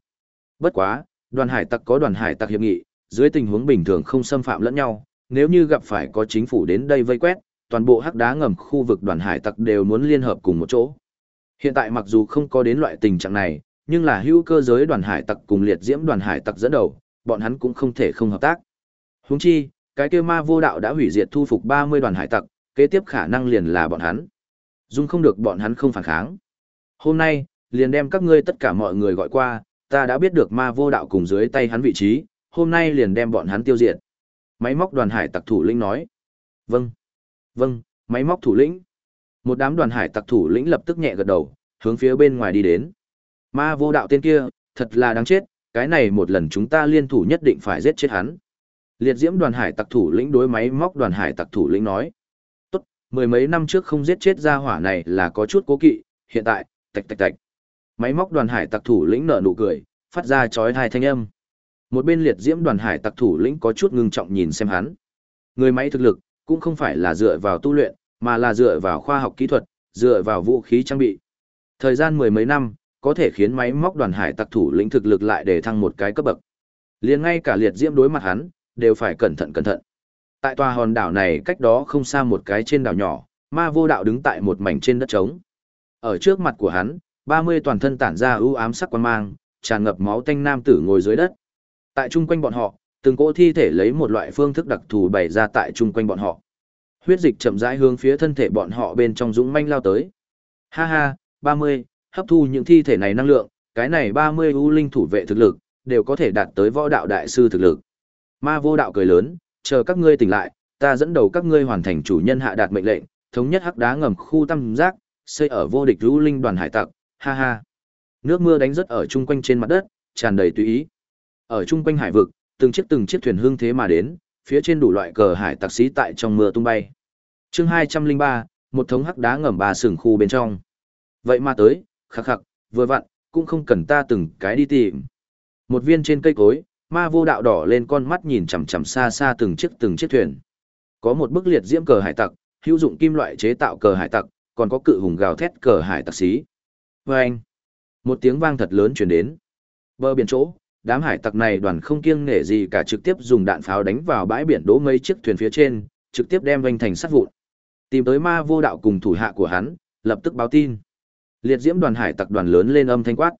S1: Bất quá, đoàn hải tặc có đoàn hải tặc hiệp nghị, dưới tình huống bình thường không xâm phạm lẫn nhau, nếu như gặp phải có chính phủ đến đây vây quét, toàn bộ hắc đá ngầm khu vực đoàn hải tặc đều muốn liên hợp cùng một chỗ. Hiện tại mặc dù không có đến loại tình trạng này, nhưng là hữu cơ giới đoàn hải tặc cùng liệt diễm đoàn hải tặc dẫn đầu, bọn hắn cũng không thể không hợp tác. Huống chi, cái kia ma vô đạo đã hủy diệt thu phục 30 đoàn hải tặc, kế tiếp khả năng liền là bọn hắn. Dung không được bọn hắn không phản kháng. Hôm nay, liền đem các ngươi tất cả mọi người gọi qua, ta đã biết được ma vô đạo cùng dưới tay hắn vị trí, hôm nay liền đem bọn hắn tiêu diệt. Máy móc đoàn hải tặc thủ lĩnh nói. Vâng. Vâng, máy móc thủ lĩnh. Một đám đoàn hải tặc thủ lĩnh lập tức nhẹ gật đầu, hướng phía bên ngoài đi đến. Ma vô đạo tên kia, thật là đáng chết, cái này một lần chúng ta liên thủ nhất định phải giết chết hắn. Liệt diễm đoàn hải tặc thủ lĩnh đối máy móc đoàn hải tặc thủ lĩnh nói. Tốt, mười mấy năm trước không giết chết ra hỏa này là có chút cố kỵ, hiện tại, tạch tạch tạch. Máy móc đoàn hải tặc thủ lĩnh nở nụ cười, phát ra chói hai thanh âm. Một bên liệt diễm đoàn hải tặc thủ lĩnh có chút ngưng trọng nhìn xem hắn. Người máy thực lực, cũng không phải là dựa vào tu luyện, mà là dựa vào khoa học kỹ thuật, dựa vào vũ khí trang bị. Thời gian mười mấy năm, có thể khiến máy móc đoàn hải tặc thủ lĩnh thực lực lại để thăng một cái cấp bậc. Liền ngay cả liệt diễm đối mặt hắn, đều phải cẩn thận cẩn thận. Tại tòa hòn đảo này cách đó không xa một cái trên đảo nhỏ, ma vô đạo đứng tại một mảnh trên đất trống. Ở trước mặt của hắn, 30 toàn thân tản ra ưu ám sắc quan mang, tràn ngập máu tanh nam tử ngồi dưới đất. Tại chung quanh bọn họ, từng cỗ thi thể lấy một loại phương thức đặc thù bày ra tại chung quanh bọn họ. Huyết dịch chậm rãi hướng phía thân thể bọn họ bên trong dũng manh lao tới. Ha ha, 30, hấp thu những thi thể này năng lượng, cái này 30 u linh thủ vệ thực lực, đều có thể đạt tới võ đạo đại sư thực lực. Ma vô đạo cười lớn, chờ các ngươi tỉnh lại, ta dẫn đầu các ngươi hoàn thành chủ nhân hạ đạt mệnh lệnh, thống nhất hắc đá ngầm khu tam giác, xây ở vô địch u linh đoàn hải tặc, ha ha. Nước mưa đánh rất ở chung quanh trên mặt đất, tràn đầy tùy ý. Ở chung quanh hải vực, từng chiếc từng chiếc thuyền hương thế mà đến, phía trên đủ loại cờ hải tặc sĩ tại trong mưa tung bay. Chương 203, một thống hắc đá ngầm ba sừng khu bên trong. Vậy mà tới, khắc khắc, vừa vặn, cũng không cần ta từng cái đi tìm. Một viên trên cây cối, ma vô đạo đỏ lên con mắt nhìn chằm chằm xa xa từng chiếc từng chiếc thuyền. Có một bức liệt diễm cờ hải tặc, hữu dụng kim loại chế tạo cờ hải tặc, còn có cự hùng gào thét cờ hải tặc xí. Vâng! Một tiếng vang thật lớn truyền đến. Bờ biển chỗ, đám hải tặc này đoàn không kiêng nể gì cả trực tiếp dùng đạn pháo đánh vào bãi biển đỗ mấy chiếc thuyền phía trên, trực tiếp đem vành thành sát vụn. Tìm tới ma vô đạo cùng thủ hạ của hắn, lập tức báo tin. Liệt diễm đoàn hải tặc đoàn lớn lên âm thanh quát.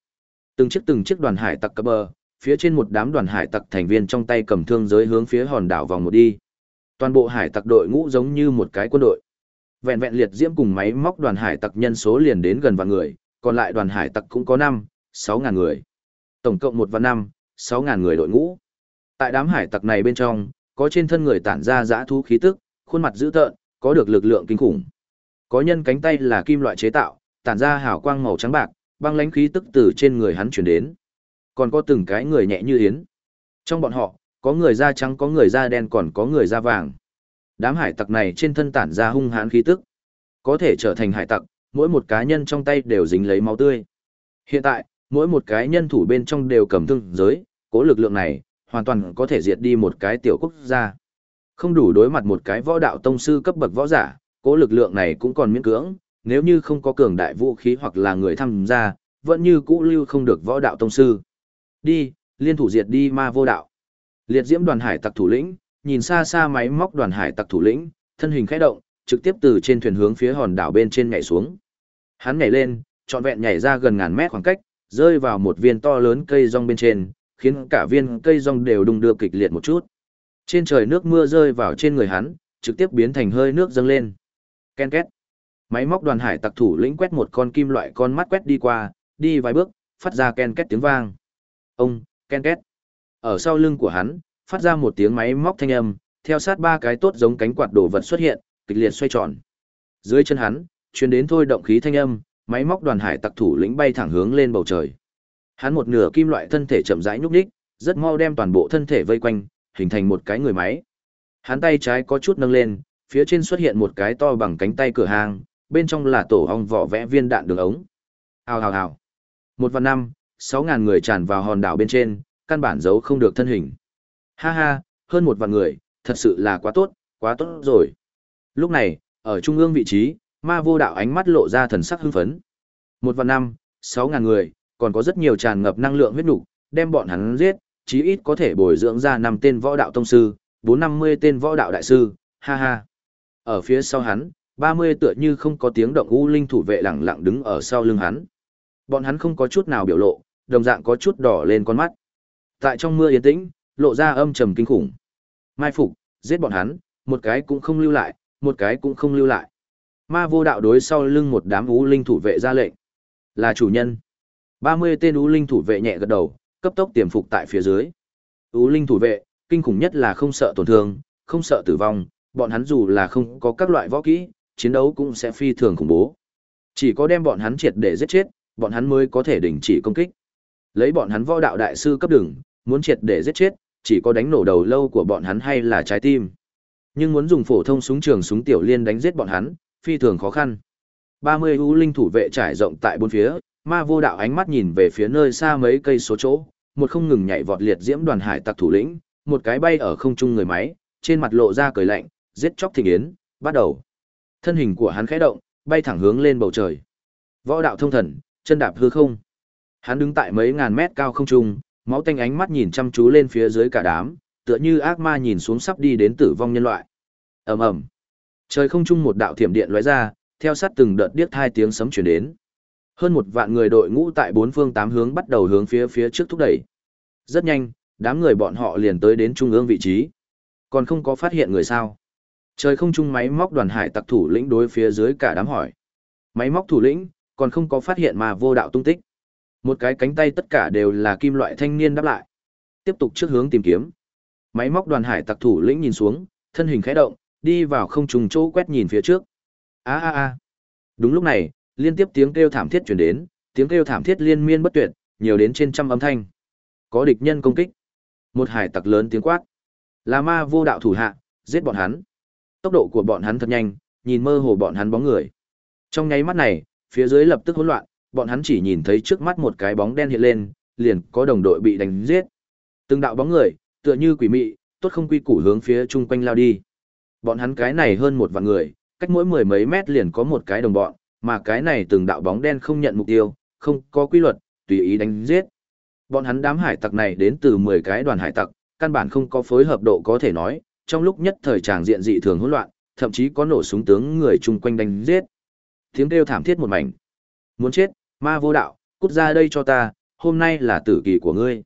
S1: Từng chiếc từng chiếc đoàn hải tặc cập bờ, phía trên một đám đoàn hải tặc thành viên trong tay cầm thương giới hướng phía hòn đảo vòng một đi. Toàn bộ hải tặc đội ngũ giống như một cái quân đội. Vẹn vẹn liệt diễm cùng máy móc đoàn hải tặc nhân số liền đến gần vạn người, còn lại đoàn hải tặc cũng có năm, sáu ngàn người. Tổng cộng một vạn năm, sáu ngàn người đội ngũ. Tại đám hải tặc này bên trong, có trên thân người tản ra dã thú khí tức, khuôn mặt dữ tợn, có được lực lượng kinh khủng. Có nhân cánh tay là kim loại chế tạo, tản ra hào quang màu trắng bạc, băng lãnh khí tức từ trên người hắn truyền đến. Còn có từng cái người nhẹ như yến. Trong bọn họ, có người da trắng có người da đen còn có người da vàng. Đám hải tặc này trên thân tản ra hung hãn khí tức. Có thể trở thành hải tặc, mỗi một cá nhân trong tay đều dính lấy máu tươi. Hiện tại, mỗi một cái nhân thủ bên trong đều cầm thương giới, cố lực lượng này, hoàn toàn có thể diệt đi một cái tiểu quốc gia. Không đủ đối mặt một cái võ đạo tông sư cấp bậc võ giả, cố lực lượng này cũng còn miễn cưỡng, nếu như không có cường đại vũ khí hoặc là người tham gia, vẫn như cũ lưu không được võ đạo tông sư. Đi, liên thủ diệt đi ma vô đạo. Liệt diễm đoàn hải tặc thủ lĩnh, nhìn xa xa máy móc đoàn hải tặc thủ lĩnh, thân hình khẽ động, trực tiếp từ trên thuyền hướng phía hòn đảo bên trên nhảy xuống. Hắn nhảy lên, trọn vẹn nhảy ra gần ngàn mét khoảng cách, rơi vào một viên to lớn cây rong bên trên, khiến cả viên cây rong đều đung đưa kịch liệt một chút. Trên trời nước mưa rơi vào trên người hắn, trực tiếp biến thành hơi nước dâng lên. Ken két. Máy móc đoàn hải tặc thủ lĩnh quét một con kim loại con mắt quét đi qua, đi vài bước, phát ra ken két tiếng vang. Ông, ken két. Ở sau lưng của hắn, phát ra một tiếng máy móc thanh âm, theo sát ba cái tốt giống cánh quạt đồ vật xuất hiện, kịch liệt xoay tròn. Dưới chân hắn, truyền đến thôi động khí thanh âm, máy móc đoàn hải tặc thủ lĩnh bay thẳng hướng lên bầu trời. Hắn một nửa kim loại thân thể chậm rãi nhúc nhích, rất mau đem toàn bộ thân thể vây quanh, hình thành một cái người máy. Hắn tay trái có chút nâng lên, phía trên xuất hiện một cái to bằng cánh tay cửa hàng, bên trong là tổ ong vỏ vẽ viên đạn đường ống. Hào hào hào. Một và năm, 6.000 người tràn vào hòn đảo bên trên, căn bản giấu không được thân hình. Ha ha, hơn một vạn người, thật sự là quá tốt, quá tốt rồi. Lúc này, ở trung ương vị trí, ma vô đạo ánh mắt lộ ra thần sắc hưng phấn. Một vạn năm, 6.000 người, còn có rất nhiều tràn ngập năng lượng huyết nục, đem bọn hắn giết, chí ít có thể bồi dưỡng ra 5 tên võ đạo tông sư, 450 tên võ đạo đại sư, ha ha. Ở phía sau hắn, 30 tựa như không có tiếng động u linh thủ vệ lẳng lặng đứng ở sau lưng hắn. Bọn hắn không có chút nào biểu lộ, đồng dạng có chút đỏ lên con mắt. Tại trong mưa yên tĩnh, lộ ra âm trầm kinh khủng. Mai phục, giết bọn hắn, một cái cũng không lưu lại, một cái cũng không lưu lại. Ma vô đạo đối sau lưng một đám u linh thủ vệ ra lệnh. Là chủ nhân. 30 tên u linh thủ vệ nhẹ gật đầu, cấp tốc tiềm phục tại phía dưới. U linh thủ vệ, kinh khủng nhất là không sợ tổn thương, không sợ tử vong, bọn hắn dù là không có các loại võ kỹ, chiến đấu cũng sẽ phi thường khủng bố. Chỉ có đem bọn hắn triệt để giết chết, bọn hắn mới có thể đình chỉ công kích. Lấy bọn hắn võ đạo đại sư cấp đường, muốn triệt để giết chết, chỉ có đánh nổ đầu lâu của bọn hắn hay là trái tim. Nhưng muốn dùng phổ thông súng trường súng tiểu liên đánh giết bọn hắn, phi thường khó khăn. 30 U linh thủ vệ trải rộng tại bốn phía, ma vô đạo ánh mắt nhìn về phía nơi xa mấy cây số chỗ, một không ngừng nhảy vọt liệt diễm đoàn hải tặc thủ lĩnh, một cái bay ở không trung người máy, trên mặt lộ ra cười lạnh, giết chóc thịnh yến, bắt đầu. Thân hình của hắn khẽ động, bay thẳng hướng lên bầu trời. Võ đạo thông thần, chân đạp hư không. Hắn đứng tại mấy ngàn mét cao không trung, máu tanh ánh mắt nhìn chăm chú lên phía dưới cả đám, tựa như ác ma nhìn xuống sắp đi đến tử vong nhân loại. Ầm ầm. Trời không trung một đạo thiểm điện lóe ra, theo sát từng đợt điếc hai tiếng sấm truyền đến. Hơn một vạn người đội ngũ tại bốn phương tám hướng bắt đầu hướng phía phía trước thúc đẩy. Rất nhanh, đám người bọn họ liền tới đến trung ương vị trí. Còn không có phát hiện người sao? Trời không trung máy móc đoàn hải tặc thủ lĩnh đối phía dưới cả đám hỏi. Máy móc thủ lĩnh, còn không có phát hiện mà vô đạo tung tích. Một cái cánh tay tất cả đều là kim loại thanh niên đáp lại. Tiếp tục trước hướng tìm kiếm. Máy móc đoàn hải tặc thủ lĩnh nhìn xuống, thân hình khẽ động, đi vào không trùng chỗ quét nhìn phía trước. A a a. Đúng lúc này, liên tiếp tiếng kêu thảm thiết truyền đến, tiếng kêu thảm thiết liên miên bất tuyệt, nhiều đến trên trăm âm thanh. Có địch nhân công kích. Một hải tặc lớn tiếng quát. Là ma vô đạo thủ hạ, giết bọn hắn. Tốc độ của bọn hắn thật nhanh, nhìn mơ hồ bọn hắn bóng người. Trong nháy mắt này, phía dưới lập tức hỗn loạn, bọn hắn chỉ nhìn thấy trước mắt một cái bóng đen hiện lên, liền có đồng đội bị đánh giết. Từng đạo bóng người, tựa như quỷ mị, tốt không quy củ hướng phía chung quanh lao đi. Bọn hắn cái này hơn một vạn người, cách mỗi mười mấy mét liền có một cái đồng bọn, mà cái này từng đạo bóng đen không nhận mục tiêu, không có quy luật, tùy ý đánh giết. Bọn hắn đám hải tặc này đến từ 10 cái đoàn hải tặc, căn bản không có phối hợp độ có thể nói, trong lúc nhất thời tràng diện dị thường hỗn loạn, thậm chí có nổ súng tướng người chung quanh đánh giết. Tiếng kêu thảm thiết một mảnh. Muốn chết, ma vô đạo, cút ra đây cho ta, hôm nay là tử kỳ của ngươi.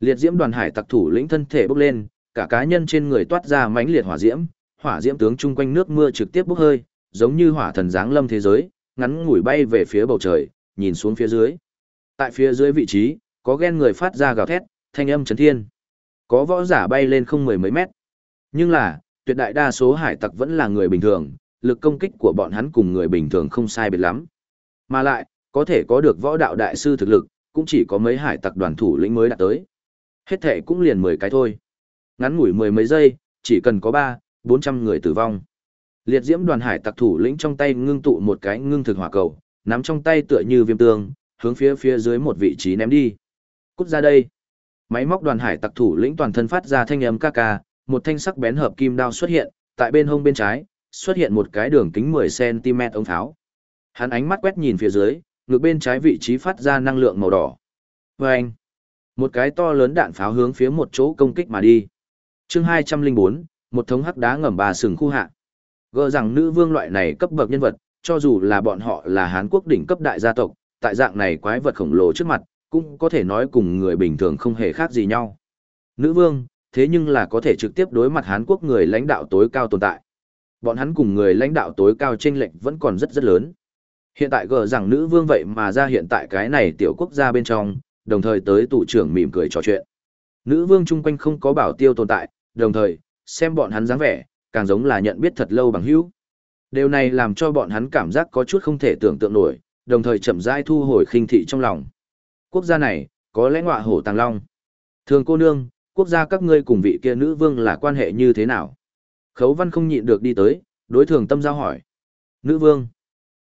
S1: Liệt diễm đoàn hải tặc thủ lĩnh thân thể bốc lên, cả cá nhân trên người toát ra mãnh liệt hỏa diễm, hỏa diễm tướng chung quanh nước mưa trực tiếp bốc hơi, giống như hỏa thần giáng lâm thế giới, ngắn ngủi bay về phía bầu trời, nhìn xuống phía dưới. Tại phía dưới vị trí, có ghen người phát ra gào thét, thanh âm chấn thiên. Có võ giả bay lên không mười mấy mét. Nhưng là, tuyệt đại đa số hải tặc vẫn là người bình thường, lực công kích của bọn hắn cùng người bình thường không sai biệt lắm. Mà lại, có thể có được võ đạo đại sư thực lực, cũng chỉ có mấy hải tặc đoàn thủ lĩnh mới đạt tới. Hết thể cũng liền 10 cái thôi. Ngắn ngủi mười mấy giây, chỉ cần có 3, 400 người tử vong. Liệt diễm đoàn hải tặc thủ lĩnh trong tay ngưng tụ một cái ngưng thực hỏa cầu, nắm trong tay tựa như viêm tương, hướng phía phía dưới một vị trí ném đi. Cút ra đây. Máy móc đoàn hải tặc thủ lĩnh toàn thân phát ra thanh âm ca ca, một thanh sắc bén hợp kim đao xuất hiện, tại bên hông bên trái, xuất hiện một cái đường kính 10cm ống tháo. Hắn ánh mắt quét nhìn phía dưới, ngược bên trái vị trí phát ra năng lượng màu đỏ. Và anh, một cái to lớn đạn pháo hướng phía một chỗ công kích mà đi. chương 204, một thống hắc đá ngầm bà sừng khu hạ. Gỡ rằng nữ vương loại này cấp bậc nhân vật, cho dù là bọn họ là Hán quốc đỉnh cấp đại gia tộc, tại dạng này quái vật khổng lồ trước mặt, cũng có thể nói cùng người bình thường không hề khác gì nhau. Nữ vương, thế nhưng là có thể trực tiếp đối mặt Hán quốc người lãnh đạo tối cao tồn tại. Bọn hắn cùng người lãnh đạo tối cao chênh lệch vẫn còn rất rất lớn. Hiện tại gờ rằng nữ vương vậy mà ra hiện tại cái này tiểu quốc gia bên trong, đồng thời tới tụ trưởng mỉm cười trò chuyện. Nữ vương chung quanh không có bảo tiêu tồn tại, đồng thời, xem bọn hắn dáng vẻ, càng giống là nhận biết thật lâu bằng hữu. Điều này làm cho bọn hắn cảm giác có chút không thể tưởng tượng nổi, đồng thời chậm rãi thu hồi khinh thị trong lòng. Quốc gia này, có lẽ ngọa hổ tàng long. Thường cô nương, quốc gia các ngươi cùng vị kia nữ vương là quan hệ như thế nào? Khấu văn không nhịn được đi tới, đối thường tâm giao hỏi. Nữ vương.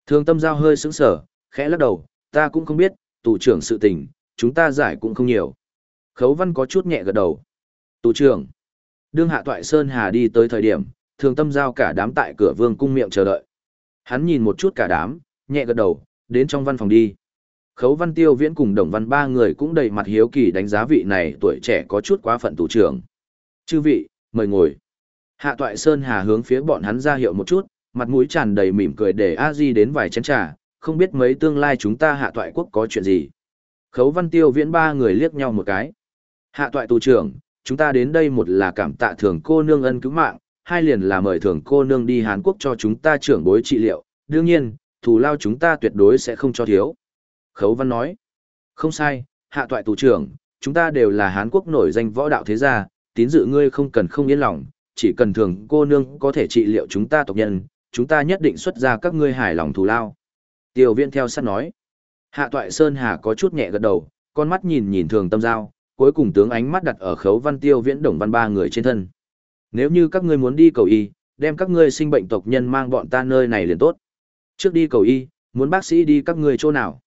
S1: Thường tâm giao hơi sững sở, khẽ lắc đầu, ta cũng không biết, tù trưởng sự tình, chúng ta giải cũng không nhiều. Khấu văn có chút nhẹ gật đầu. Tù trưởng. Đương hạ toại Sơn Hà đi tới thời điểm, thường tâm giao cả đám tại cửa vương cung miệng chờ đợi. Hắn nhìn một chút cả đám, nhẹ gật đầu, đến trong văn phòng đi. Khấu văn tiêu viễn cùng đồng văn ba người cũng đầy mặt hiếu kỳ đánh giá vị này tuổi trẻ có chút quá phận tù trưởng. Chư vị, mời ngồi. Hạ toại Sơn Hà hướng phía bọn hắn ra hiệu một chút, mặt mũi tràn đầy mỉm cười để a di đến vài chén trà, không biết mấy tương lai chúng ta hạ toại quốc có chuyện gì. Khấu văn tiêu viễn ba người liếc nhau một cái. Hạ toại tù trưởng, chúng ta đến đây một là cảm tạ thường cô nương ân cứu mạng, hai liền là mời thường cô nương đi Hàn Quốc cho chúng ta trưởng bối trị liệu, đương nhiên, thù lao chúng ta tuyệt đối sẽ không cho thiếu. Khấu văn nói, không sai, hạ toại tù trưởng, chúng ta đều là Hán Quốc nổi danh võ đạo thế gia, tín dự ngươi không cần không yên lòng, chỉ cần thường cô nương có thể trị liệu chúng ta tộc nhân, chúng ta nhất định xuất ra các ngươi hài lòng thù lao. Tiêu Viễn theo sát nói, hạ toại Sơn Hà có chút nhẹ gật đầu, con mắt nhìn nhìn thường tâm giao, cuối cùng tướng ánh mắt đặt ở khấu văn tiêu viễn đồng văn ba người trên thân. Nếu như các ngươi muốn đi cầu y, đem các ngươi sinh bệnh tộc nhân mang bọn ta nơi này liền tốt. Trước đi cầu y, muốn bác sĩ đi các ngươi chỗ nào?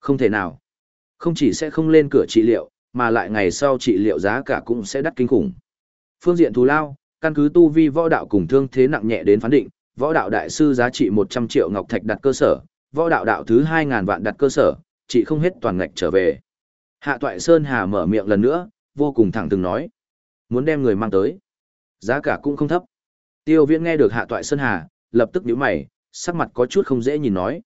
S1: Không thể nào. Không chỉ sẽ không lên cửa trị liệu, mà lại ngày sau trị liệu giá cả cũng sẽ đắt kinh khủng. Phương diện thù lao, căn cứ tu vi võ đạo cùng thương thế nặng nhẹ đến phán định, võ đạo đại sư giá trị 100 triệu ngọc thạch đặt cơ sở, võ đạo đạo thứ 2000 vạn đặt cơ sở, chỉ không hết toàn ngạch trở về. Hạ Toại Sơn Hà mở miệng lần nữa, vô cùng thẳng thừng nói, muốn đem người mang tới, giá cả cũng không thấp. Tiêu Viễn nghe được Hạ Toại Sơn Hà, lập tức nhíu mày, sắc mặt có chút không dễ nhìn nói.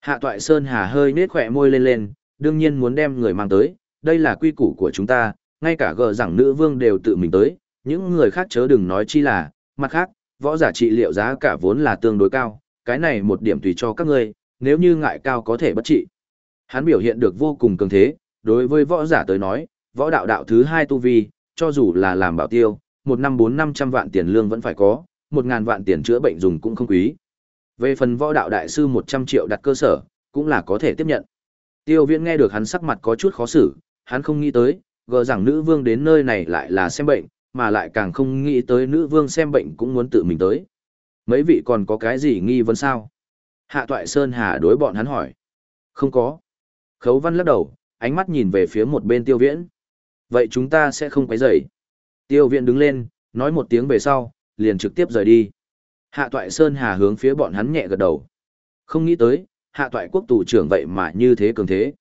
S1: Hạ Toại Sơn Hà hơi nết khỏe môi lên lên, đương nhiên muốn đem người mang tới, đây là quy củ của chúng ta, ngay cả gờ rằng nữ vương đều tự mình tới, những người khác chớ đừng nói chi là, mặt khác, võ giả trị liệu giá cả vốn là tương đối cao, cái này một điểm tùy cho các ngươi, nếu như ngại cao có thể bất trị. Hắn biểu hiện được vô cùng cường thế, đối với võ giả tới nói, võ đạo đạo thứ hai tu vi, cho dù là làm bảo tiêu, một năm bốn năm trăm vạn tiền lương vẫn phải có, một ngàn vạn tiền chữa bệnh dùng cũng không quý. Về phần võ đạo đại sư một trăm triệu đặt cơ sở, cũng là có thể tiếp nhận. Tiêu viễn nghe được hắn sắc mặt có chút khó xử, hắn không nghĩ tới, gờ rằng nữ vương đến nơi này lại là xem bệnh, mà lại càng không nghĩ tới nữ vương xem bệnh cũng muốn tự mình tới. Mấy vị còn có cái gì nghi vấn sao? Hạ Toại Sơn Hà đối bọn hắn hỏi. Không có. Khấu văn lắc đầu, ánh mắt nhìn về phía một bên tiêu viễn. Vậy chúng ta sẽ không quấy rầy. Tiêu viễn đứng lên, nói một tiếng về sau, liền trực tiếp rời đi. Hạ Toại Sơn Hà hướng phía bọn hắn nhẹ gật đầu. Không nghĩ tới, Hạ Toại quốc tù trưởng vậy mà như thế cường thế.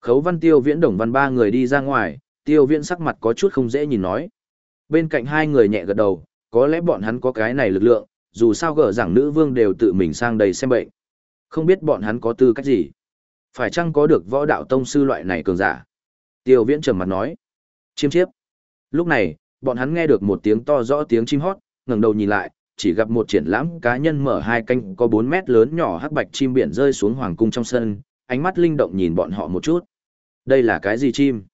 S1: Khấu văn tiêu viễn đồng văn ba người đi ra ngoài, tiêu viễn sắc mặt có chút không dễ nhìn nói. Bên cạnh hai người nhẹ gật đầu, có lẽ bọn hắn có cái này lực lượng, dù sao gỡ rằng nữ vương đều tự mình sang đây xem bệnh. Không biết bọn hắn có tư cách gì. Phải chăng có được võ đạo tông sư loại này cường giả? Tiêu viễn trầm mặt nói. Chiêm chiếp. Lúc này, bọn hắn nghe được một tiếng to rõ tiếng chim hót, ngẩng đầu nhìn lại, chỉ gặp một triển lãm cá nhân mở hai canh có 4 mét lớn nhỏ hắc bạch chim biển rơi xuống hoàng cung trong sân, ánh mắt linh động nhìn bọn họ một chút. Đây là cái gì chim?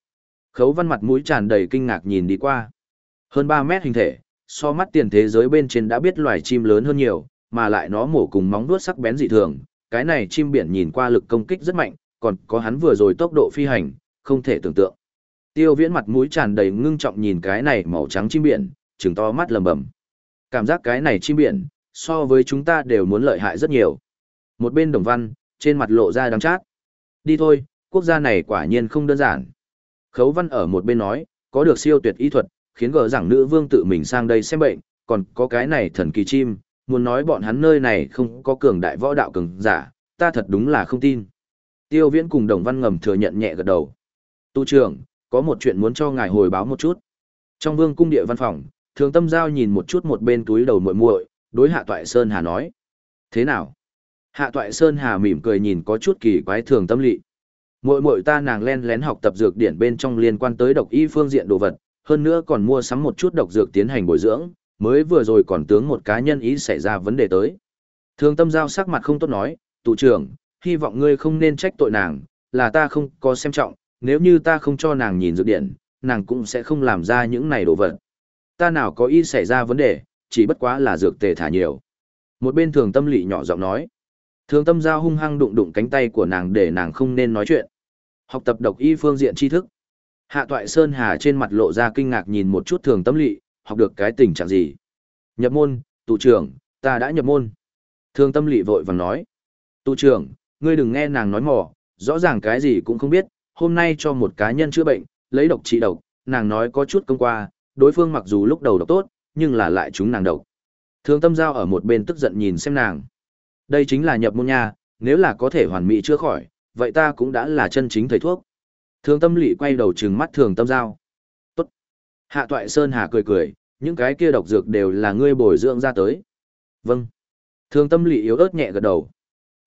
S1: Khấu văn mặt mũi tràn đầy kinh ngạc nhìn đi qua. Hơn 3 mét hình thể, so mắt tiền thế giới bên trên đã biết loài chim lớn hơn nhiều, mà lại nó mổ cùng móng vuốt sắc bén dị thường. Cái này chim biển nhìn qua lực công kích rất mạnh, còn có hắn vừa rồi tốc độ phi hành, không thể tưởng tượng. Tiêu viễn mặt mũi tràn đầy ngưng trọng nhìn cái này màu trắng chim biển, trừng to mắt lầm bầm. Cảm giác cái này chim biển, so với chúng ta đều muốn lợi hại rất nhiều. Một bên đồng văn, trên mặt lộ ra đắng chát. Đi thôi, quốc gia này quả nhiên không đơn giản. Khấu văn ở một bên nói, có được siêu tuyệt y thuật, khiến gỡ rằng nữ vương tự mình sang đây xem bệnh, còn có cái này thần kỳ chim, muốn nói bọn hắn nơi này không có cường đại võ đạo cường giả, ta thật đúng là không tin. Tiêu viễn cùng đồng văn ngầm thừa nhận nhẹ gật đầu. Tu trưởng, có một chuyện muốn cho ngài hồi báo một chút. Trong vương cung địa văn phòng, thường tâm giao nhìn một chút một bên túi đầu muội muội, đối hạ toại Sơn Hà nói. Thế nào? Hạ toại Sơn Hà mỉm cười nhìn có chút kỳ quái thường tâm lị. Muội muội ta nàng len lén học tập dược điển bên trong liên quan tới độc y phương diện đồ vật, hơn nữa còn mua sắm một chút độc dược tiến hành bồi dưỡng, mới vừa rồi còn tướng một cá nhân ý xảy ra vấn đề tới. Thường tâm giao sắc mặt không tốt nói, tụ trưởng, hy vọng ngươi không nên trách tội nàng, là ta không có xem trọng, nếu như ta không cho nàng nhìn dược điển, nàng cũng sẽ không làm ra những này đồ vật. Ta nào có ý xảy ra vấn đề, chỉ bất quá là dược tề thả nhiều. Một bên thường tâm lị nhỏ giọng nói. Thường tâm giao hung hăng đụng đụng cánh tay của nàng để nàng không nên nói chuyện. Học tập độc y phương diện tri thức, Hạ Toại Sơn Hà trên mặt lộ ra kinh ngạc nhìn một chút thường tâm lị, học được cái tình trạng gì. Nhập môn, tụ trưởng, ta đã nhập môn. Thường tâm lị vội vàng nói. Tụ trưởng, ngươi đừng nghe nàng nói mò, rõ ràng cái gì cũng không biết, hôm nay cho một cá nhân chữa bệnh, lấy độc trị độc, nàng nói có chút công qua, đối phương mặc dù lúc đầu độc tốt, nhưng là lại chúng nàng độc. Thường tâm giao ở một bên tức giận nhìn xem nàng. Đây chính là nhập môn nha, nếu là có thể hoàn mỹ chữa khỏi, vậy ta cũng đã là chân chính thầy thuốc. Thường tâm lị quay đầu trừng mắt thường tâm giao. Tốt. Hạ toại Sơn Hà cười cười, những cái kia độc dược đều là ngươi bồi dưỡng ra tới. Vâng. Thường tâm lị yếu ớt nhẹ gật đầu.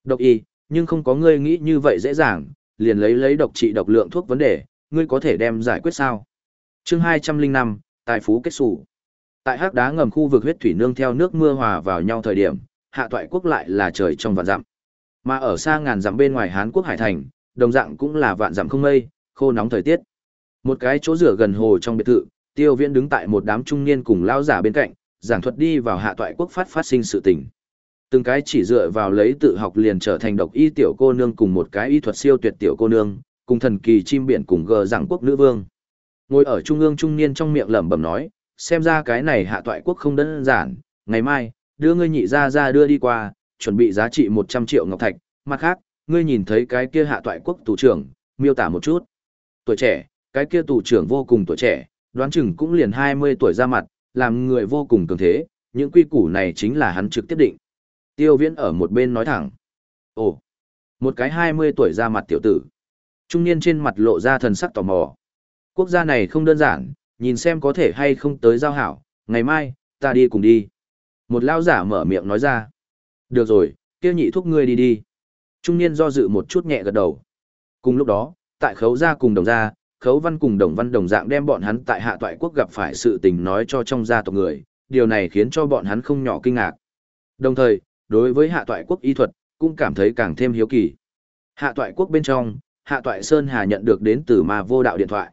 S1: Độc y, nhưng không có ngươi nghĩ như vậy dễ dàng, liền lấy lấy độc trị độc lượng thuốc vấn đề, ngươi có thể đem giải quyết sao? Chương 205, Tài phú kết sủ. Tại hắc đá ngầm khu vực huyết thủy nương theo nước mưa hòa vào nhau thời điểm, hạ toại quốc lại là trời trong vạn dặm. Mà ở xa ngàn dặm bên ngoài Hán quốc hải thành, đồng dạng cũng là vạn dặm không mây, khô nóng thời tiết. Một cái chỗ rửa gần hồ trong biệt thự, Tiêu Viễn đứng tại một đám trung niên cùng lao giả bên cạnh, giảng thuật đi vào hạ toại quốc phát phát sinh sự tình. Từng cái chỉ dựa vào lấy tự học liền trở thành độc y tiểu cô nương cùng một cái y thuật siêu tuyệt tiểu cô nương, cùng thần kỳ chim biển cùng gờ giảng quốc nữ vương. Ngồi ở trung ương trung niên trong miệng lẩm bẩm nói, xem ra cái này hạ toại quốc không đơn giản, ngày mai, đưa ngươi nhị ra ra đưa đi qua, chuẩn bị giá trị 100 triệu ngọc thạch, mặt khác, ngươi nhìn thấy cái kia hạ toại quốc tù trưởng, miêu tả một chút. Tuổi trẻ, cái kia tù trưởng vô cùng tuổi trẻ, đoán chừng cũng liền 20 tuổi ra mặt, làm người vô cùng cường thế, những quy củ này chính là hắn trực tiếp định. Tiêu viễn ở một bên nói thẳng. Ồ, một cái 20 tuổi ra mặt tiểu tử. Trung niên trên mặt lộ ra thần sắc tò mò. Quốc gia này không đơn giản, nhìn xem có thể hay không tới giao hảo, ngày mai, ta đi cùng đi. Một lao giả mở miệng nói ra. Được rồi, kia nhị thúc ngươi đi đi. Trung niên do dự một chút nhẹ gật đầu. Cùng lúc đó, tại khấu gia cùng đồng gia, khấu văn cùng đồng văn đồng dạng đem bọn hắn tại hạ toại quốc gặp phải sự tình nói cho trong gia tộc người, điều này khiến cho bọn hắn không nhỏ kinh ngạc. Đồng thời, đối với hạ toại quốc y thuật, cũng cảm thấy càng thêm hiếu kỳ. Hạ toại quốc bên trong, hạ toại Sơn Hà nhận được đến từ ma vô đạo điện thoại.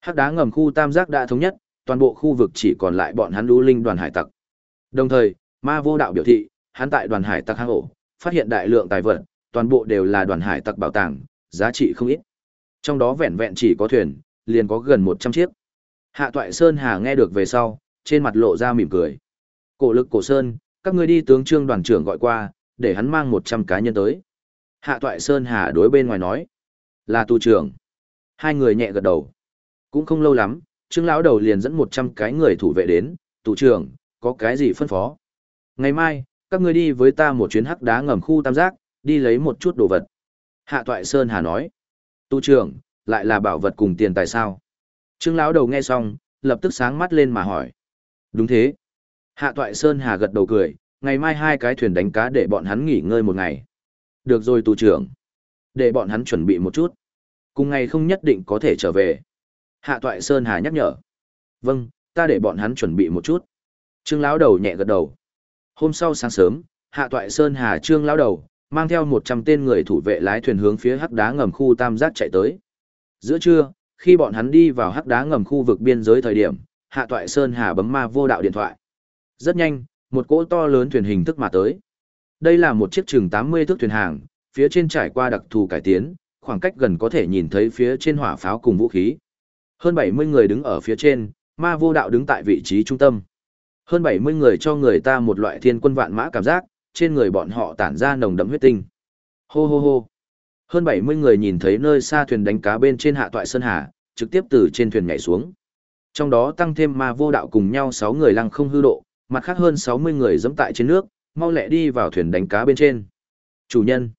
S1: Hắc đá ngầm khu tam giác đã thống nhất, toàn bộ khu vực chỉ còn lại bọn hắn lũ linh đoàn hải tặc. Đồng thời, ma vô đạo biểu thị, hắn tại đoàn hải tặc hang ổ, phát hiện đại lượng tài vật, toàn bộ đều là đoàn hải tặc bảo tàng, giá trị không ít. Trong đó vẹn vẹn chỉ có thuyền, liền có gần 100 chiếc. Hạ Toại Sơn Hà nghe được về sau, trên mặt lộ ra mỉm cười. Cổ lực cổ Sơn, các ngươi đi tướng trương đoàn trưởng gọi qua, để hắn mang 100 cá nhân tới. Hạ Toại Sơn Hà đối bên ngoài nói, là tu trưởng. Hai người nhẹ gật đầu. Cũng không lâu lắm, trương lão đầu liền dẫn 100 cái người thủ vệ đến, tù trưởng, có cái gì phân phó. Ngày mai, các ngươi đi với ta một chuyến hắc đá ngầm khu tam giác, đi lấy một chút đồ vật. Hạ Toại Sơn Hà nói, tu trưởng, lại là bảo vật cùng tiền tài sao? Trương lão đầu nghe xong, lập tức sáng mắt lên mà hỏi. Đúng thế. Hạ Toại Sơn Hà gật đầu cười, ngày mai hai cái thuyền đánh cá để bọn hắn nghỉ ngơi một ngày. Được rồi tù trưởng. Để bọn hắn chuẩn bị một chút. Cùng ngày không nhất định có thể trở về. Hạ Toại Sơn Hà nhắc nhở. Vâng, ta để bọn hắn chuẩn bị một chút. Trương lão đầu nhẹ gật đầu. Hôm sau sáng sớm, Hạ Toại Sơn Hà Trương lão đầu, mang theo 100 tên người thủ vệ lái thuyền hướng phía hắc đá ngầm khu tam giác chạy tới. Giữa trưa, khi bọn hắn đi vào hắc đá ngầm khu vực biên giới thời điểm, Hạ Toại Sơn Hà bấm ma vô đạo điện thoại. Rất nhanh, một cỗ to lớn thuyền hình thức mà tới. Đây là một chiếc chừng 80 thước thuyền hàng, phía trên trải qua đặc thù cải tiến, khoảng cách gần có thể nhìn thấy phía trên hỏa pháo cùng vũ khí. Hơn 70 người đứng ở phía trên, ma vô đạo đứng tại vị trí trung tâm. Hơn 70 người cho người ta một loại thiên quân vạn mã cảm giác, trên người bọn họ tản ra nồng đậm huyết tinh. Hô hô hô. Hơn 70 người nhìn thấy nơi xa thuyền đánh cá bên trên hạ toại Sơn Hà, trực tiếp từ trên thuyền nhảy xuống. Trong đó tăng thêm ma vô đạo cùng nhau 6 người lăng không hư độ, mặt khác hơn 60 người dẫm tại trên nước, mau lẹ đi vào thuyền đánh cá bên trên. Chủ nhân.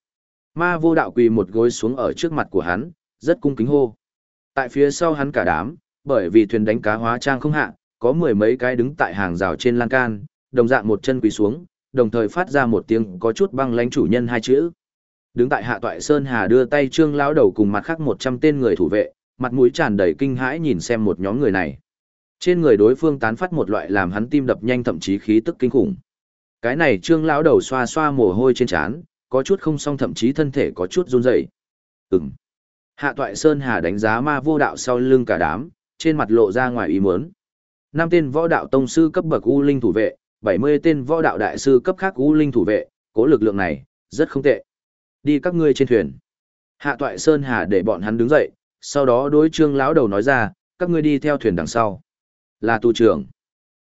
S1: Ma vô đạo quỳ một gối xuống ở trước mặt của hắn, rất cung kính hô. Tại phía sau hắn cả đám, bởi vì thuyền đánh cá hóa trang không hạ, có mười mấy cái đứng tại hàng rào trên lan can, đồng dạng một chân quỳ xuống, đồng thời phát ra một tiếng có chút băng lãnh chủ nhân hai chữ. Đứng tại hạ toại Sơn Hà đưa tay trương lão đầu cùng mặt khác 100 tên người thủ vệ, mặt mũi tràn đầy kinh hãi nhìn xem một nhóm người này. Trên người đối phương tán phát một loại làm hắn tim đập nhanh thậm chí khí tức kinh khủng. Cái này trương lão đầu xoa xoa mồ hôi trên trán, có chút không xong thậm chí thân thể có chút run rẩy. Ừm. Hạ toại Sơn Hà đánh giá ma vô đạo sau lưng cả đám, trên mặt lộ ra ngoài ý muốn. Năm tên võ đạo tông sư cấp bậc U Linh thủ vệ, 70 tên võ đạo đại sư cấp khác U Linh thủ vệ, cố lực lượng này, rất không tệ. Đi các ngươi trên thuyền. Hạ toại Sơn Hà để bọn hắn đứng dậy, sau đó đối trương lão đầu nói ra, các ngươi đi theo thuyền đằng sau. Là tu trưởng.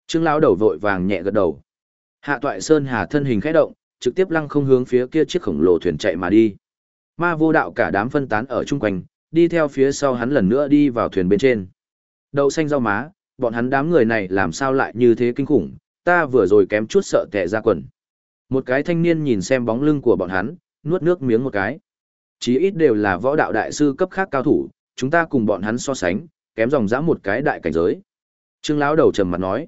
S1: Trương lão đầu vội vàng nhẹ gật đầu. Hạ toại Sơn Hà thân hình khẽ động, trực tiếp lăng không hướng phía kia chiếc khổng lồ thuyền chạy mà đi. Ma vô đạo cả đám phân tán ở chung quanh, đi theo phía sau hắn lần nữa đi vào thuyền bên trên. Đậu xanh rau má, bọn hắn đám người này làm sao lại như thế kinh khủng, ta vừa rồi kém chút sợ tệ ra quần. Một cái thanh niên nhìn xem bóng lưng của bọn hắn, nuốt nước miếng một cái. Chí ít đều là võ đạo đại sư cấp khác cao thủ, chúng ta cùng bọn hắn so sánh, kém dòng dã một cái đại cảnh giới. Trương lão đầu trầm mặt nói,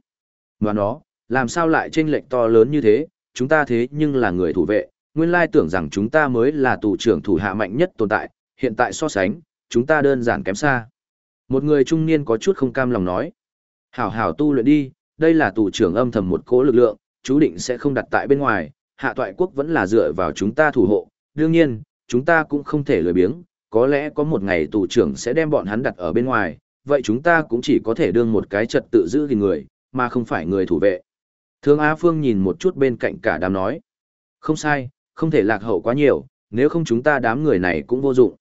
S1: và nó, làm sao lại chênh lệch to lớn như thế, chúng ta thế nhưng là người thủ vệ, nguyên lai tưởng rằng chúng ta mới là tù trưởng thủ hạ mạnh nhất tồn tại, hiện tại so sánh, chúng ta đơn giản kém xa. Một người trung niên có chút không cam lòng nói, hảo hảo tu luyện đi, đây là tù trưởng âm thầm một cố lực lượng, chú định sẽ không đặt tại bên ngoài, hạ toại quốc vẫn là dựa vào chúng ta thủ hộ, đương nhiên, chúng ta cũng không thể lười biếng, có lẽ có một ngày tù trưởng sẽ đem bọn hắn đặt ở bên ngoài, vậy chúng ta cũng chỉ có thể đương một cái trật tự giữ gìn người, mà không phải người thủ vệ. Thương Á Phương nhìn một chút bên cạnh cả đám nói. Không sai, không thể lạc hậu quá nhiều, nếu không chúng ta đám người này cũng vô dụng.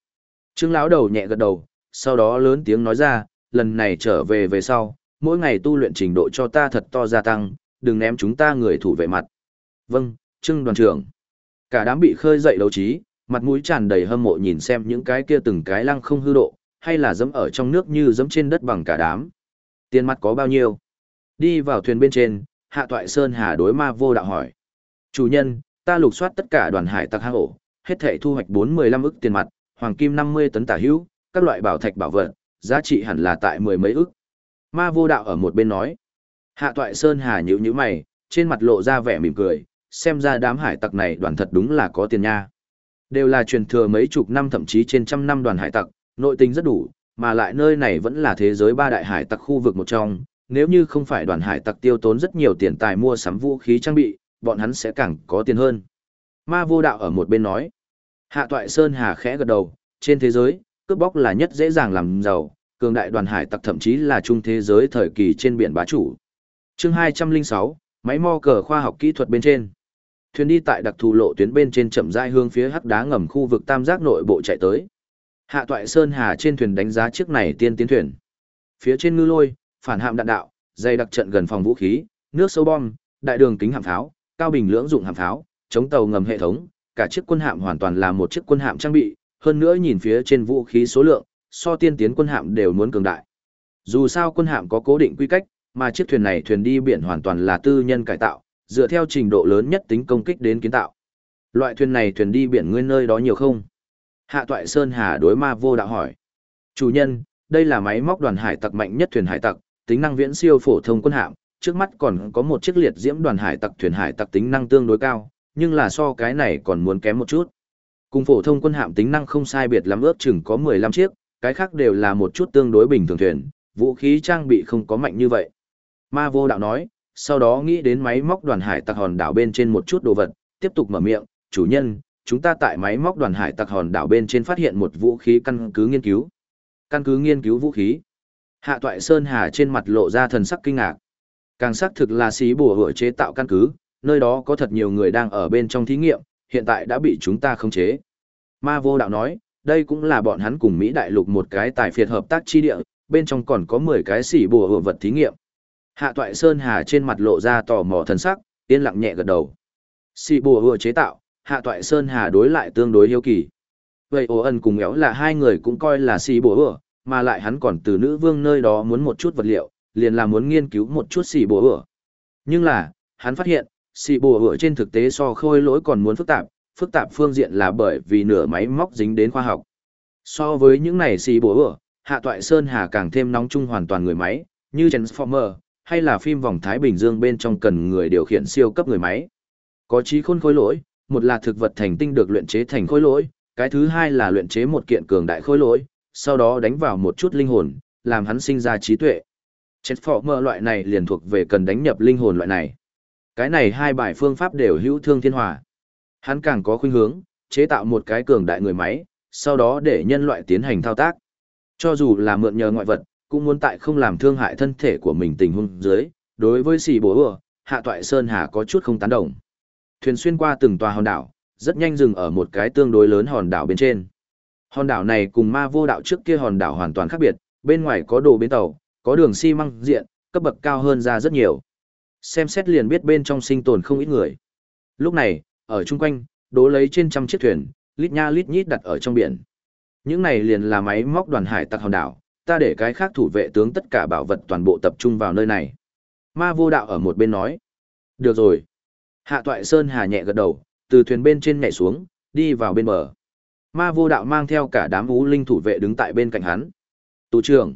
S1: Trương lão đầu nhẹ gật đầu, sau đó lớn tiếng nói ra, lần này trở về về sau, mỗi ngày tu luyện trình độ cho ta thật to gia tăng, đừng ném chúng ta người thủ vệ mặt. Vâng, Trương đoàn trưởng. Cả đám bị khơi dậy đấu trí, mặt mũi tràn đầy hâm mộ nhìn xem những cái kia từng cái lăng không hư độ, hay là dẫm ở trong nước như dẫm trên đất bằng cả đám. Tiền mặt có bao nhiêu? Đi vào thuyền bên trên, Hạ Toại Sơn Hà đối ma vô đạo hỏi. Chủ nhân, ta lục soát tất cả đoàn hải tặc hang ổ, hết thảy thu hoạch 4-15 ức tiền mặt, hoàng kim 50 tấn tả hữu, các loại bảo thạch bảo vật, giá trị hẳn là tại mười mấy ức. Ma vô đạo ở một bên nói. Hạ Toại Sơn Hà nhíu nhíu mày, trên mặt lộ ra vẻ mỉm cười, xem ra đám hải tặc này đoàn thật đúng là có tiền nha. Đều là truyền thừa mấy chục năm thậm chí trên trăm năm đoàn hải tặc, nội tình rất đủ, mà lại nơi này vẫn là thế giới ba đại hải tặc khu vực một trong, nếu như không phải đoàn hải tặc tiêu tốn rất nhiều tiền tài mua sắm vũ khí trang bị, bọn hắn sẽ càng có tiền hơn. Ma vô đạo ở một bên nói. Hạ toại Sơn Hà khẽ gật đầu, trên thế giới, cướp bóc là nhất dễ dàng làm giàu, cường đại đoàn hải tặc thậm chí là trung thế giới thời kỳ trên biển bá chủ. Chương 206, máy mo cờ khoa học kỹ thuật bên trên. Thuyền đi tại đặc thù lộ tuyến bên trên chậm rãi hướng phía hắc đá ngầm khu vực tam giác nội bộ chạy tới. Hạ toại Sơn Hà trên thuyền đánh giá chiếc này tiên tiến thuyền. Phía trên ngư lôi, phản hạm đạn đạo, dây đặc trận gần phòng vũ khí, nước sâu bom, đại đường kính hạm pháo, cao bình lưỡng dụng hạm pháo, chống tàu ngầm hệ thống, cả chiếc quân hạm hoàn toàn là một chiếc quân hạm trang bị, hơn nữa nhìn phía trên vũ khí số lượng, so tiên tiến quân hạm đều muốn cường đại. Dù sao quân hạm có cố định quy cách, mà chiếc thuyền này thuyền đi biển hoàn toàn là tư nhân cải tạo, dựa theo trình độ lớn nhất tính công kích đến kiến tạo. Loại thuyền này thuyền đi biển nguyên nơi đó nhiều không? Hạ Toại Sơn Hà đối ma vô đạo hỏi. Chủ nhân, đây là máy móc đoàn hải tặc mạnh nhất thuyền hải tặc, tính năng viễn siêu phổ thông quân hạm, trước mắt còn có một chiếc liệt diễm đoàn hải tặc thuyền hải tặc tính năng tương đối cao, nhưng là so cái này còn muốn kém một chút. Cùng phổ thông quân hạm tính năng không sai biệt lắm ước chừng có 15 chiếc, cái khác đều là một chút tương đối bình thường thuyền, vũ khí trang bị không có mạnh như vậy. Ma vô đạo nói, sau đó nghĩ đến máy móc đoàn hải tặc hòn đảo bên trên một chút đồ vật, tiếp tục mở miệng, chủ nhân, chúng ta tại máy móc đoàn hải tặc hòn đảo bên trên phát hiện một vũ khí căn cứ nghiên cứu. Căn cứ nghiên cứu vũ khí. Hạ toại Sơn Hà trên mặt lộ ra thần sắc kinh ngạc. Càng xác thực là xí bùa hựa chế tạo căn cứ, nơi đó có thật nhiều người đang ở bên trong thí nghiệm, hiện tại đã bị chúng ta khống chế. Ma vô đạo nói, đây cũng là bọn hắn cùng Mỹ đại lục một cái tài phiệt hợp tác chi địa, bên trong còn có 10 cái xỉ bùa hựa vật thí nghiệm. Hạ toại Sơn Hà trên mặt lộ ra tò mò thần sắc, yên lặng nhẹ gật đầu. Xỉ bùa hựa chế tạo, hạ toại Sơn Hà đối lại tương đối hiếu kỳ. Vậy ồ ân cùng éo là hai người cũng coi là xì bùa ửa mà lại hắn còn từ nữ vương nơi đó muốn một chút vật liệu, liền là muốn nghiên cứu một chút xì bùa ửa Nhưng là, hắn phát hiện, xì bùa ửa trên thực tế so khôi lỗi còn muốn phức tạp, phức tạp phương diện là bởi vì nửa máy móc dính đến khoa học. So với những này xì bùa ửa hạ toại Sơn Hà càng thêm nóng chung hoàn toàn người máy, như Transformer, hay là phim vòng Thái Bình Dương bên trong cần người điều khiển siêu cấp người máy. Có trí khôn khôi lỗi, một là thực vật thành tinh được luyện chế thành khối lỗi, cái thứ hai là luyện chế một kiện cường đại khối lỗi, sau đó đánh vào một chút linh hồn, làm hắn sinh ra trí tuệ. Chết phỏ mơ loại này liền thuộc về cần đánh nhập linh hồn loại này. Cái này hai bài phương pháp đều hữu thương thiên hòa. Hắn càng có khuynh hướng, chế tạo một cái cường đại người máy, sau đó để nhân loại tiến hành thao tác. Cho dù là mượn nhờ ngoại vật, cũng muốn tại không làm thương hại thân thể của mình tình huống dưới, đối với xì bố ừa, hạ toại Sơn Hà có chút không tán đồng. Thuyền xuyên qua từng tòa hòn đảo, rất nhanh dừng ở một cái tương đối lớn hòn đảo bên trên. Hòn đảo này cùng ma vô đạo trước kia hòn đảo hoàn toàn khác biệt, bên ngoài có đồ bến tàu, có đường xi măng diện, cấp bậc cao hơn ra rất nhiều. Xem xét liền biết bên trong sinh tồn không ít người. Lúc này, ở chung quanh, đố lấy trên trăm chiếc thuyền, lít nha lít nhít đặt ở trong biển. Những này liền là máy móc đoàn hải tặc hòn đảo, ta để cái khác thủ vệ tướng tất cả bảo vật toàn bộ tập trung vào nơi này. Ma vô đạo ở một bên nói. Được rồi. Hạ toại Sơn Hà nhẹ gật đầu, từ thuyền bên trên nhảy xuống, đi vào bên bờ. Ma vô đạo mang theo cả đám ú linh thủ vệ đứng tại bên cạnh hắn. Tù trưởng.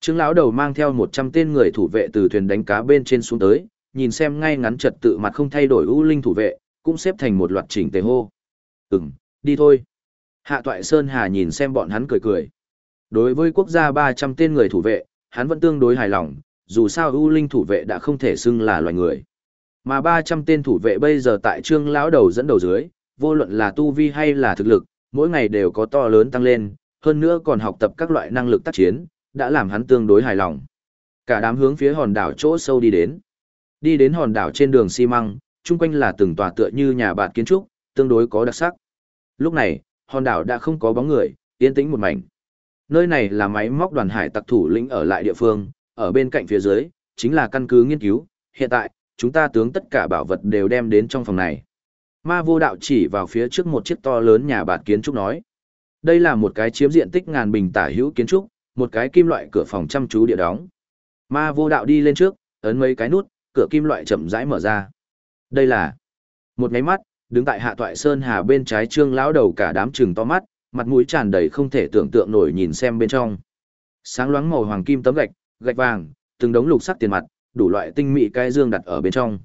S1: Trương lão đầu mang theo một trăm tên người thủ vệ từ thuyền đánh cá bên trên xuống tới, nhìn xem ngay ngắn trật tự mặt không thay đổi ưu linh thủ vệ, cũng xếp thành một loạt chỉnh tề hô. Ừm, đi thôi. Hạ toại Sơn Hà nhìn xem bọn hắn cười cười. Đối với quốc gia ba trăm tên người thủ vệ, hắn vẫn tương đối hài lòng, dù sao ưu linh thủ vệ đã không thể xưng là loài người. Mà ba trăm tên thủ vệ bây giờ tại trương lão đầu dẫn đầu dưới, vô luận là tu vi hay là thực lực, mỗi ngày đều có to lớn tăng lên, hơn nữa còn học tập các loại năng lực tác chiến, đã làm hắn tương đối hài lòng. Cả đám hướng phía hòn đảo chỗ sâu đi đến. Đi đến hòn đảo trên đường xi măng, chung quanh là từng tòa tựa như nhà bạt kiến trúc, tương đối có đặc sắc. Lúc này, hòn đảo đã không có bóng người, yên tĩnh một mảnh. Nơi này là máy móc đoàn hải tặc thủ lĩnh ở lại địa phương, ở bên cạnh phía dưới, chính là căn cứ nghiên cứu. Hiện tại, chúng ta tướng tất cả bảo vật đều đem đến trong phòng này. Ma vô đạo chỉ vào phía trước một chiếc to lớn nhà bạt kiến trúc nói. Đây là một cái chiếm diện tích ngàn bình tả hữu kiến trúc, một cái kim loại cửa phòng chăm chú địa đóng. Ma vô đạo đi lên trước, ấn mấy cái nút, cửa kim loại chậm rãi mở ra. Đây là một máy mắt, đứng tại hạ toại sơn hà bên trái trương lão đầu cả đám trừng to mắt, mặt mũi tràn đầy không thể tưởng tượng nổi nhìn xem bên trong. Sáng loáng màu hoàng kim tấm gạch, gạch vàng, từng đống lục sắc tiền mặt, đủ loại tinh mỹ cái dương đặt ở bên trong.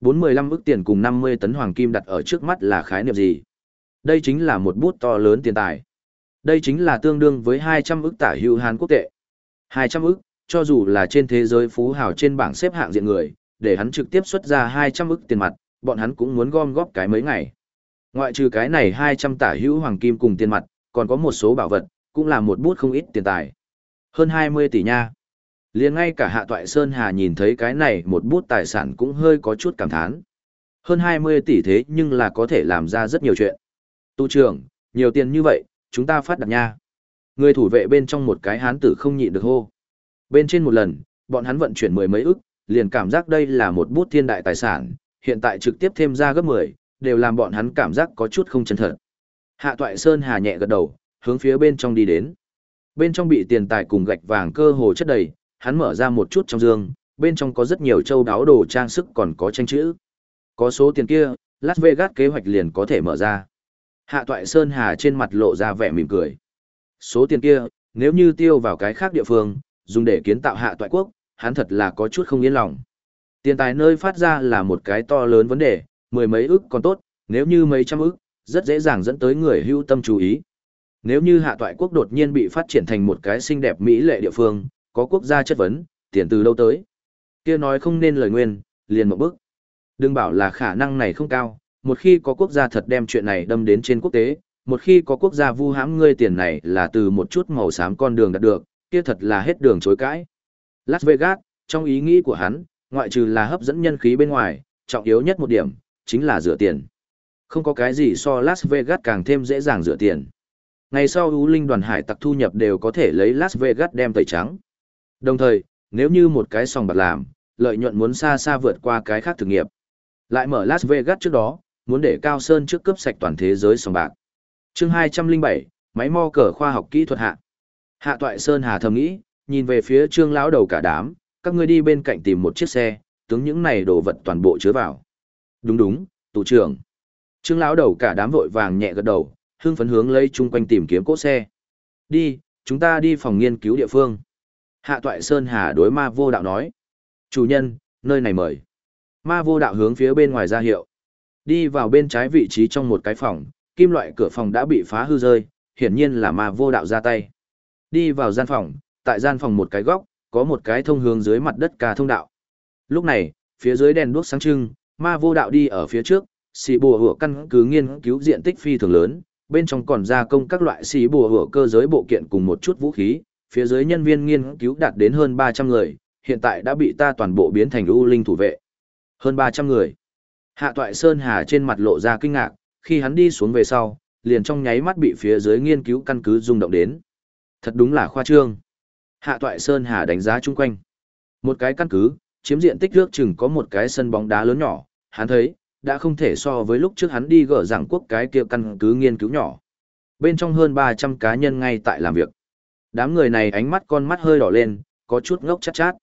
S1: 415 ức tiền cùng 50 tấn hoàng kim đặt ở trước mắt là khái niệm gì? Đây chính là một bút to lớn tiền tài. Đây chính là tương đương với 200 ức tả hữu Hàn Quốc tệ. 200 ức, cho dù là trên thế giới phú hào trên bảng xếp hạng diện người, để hắn trực tiếp xuất ra 200 ức tiền mặt, bọn hắn cũng muốn gom góp cái mấy ngày. Ngoại trừ cái này 200 tả hữu hoàng kim cùng tiền mặt, còn có một số bảo vật, cũng là một bút không ít tiền tài. Hơn 20 tỷ nha liền ngay cả Hạ Toại Sơn Hà nhìn thấy cái này một bút tài sản cũng hơi có chút cảm thán. Hơn 20 tỷ thế nhưng là có thể làm ra rất nhiều chuyện. Tu trưởng, nhiều tiền như vậy, chúng ta phát đặt nha. Người thủ vệ bên trong một cái hán tử không nhịn được hô. Bên trên một lần, bọn hắn vận chuyển mười mấy ức, liền cảm giác đây là một bút thiên đại tài sản, hiện tại trực tiếp thêm ra gấp 10, đều làm bọn hắn cảm giác có chút không chân thật. Hạ Toại Sơn hà nhẹ gật đầu, hướng phía bên trong đi đến. Bên trong bị tiền tài cùng gạch vàng cơ hồ chất đầy, hắn mở ra một chút trong dương, bên trong có rất nhiều châu đáo đồ trang sức còn có tranh chữ. Có số tiền kia, Las Vegas kế hoạch liền có thể mở ra. Hạ Toại Sơn Hà trên mặt lộ ra vẻ mỉm cười. Số tiền kia, nếu như tiêu vào cái khác địa phương, dùng để kiến tạo Hạ Toại Quốc, hắn thật là có chút không yên lòng. Tiền tài nơi phát ra là một cái to lớn vấn đề, mười mấy ức còn tốt, nếu như mấy trăm ức, rất dễ dàng dẫn tới người hưu tâm chú ý. Nếu như hạ toại quốc đột nhiên bị phát triển thành một cái xinh đẹp mỹ lệ địa phương, có quốc gia chất vấn, tiền từ đâu tới? Kia nói không nên lời nguyên, liền một bước. Đừng bảo là khả năng này không cao, một khi có quốc gia thật đem chuyện này đâm đến trên quốc tế, một khi có quốc gia vu hãm ngươi tiền này là từ một chút màu xám con đường đạt được, kia thật là hết đường chối cãi. Las Vegas, trong ý nghĩ của hắn, ngoại trừ là hấp dẫn nhân khí bên ngoài, trọng yếu nhất một điểm, chính là rửa tiền. Không có cái gì so Las Vegas càng thêm dễ dàng rửa tiền. Ngày sau U Linh đoàn hải tặc thu nhập đều có thể lấy Las Vegas đem tẩy trắng. Đồng thời, nếu như một cái sòng bạc làm, lợi nhuận muốn xa xa vượt qua cái khác thực nghiệp. Lại mở Las Vegas trước đó, muốn để Cao Sơn trước cướp sạch toàn thế giới sòng bạc. Chương 207, máy mo cờ khoa học kỹ thuật hạ. Hạ Toại Sơn Hà thầm nghĩ, nhìn về phía Trương lão đầu cả đám, các ngươi đi bên cạnh tìm một chiếc xe, tướng những này đồ vật toàn bộ chứa vào. Đúng đúng, tù trưởng. Trương lão đầu cả đám vội vàng nhẹ gật đầu, hưng phấn hướng lấy chung quanh tìm kiếm cỗ xe. Đi, chúng ta đi phòng nghiên cứu địa phương. Hạ toại Sơn Hà đối ma vô đạo nói. Chủ nhân, nơi này mời. Ma vô đạo hướng phía bên ngoài ra hiệu. Đi vào bên trái vị trí trong một cái phòng, kim loại cửa phòng đã bị phá hư rơi, hiển nhiên là ma vô đạo ra tay. Đi vào gian phòng, tại gian phòng một cái góc, có một cái thông hướng dưới mặt đất cả thông đạo. Lúc này, phía dưới đèn đuốc sáng trưng, ma vô đạo đi ở phía trước, xì bùa hựa căn cứ nghiên cứu diện tích phi thường lớn, bên trong còn gia công các loại xì bùa hựa cơ giới bộ kiện cùng một chút vũ khí, phía dưới nhân viên nghiên cứu đạt đến hơn 300 người, hiện tại đã bị ta toàn bộ biến thành ưu linh thủ vệ. Hơn 300 người. Hạ toại Sơn Hà trên mặt lộ ra kinh ngạc, khi hắn đi xuống về sau, liền trong nháy mắt bị phía dưới nghiên cứu căn cứ rung động đến. Thật đúng là khoa trương. Hạ toại Sơn Hà đánh giá chung quanh. Một cái căn cứ, chiếm diện tích nước chừng có một cái sân bóng đá lớn nhỏ, hắn thấy, đã không thể so với lúc trước hắn đi gỡ giảng quốc cái kia căn cứ nghiên cứu nhỏ. Bên trong hơn 300 cá nhân ngay tại làm việc. Đám người này ánh mắt con mắt hơi đỏ lên, có chút ngốc chát chát.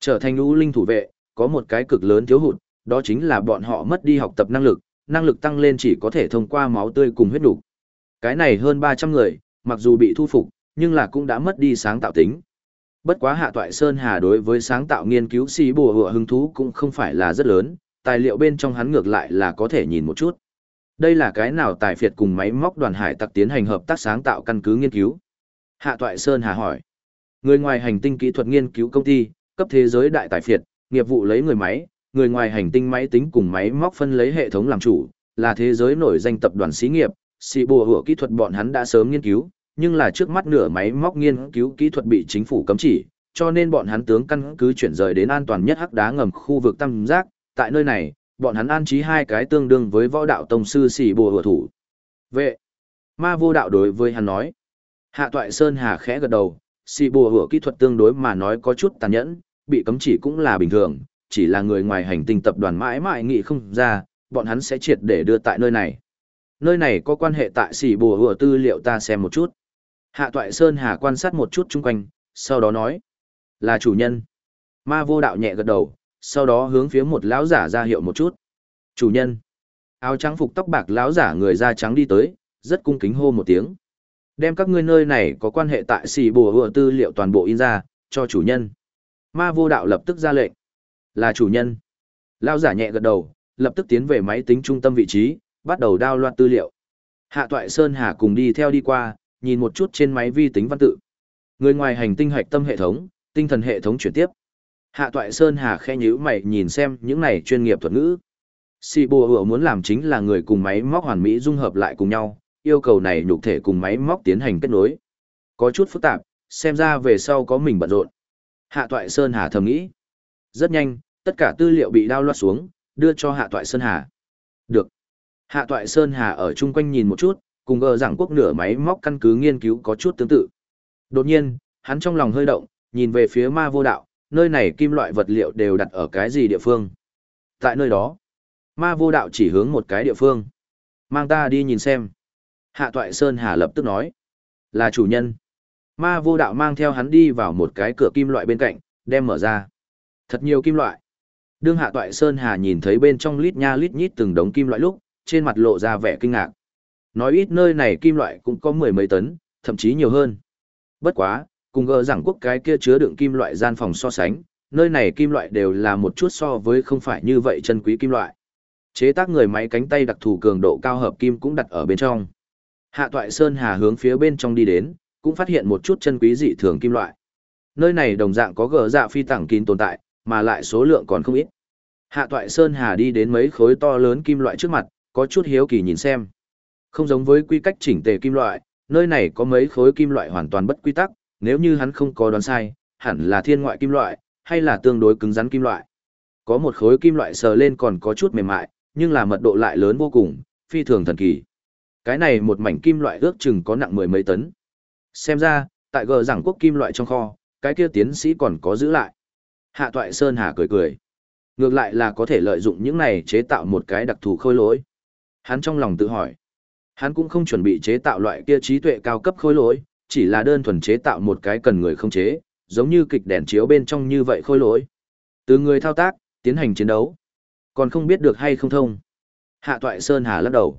S1: Trở thành lũ linh thủ vệ, có một cái cực lớn thiếu hụt, đó chính là bọn họ mất đi học tập năng lực, năng lực tăng lên chỉ có thể thông qua máu tươi cùng huyết đủ. Cái này hơn 300 người, mặc dù bị thu phục, nhưng là cũng đã mất đi sáng tạo tính. Bất quá Hạ Toại Sơn Hà đối với sáng tạo nghiên cứu xì bùa hựa hứng thú cũng không phải là rất lớn, tài liệu bên trong hắn ngược lại là có thể nhìn một chút. Đây là cái nào tài phiệt cùng máy móc đoàn hải tặc tiến hành hợp tác sáng tạo căn cứ nghiên cứu. Hạ Toại Sơn Hà hỏi. Người ngoài hành tinh kỹ thuật nghiên cứu công ty, cấp thế giới đại tài phiệt, nghiệp vụ lấy người máy, người ngoài hành tinh máy tính cùng máy móc phân lấy hệ thống làm chủ, là thế giới nổi danh tập đoàn xí nghiệp, xì bùa hủa kỹ thuật bọn hắn đã sớm nghiên cứu, nhưng là trước mắt nửa máy móc nghiên cứu kỹ thuật bị chính phủ cấm chỉ, cho nên bọn hắn tướng căn cứ chuyển rời đến an toàn nhất hắc đá ngầm khu vực tam giác, tại nơi này, bọn hắn an trí hai cái tương đương với võ đạo tông sư xì bùa hủa thủ. Vệ. Ma vô đạo đối với hắn nói. Hạ toại Sơn Hà khẽ gật đầu, xì bùa hửa kỹ thuật tương đối mà nói có chút tàn nhẫn, bị cấm chỉ cũng là bình thường, chỉ là người ngoài hành tinh tập đoàn mãi mãi nghĩ không ra, bọn hắn sẽ triệt để đưa tại nơi này. Nơi này có quan hệ tại xì bùa hửa tư liệu ta xem một chút. Hạ toại Sơn Hà quan sát một chút chung quanh, sau đó nói. Là chủ nhân. Ma vô đạo nhẹ gật đầu, sau đó hướng phía một lão giả ra hiệu một chút. Chủ nhân. Áo trắng phục tóc bạc lão giả người da trắng đi tới, rất cung kính hô một tiếng. Đem các ngươi nơi này có quan hệ tại xì bùa hựa tư liệu toàn bộ in ra, cho chủ nhân. Ma vô đạo lập tức ra lệnh. Là chủ nhân. Lao giả nhẹ gật đầu, lập tức tiến về máy tính trung tâm vị trí, bắt đầu đao loạt tư liệu. Hạ toại Sơn Hà cùng đi theo đi qua, nhìn một chút trên máy vi tính văn tự. Người ngoài hành tinh hạch tâm hệ thống, tinh thần hệ thống chuyển tiếp. Hạ toại Sơn Hà khe nhíu mày nhìn xem những này chuyên nghiệp thuật ngữ. Si Bùa Hựa muốn làm chính là người cùng máy móc hoàn mỹ dung hợp lại cùng nhau, yêu cầu này nhục thể cùng máy móc tiến hành kết nối. Có chút phức tạp, xem ra về sau có mình bận rộn. Hạ toại Sơn Hà thầm nghĩ. Rất nhanh, tất cả tư liệu bị đao loạt xuống, đưa cho Hạ toại Sơn Hà. Được. Hạ toại Sơn Hà ở chung quanh nhìn một chút, cùng gờ giảng quốc nửa máy móc căn cứ nghiên cứu có chút tương tự. Đột nhiên, hắn trong lòng hơi động, nhìn về phía ma vô đạo, nơi này kim loại vật liệu đều đặt ở cái gì địa phương. Tại nơi đó, ma vô đạo chỉ hướng một cái địa phương. Mang ta đi nhìn xem. Hạ toại Sơn Hà lập tức nói. Là chủ nhân. Ma vô đạo mang theo hắn đi vào một cái cửa kim loại bên cạnh, đem mở ra. Thật nhiều kim loại. Đương hạ toại Sơn Hà nhìn thấy bên trong lít nha lít nhít từng đống kim loại lúc, trên mặt lộ ra vẻ kinh ngạc. Nói ít nơi này kim loại cũng có mười mấy tấn, thậm chí nhiều hơn. Bất quá, cùng gờ rằng quốc cái kia chứa đựng kim loại gian phòng so sánh, nơi này kim loại đều là một chút so với không phải như vậy chân quý kim loại. Chế tác người máy cánh tay đặc thù cường độ cao hợp kim cũng đặt ở bên trong. Hạ toại Sơn Hà hướng phía bên trong đi đến, cũng phát hiện một chút chân quý dị thường kim loại. Nơi này đồng dạng có gờ dạ phi tảng kín tồn tại, mà lại số lượng còn không ít. Hạ toại Sơn Hà đi đến mấy khối to lớn kim loại trước mặt, có chút hiếu kỳ nhìn xem. Không giống với quy cách chỉnh tề kim loại, nơi này có mấy khối kim loại hoàn toàn bất quy tắc, nếu như hắn không có đoán sai, hẳn là thiên ngoại kim loại, hay là tương đối cứng rắn kim loại. Có một khối kim loại sờ lên còn có chút mềm mại, nhưng là mật độ lại lớn vô cùng, phi thường thần kỳ. Cái này một mảnh kim loại ước chừng có nặng mười mấy tấn. Xem ra, tại gờ giảng quốc kim loại trong kho, cái kia tiến sĩ còn có giữ lại. Hạ toại Sơn Hà cười cười. Ngược lại là có thể lợi dụng những này chế tạo một cái đặc thù khôi lỗi. Hắn trong lòng tự hỏi. Hắn cũng không chuẩn bị chế tạo loại kia trí tuệ cao cấp khôi lỗi, chỉ là đơn thuần chế tạo một cái cần người không chế, giống như kịch đèn chiếu bên trong như vậy khôi lỗi. Từ người thao tác, tiến hành chiến đấu. Còn không biết được hay không thông. Hạ toại Sơn Hà lắc đầu.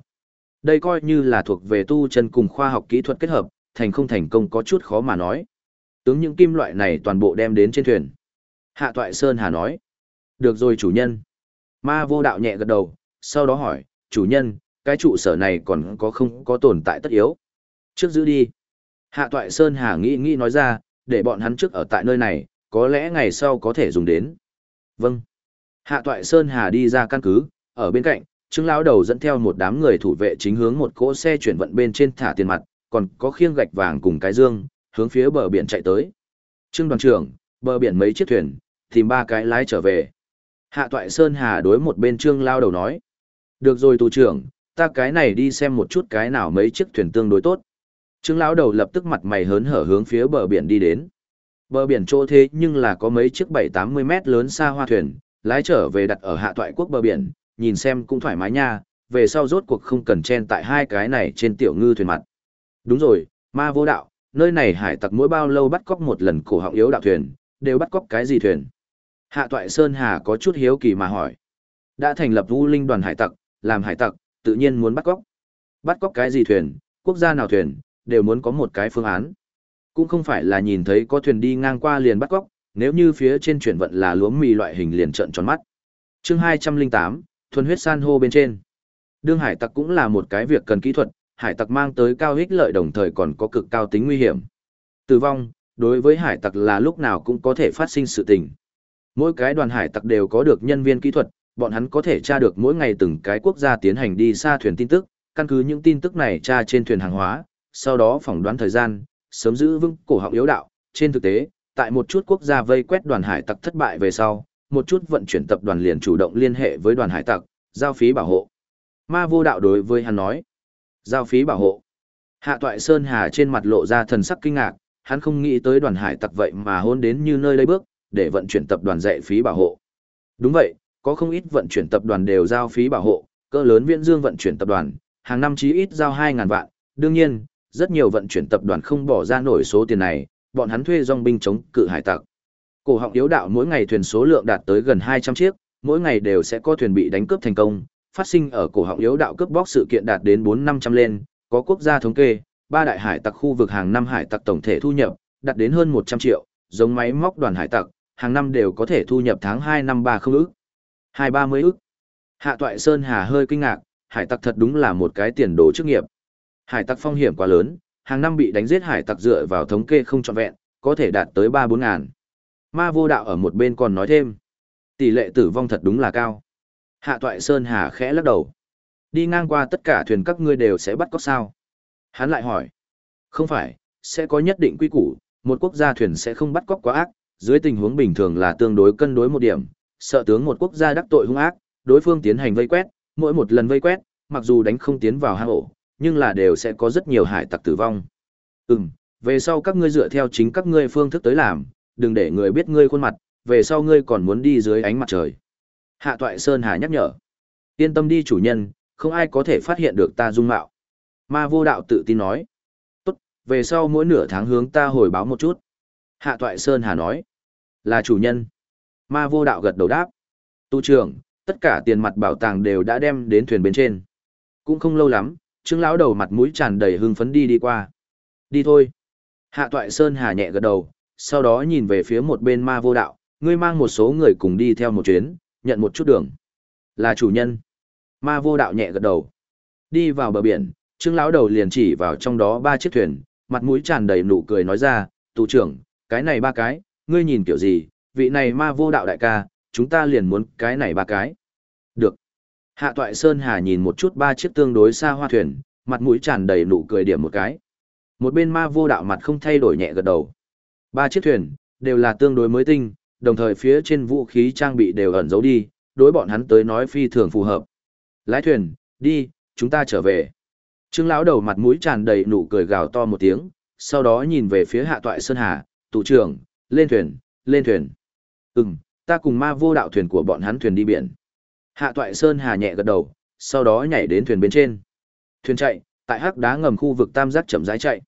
S1: Đây coi như là thuộc về tu chân cùng khoa học kỹ thuật kết hợp, thành không thành công có chút khó mà nói. Tướng những kim loại này toàn bộ đem đến trên thuyền. Hạ toại Sơn Hà nói. Được rồi chủ nhân. Ma vô đạo nhẹ gật đầu, sau đó hỏi, chủ nhân, cái trụ sở này còn có không có tồn tại tất yếu. Trước giữ đi. Hạ toại Sơn Hà nghĩ nghĩ nói ra, để bọn hắn trước ở tại nơi này, có lẽ ngày sau có thể dùng đến. Vâng. Hạ toại Sơn Hà đi ra căn cứ, ở bên cạnh, Trương lão đầu dẫn theo một đám người thủ vệ chính hướng một cỗ xe chuyển vận bên trên thả tiền mặt, còn có khiêng gạch vàng cùng cái dương, hướng phía bờ biển chạy tới. Trương đoàn trưởng, bờ biển mấy chiếc thuyền, tìm ba cái lái trở về. Hạ toại Sơn Hà đối một bên Trương lao đầu nói. Được rồi tù trưởng, ta cái này đi xem một chút cái nào mấy chiếc thuyền tương đối tốt. Trương lão đầu lập tức mặt mày hớn hở hướng phía bờ biển đi đến. Bờ biển chỗ thế nhưng là có mấy chiếc 7-80 mét lớn xa hoa thuyền, lái trở về đặt ở hạ toại quốc bờ biển, nhìn xem cũng thoải mái nha, về sau rốt cuộc không cần chen tại hai cái này trên tiểu ngư thuyền mặt. Đúng rồi, ma vô đạo, nơi này hải tặc mỗi bao lâu bắt cóc một lần cổ họng yếu đạo thuyền, đều bắt cóc cái gì thuyền? Hạ Toại Sơn Hà có chút hiếu kỳ mà hỏi. Đã thành lập vũ linh đoàn hải tặc, làm hải tặc, tự nhiên muốn bắt cóc. Bắt cóc cái gì thuyền, quốc gia nào thuyền, đều muốn có một cái phương án. Cũng không phải là nhìn thấy có thuyền đi ngang qua liền bắt cóc, nếu như phía trên chuyển vận là lúa mì loại hình liền trợn tròn mắt. Chương 208, thuần huyết san hô bên trên. Đương hải tặc cũng là một cái việc cần kỹ thuật, hải tặc mang tới cao ích lợi đồng thời còn có cực cao tính nguy hiểm. Tử vong, đối với hải tặc là lúc nào cũng có thể phát sinh sự tình. Mỗi cái đoàn hải tặc đều có được nhân viên kỹ thuật, bọn hắn có thể tra được mỗi ngày từng cái quốc gia tiến hành đi xa thuyền tin tức, căn cứ những tin tức này tra trên thuyền hàng hóa, sau đó phỏng đoán thời gian, sớm giữ vững cổ họng yếu đạo. Trên thực tế, tại một chút quốc gia vây quét đoàn hải tặc thất bại về sau, một chút vận chuyển tập đoàn liền chủ động liên hệ với đoàn hải tặc, giao phí bảo hộ. Ma vô đạo đối với hắn nói, giao phí bảo hộ. Hạ toại Sơn Hà trên mặt lộ ra thần sắc kinh ngạc, hắn không nghĩ tới đoàn hải tặc vậy mà hôn đến như nơi đây bước, để vận chuyển tập đoàn dạy phí bảo hộ. Đúng vậy, có không ít vận chuyển tập đoàn đều giao phí bảo hộ, cỡ lớn viễn dương vận chuyển tập đoàn, hàng năm chí ít giao 2.000 vạn, đương nhiên, rất nhiều vận chuyển tập đoàn không bỏ ra nổi số tiền này, bọn hắn thuê dòng binh chống cự hải tặc. Cổ họng yếu đạo mỗi ngày thuyền số lượng đạt tới gần 200 chiếc, mỗi ngày đều sẽ có thuyền bị đánh cướp thành công, phát sinh ở cổ họng yếu đạo cướp bóc sự kiện đạt đến 4-500 lên, có quốc gia thống kê, ba đại hải tặc khu vực hàng năm hải tặc tổng thể thu nhập, đạt đến hơn 100 triệu, giống máy móc đoàn hải tặc, hàng năm đều có thể thu nhập tháng 2 năm 3 không ức. 230 ức. Hạ Toại Sơn Hà hơi kinh ngạc, hải tặc thật đúng là một cái tiền đồ chức nghiệp. Hải tặc phong hiểm quá lớn, hàng năm bị đánh giết hải tặc dựa vào thống kê không trọn vẹn, có thể đạt tới 3-4 ngàn. Ma vô đạo ở một bên còn nói thêm. Tỷ lệ tử vong thật đúng là cao. Hạ Toại Sơn Hà khẽ lắc đầu. Đi ngang qua tất cả thuyền các ngươi đều sẽ bắt cóc sao? Hắn lại hỏi. Không phải, sẽ có nhất định quy củ, một quốc gia thuyền sẽ không bắt cóc quá ác, dưới tình huống bình thường là tương đối cân đối một điểm, sợ tướng một quốc gia đắc tội hung ác, đối phương tiến hành vây quét, mỗi một lần vây quét, mặc dù đánh không tiến vào hang ổ, nhưng là đều sẽ có rất nhiều hải tặc tử vong. Ừm, về sau các ngươi dựa theo chính các ngươi phương thức tới làm, đừng để người biết ngươi khuôn mặt, về sau ngươi còn muốn đi dưới ánh mặt trời. Hạ Toại Sơn Hà nhắc nhở. Yên tâm đi chủ nhân, không ai có thể phát hiện được ta dung mạo. Ma vô đạo tự tin nói. Tốt, về sau mỗi nửa tháng hướng ta hồi báo một chút. Hạ Toại Sơn Hà nói. Là chủ nhân. Ma vô đạo gật đầu đáp. Tu trưởng, tất cả tiền mặt bảo tàng đều đã đem đến thuyền bên trên. Cũng không lâu lắm, trương lão đầu mặt mũi tràn đầy hưng phấn đi đi qua. Đi thôi. Hạ Toại Sơn Hà nhẹ gật đầu, sau đó nhìn về phía một bên ma vô đạo, ngươi mang một số người cùng đi theo một chuyến, nhận một chút đường. Là chủ nhân. Ma vô đạo nhẹ gật đầu. Đi vào bờ biển, trương lão đầu liền chỉ vào trong đó ba chiếc thuyền, mặt mũi tràn đầy nụ cười nói ra, tù trưởng, cái này ba cái, ngươi nhìn kiểu gì, vị này ma vô đạo đại ca, chúng ta liền muốn cái này ba cái. Được. Hạ toại Sơn Hà nhìn một chút ba chiếc tương đối xa hoa thuyền, mặt mũi tràn đầy nụ cười điểm một cái. Một bên ma vô đạo mặt không thay đổi nhẹ gật đầu. Ba chiếc thuyền, đều là tương đối mới tinh, đồng thời phía trên vũ khí trang bị đều ẩn giấu đi, đối bọn hắn tới nói phi thường phù hợp. Lái thuyền, đi, chúng ta trở về. Trương lão đầu mặt mũi tràn đầy nụ cười gào to một tiếng, sau đó nhìn về phía hạ toại Sơn Hà, tù trưởng, lên thuyền, lên thuyền. Ừm, ta cùng ma vô đạo thuyền của bọn hắn thuyền đi biển. Hạ toại Sơn Hà nhẹ gật đầu, sau đó nhảy đến thuyền bên trên. Thuyền chạy, tại hắc đá ngầm khu vực tam giác chậm rãi chạy.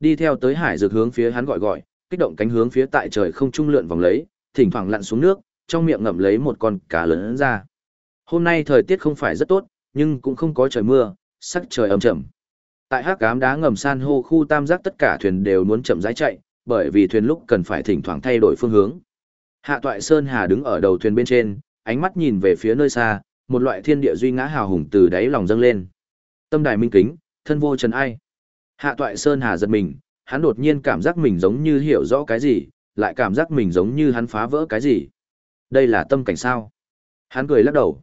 S1: Đi theo tới hải dược hướng phía hắn gọi gọi, kích động cánh hướng phía tại trời không trung lượn vòng lấy, thỉnh thoảng lặn xuống nước, trong miệng ngậm lấy một con cá lớn ra. Hôm nay thời tiết không phải rất tốt, nhưng cũng không có trời mưa, sắc trời ấm chậm. Tại hắc ám đá ngầm san hô khu tam giác tất cả thuyền đều muốn chậm rãi chạy, bởi vì thuyền lúc cần phải thỉnh thoảng thay đổi phương hướng. Hạ Toại Sơn Hà đứng ở đầu thuyền bên trên, ánh mắt nhìn về phía nơi xa, một loại thiên địa duy ngã hào hùng từ đáy lòng dâng lên. Tâm đài minh kính, thân vô trần ai. Hạ Toại Sơn Hà giật mình, hắn đột nhiên cảm giác mình giống như hiểu rõ cái gì, lại cảm giác mình giống như hắn phá vỡ cái gì. Đây là tâm cảnh sao? Hắn cười lắc đầu.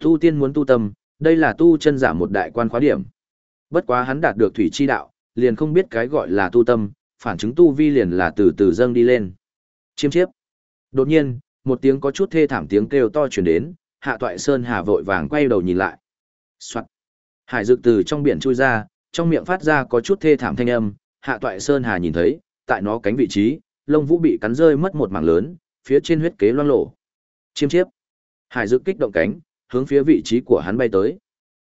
S1: Tu tiên muốn tu tâm, đây là tu chân giả một đại quan khóa điểm. Bất quá hắn đạt được thủy chi đạo, liền không biết cái gọi là tu tâm, phản chứng tu vi liền là từ từ dâng đi lên. Chiêm chiếp. Đột nhiên, một tiếng có chút thê thảm tiếng kêu to chuyển đến, hạ toại sơn hà vội vàng quay đầu nhìn lại. Soạn. Hải dược từ trong biển chui ra, trong miệng phát ra có chút thê thảm thanh âm, hạ toại sơn hà nhìn thấy, tại nó cánh vị trí, lông vũ bị cắn rơi mất một mảng lớn, phía trên huyết kế loang lổ. Chiêm chiếp. Hải Dực kích động cánh, hướng phía vị trí của hắn bay tới.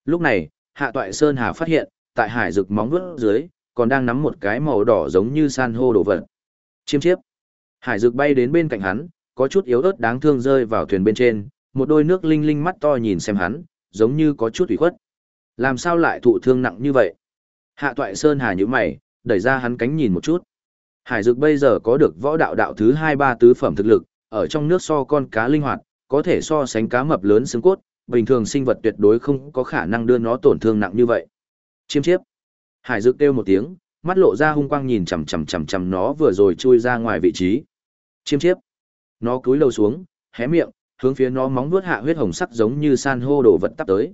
S1: Lúc này, hạ toại sơn hà phát hiện, tại hải Dực móng vuốt dưới, còn đang nắm một cái màu đỏ giống như san hô đồ vật. Chiêm chiếp. Hải Dực bay đến bên cạnh hắn, có chút yếu ớt đáng thương rơi vào thuyền bên trên, một đôi nước linh linh mắt to nhìn xem hắn, giống như có chút ủy khuất. Làm sao lại thụ thương nặng như vậy? Hạ Toại Sơn Hà nhíu mày, đẩy ra hắn cánh nhìn một chút. Hải Dực bây giờ có được võ đạo đạo thứ hai ba tứ phẩm thực lực, ở trong nước so con cá linh hoạt, có thể so sánh cá mập lớn xương cốt, bình thường sinh vật tuyệt đối không có khả năng đưa nó tổn thương nặng như vậy. Chiêm chiếp. Hải Dực kêu một tiếng, mắt lộ ra hung quang nhìn chằm chằm chằm chằm nó vừa rồi chui ra ngoài vị trí. Chiêm chiếp. Nó cúi đầu xuống, hé miệng, hướng phía nó móng vuốt hạ huyết hồng sắc giống như san hô đổ vật tắp tới.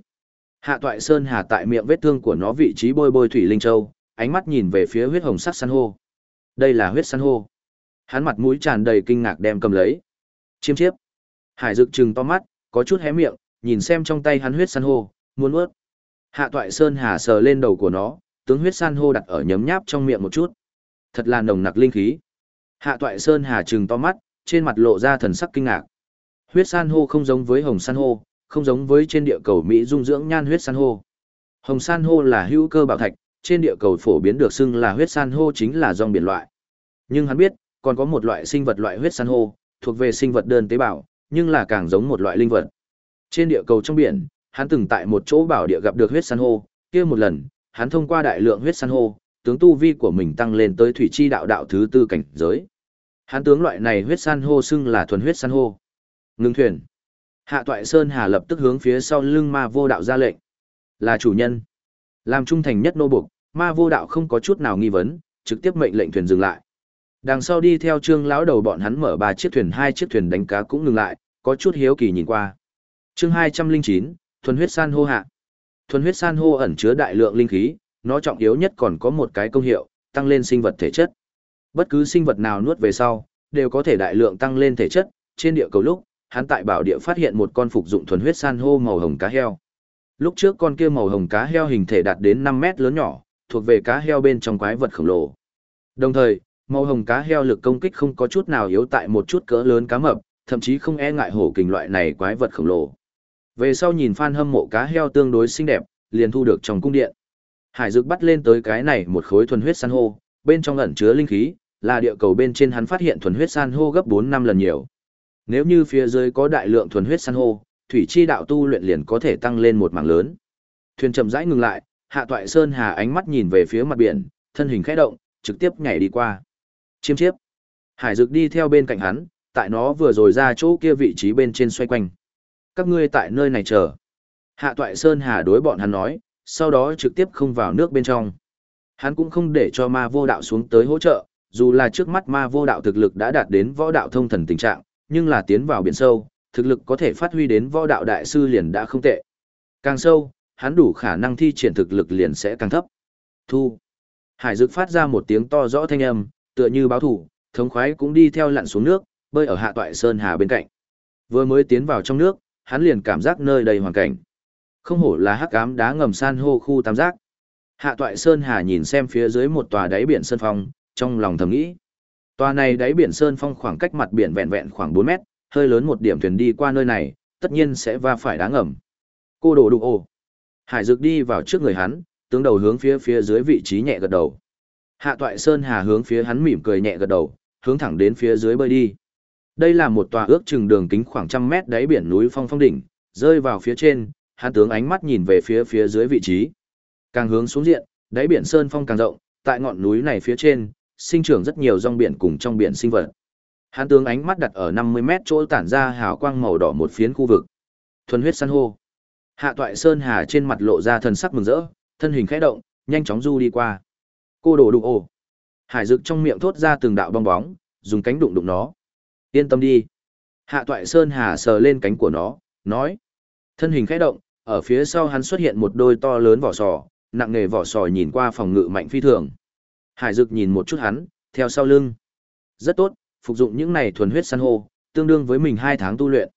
S1: Hạ Toại Sơn Hà tại miệng vết thương của nó vị trí bôi bôi thủy linh châu, ánh mắt nhìn về phía huyết hồng sắc san hô. Đây là huyết san hô. Hắn mặt mũi tràn đầy kinh ngạc đem cầm lấy. Chiêm chiếp. Hải Dực trừng to mắt, có chút hé miệng, nhìn xem trong tay hắn huyết san hô, muốn nuốt. Hạ Toại Sơn Hà sờ lên đầu của nó, tướng huyết san hô đặt ở nhấm nháp trong miệng một chút. Thật là nồng nặc linh khí. Hạ Toại Sơn Hà trừng to mắt, trên mặt lộ ra thần sắc kinh ngạc. Huyết san hô không giống với hồng san hô, không giống với trên địa cầu Mỹ dung dưỡng nhan huyết san hô. Hồng san hô là hữu cơ bảo thạch, trên địa cầu phổ biến được xưng là huyết san hô chính là dòng biển loại. Nhưng hắn biết, còn có một loại sinh vật loại huyết san hô, thuộc về sinh vật đơn tế bào, nhưng là càng giống một loại linh vật. Trên địa cầu trong biển, hắn từng tại một chỗ bảo địa gặp được huyết san hô, kia một lần, hắn thông qua đại lượng huyết san hô, tướng tu vi của mình tăng lên tới thủy chi đạo đạo thứ tư cảnh giới. Hắn tướng loại này huyết san hô xưng là thuần huyết san hô. Ngưng thuyền. Hạ Toại Sơn Hà lập tức hướng phía sau lưng ma vô đạo ra lệnh. Là chủ nhân. Làm trung thành nhất nô buộc, ma vô đạo không có chút nào nghi vấn, trực tiếp mệnh lệnh thuyền dừng lại. Đằng sau đi theo trương lão đầu bọn hắn mở ba chiếc thuyền hai chiếc thuyền đánh cá cũng ngừng lại, có chút hiếu kỳ nhìn qua. chương hai trăm linh chín thuần huyết san hô hạ. Thuần huyết san hô ẩn chứa đại lượng linh khí, nó trọng yếu nhất còn có một cái công hiệu, tăng lên sinh vật thể chất. Bất cứ sinh vật nào nuốt về sau, đều có thể đại lượng tăng lên thể chất, trên địa cầu lúc, hắn tại bảo địa phát hiện một con phục dụng thuần huyết san hô màu hồng cá heo. Lúc trước con kia màu hồng cá heo hình thể đạt đến 5 mét lớn nhỏ, thuộc về cá heo bên trong quái vật khổng lồ. Đồng thời, màu hồng cá heo lực công kích không có chút nào yếu tại một chút cỡ lớn cá mập, thậm chí không e ngại hổ kình loại này quái vật khổng lồ. Về sau nhìn fan hâm mộ cá heo tương đối xinh đẹp, liền thu được trong cung điện. Hải Dực bắt lên tới cái này một khối thuần huyết san hô, bên trong ẩn chứa linh khí, là địa cầu bên trên hắn phát hiện thuần huyết san hô gấp 4 năm lần nhiều. Nếu như phía dưới có đại lượng thuần huyết san hô, thủy chi đạo tu luyện liền có thể tăng lên một mảng lớn. Thuyền chậm rãi ngừng lại, Hạ Toại Sơn Hà ánh mắt nhìn về phía mặt biển, thân hình khẽ động, trực tiếp nhảy đi qua. Chiêm chiếp. Hải Dực đi theo bên cạnh hắn, tại nó vừa rồi ra chỗ kia vị trí bên trên xoay quanh. Các ngươi tại nơi này chờ. Hạ Toại Sơn Hà đối bọn hắn nói, sau đó trực tiếp không vào nước bên trong. Hắn cũng không để cho ma vô đạo xuống tới hỗ trợ, dù là trước mắt ma vô đạo thực lực đã đạt đến võ đạo thông thần tình trạng, nhưng là tiến vào biển sâu, thực lực có thể phát huy đến võ đạo đại sư liền đã không tệ. Càng sâu, hắn đủ khả năng thi triển thực lực liền sẽ càng thấp. Thu. Hải Dực phát ra một tiếng to rõ thanh âm, tựa như báo thủ, thống khoái cũng đi theo lặn xuống nước, bơi ở hạ toại sơn hà bên cạnh. Vừa mới tiến vào trong nước, hắn liền cảm giác nơi đầy hoàn cảnh. Không hổ là hắc ám đá ngầm san hô khu tam giác. Hạ toại sơn hà nhìn xem phía dưới một tòa đáy biển sơn phong, trong lòng thầm nghĩ. Tòa này đáy biển sơn phong khoảng cách mặt biển vẹn vẹn khoảng 4 mét, hơi lớn một điểm thuyền đi qua nơi này, tất nhiên sẽ va phải đá ngầm. Cô đổ đụng ồ. Hải Dực đi vào trước người hắn, tướng đầu hướng phía phía dưới vị trí nhẹ gật đầu. Hạ Toại Sơn Hà hướng phía hắn mỉm cười nhẹ gật đầu, hướng thẳng đến phía dưới bơi đi. Đây là một tòa ước chừng đường kính khoảng trăm mét đáy biển núi phong phong đỉnh, rơi vào phía trên, hắn tướng ánh mắt nhìn về phía phía dưới vị trí. Càng hướng xuống diện, đáy biển sơn phong càng rộng, tại ngọn núi này phía trên, sinh trưởng rất nhiều rong biển cùng trong biển sinh vật. Hắn tướng ánh mắt đặt ở 50 mét chỗ tản ra hào quang màu đỏ một phiến khu vực. Thuần huyết san hô. Hạ Toại Sơn Hà trên mặt lộ ra thần sắc mừng rỡ, thân hình khẽ động, nhanh chóng du đi qua. Cô đổ đụng ồ. Hải Dực trong miệng thốt ra từng đạo bong bóng, dùng cánh đụng đụng nó. Yên tâm đi. Hạ Toại Sơn Hà sờ lên cánh của nó, nói. Thân hình khẽ động, ở phía sau hắn xuất hiện một đôi to lớn vỏ sò, nặng nề vỏ sò nhìn qua phòng ngự mạnh phi thường. Hải Dực nhìn một chút hắn, theo sau lưng. Rất tốt, phục dụng những này thuần huyết san hô, tương đương với mình hai tháng tu luyện.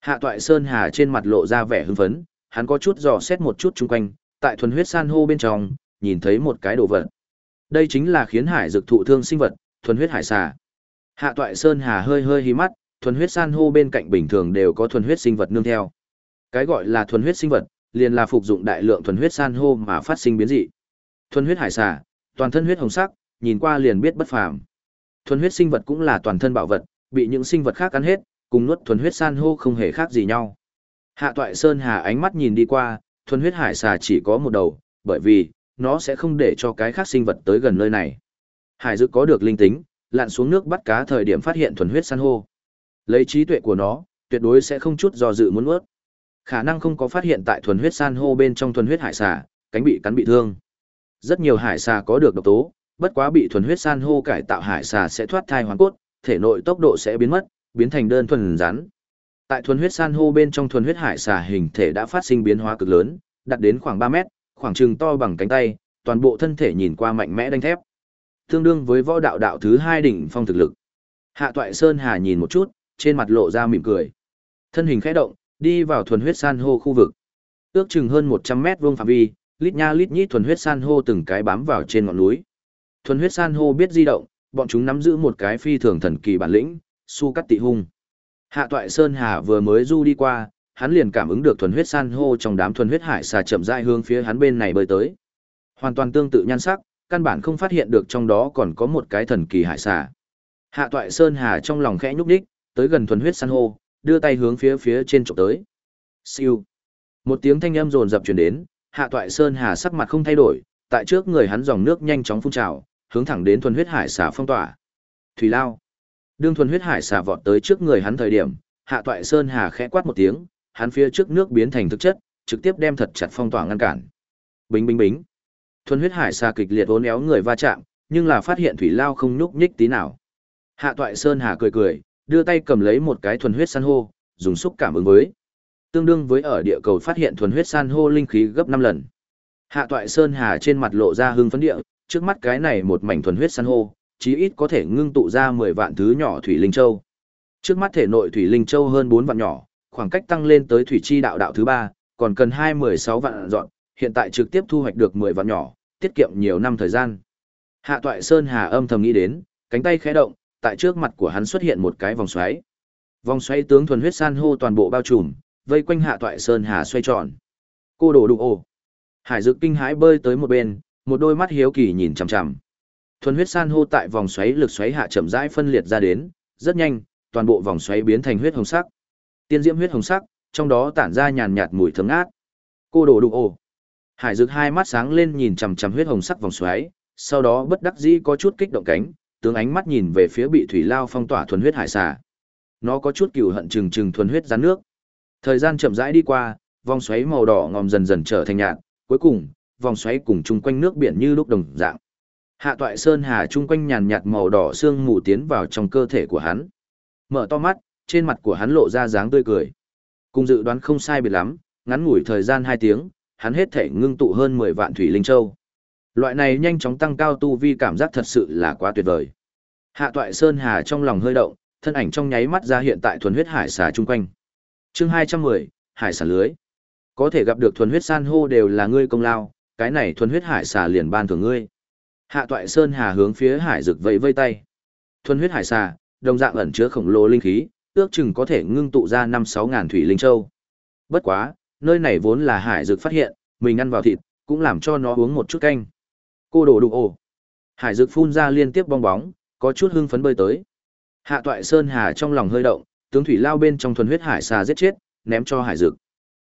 S1: Hạ Toại Sơn Hà trên mặt lộ ra vẻ hưng phấn, hắn có chút dò xét một chút xung quanh, tại thuần huyết san hô bên trong, nhìn thấy một cái đồ vật. Đây chính là khiến hải dược thụ thương sinh vật, thuần huyết hải xà. Hạ Toại Sơn Hà hơi hơi hí mắt, thuần huyết san hô bên cạnh bình thường đều có thuần huyết sinh vật nương theo. Cái gọi là thuần huyết sinh vật, liền là phục dụng đại lượng thuần huyết san hô mà phát sinh biến dị. Thuần huyết hải xà, Toàn thân huyết hồng sắc, nhìn qua liền biết bất phàm. Thuần huyết sinh vật cũng là toàn thân bảo vật, bị những sinh vật khác ăn hết, cùng nuốt thuần huyết san hô không hề khác gì nhau. Hạ Toại Sơn Hà ánh mắt nhìn đi qua, thuần huyết hải xà chỉ có một đầu, bởi vì nó sẽ không để cho cái khác sinh vật tới gần nơi này. Hải dực có được linh tính, lặn xuống nước bắt cá thời điểm phát hiện thuần huyết san hô. Lấy trí tuệ của nó, tuyệt đối sẽ không chút do dự muốn nuốt. Khả năng không có phát hiện tại thuần huyết san hô bên trong thuần huyết hải xà, cánh bị cắn bị thương. Rất nhiều hải xà có được độc tố, bất quá bị thuần huyết san hô cải tạo hải xà sẽ thoát thai hoàn cốt, thể nội tốc độ sẽ biến mất, biến thành đơn thuần rắn. Tại thuần huyết san hô bên trong thuần huyết hải xà hình thể đã phát sinh biến hóa cực lớn, đạt đến khoảng 3 mét, khoảng chừng to bằng cánh tay, toàn bộ thân thể nhìn qua mạnh mẽ đanh thép. Tương đương với võ đạo đạo thứ hai đỉnh phong thực lực. Hạ Toại Sơn Hà nhìn một chút, trên mặt lộ ra mỉm cười. Thân hình khẽ động, đi vào thuần huyết san hô khu vực. Ước chừng hơn 100 mét vuông phạm vi, lít nha lít nhít thuần huyết san hô từng cái bám vào trên ngọn núi. Thuần huyết san hô biết di động, bọn chúng nắm giữ một cái phi thường thần kỳ bản lĩnh, su cắt tị hung. Hạ Toại Sơn Hà vừa mới du đi qua, hắn liền cảm ứng được thuần huyết san hô trong đám thuần huyết hải xà chậm rãi hướng phía hắn bên này bơi tới. Hoàn toàn tương tự nhan sắc, căn bản không phát hiện được trong đó còn có một cái thần kỳ hải xà. Hạ Toại Sơn Hà trong lòng khẽ nhúc nhích, tới gần thuần huyết san hô, đưa tay hướng phía phía trên trộm tới. Siêu. Một tiếng thanh âm rồn rập truyền đến, Hạ Toại Sơn Hà sắc mặt không thay đổi, tại trước người hắn dòng nước nhanh chóng phun trào, hướng thẳng đến thuần huyết hải xà phong tỏa. Thủy lao. Đương thuần huyết hải xà vọt tới trước người hắn thời điểm, Hạ Toại Sơn Hà khẽ quát một tiếng, hắn phía trước nước biến thành thực chất, trực tiếp đem thật chặt phong tỏa ngăn cản. Bính bính bính. Thuần huyết hải xà kịch liệt uốn éo người va chạm, nhưng là phát hiện thủy lao không nhúc nhích tí nào. Hạ Toại Sơn Hà cười cười, đưa tay cầm lấy một cái thuần huyết san hô, dùng xúc cảm ứng với. Tương đương với ở địa cầu phát hiện thuần huyết san hô linh khí gấp 5 lần. Hạ Toại Sơn Hà trên mặt lộ ra hưng phấn địa, trước mắt cái này một mảnh thuần huyết san hô, chí ít có thể ngưng tụ ra 10 vạn thứ nhỏ thủy linh châu. Trước mắt thể nội thủy linh châu hơn 4 vạn nhỏ, khoảng cách tăng lên tới thủy chi đạo đạo thứ 3, còn cần 216 vạn dọn, hiện tại trực tiếp thu hoạch được 10 vạn nhỏ, tiết kiệm nhiều năm thời gian. Hạ Toại Sơn Hà âm thầm nghĩ đến, cánh tay khẽ động, tại trước mặt của hắn xuất hiện một cái vòng xoáy. Vòng xoáy tướng thuần huyết san hô toàn bộ bao trùm, vây quanh Hạ Toại Sơn Hà xoay tròn. Cô đổ đụng ồ. Hải Dực kinh hãi bơi tới một bên, một đôi mắt hiếu kỳ nhìn chằm chằm. Thuần huyết san hô tại vòng xoáy lực xoáy hạ chậm rãi phân liệt ra đến, rất nhanh, toàn bộ vòng xoáy biến thành huyết hồng sắc. Tiên diễm huyết hồng sắc, trong đó tản ra nhàn nhạt mùi thơm ngát. Cô đổ đụng ồ. Hải Dực hai mắt sáng lên nhìn chằm chằm huyết hồng sắc vòng xoáy, sau đó bất đắc dĩ có chút kích động cánh, tướng ánh mắt nhìn về phía bị thủy lao phong tỏa thuần huyết hải xà. Nó có chút cừu hận trừng trừng thuần huyết rắn nước. Thời gian chậm rãi đi qua, vòng xoáy màu đỏ ngòm dần dần trở thành nhạt, cuối cùng, vòng xoáy cùng chung quanh nước biển như lúc đồng dạng. Hạ toại sơn hà chung quanh nhàn nhạt màu đỏ xương mù tiến vào trong cơ thể của hắn. Mở to mắt, trên mặt của hắn lộ ra dáng tươi cười. Cùng dự đoán không sai biệt lắm, ngắn ngủi thời gian 2 tiếng, hắn hết thể ngưng tụ hơn 10 vạn thủy linh châu. Loại này nhanh chóng tăng cao tu vi cảm giác thật sự là quá tuyệt vời. Hạ toại Sơn Hà trong lòng hơi động, thân ảnh trong nháy mắt ra hiện tại thuần huyết hải xà chung quanh. Chương 210, Hải sản lưới. Có thể gặp được thuần huyết san hô đều là ngươi công lao, cái này thuần huyết hải xà liền ban thưởng ngươi. Hạ toại Sơn Hà hướng phía hải rực vẫy vây tay. Thuần huyết hải xà, đồng dạng ẩn chứa khổng lồ linh khí, ước chừng có thể ngưng tụ ra 5-6 ngàn thủy linh châu. Bất quá, nơi này vốn là hải rực phát hiện, mình ăn vào thịt, cũng làm cho nó uống một chút canh. Cô đổ đụng ồ. Hải dược phun ra liên tiếp bong bóng, có chút hưng phấn bơi tới. Hạ toại Sơn Hà trong lòng hơi động, tướng thủy lao bên trong thuần huyết hải xà giết chết, ném cho hải dược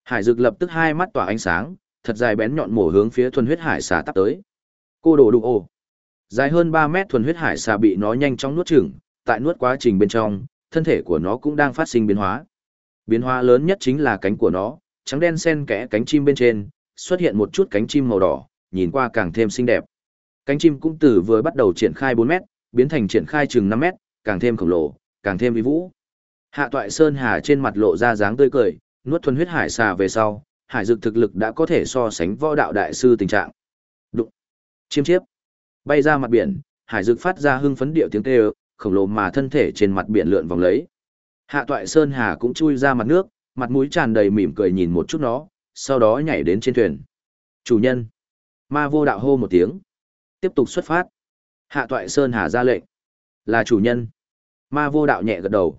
S1: Hải dược lập tức hai mắt tỏa ánh sáng, thật dài bén nhọn mổ hướng phía thuần huyết hải xà tắp tới. Cô đồ đụng ồ. Dài hơn 3 mét thuần huyết hải xà bị nó nhanh chóng nuốt chửng, tại nuốt quá trình bên trong, thân thể của nó cũng đang phát sinh biến hóa. Biến hóa lớn nhất chính là cánh của nó, trắng đen xen kẽ cánh chim bên trên, xuất hiện một chút cánh chim màu đỏ, nhìn qua càng thêm xinh đẹp. Cánh chim cũng từ vừa bắt đầu triển khai 4 mét, biến thành triển khai chừng 5 mét, càng thêm khổng lồ, càng thêm vĩ vũ. Hạ toại Sơn Hà trên mặt lộ ra dáng tươi cười, nuốt thuần huyết hải xà về sau, hải dược thực lực đã có thể so sánh võ đạo đại sư tình trạng. Đụng. Chiêm chiếp. Bay ra mặt biển, hải dược phát ra hưng phấn điệu tiếng kêu, khổng lồ mà thân thể trên mặt biển lượn vòng lấy. Hạ toại Sơn Hà cũng chui ra mặt nước, mặt mũi tràn đầy mỉm cười nhìn một chút nó, sau đó nhảy đến trên thuyền. Chủ nhân. Ma vô đạo hô một tiếng. Tiếp tục xuất phát. Hạ toại Sơn Hà ra lệnh. Là chủ nhân. Ma vô đạo nhẹ gật đầu.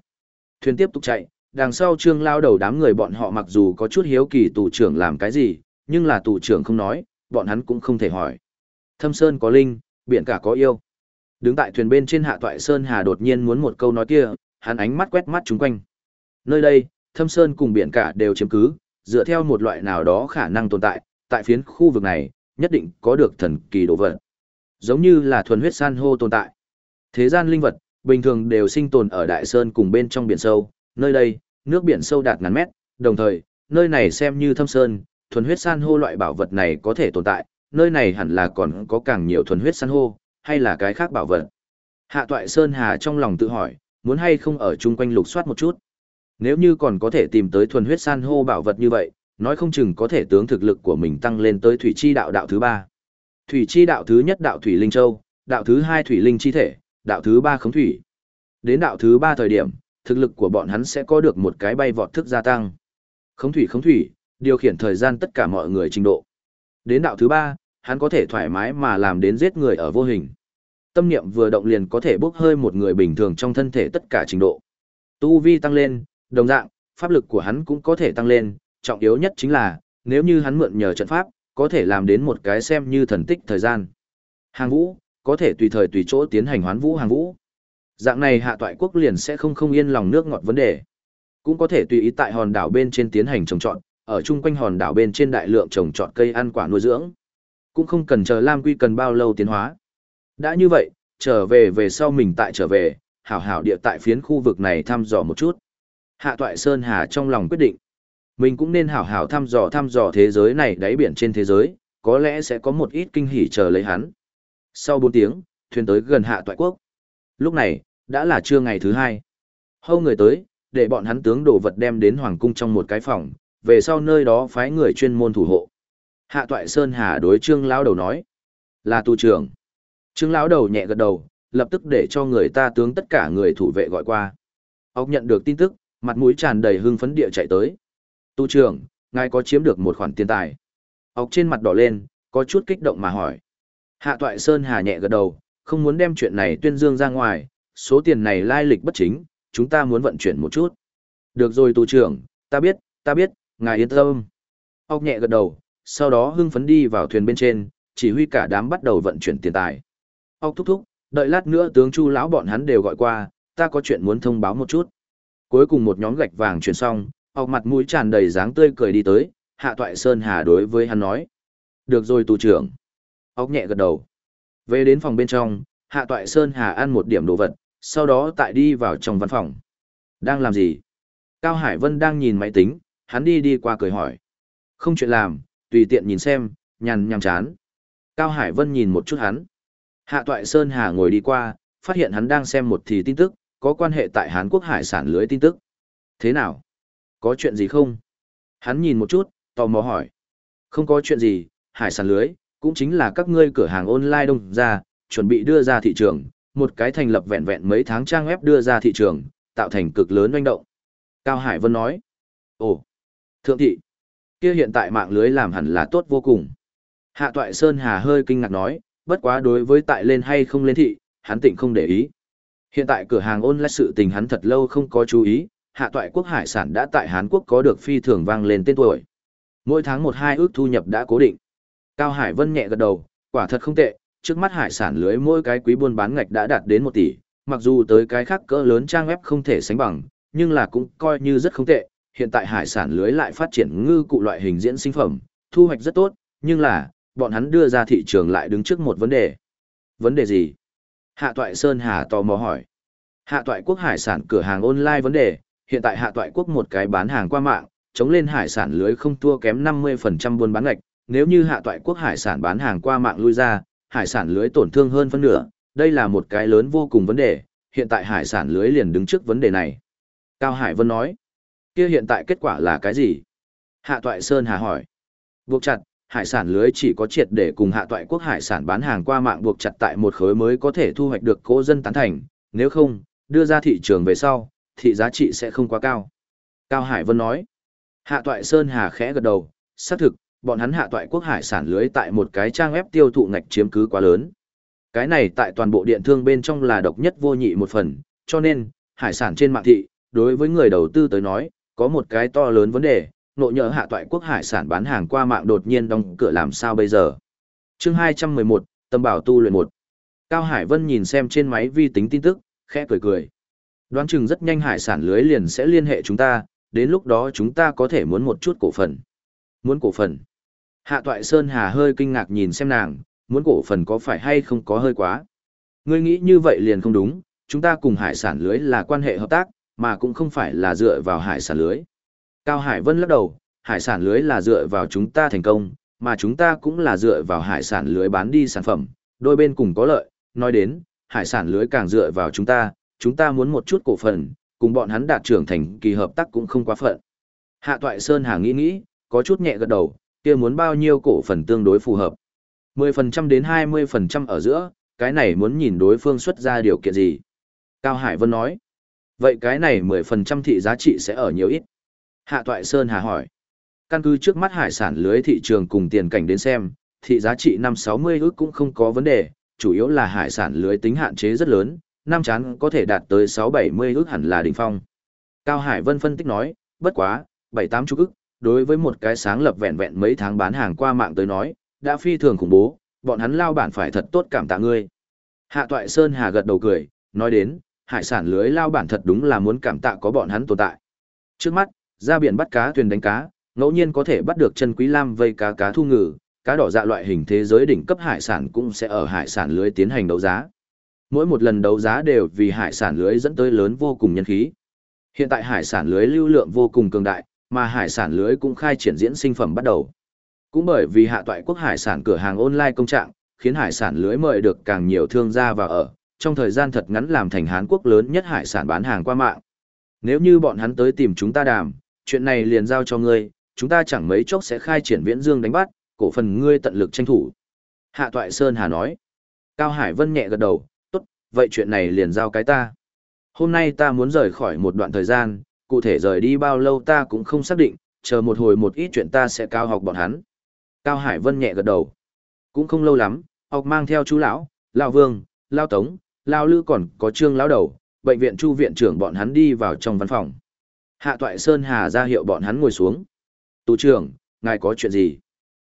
S1: Thuyền tiếp tục chạy, đằng sau trương lao đầu đám người bọn họ mặc dù có chút hiếu kỳ tù trưởng làm cái gì, nhưng là tù trưởng không nói, bọn hắn cũng không thể hỏi. Thâm Sơn có linh, biển cả có yêu. Đứng tại thuyền bên trên hạ toại Sơn Hà đột nhiên muốn một câu nói kia, hắn ánh mắt quét mắt chúng quanh. Nơi đây, thâm sơn cùng biển cả đều chiếm cứ, dựa theo một loại nào đó khả năng tồn tại, tại phiến khu vực này, nhất định có được thần kỳ đồ vật. Giống như là thuần huyết san hô tồn tại. Thế gian linh vật, bình thường đều sinh tồn ở đại sơn cùng bên trong biển sâu, nơi đây, nước biển sâu đạt ngàn mét, đồng thời, nơi này xem như thâm sơn, thuần huyết san hô loại bảo vật này có thể tồn tại, nơi này hẳn là còn có càng nhiều thuần huyết san hô, hay là cái khác bảo vật. Hạ toại Sơn Hà trong lòng tự hỏi, muốn hay không ở chung quanh lục soát một chút. Nếu như còn có thể tìm tới thuần huyết san hô bảo vật như vậy, nói không chừng có thể tướng thực lực của mình tăng lên tới thủy chi đạo đạo thứ ba. Thủy chi đạo thứ nhất đạo thủy linh châu, đạo thứ hai thủy linh chi thể, đạo thứ ba khống thủy. Đến đạo thứ ba thời điểm, thực lực của bọn hắn sẽ có được một cái bay vọt thức gia tăng. Khống thủy khống thủy, điều khiển thời gian tất cả mọi người trình độ. Đến đạo thứ ba, hắn có thể thoải mái mà làm đến giết người ở vô hình. Tâm niệm vừa động liền có thể bốc hơi một người bình thường trong thân thể tất cả trình độ. Tu vi tăng lên, đồng dạng, pháp lực của hắn cũng có thể tăng lên, trọng yếu nhất chính là, nếu như hắn mượn nhờ trận pháp, có thể làm đến một cái xem như thần tích thời gian. Hàng vũ, có thể tùy thời tùy chỗ tiến hành hoán vũ hàng vũ. Dạng này hạ toại quốc liền sẽ không không yên lòng nước ngọt vấn đề. Cũng có thể tùy ý tại hòn đảo bên trên tiến hành trồng trọt, ở chung quanh hòn đảo bên trên đại lượng trồng trọt cây ăn quả nuôi dưỡng. Cũng không cần chờ Lam Quy cần bao lâu tiến hóa. Đã như vậy, trở về về sau mình tại trở về, hảo hảo địa tại phiến khu vực này thăm dò một chút. Hạ Toại Sơn Hà trong lòng quyết định. Mình cũng nên hảo hảo thăm dò thăm dò thế giới này đáy biển trên thế giới, có lẽ sẽ có một ít kinh hỉ chờ lấy hắn. Sau bốn tiếng, thuyền tới gần Hạ Toại Quốc. Lúc này, đã là trưa ngày thứ hai. Hâu người tới, để bọn hắn tướng đồ vật đem đến Hoàng Cung trong một cái phòng, về sau nơi đó phái người chuyên môn thủ hộ. Hạ Toại Sơn Hà đối Trương Lão Đầu nói, là tu trưởng. Trương Lão Đầu nhẹ gật đầu, lập tức để cho người ta tướng tất cả người thủ vệ gọi qua. Ốc nhận được tin tức, mặt mũi tràn đầy hưng phấn địa chạy tới. Tu trưởng, ngài có chiếm được một khoản tiền tài. Ốc trên mặt đỏ lên, có chút kích động mà hỏi. Hạ Toại Sơn Hà nhẹ gật đầu, không muốn đem chuyện này tuyên dương ra ngoài, số tiền này lai lịch bất chính, chúng ta muốn vận chuyển một chút. Được rồi tù trưởng, ta biết, ta biết, ngài yên tâm. Ốc nhẹ gật đầu, sau đó hưng phấn đi vào thuyền bên trên, chỉ huy cả đám bắt đầu vận chuyển tiền tài. Ốc thúc thúc, đợi lát nữa tướng Chu lão bọn hắn đều gọi qua, ta có chuyện muốn thông báo một chút. Cuối cùng một nhóm gạch vàng chuyển xong, ốc mặt mũi tràn đầy dáng tươi cười đi tới, Hạ Toại Sơn Hà đối với hắn nói: "Được rồi tù trưởng." Ốc nhẹ gật đầu. Về đến phòng bên trong, Hạ Toại Sơn Hà ăn một điểm đồ vật, sau đó tại đi vào trong văn phòng. Đang làm gì? Cao Hải Vân đang nhìn máy tính, hắn đi đi qua cười hỏi. Không chuyện làm, tùy tiện nhìn xem, nhàn nhàm chán. Cao Hải Vân nhìn một chút hắn. Hạ Toại Sơn Hà ngồi đi qua, phát hiện hắn đang xem một thì tin tức, có quan hệ tại Hán Quốc hải sản lưới tin tức. Thế nào? Có chuyện gì không? Hắn nhìn một chút, tò mò hỏi. Không có chuyện gì, hải sản lưới, cũng chính là các ngươi cửa hàng online đông ra, chuẩn bị đưa ra thị trường, một cái thành lập vẹn vẹn mấy tháng trang web đưa ra thị trường, tạo thành cực lớn doanh động. Cao Hải Vân nói. Ồ, thượng thị, kia hiện tại mạng lưới làm hẳn là tốt vô cùng. Hạ Toại Sơn Hà hơi kinh ngạc nói, bất quá đối với tại lên hay không lên thị, hắn tịnh không để ý. Hiện tại cửa hàng ôn sự tình hắn thật lâu không có chú ý, Hạ Toại Quốc hải sản đã tại Hán Quốc có được phi thường vang lên tên tuổi. Mỗi tháng một hai ước thu nhập đã cố định. Cao Hải Vân nhẹ gật đầu, quả thật không tệ, trước mắt hải sản lưới mỗi cái quý buôn bán ngạch đã đạt đến một tỷ, mặc dù tới cái khác cỡ lớn trang web không thể sánh bằng, nhưng là cũng coi như rất không tệ. Hiện tại hải sản lưới lại phát triển ngư cụ loại hình diễn sinh phẩm, thu hoạch rất tốt, nhưng là, bọn hắn đưa ra thị trường lại đứng trước một vấn đề. Vấn đề gì? Hạ Toại Sơn Hà tò mò hỏi. Hạ Toại Quốc hải sản cửa hàng online vấn đề, hiện tại Hạ Toại Quốc một cái bán hàng qua mạng, chống lên hải sản lưới không thua kém 50% buôn bán ngạch, nếu như Hạ Toại Quốc hải sản bán hàng qua mạng lui ra, hải sản lưới tổn thương hơn phân nửa, đây là một cái lớn vô cùng vấn đề, hiện tại hải sản lưới liền đứng trước vấn đề này. Cao Hải Vân nói, kia hiện tại kết quả là cái gì? Hạ Toại Sơn Hà hỏi, buộc chặt, hải sản lưới chỉ có triệt để cùng hạ toại quốc hải sản bán hàng qua mạng buộc chặt tại một khối mới có thể thu hoạch được cố dân tán thành, nếu không, đưa ra thị trường về sau, thị giá trị sẽ không quá cao. Cao Hải Vân nói, hạ toại Sơn Hà khẽ gật đầu, xác thực, bọn hắn hạ toại quốc hải sản lưới tại một cái trang web tiêu thụ ngạch chiếm cứ quá lớn. Cái này tại toàn bộ điện thương bên trong là độc nhất vô nhị một phần, cho nên, hải sản trên mạng thị, đối với người đầu tư tới nói, có một cái to lớn vấn đề, nội nhỡ hạ toại quốc hải sản bán hàng qua mạng đột nhiên đóng cửa làm sao bây giờ. chương 211, tâm bảo tu luyện một Cao Hải Vân nhìn xem trên máy vi tính tin tức, khẽ cười cười. Đoán chừng rất nhanh hải sản lưới liền sẽ liên hệ chúng ta, đến lúc đó chúng ta có thể muốn một chút cổ phần. Muốn cổ phần. Hạ Toại Sơn Hà hơi kinh ngạc nhìn xem nàng, muốn cổ phần có phải hay không có hơi quá. Ngươi nghĩ như vậy liền không đúng, chúng ta cùng hải sản lưới là quan hệ hợp tác, mà cũng không phải là dựa vào hải sản lưới. Cao Hải Vân lắc đầu, hải sản lưới là dựa vào chúng ta thành công, mà chúng ta cũng là dựa vào hải sản lưới bán đi sản phẩm, đôi bên cùng có lợi, nói đến, hải sản lưới càng dựa vào chúng ta, chúng ta muốn một chút cổ phần, cùng bọn hắn đạt trưởng thành kỳ hợp tác cũng không quá phận. Hạ Toại Sơn Hà nghĩ nghĩ, có chút nhẹ gật đầu, kia muốn bao nhiêu cổ phần tương đối phù hợp. 10% đến 20% ở giữa, cái này muốn nhìn đối phương xuất ra điều kiện gì. Cao Hải Vân nói, vậy cái này 10% thị giá trị sẽ ở nhiều ít. Hạ Toại Sơn Hà hỏi, căn cứ trước mắt hải sản lưới thị trường cùng tiền cảnh đến xem, thị giá trị 560 ước cũng không có vấn đề, chủ yếu là hải sản lưới tính hạn chế rất lớn, năm chán có thể đạt tới 670 ước hẳn là đỉnh phong. Cao Hải Vân phân tích nói, bất quá, 7-8 chục ước, đối với một cái sáng lập vẹn vẹn mấy tháng bán hàng qua mạng tới nói, đã phi thường khủng bố, bọn hắn lao bản phải thật tốt cảm tạ ngươi. Hạ Toại Sơn Hà gật đầu cười, nói đến, hải sản lưới lao bản thật đúng là muốn cảm tạ có bọn hắn tồn tại. Trước mắt, ra biển bắt cá thuyền đánh cá, ngẫu nhiên có thể bắt được chân quý lam vây cá cá thu ngừ, cá đỏ dạ loại hình thế giới đỉnh cấp hải sản cũng sẽ ở hải sản lưới tiến hành đấu giá. Mỗi một lần đấu giá đều vì hải sản lưới dẫn tới lớn vô cùng nhân khí. Hiện tại hải sản lưới lưu lượng vô cùng cường đại, mà hải sản lưới cũng khai triển diễn sinh phẩm bắt đầu. Cũng bởi vì hạ toại quốc hải sản cửa hàng online công trạng, khiến hải sản lưới mời được càng nhiều thương gia vào ở, trong thời gian thật ngắn làm thành Hán quốc lớn nhất hải sản bán hàng qua mạng. Nếu như bọn hắn tới tìm chúng ta đàm, chuyện này liền giao cho ngươi, chúng ta chẳng mấy chốc sẽ khai triển viễn dương đánh bắt, cổ phần ngươi tận lực tranh thủ. Hạ Toại Sơn Hà nói. Cao Hải Vân nhẹ gật đầu, tốt, vậy chuyện này liền giao cái ta. Hôm nay ta muốn rời khỏi một đoạn thời gian, cụ thể rời đi bao lâu ta cũng không xác định, chờ một hồi một ít chuyện ta sẽ cao học bọn hắn. Cao Hải Vân nhẹ gật đầu. Cũng không lâu lắm, học mang theo chú lão, lão vương, lão tống, lão lư còn có trương lão đầu, bệnh viện chu viện trưởng bọn hắn đi vào trong văn phòng. Hạ Toại Sơn Hà ra hiệu bọn hắn ngồi xuống. Tù trưởng, ngài có chuyện gì?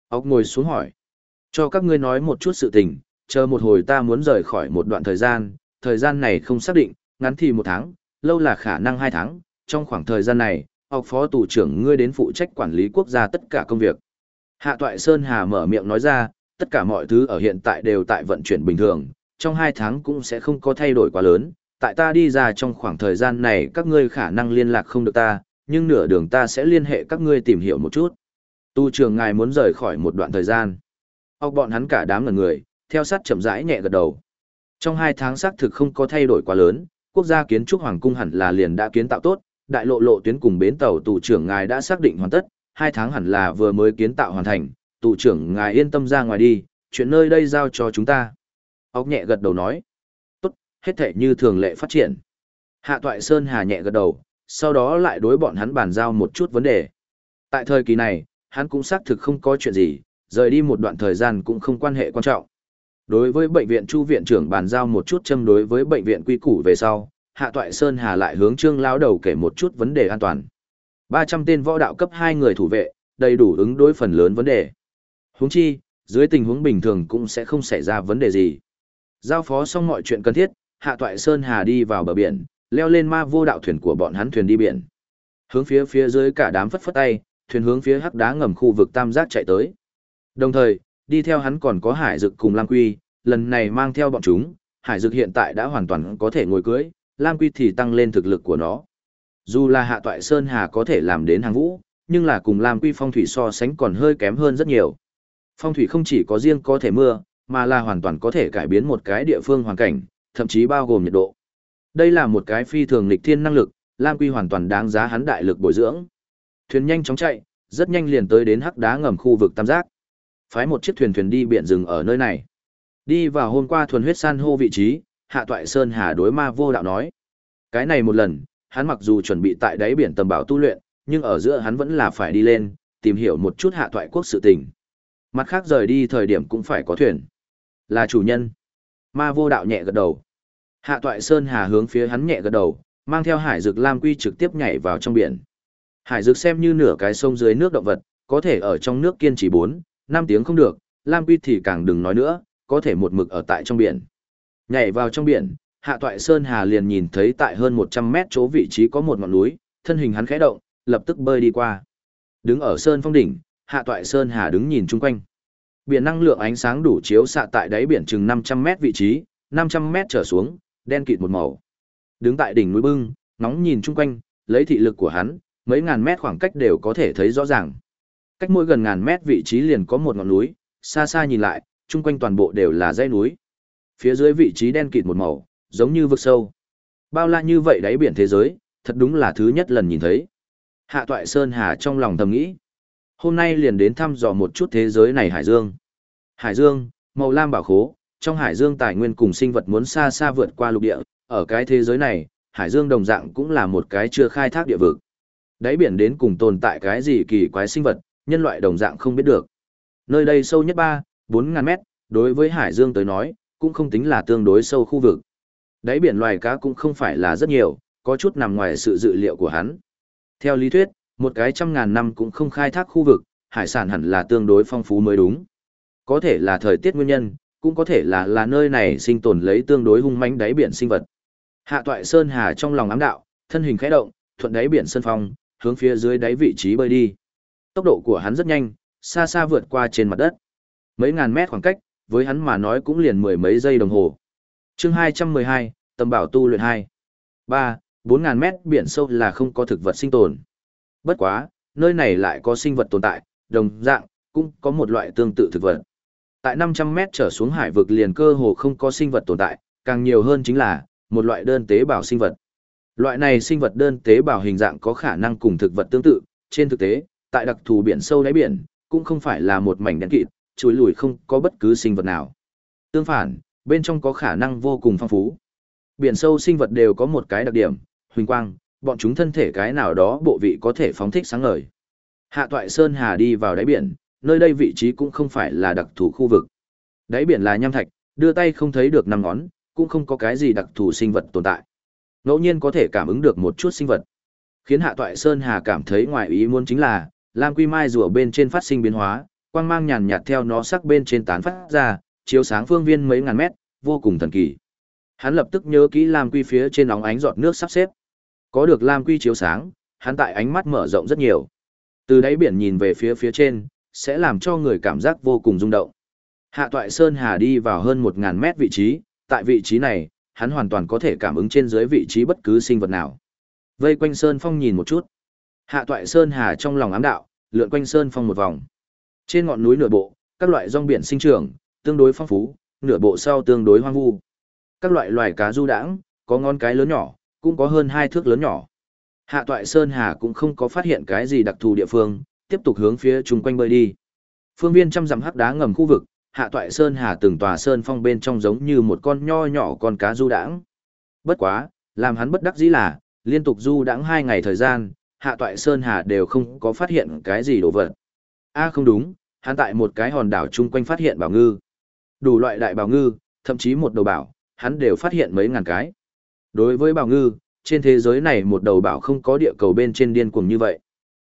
S1: Ốc ngồi xuống hỏi. Cho các ngươi nói một chút sự tình, chờ một hồi ta muốn rời khỏi một đoạn thời gian, thời gian này không xác định, ngắn thì một tháng, lâu là khả năng hai tháng, trong khoảng thời gian này, học phó tù trưởng ngươi đến phụ trách quản lý quốc gia tất cả công việc. Hạ Toại Sơn Hà mở miệng nói ra, tất cả mọi thứ ở hiện tại đều tại vận chuyển bình thường, trong hai tháng cũng sẽ không có thay đổi quá lớn, tại ta đi ra trong khoảng thời gian này các ngươi khả năng liên lạc không được ta, nhưng nửa đường ta sẽ liên hệ các ngươi tìm hiểu một chút. Tu trường ngài muốn rời khỏi một đoạn thời gian. Học bọn hắn cả đám ngần người, theo sát chậm rãi nhẹ gật đầu. Trong hai tháng xác thực không có thay đổi quá lớn, quốc gia kiến trúc hoàng cung hẳn là liền đã kiến tạo tốt, đại lộ lộ tuyến cùng bến tàu tù trưởng ngài đã xác định hoàn tất, hai tháng hẳn là vừa mới kiến tạo hoàn thành, tù trưởng ngài yên tâm ra ngoài đi, chuyện nơi đây giao cho chúng ta. Ốc nhẹ gật đầu nói, tốt, hết thể như thường lệ phát triển. Hạ Toại Sơn Hà nhẹ gật đầu, sau đó lại đối bọn hắn bàn giao một chút vấn đề. Tại thời kỳ này, hắn cũng xác thực không có chuyện gì, rời đi một đoạn thời gian cũng không quan hệ quan trọng. Đối với bệnh viện Chu viện trưởng bàn giao một chút châm đối với bệnh viện quy củ về sau, Hạ Toại Sơn Hà lại hướng Trương lão đầu kể một chút vấn đề an toàn. 300 tên võ đạo cấp 2 người thủ vệ, đầy đủ ứng đối phần lớn vấn đề. Huống chi, dưới tình huống bình thường cũng sẽ không xảy ra vấn đề gì. Giao phó xong mọi chuyện cần thiết, Hạ Toại Sơn Hà đi vào bờ biển, leo lên ma vô đạo thuyền của bọn hắn thuyền đi biển. Hướng phía phía dưới cả đám phất phất tay, thuyền hướng phía hắc đá ngầm khu vực tam giác chạy tới. Đồng thời, đi theo hắn còn có Hải Dực cùng Lam Quy, lần này mang theo bọn chúng, Hải Dực hiện tại đã hoàn toàn có thể ngồi cưới, Lam Quy thì tăng lên thực lực của nó. Dù là Hạ Toại Sơn Hà có thể làm đến hàng vũ, nhưng là cùng Lam Quy phong thủy so sánh còn hơi kém hơn rất nhiều. Phong thủy không chỉ có riêng có thể mưa, mà là hoàn toàn có thể cải biến một cái địa phương hoàn cảnh, thậm chí bao gồm nhiệt độ. Đây là một cái phi thường lịch thiên năng lực, Lam Quy hoàn toàn đáng giá hắn đại lực bồi dưỡng. Thuyền nhanh chóng chạy, rất nhanh liền tới đến hắc đá ngầm khu vực tam giác. Phái một chiếc thuyền thuyền đi biển rừng ở nơi này. Đi vào hôm qua thuần huyết san hô vị trí, Hạ Toại Sơn Hà đối ma vô đạo nói. Cái này một lần, hắn mặc dù chuẩn bị tại đáy biển tầm bảo tu luyện, nhưng ở giữa hắn vẫn là phải đi lên, tìm hiểu một chút hạ toại quốc sự tình. Mặt khác rời đi thời điểm cũng phải có thuyền. Là chủ nhân. Ma vô đạo nhẹ gật đầu. Hạ toại Sơn Hà hướng phía hắn nhẹ gật đầu, mang theo hải dược lam quy trực tiếp nhảy vào trong biển. Hải dược xem như nửa cái sông dưới nước động vật, có thể ở trong nước kiên trì 4, 5 tiếng không được, lam quy thì càng đừng nói nữa, có thể một mực ở tại trong biển. Nhảy vào trong biển, Hạ Toại Sơn Hà liền nhìn thấy tại hơn 100 mét chỗ vị trí có một ngọn núi, thân hình hắn khẽ động, lập tức bơi đi qua. Đứng ở sơn phong đỉnh, Hạ Toại Sơn Hà đứng nhìn chung quanh. Biển năng lượng ánh sáng đủ chiếu xạ tại đáy biển chừng 500 mét vị trí, 500 mét trở xuống, đen kịt một màu. Đứng tại đỉnh núi bưng, nóng nhìn chung quanh, lấy thị lực của hắn, mấy ngàn mét khoảng cách đều có thể thấy rõ ràng. Cách mỗi gần ngàn mét vị trí liền có một ngọn núi, xa xa nhìn lại, chung quanh toàn bộ đều là dãy núi. Phía dưới vị trí đen kịt một màu, giống như vực sâu. Bao la như vậy đáy biển thế giới, thật đúng là thứ nhất lần nhìn thấy. Hạ Toại Sơn Hà trong lòng thầm nghĩ. Hôm nay liền đến thăm dò một chút thế giới này Hải Dương. Hải Dương, màu lam bảo khố, trong Hải Dương tài nguyên cùng sinh vật muốn xa xa vượt qua lục địa, ở cái thế giới này, Hải Dương đồng dạng cũng là một cái chưa khai thác địa vực. Đáy biển đến cùng tồn tại cái gì kỳ quái sinh vật, nhân loại đồng dạng không biết được. Nơi đây sâu nhất 3, 4 ngàn mét, đối với Hải Dương tới nói, cũng không tính là tương đối sâu khu vực. Đáy biển loài cá cũng không phải là rất nhiều, có chút nằm ngoài sự dự liệu của hắn. Theo lý thuyết, một cái trăm ngàn năm cũng không khai thác khu vực, hải sản hẳn là tương đối phong phú mới đúng. Có thể là thời tiết nguyên nhân, cũng có thể là là nơi này sinh tồn lấy tương đối hung mãnh đáy biển sinh vật. Hạ Toại Sơn Hà trong lòng ám đạo, thân hình khẽ động, thuận đáy biển sơn phong, hướng phía dưới đáy vị trí bơi đi. Tốc độ của hắn rất nhanh, xa xa vượt qua trên mặt đất. Mấy ngàn mét khoảng cách, với hắn mà nói cũng liền mười mấy giây đồng hồ. Chương 212, tầm bảo tu luyện 2. 3, 4000 mét biển sâu là không có thực vật sinh tồn. Bất quá, nơi này lại có sinh vật tồn tại, đồng dạng, cũng có một loại tương tự thực vật. Tại 500 mét trở xuống hải vực liền cơ hồ không có sinh vật tồn tại, càng nhiều hơn chính là một loại đơn tế bào sinh vật. Loại này sinh vật đơn tế bào hình dạng có khả năng cùng thực vật tương tự, trên thực tế, tại đặc thù biển sâu đáy biển, cũng không phải là một mảnh đen kịt, chuối lùi không có bất cứ sinh vật nào. Tương phản, bên trong có khả năng vô cùng phong phú. Biển sâu sinh vật đều có một cái đặc điểm, huỳnh quang, bọn chúng thân thể cái nào đó bộ vị có thể phóng thích sáng ngời. Hạ Toại Sơn Hà đi vào đáy biển, nơi đây vị trí cũng không phải là đặc thù khu vực. Đáy biển là nham thạch, đưa tay không thấy được năm ngón, cũng không có cái gì đặc thù sinh vật tồn tại. Ngẫu nhiên có thể cảm ứng được một chút sinh vật. Khiến Hạ Toại Sơn Hà cảm thấy ngoài ý muốn chính là, Lam Quy Mai rùa bên trên phát sinh biến hóa, quang mang nhàn nhạt theo nó sắc bên trên tán phát ra, chiếu sáng phương viên mấy ngàn mét, vô cùng thần kỳ. Hắn lập tức nhớ kỹ Lam Quy phía trên nóng ánh giọt nước sắp xếp. Có được Lam Quy chiếu sáng, hắn tại ánh mắt mở rộng rất nhiều. Từ đáy biển nhìn về phía phía trên, sẽ làm cho người cảm giác vô cùng rung động. Hạ Toại Sơn Hà đi vào hơn 1000 mét vị trí, tại vị trí này, hắn hoàn toàn có thể cảm ứng trên dưới vị trí bất cứ sinh vật nào. Vây quanh Sơn Phong nhìn một chút. Hạ Toại Sơn Hà trong lòng ám đạo, lượn quanh Sơn Phong một vòng. Trên ngọn núi nửa bộ, các loại rong biển sinh trưởng, tương đối phong phú, nửa bộ sau tương đối hoang vu. Các loại loài cá du đãng, có ngon cái lớn nhỏ, cũng có hơn hai thước lớn nhỏ. Hạ Toại Sơn Hà cũng không có phát hiện cái gì đặc thù địa phương, tiếp tục hướng phía chung quanh bơi đi. Phương viên trăm dặm hắc đá ngầm khu vực, Hạ Toại Sơn Hà từng tòa sơn phong bên trong giống như một con nho nhỏ con cá du đãng. Bất quá, làm hắn bất đắc dĩ là, liên tục du đãng hai ngày thời gian, Hạ Toại Sơn Hà đều không có phát hiện cái gì đồ vật. A không đúng, hắn tại một cái hòn đảo chung quanh phát hiện bảo ngư. Đủ loại đại bảo ngư, thậm chí một đầu bảo, hắn đều phát hiện mấy ngàn cái. Đối với bảo ngư, trên thế giới này một đầu bảo không có địa cầu bên trên điên cuồng như vậy.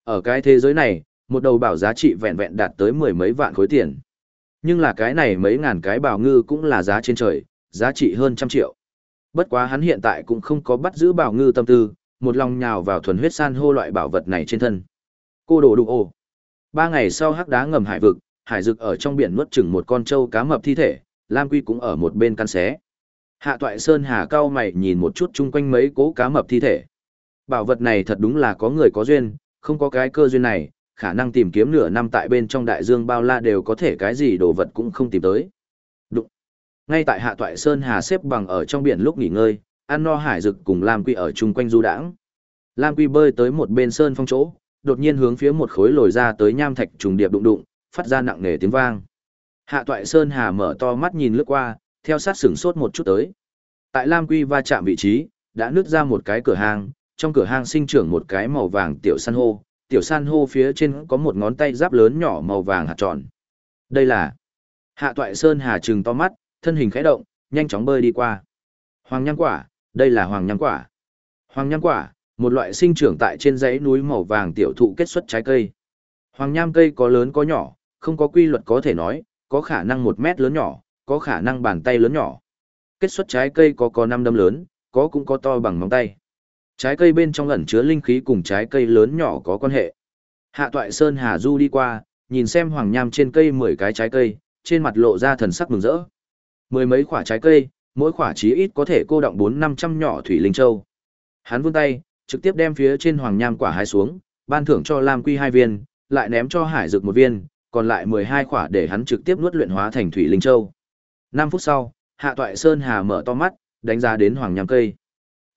S1: Ở cái thế giới này, một đầu bảo giá trị vẹn vẹn đạt tới mười mấy vạn khối tiền. Nhưng là cái này mấy ngàn cái bảo ngư cũng là giá trên trời, giá trị hơn trăm triệu. Bất quá hắn hiện tại cũng không có bắt giữ bảo ngư tâm tư, một lòng nhào vào thuần huyết san hô loại bảo vật này trên thân. Cô đồ đụng ồ. Ba ngày sau hắc đá ngầm hải vực, hải dực ở trong biển nuốt chừng một con trâu cá mập thi thể, Lam Quy cũng ở một bên căn xé. Hạ toại Sơn Hà cao mày nhìn một chút chung quanh mấy cố cá mập thi thể. Bảo vật này thật đúng là có người có duyên, không có cái cơ duyên này, khả năng tìm kiếm nửa năm tại bên trong đại dương bao la đều có thể cái gì đồ vật cũng không tìm tới. Đụng. Ngay tại Hạ toại Sơn Hà xếp bằng ở trong biển lúc nghỉ ngơi, ăn no hải dực cùng Lam Quy ở chung quanh du đãng. Lam Quy bơi tới một bên sơn phong chỗ, đột nhiên hướng phía một khối lồi ra tới nham thạch trùng điệp đụng đụng, phát ra nặng nề tiếng vang. Hạ toại Sơn Hà mở to mắt nhìn lướt qua, theo sát sửng sốt một chút tới. Tại Lam Quy va chạm vị trí, đã nứt ra một cái cửa hàng, trong cửa hàng sinh trưởng một cái màu vàng tiểu san hô, tiểu san hô phía trên có một ngón tay giáp lớn nhỏ màu vàng hạt tròn. Đây là Hạ Toại Sơn Hà trừng to mắt, thân hình khẽ động, nhanh chóng bơi đi qua. Hoàng nhang quả, đây là hoàng nhang quả. Hoàng nhang quả, một loại sinh trưởng tại trên dãy núi màu vàng tiểu thụ kết xuất trái cây. Hoàng nham cây có lớn có nhỏ, không có quy luật có thể nói, có khả năng một mét lớn nhỏ, có khả năng bàn tay lớn nhỏ. kết xuất trái cây có có năm đâm lớn, có cũng có to bằng móng tay. Trái cây bên trong ẩn chứa linh khí cùng trái cây lớn nhỏ có quan hệ. Hạ Toại Sơn Hà Du đi qua, nhìn xem hoàng nham trên cây 10 cái trái cây, trên mặt lộ ra thần sắc mừng rỡ. Mười mấy quả trái cây, mỗi quả chí ít có thể cô động 4-500 nhỏ thủy linh châu. Hắn vươn tay, trực tiếp đem phía trên hoàng nham quả hái xuống, ban thưởng cho Lam Quy hai viên, lại ném cho Hải Dực một viên, còn lại 12 quả để hắn trực tiếp nuốt luyện hóa thành thủy linh châu. 5 phút sau, Hạ Toại Sơn Hà mở to mắt, đánh giá đến hoàng nham cây.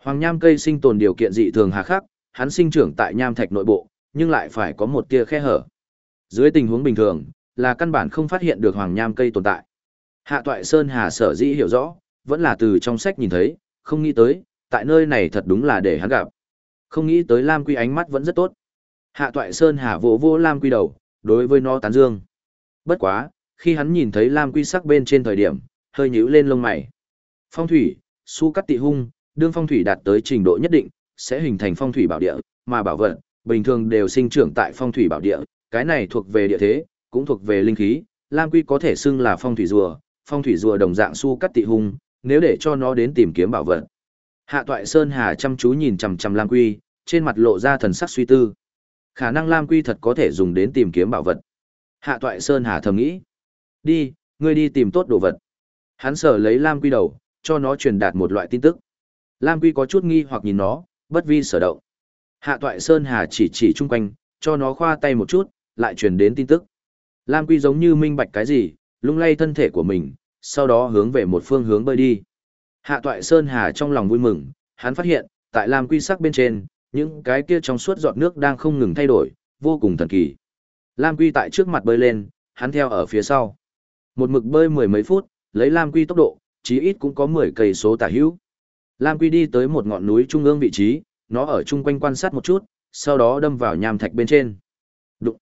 S1: Hoàng nham cây sinh tồn điều kiện dị thường hà khắc, hắn sinh trưởng tại nham thạch nội bộ, nhưng lại phải có một tia khe hở. Dưới tình huống bình thường, là căn bản không phát hiện được hoàng nham cây tồn tại. Hạ Toại Sơn Hà sở dĩ hiểu rõ, vẫn là từ trong sách nhìn thấy, không nghĩ tới, tại nơi này thật đúng là để hắn gặp. Không nghĩ tới Lam Quy ánh mắt vẫn rất tốt. Hạ Toại Sơn Hà vỗ vỗ Lam Quy đầu, đối với nó tán dương. Bất quá, khi hắn nhìn thấy Lam Quy sắc bên trên thời điểm, hơi nhíu lên lông mày. Phong thủy, su cắt tị hung, đương phong thủy đạt tới trình độ nhất định, sẽ hình thành phong thủy bảo địa, mà bảo vật, bình thường đều sinh trưởng tại phong thủy bảo địa, cái này thuộc về địa thế, cũng thuộc về linh khí, Lam Quy có thể xưng là phong thủy rùa, phong thủy rùa đồng dạng su cắt tị hung, nếu để cho nó đến tìm kiếm bảo vật. Hạ Toại Sơn Hà chăm chú nhìn chằm chằm Lam Quy, trên mặt lộ ra thần sắc suy tư. Khả năng Lam Quy thật có thể dùng đến tìm kiếm bảo vật. Hạ Toại Sơn Hà thầm nghĩ. Đi, ngươi đi tìm tốt đồ vật. Hắn sở lấy Lam Quy đầu, cho nó truyền đạt một loại tin tức. Lam Quy có chút nghi hoặc nhìn nó, bất vi sở động. Hạ Toại Sơn Hà chỉ chỉ chung quanh, cho nó khoa tay một chút, lại truyền đến tin tức. Lam Quy giống như minh bạch cái gì, lung lay thân thể của mình, sau đó hướng về một phương hướng bơi đi. Hạ Toại Sơn Hà trong lòng vui mừng, hắn phát hiện, tại Lam Quy sắc bên trên, những cái kia trong suốt giọt nước đang không ngừng thay đổi, vô cùng thần kỳ. Lam Quy tại trước mặt bơi lên, hắn theo ở phía sau. Một mực bơi mười mấy phút, lấy Lam Quy tốc độ, chí ít cũng có 10 cây số tả hữu. Lam Quy đi tới một ngọn núi trung ương vị trí, nó ở chung quanh quan sát một chút, sau đó đâm vào nham thạch bên trên. Đụng.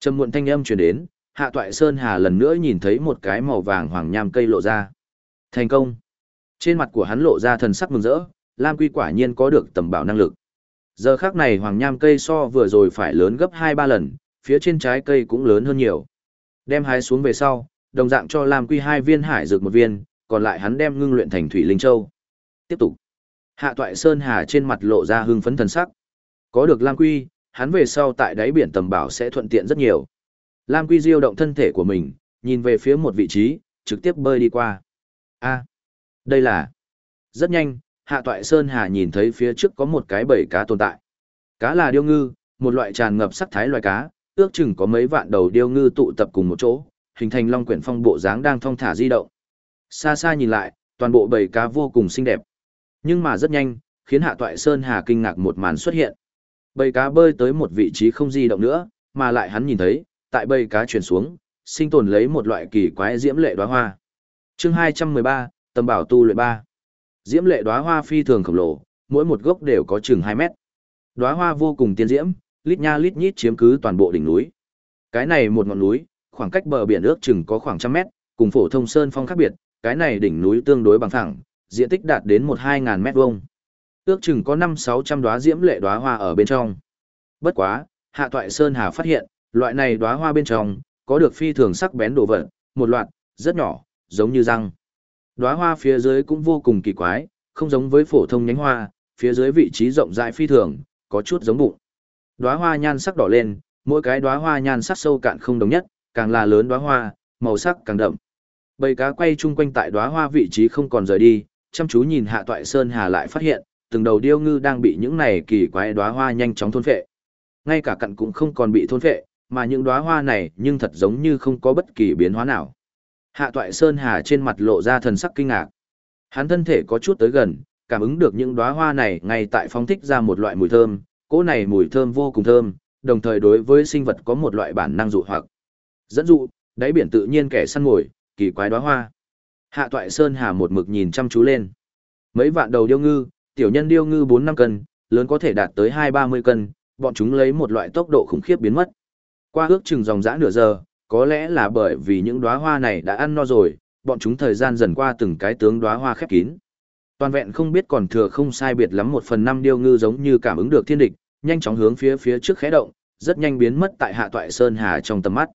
S1: Trầm muộn thanh âm truyền đến, Hạ Toại Sơn Hà lần nữa nhìn thấy một cái màu vàng hoàng nham cây lộ ra. Thành công. Trên mặt của hắn lộ ra thần sắc mừng rỡ, Lam Quy quả nhiên có được tầm bảo năng lực. Giờ khác này hoàng nham cây so vừa rồi phải lớn gấp 2-3 lần, phía trên trái cây cũng lớn hơn nhiều. Đem hái xuống về sau, đồng dạng cho Lam Quy hai viên hải dược một viên, còn lại hắn đem ngưng luyện thành thủy linh châu. Tiếp tục. Hạ Toại Sơn Hà trên mặt lộ ra hưng phấn thần sắc. Có được Lam Quy, hắn về sau tại đáy biển tầm bảo sẽ thuận tiện rất nhiều. Lam Quy diêu động thân thể của mình, nhìn về phía một vị trí, trực tiếp bơi đi qua. A, đây là... Rất nhanh, Hạ Toại Sơn Hà nhìn thấy phía trước có một cái bầy cá tồn tại. Cá là điêu ngư, một loại tràn ngập sắc thái loài cá, ước chừng có mấy vạn đầu điêu ngư tụ tập cùng một chỗ, hình thành long quyển phong bộ dáng đang thong thả di động. Xa xa nhìn lại, toàn bộ bầy cá vô cùng xinh đẹp. Nhưng mà rất nhanh, khiến Hạ Toại Sơn Hà kinh ngạc một màn xuất hiện. Bầy cá bơi tới một vị trí không di động nữa, mà lại hắn nhìn thấy, tại bầy cá chuyển xuống, sinh tồn lấy một loại kỳ quái diễm lệ đóa hoa. Chương 213, Tầm bảo tu luyện ba Diễm lệ đóa hoa phi thường khổng lồ, mỗi một gốc đều có chừng hai mét. Đóa hoa vô cùng tiên diễm, lít nha lít nhít chiếm cứ toàn bộ đỉnh núi. Cái này một ngọn núi, khoảng cách bờ biển ước chừng có khoảng trăm mét, cùng phổ thông sơn phong khác biệt, cái này đỉnh núi tương đối bằng phẳng, diện tích đạt đến một hai ngàn mét vuông. Ước chừng có năm sáu trăm đóa diễm lệ đóa hoa ở bên trong. Bất quá, Hạ Toại Sơn Hà phát hiện, loại này đóa hoa bên trong có được phi thường sắc bén đồ vật, một loạt, rất nhỏ, giống như răng. Đóa hoa phía dưới cũng vô cùng kỳ quái, không giống với phổ thông nhánh hoa, phía dưới vị trí rộng rãi phi thường, có chút giống bụng. Đóa hoa nhan sắc đỏ lên, mỗi cái đóa hoa nhan sắc sâu cạn không đồng nhất, càng là lớn đóa hoa, màu sắc càng đậm. Bầy cá quay chung quanh tại đóa hoa vị trí không còn rời đi, chăm chú nhìn Hạ Toại Sơn Hà lại phát hiện, từng đầu điêu ngư đang bị những này kỳ quái đóa hoa nhanh chóng thôn phệ. Ngay cả cặn cũng không còn bị thôn phệ, mà những đóa hoa này nhưng thật giống như không có bất kỳ biến hóa nào. Hạ Toại Sơn Hà trên mặt lộ ra thần sắc kinh ngạc. Hắn thân thể có chút tới gần, cảm ứng được những đóa hoa này ngay tại phóng thích ra một loại mùi thơm, cỗ này mùi thơm vô cùng thơm, đồng thời đối với sinh vật có một loại bản năng dụ hoặc. Dẫn dụ, đáy biển tự nhiên kẻ săn mồi, kỳ quái đóa hoa. Hạ Toại Sơn Hà một mực nhìn chăm chú lên. Mấy vạn đầu điêu ngư, tiểu nhân điêu ngư 4 năm cân, lớn có thể đạt tới 2-30 cân, bọn chúng lấy một loại tốc độ khủng khiếp biến mất. Qua ước chừng dòng dã nửa giờ, có lẽ là bởi vì những đóa hoa này đã ăn no rồi, bọn chúng thời gian dần qua từng cái tướng đóa hoa khép kín. Toàn vẹn không biết còn thừa không sai biệt lắm một phần năm điêu ngư giống như cảm ứng được thiên địch, nhanh chóng hướng phía phía trước khẽ động, rất nhanh biến mất tại hạ toại sơn hà trong tầm mắt.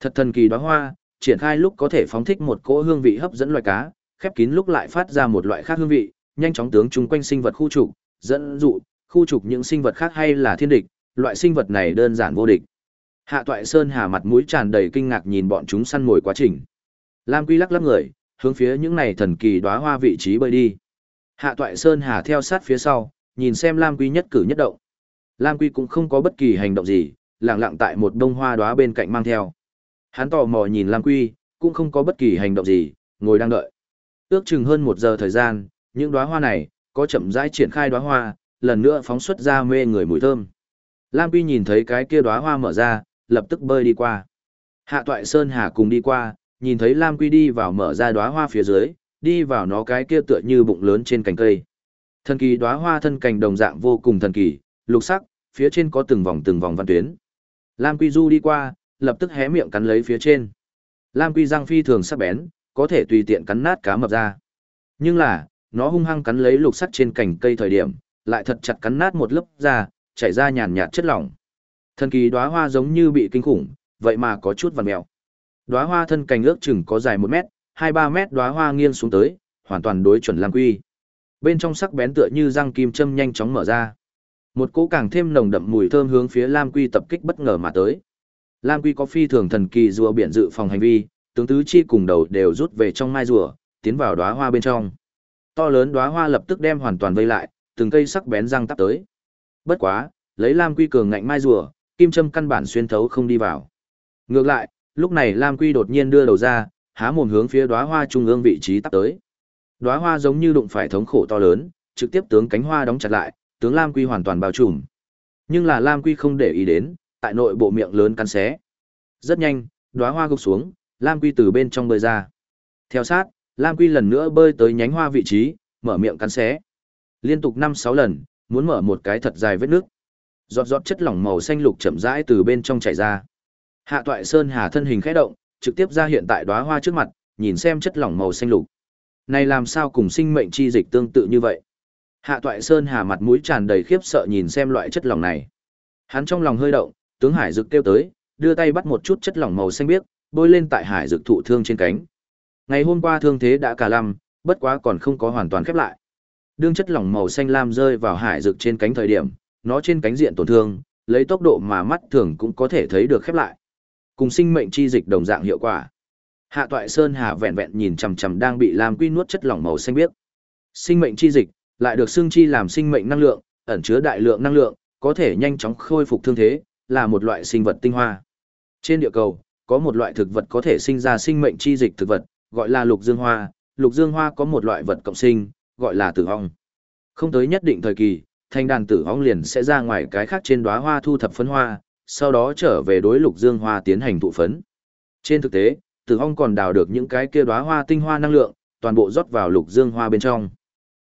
S1: Thật thần kỳ đóa hoa, triển khai lúc có thể phóng thích một cỗ hương vị hấp dẫn loài cá, khép kín lúc lại phát ra một loại khác hương vị, nhanh chóng tướng chung quanh sinh vật khu trục, dẫn dụ, khu trục những sinh vật khác hay là thiên địch, loại sinh vật này đơn giản vô địch. Hạ Toại Sơn Hà mặt mũi tràn đầy kinh ngạc nhìn bọn chúng săn mồi quá trình. Lam Quy lắc lắc người, hướng phía những này thần kỳ đóa hoa vị trí bơi đi. Hạ Toại Sơn Hà theo sát phía sau, nhìn xem Lam Quy nhất cử nhất động. Lam Quy cũng không có bất kỳ hành động gì, lặng lặng tại một đông hoa đóa bên cạnh mang theo. Hắn tò mò nhìn Lam Quy, cũng không có bất kỳ hành động gì, ngồi đang đợi. Ước chừng hơn một giờ thời gian, những đóa hoa này, có chậm rãi triển khai đóa hoa, lần nữa phóng xuất ra mê người mùi thơm. Lam Quy nhìn thấy cái kia đóa hoa mở ra, lập tức bơi đi qua. Hạ Toại Sơn Hà cùng đi qua, nhìn thấy Lam Quy đi vào mở ra đóa hoa phía dưới, đi vào nó cái kia tựa như bụng lớn trên cành cây. Thần kỳ đóa hoa thân cành đồng dạng vô cùng thần kỳ, lục sắc, phía trên có từng vòng từng vòng văn tuyến. Lam Quy Du đi qua, lập tức hé miệng cắn lấy phía trên. Lam Quy răng phi thường sắc bén, có thể tùy tiện cắn nát cá mập ra. Nhưng là, nó hung hăng cắn lấy lục sắc trên cành cây thời điểm, lại thật chặt cắn nát một lớp da, chảy ra nhàn nhạt chất lỏng. Thần kỳ đóa hoa giống như bị kinh khủng, vậy mà có chút vằn mèo. Đóa hoa thân cành ước chừng có dài 1 mét, 2-3 mét đóa hoa nghiêng xuống tới, hoàn toàn đối chuẩn Lam Quy. Bên trong sắc bén tựa như răng kim châm nhanh chóng mở ra. Một cỗ càng thêm nồng đậm mùi thơm hướng phía Lam Quy tập kích bất ngờ mà tới. Lam Quy có phi thường thần kỳ rùa biển dự phòng hành vi, tướng tứ chi cùng đầu đều rút về trong mai rùa, tiến vào đóa hoa bên trong. To lớn đóa hoa lập tức đem hoàn toàn vây lại, từng cây sắc bén răng tắp tới. Bất quá, lấy Lam Quy cường ngạnh mai rùa, kim châm căn bản xuyên thấu không đi vào. Ngược lại, lúc này Lam Quy đột nhiên đưa đầu ra, há mồm hướng phía đóa hoa trung ương vị trí tắt tới. Đóa hoa giống như đụng phải thống khổ to lớn, trực tiếp tướng cánh hoa đóng chặt lại, tướng Lam Quy hoàn toàn bao trùm. Nhưng là Lam Quy không để ý đến, tại nội bộ miệng lớn cắn xé. Rất nhanh, đóa hoa gục xuống, Lam Quy từ bên trong bơi ra. Theo sát, Lam Quy lần nữa bơi tới nhánh hoa vị trí, mở miệng cắn xé. Liên tục 5-6 lần, muốn mở một cái thật dài vết nước. Giọt giọt chất lỏng màu xanh lục chậm rãi từ bên trong chảy ra. Hạ Toại Sơn Hà thân hình khẽ động, trực tiếp ra hiện tại đóa hoa trước mặt, nhìn xem chất lỏng màu xanh lục. Này làm sao cùng sinh mệnh chi dịch tương tự như vậy? Hạ Toại Sơn Hà mặt mũi tràn đầy khiếp sợ nhìn xem loại chất lỏng này. Hắn trong lòng hơi động, tướng Hải Dực kêu tới, đưa tay bắt một chút chất lỏng màu xanh biếc, bôi lên tại Hải Dực thụ thương trên cánh. Ngày hôm qua thương thế đã cả lăm, bất quá còn không có hoàn toàn khép lại. Đương chất lỏng màu xanh lam rơi vào Hải Dực trên cánh thời điểm, nó trên cánh diện tổn thương, lấy tốc độ mà mắt thường cũng có thể thấy được khép lại. Cùng sinh mệnh chi dịch đồng dạng hiệu quả. Hạ Toại Sơn Hà vẹn vẹn nhìn chằm chằm đang bị Lam Quy nuốt chất lỏng màu xanh biếc. Sinh mệnh chi dịch lại được xương chi làm sinh mệnh năng lượng, ẩn chứa đại lượng năng lượng, có thể nhanh chóng khôi phục thương thế, là một loại sinh vật tinh hoa. Trên địa cầu, có một loại thực vật có thể sinh ra sinh mệnh chi dịch thực vật, gọi là lục dương hoa, lục dương hoa có một loại vật cộng sinh, gọi là tử ong. Không tới nhất định thời kỳ, thanh đàn tử ong liền sẽ ra ngoài cái khác trên đóa hoa thu thập phấn hoa, sau đó trở về đối lục dương hoa tiến hành thụ phấn. Trên thực tế, tử ong còn đào được những cái kia đóa hoa tinh hoa năng lượng, toàn bộ rót vào lục dương hoa bên trong.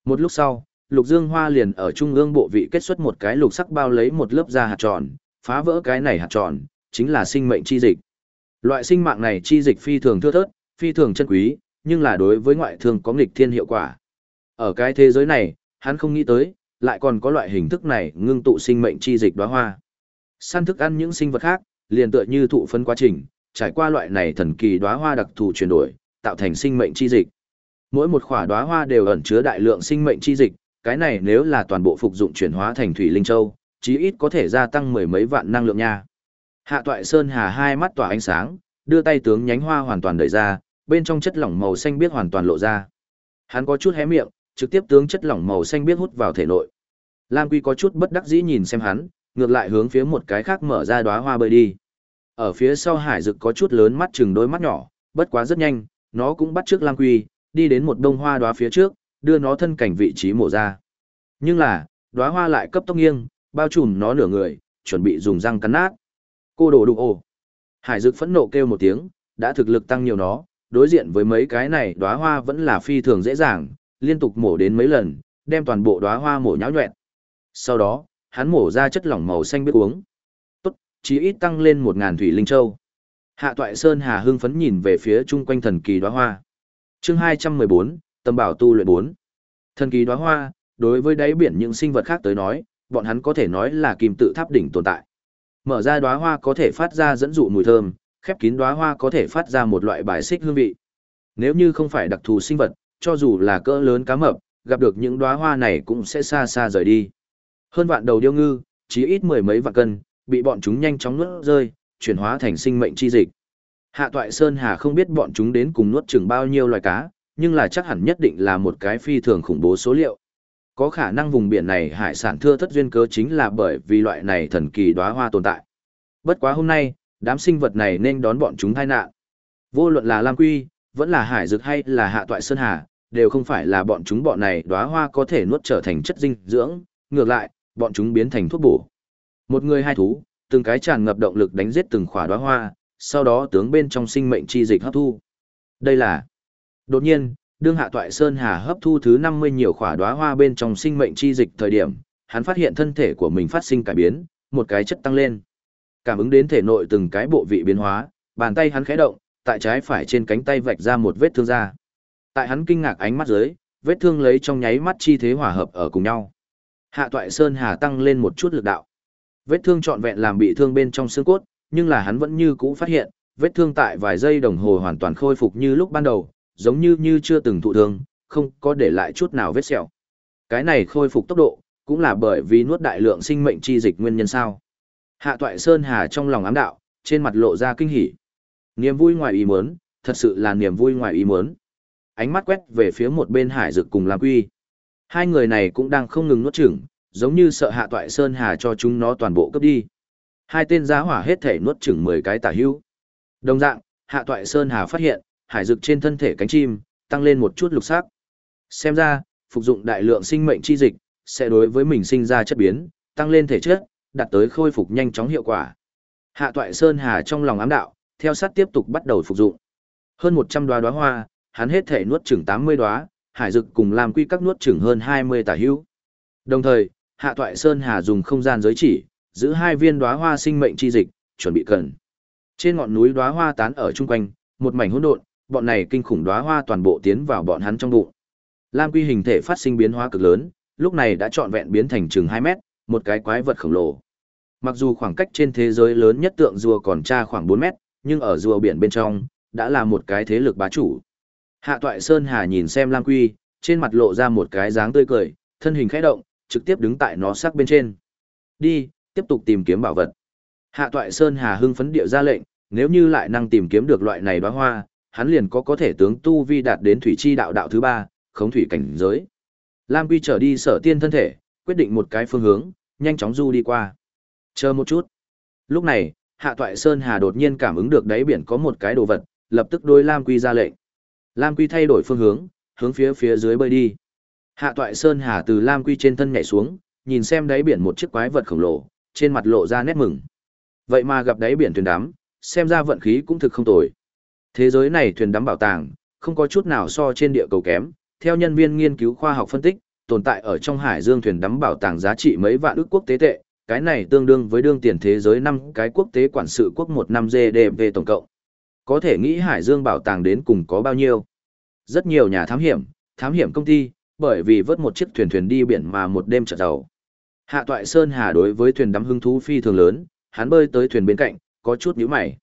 S1: Một lúc sau, lục dương hoa liền ở trung ương bộ vị kết xuất một cái lục sắc bao lấy một lớp da hạt tròn, phá vỡ cái này hạt tròn, chính là sinh mệnh chi dịch. Loại sinh mạng này chi dịch phi thường thưa thớt, phi thường chân quý, nhưng là đối với ngoại thương có nghịch thiên hiệu quả. Ở cái thế giới này, hắn không nghĩ tới, lại còn có loại hình thức này ngưng tụ sinh mệnh chi dịch đóa hoa. Săn thức ăn những sinh vật khác, liền tựa như thụ phân quá trình, trải qua loại này thần kỳ đóa hoa đặc thù chuyển đổi, tạo thành sinh mệnh chi dịch. Mỗi một khỏa đóa hoa đều ẩn chứa đại lượng sinh mệnh chi dịch, cái này nếu là toàn bộ phục dụng chuyển hóa thành thủy linh châu, chí ít có thể gia tăng mười mấy vạn năng lượng nha. Hạ Toại Sơn Hà hai mắt tỏa ánh sáng, đưa tay tướng nhánh hoa hoàn toàn đẩy ra, bên trong chất lỏng màu xanh biếc hoàn toàn lộ ra. Hắn có chút hé miệng, trực tiếp tướng chất lỏng màu xanh biết hút vào thể nội. Lam Quy có chút bất đắc dĩ nhìn xem hắn, ngược lại hướng phía một cái khác mở ra đóa hoa bơi đi. Ở phía sau Hải Dực có chút lớn mắt chừng đôi mắt nhỏ, bất quá rất nhanh, nó cũng bắt trước Lam Quy, đi đến một đông hoa đóa phía trước, đưa nó thân cảnh vị trí mổ ra. Nhưng là, đóa hoa lại cấp tốc nghiêng, bao trùm nó nửa người, chuẩn bị dùng răng cắn nát. Cô đồ đụng ồ. Hải Dực phẫn nộ kêu một tiếng, đã thực lực tăng nhiều nó, đối diện với mấy cái này đóa hoa vẫn là phi thường dễ dàng, liên tục mổ đến mấy lần, đem toàn bộ đóa hoa mổ nhão nhuyễn. Sau đó, hắn mổ ra chất lỏng màu xanh biết uống. Tốt, chí ít tăng lên một ngàn thủy linh châu. Hạ Toại Sơn Hà hưng phấn nhìn về phía chung quanh thần kỳ đóa hoa. Chương hai trăm mười bốn, Tâm bảo tu luyện bốn. Thần kỳ đóa hoa, đối với đáy biển những sinh vật khác tới nói, bọn hắn có thể nói là kim tự tháp đỉnh tồn tại. Mở ra đóa hoa có thể phát ra dẫn dụ mùi thơm, khép kín đóa hoa có thể phát ra một loại bài xích hương vị. Nếu như không phải đặc thù sinh vật, cho dù là cỡ lớn cá mập, gặp được những đóa hoa này cũng sẽ xa xa rời đi. Hơn vạn đầu điêu ngư, chỉ ít mười mấy vạn cân, bị bọn chúng nhanh chóng nuốt rơi, chuyển hóa thành sinh mệnh chi dịch. Hạ Toại Sơn Hà không biết bọn chúng đến cùng nuốt chừng bao nhiêu loài cá, nhưng là chắc hẳn nhất định là một cái phi thường khủng bố số liệu. Có khả năng vùng biển này hải sản thưa thất duyên cớ chính là bởi vì loại này thần kỳ đóa hoa tồn tại. Bất quá hôm nay, đám sinh vật này nên đón bọn chúng tai nạn. Vô luận là Lam Quy, vẫn là hải dược hay là hạ toại sơn hà, đều không phải là bọn chúng bọn này đóa hoa có thể nuốt trở thành chất dinh dưỡng, ngược lại, bọn chúng biến thành thuốc bổ. Một người hai thú, từng cái tràn ngập động lực đánh giết từng khỏa đóa hoa, sau đó tướng bên trong sinh mệnh chi dịch hấp thu. Đây là Đột nhiên, đương Hạ Toại Sơn Hà hấp thu thứ 50 nhiều khỏa đóa hoa bên trong sinh mệnh chi dịch thời điểm, hắn phát hiện thân thể của mình phát sinh cải biến, một cái chất tăng lên. Cảm ứng đến thể nội từng cái bộ vị biến hóa, bàn tay hắn khẽ động, tại trái phải trên cánh tay vạch ra một vết thương ra. Tại hắn kinh ngạc ánh mắt dưới, vết thương lấy trong nháy mắt chi thế hòa hợp ở cùng nhau. Hạ Toại Sơn Hà tăng lên một chút lực đạo. Vết thương trọn vẹn làm bị thương bên trong xương cốt, nhưng là hắn vẫn như cũ phát hiện, vết thương tại vài giây đồng hồ hoàn toàn khôi phục như lúc ban đầu, giống như như chưa từng thụ thương, không có để lại chút nào vết sẹo. Cái này khôi phục tốc độ, cũng là bởi vì nuốt đại lượng sinh mệnh chi dịch nguyên nhân sao. Hạ Toại Sơn Hà trong lòng ám đạo, trên mặt lộ ra kinh hỉ. Niềm vui ngoài ý muốn, thật sự là niềm vui ngoài ý muốn. Ánh mắt quét về phía một bên Hải Dực cùng Lam Quy. Hai người này cũng đang không ngừng nuốt chửng, giống như sợ Hạ Toại Sơn Hà cho chúng nó toàn bộ cấp đi. Hai tên giá hỏa hết thể nuốt chửng 10 cái tả hữu. Đồng dạng, Hạ Toại Sơn Hà phát hiện, hải dực trên thân thể cánh chim, tăng lên một chút lục sắc. Xem ra, phục dụng đại lượng sinh mệnh chi dịch, sẽ đối với mình sinh ra chất biến, tăng lên thể chất, đạt tới khôi phục nhanh chóng hiệu quả. Hạ Toại Sơn Hà trong lòng ám đạo, theo sát tiếp tục bắt đầu phục dụng. Hơn 100 đóa đóa hoa, hắn hết thể nuốt chửng 80 đóa, hải dực cùng làm quy các nuốt chửng hơn 20 tả hữu. Đồng thời, Hạ Toại Sơn Hà dùng không gian giới chỉ, giữ hai viên đóa hoa sinh mệnh chi dịch, chuẩn bị cần. Trên ngọn núi đóa hoa tán ở chung quanh, một mảnh hỗn độn, bọn này kinh khủng đóa hoa toàn bộ tiến vào bọn hắn trong bụng. Lam Quy hình thể phát sinh biến hóa cực lớn, lúc này đã trọn vẹn biến thành chừng 2 mét, một cái quái vật khổng lồ. Mặc dù khoảng cách trên thế giới lớn nhất tượng rùa còn tra khoảng 4 mét, nhưng ở rùa biển bên trong, đã là một cái thế lực bá chủ. Hạ Toại Sơn Hà nhìn xem Lam Quy, trên mặt lộ ra một cái dáng tươi cười, thân hình khẽ động, trực tiếp đứng tại nó sắc bên trên. Đi, tiếp tục tìm kiếm bảo vật. Hạ Toại Sơn Hà hưng phấn điệu ra lệnh, nếu như lại năng tìm kiếm được loại này đóa hoa, hắn liền có có thể tướng tu vi đạt đến thủy chi đạo đạo thứ ba, khống thủy cảnh giới. Lam Quy trở đi sở tiên thân thể, quyết định một cái phương hướng, nhanh chóng du đi qua. Chờ một chút. Lúc này, Hạ Toại Sơn Hà đột nhiên cảm ứng được đáy biển có một cái đồ vật, lập tức đối Lam Quy ra lệnh. Lam Quy thay đổi phương hướng, hướng phía phía dưới bơi đi. Hạ Toại Sơn Hà từ Lam Quy trên thân nhảy xuống, nhìn xem đáy biển một chiếc quái vật khổng lồ, trên mặt lộ ra nét mừng. Vậy mà gặp đáy biển thuyền đắm, xem ra vận khí cũng thực không tồi. Thế giới này thuyền đắm bảo tàng, không có chút nào so trên địa cầu kém, theo nhân viên nghiên cứu khoa học phân tích, tồn tại ở trong hải dương thuyền đắm bảo tàng giá trị mấy vạn ước quốc tế tệ, cái này tương đương với đương tiền thế giới năm cái quốc tế quản sự quốc một năm GDP tổng cộng. Có thể nghĩ hải dương bảo tàng đến cùng có bao nhiêu. Rất nhiều nhà thám hiểm, thám hiểm công ty, bởi vì vớt một chiếc thuyền thuyền đi biển mà một đêm trở giàu. Hạ Toại Sơn Hà đối với thuyền đắm hưng thú phi thường lớn, hắn bơi tới thuyền bên cạnh, có chút nhíu mày.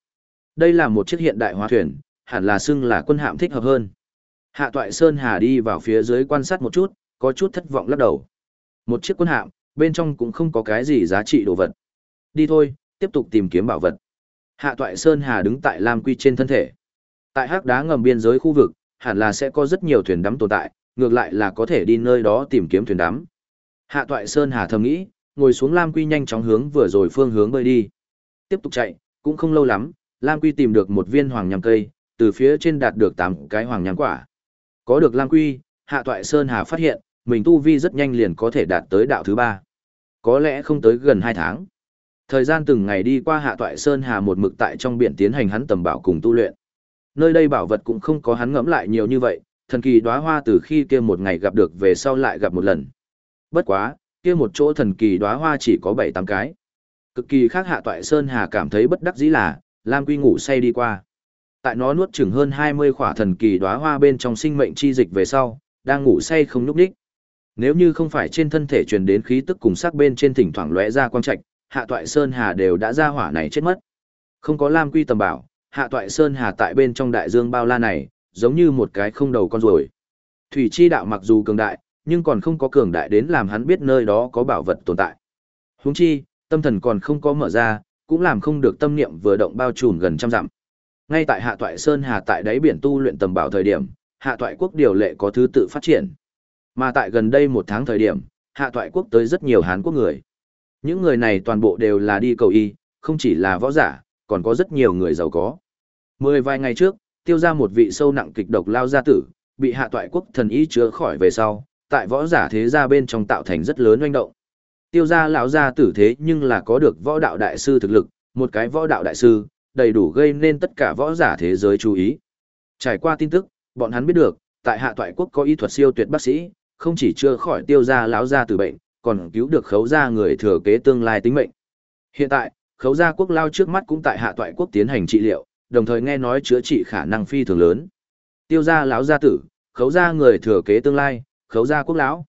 S1: Đây là một chiếc hiện đại hóa thuyền, hẳn là xưng là quân hạm thích hợp hơn. Hạ Toại Sơn Hà đi vào phía dưới quan sát một chút, có chút thất vọng lắc đầu. Một chiếc quân hạm, bên trong cũng không có cái gì giá trị đồ vật. Đi thôi, tiếp tục tìm kiếm bảo vật. Hạ Toại Sơn Hà đứng tại Lam Quy trên thân thể. Tại hắc đá ngầm biên giới khu vực, hẳn là sẽ có rất nhiều thuyền đắm tồn tại, ngược lại là có thể đi nơi đó tìm kiếm thuyền đắm. Hạ Toại Sơn Hà thầm nghĩ, ngồi xuống Lam Quy nhanh chóng hướng vừa rồi phương hướng bơi đi. Tiếp tục chạy, cũng không lâu lắm, Lam Quy tìm được một viên hoàng nham cây, từ phía trên đạt được 8 cái hoàng nham quả. Có được Lam Quy, Hạ Toại Sơn Hà phát hiện, mình tu vi rất nhanh liền có thể đạt tới đạo thứ 3. Có lẽ không tới gần hai tháng. Thời gian từng ngày đi qua Hạ Toại Sơn Hà một mực tại trong biển tiến hành hắn tầm bảo cùng tu luyện. Nơi đây bảo vật cũng không có hắn ngẫm lại nhiều như vậy, thần kỳ đóa hoa từ khi kia một ngày gặp được về sau lại gặp một lần. Bất quá, kia một chỗ thần kỳ đóa hoa chỉ có 7 8 cái. Cực kỳ khác Hạ Toại Sơn Hà cảm thấy bất đắc dĩ là, Lam Quy ngủ say đi qua. Tại nó nuốt chừng hơn 20 khỏa thần kỳ đóa hoa bên trong sinh mệnh chi dịch về sau, đang ngủ say không nhúc nhích. Nếu như không phải trên thân thể truyền đến khí tức cùng sắc bên trên thỉnh thoảng lóe ra quang trạch, Hạ Toại Sơn Hà đều đã ra hỏa này chết mất. Không có Lam Quy tầm bảo, Hạ Toại Sơn Hà tại bên trong đại dương bao la này, giống như một cái không đầu con ruồi. Thủy chi đạo mặc dù cường đại, nhưng còn không có cường đại đến làm hắn biết nơi đó có bảo vật tồn tại. Huống chi, tâm thần còn không có mở ra, cũng làm không được tâm niệm vừa động bao trùm gần trăm dặm. Ngay tại Hạ Toại Sơn Hà tại đáy biển tu luyện tầm bảo thời điểm, Hạ Toại quốc điều lệ có thứ tự phát triển. Mà tại gần đây một tháng thời điểm, Hạ Toại quốc tới rất nhiều Hán quốc người. Những người này toàn bộ đều là đi cầu y, không chỉ là võ giả, còn có rất nhiều người giàu có. Mười vài ngày trước, tiêu ra một vị sâu nặng kịch độc lao gia tử, bị hạ toại quốc thần y chữa khỏi về sau, tại võ giả thế gia bên trong tạo thành rất lớn oanh động. Tiêu gia lão gia tử thế nhưng là có được võ đạo đại sư thực lực, một cái võ đạo đại sư, đầy đủ gây nên tất cả võ giả thế giới chú ý. Trải qua tin tức, bọn hắn biết được, tại hạ toại quốc có y thuật siêu tuyệt bác sĩ, không chỉ chữa khỏi tiêu gia lão gia tử bệnh, còn cứu được khấu gia người thừa kế tương lai tính mệnh. Hiện tại, khấu gia quốc lao trước mắt cũng tại hạ toại quốc tiến hành trị liệu, đồng thời nghe nói chữa trị khả năng phi thường lớn. Tiêu gia lão gia tử, khấu gia người thừa kế tương lai, khấu gia quốc lão.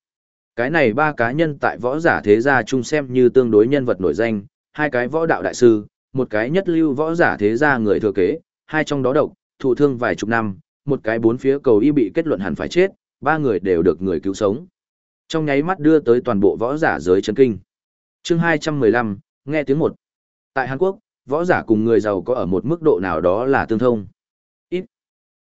S1: Cái này ba cá nhân tại võ giả thế gia chung xem như tương đối nhân vật nổi danh, hai cái võ đạo đại sư, một cái nhất lưu võ giả thế gia người thừa kế, hai trong đó độc, thụ thương vài chục năm, một cái bốn phía cầu y bị kết luận hẳn phải chết, ba người đều được người cứu sống. Trong nháy mắt đưa tới toàn bộ võ giả giới chấn kinh. Chương 215, nghe tiếng một. Tại Hàn Quốc, võ giả cùng người giàu có ở một mức độ nào đó là tương thông. Ít.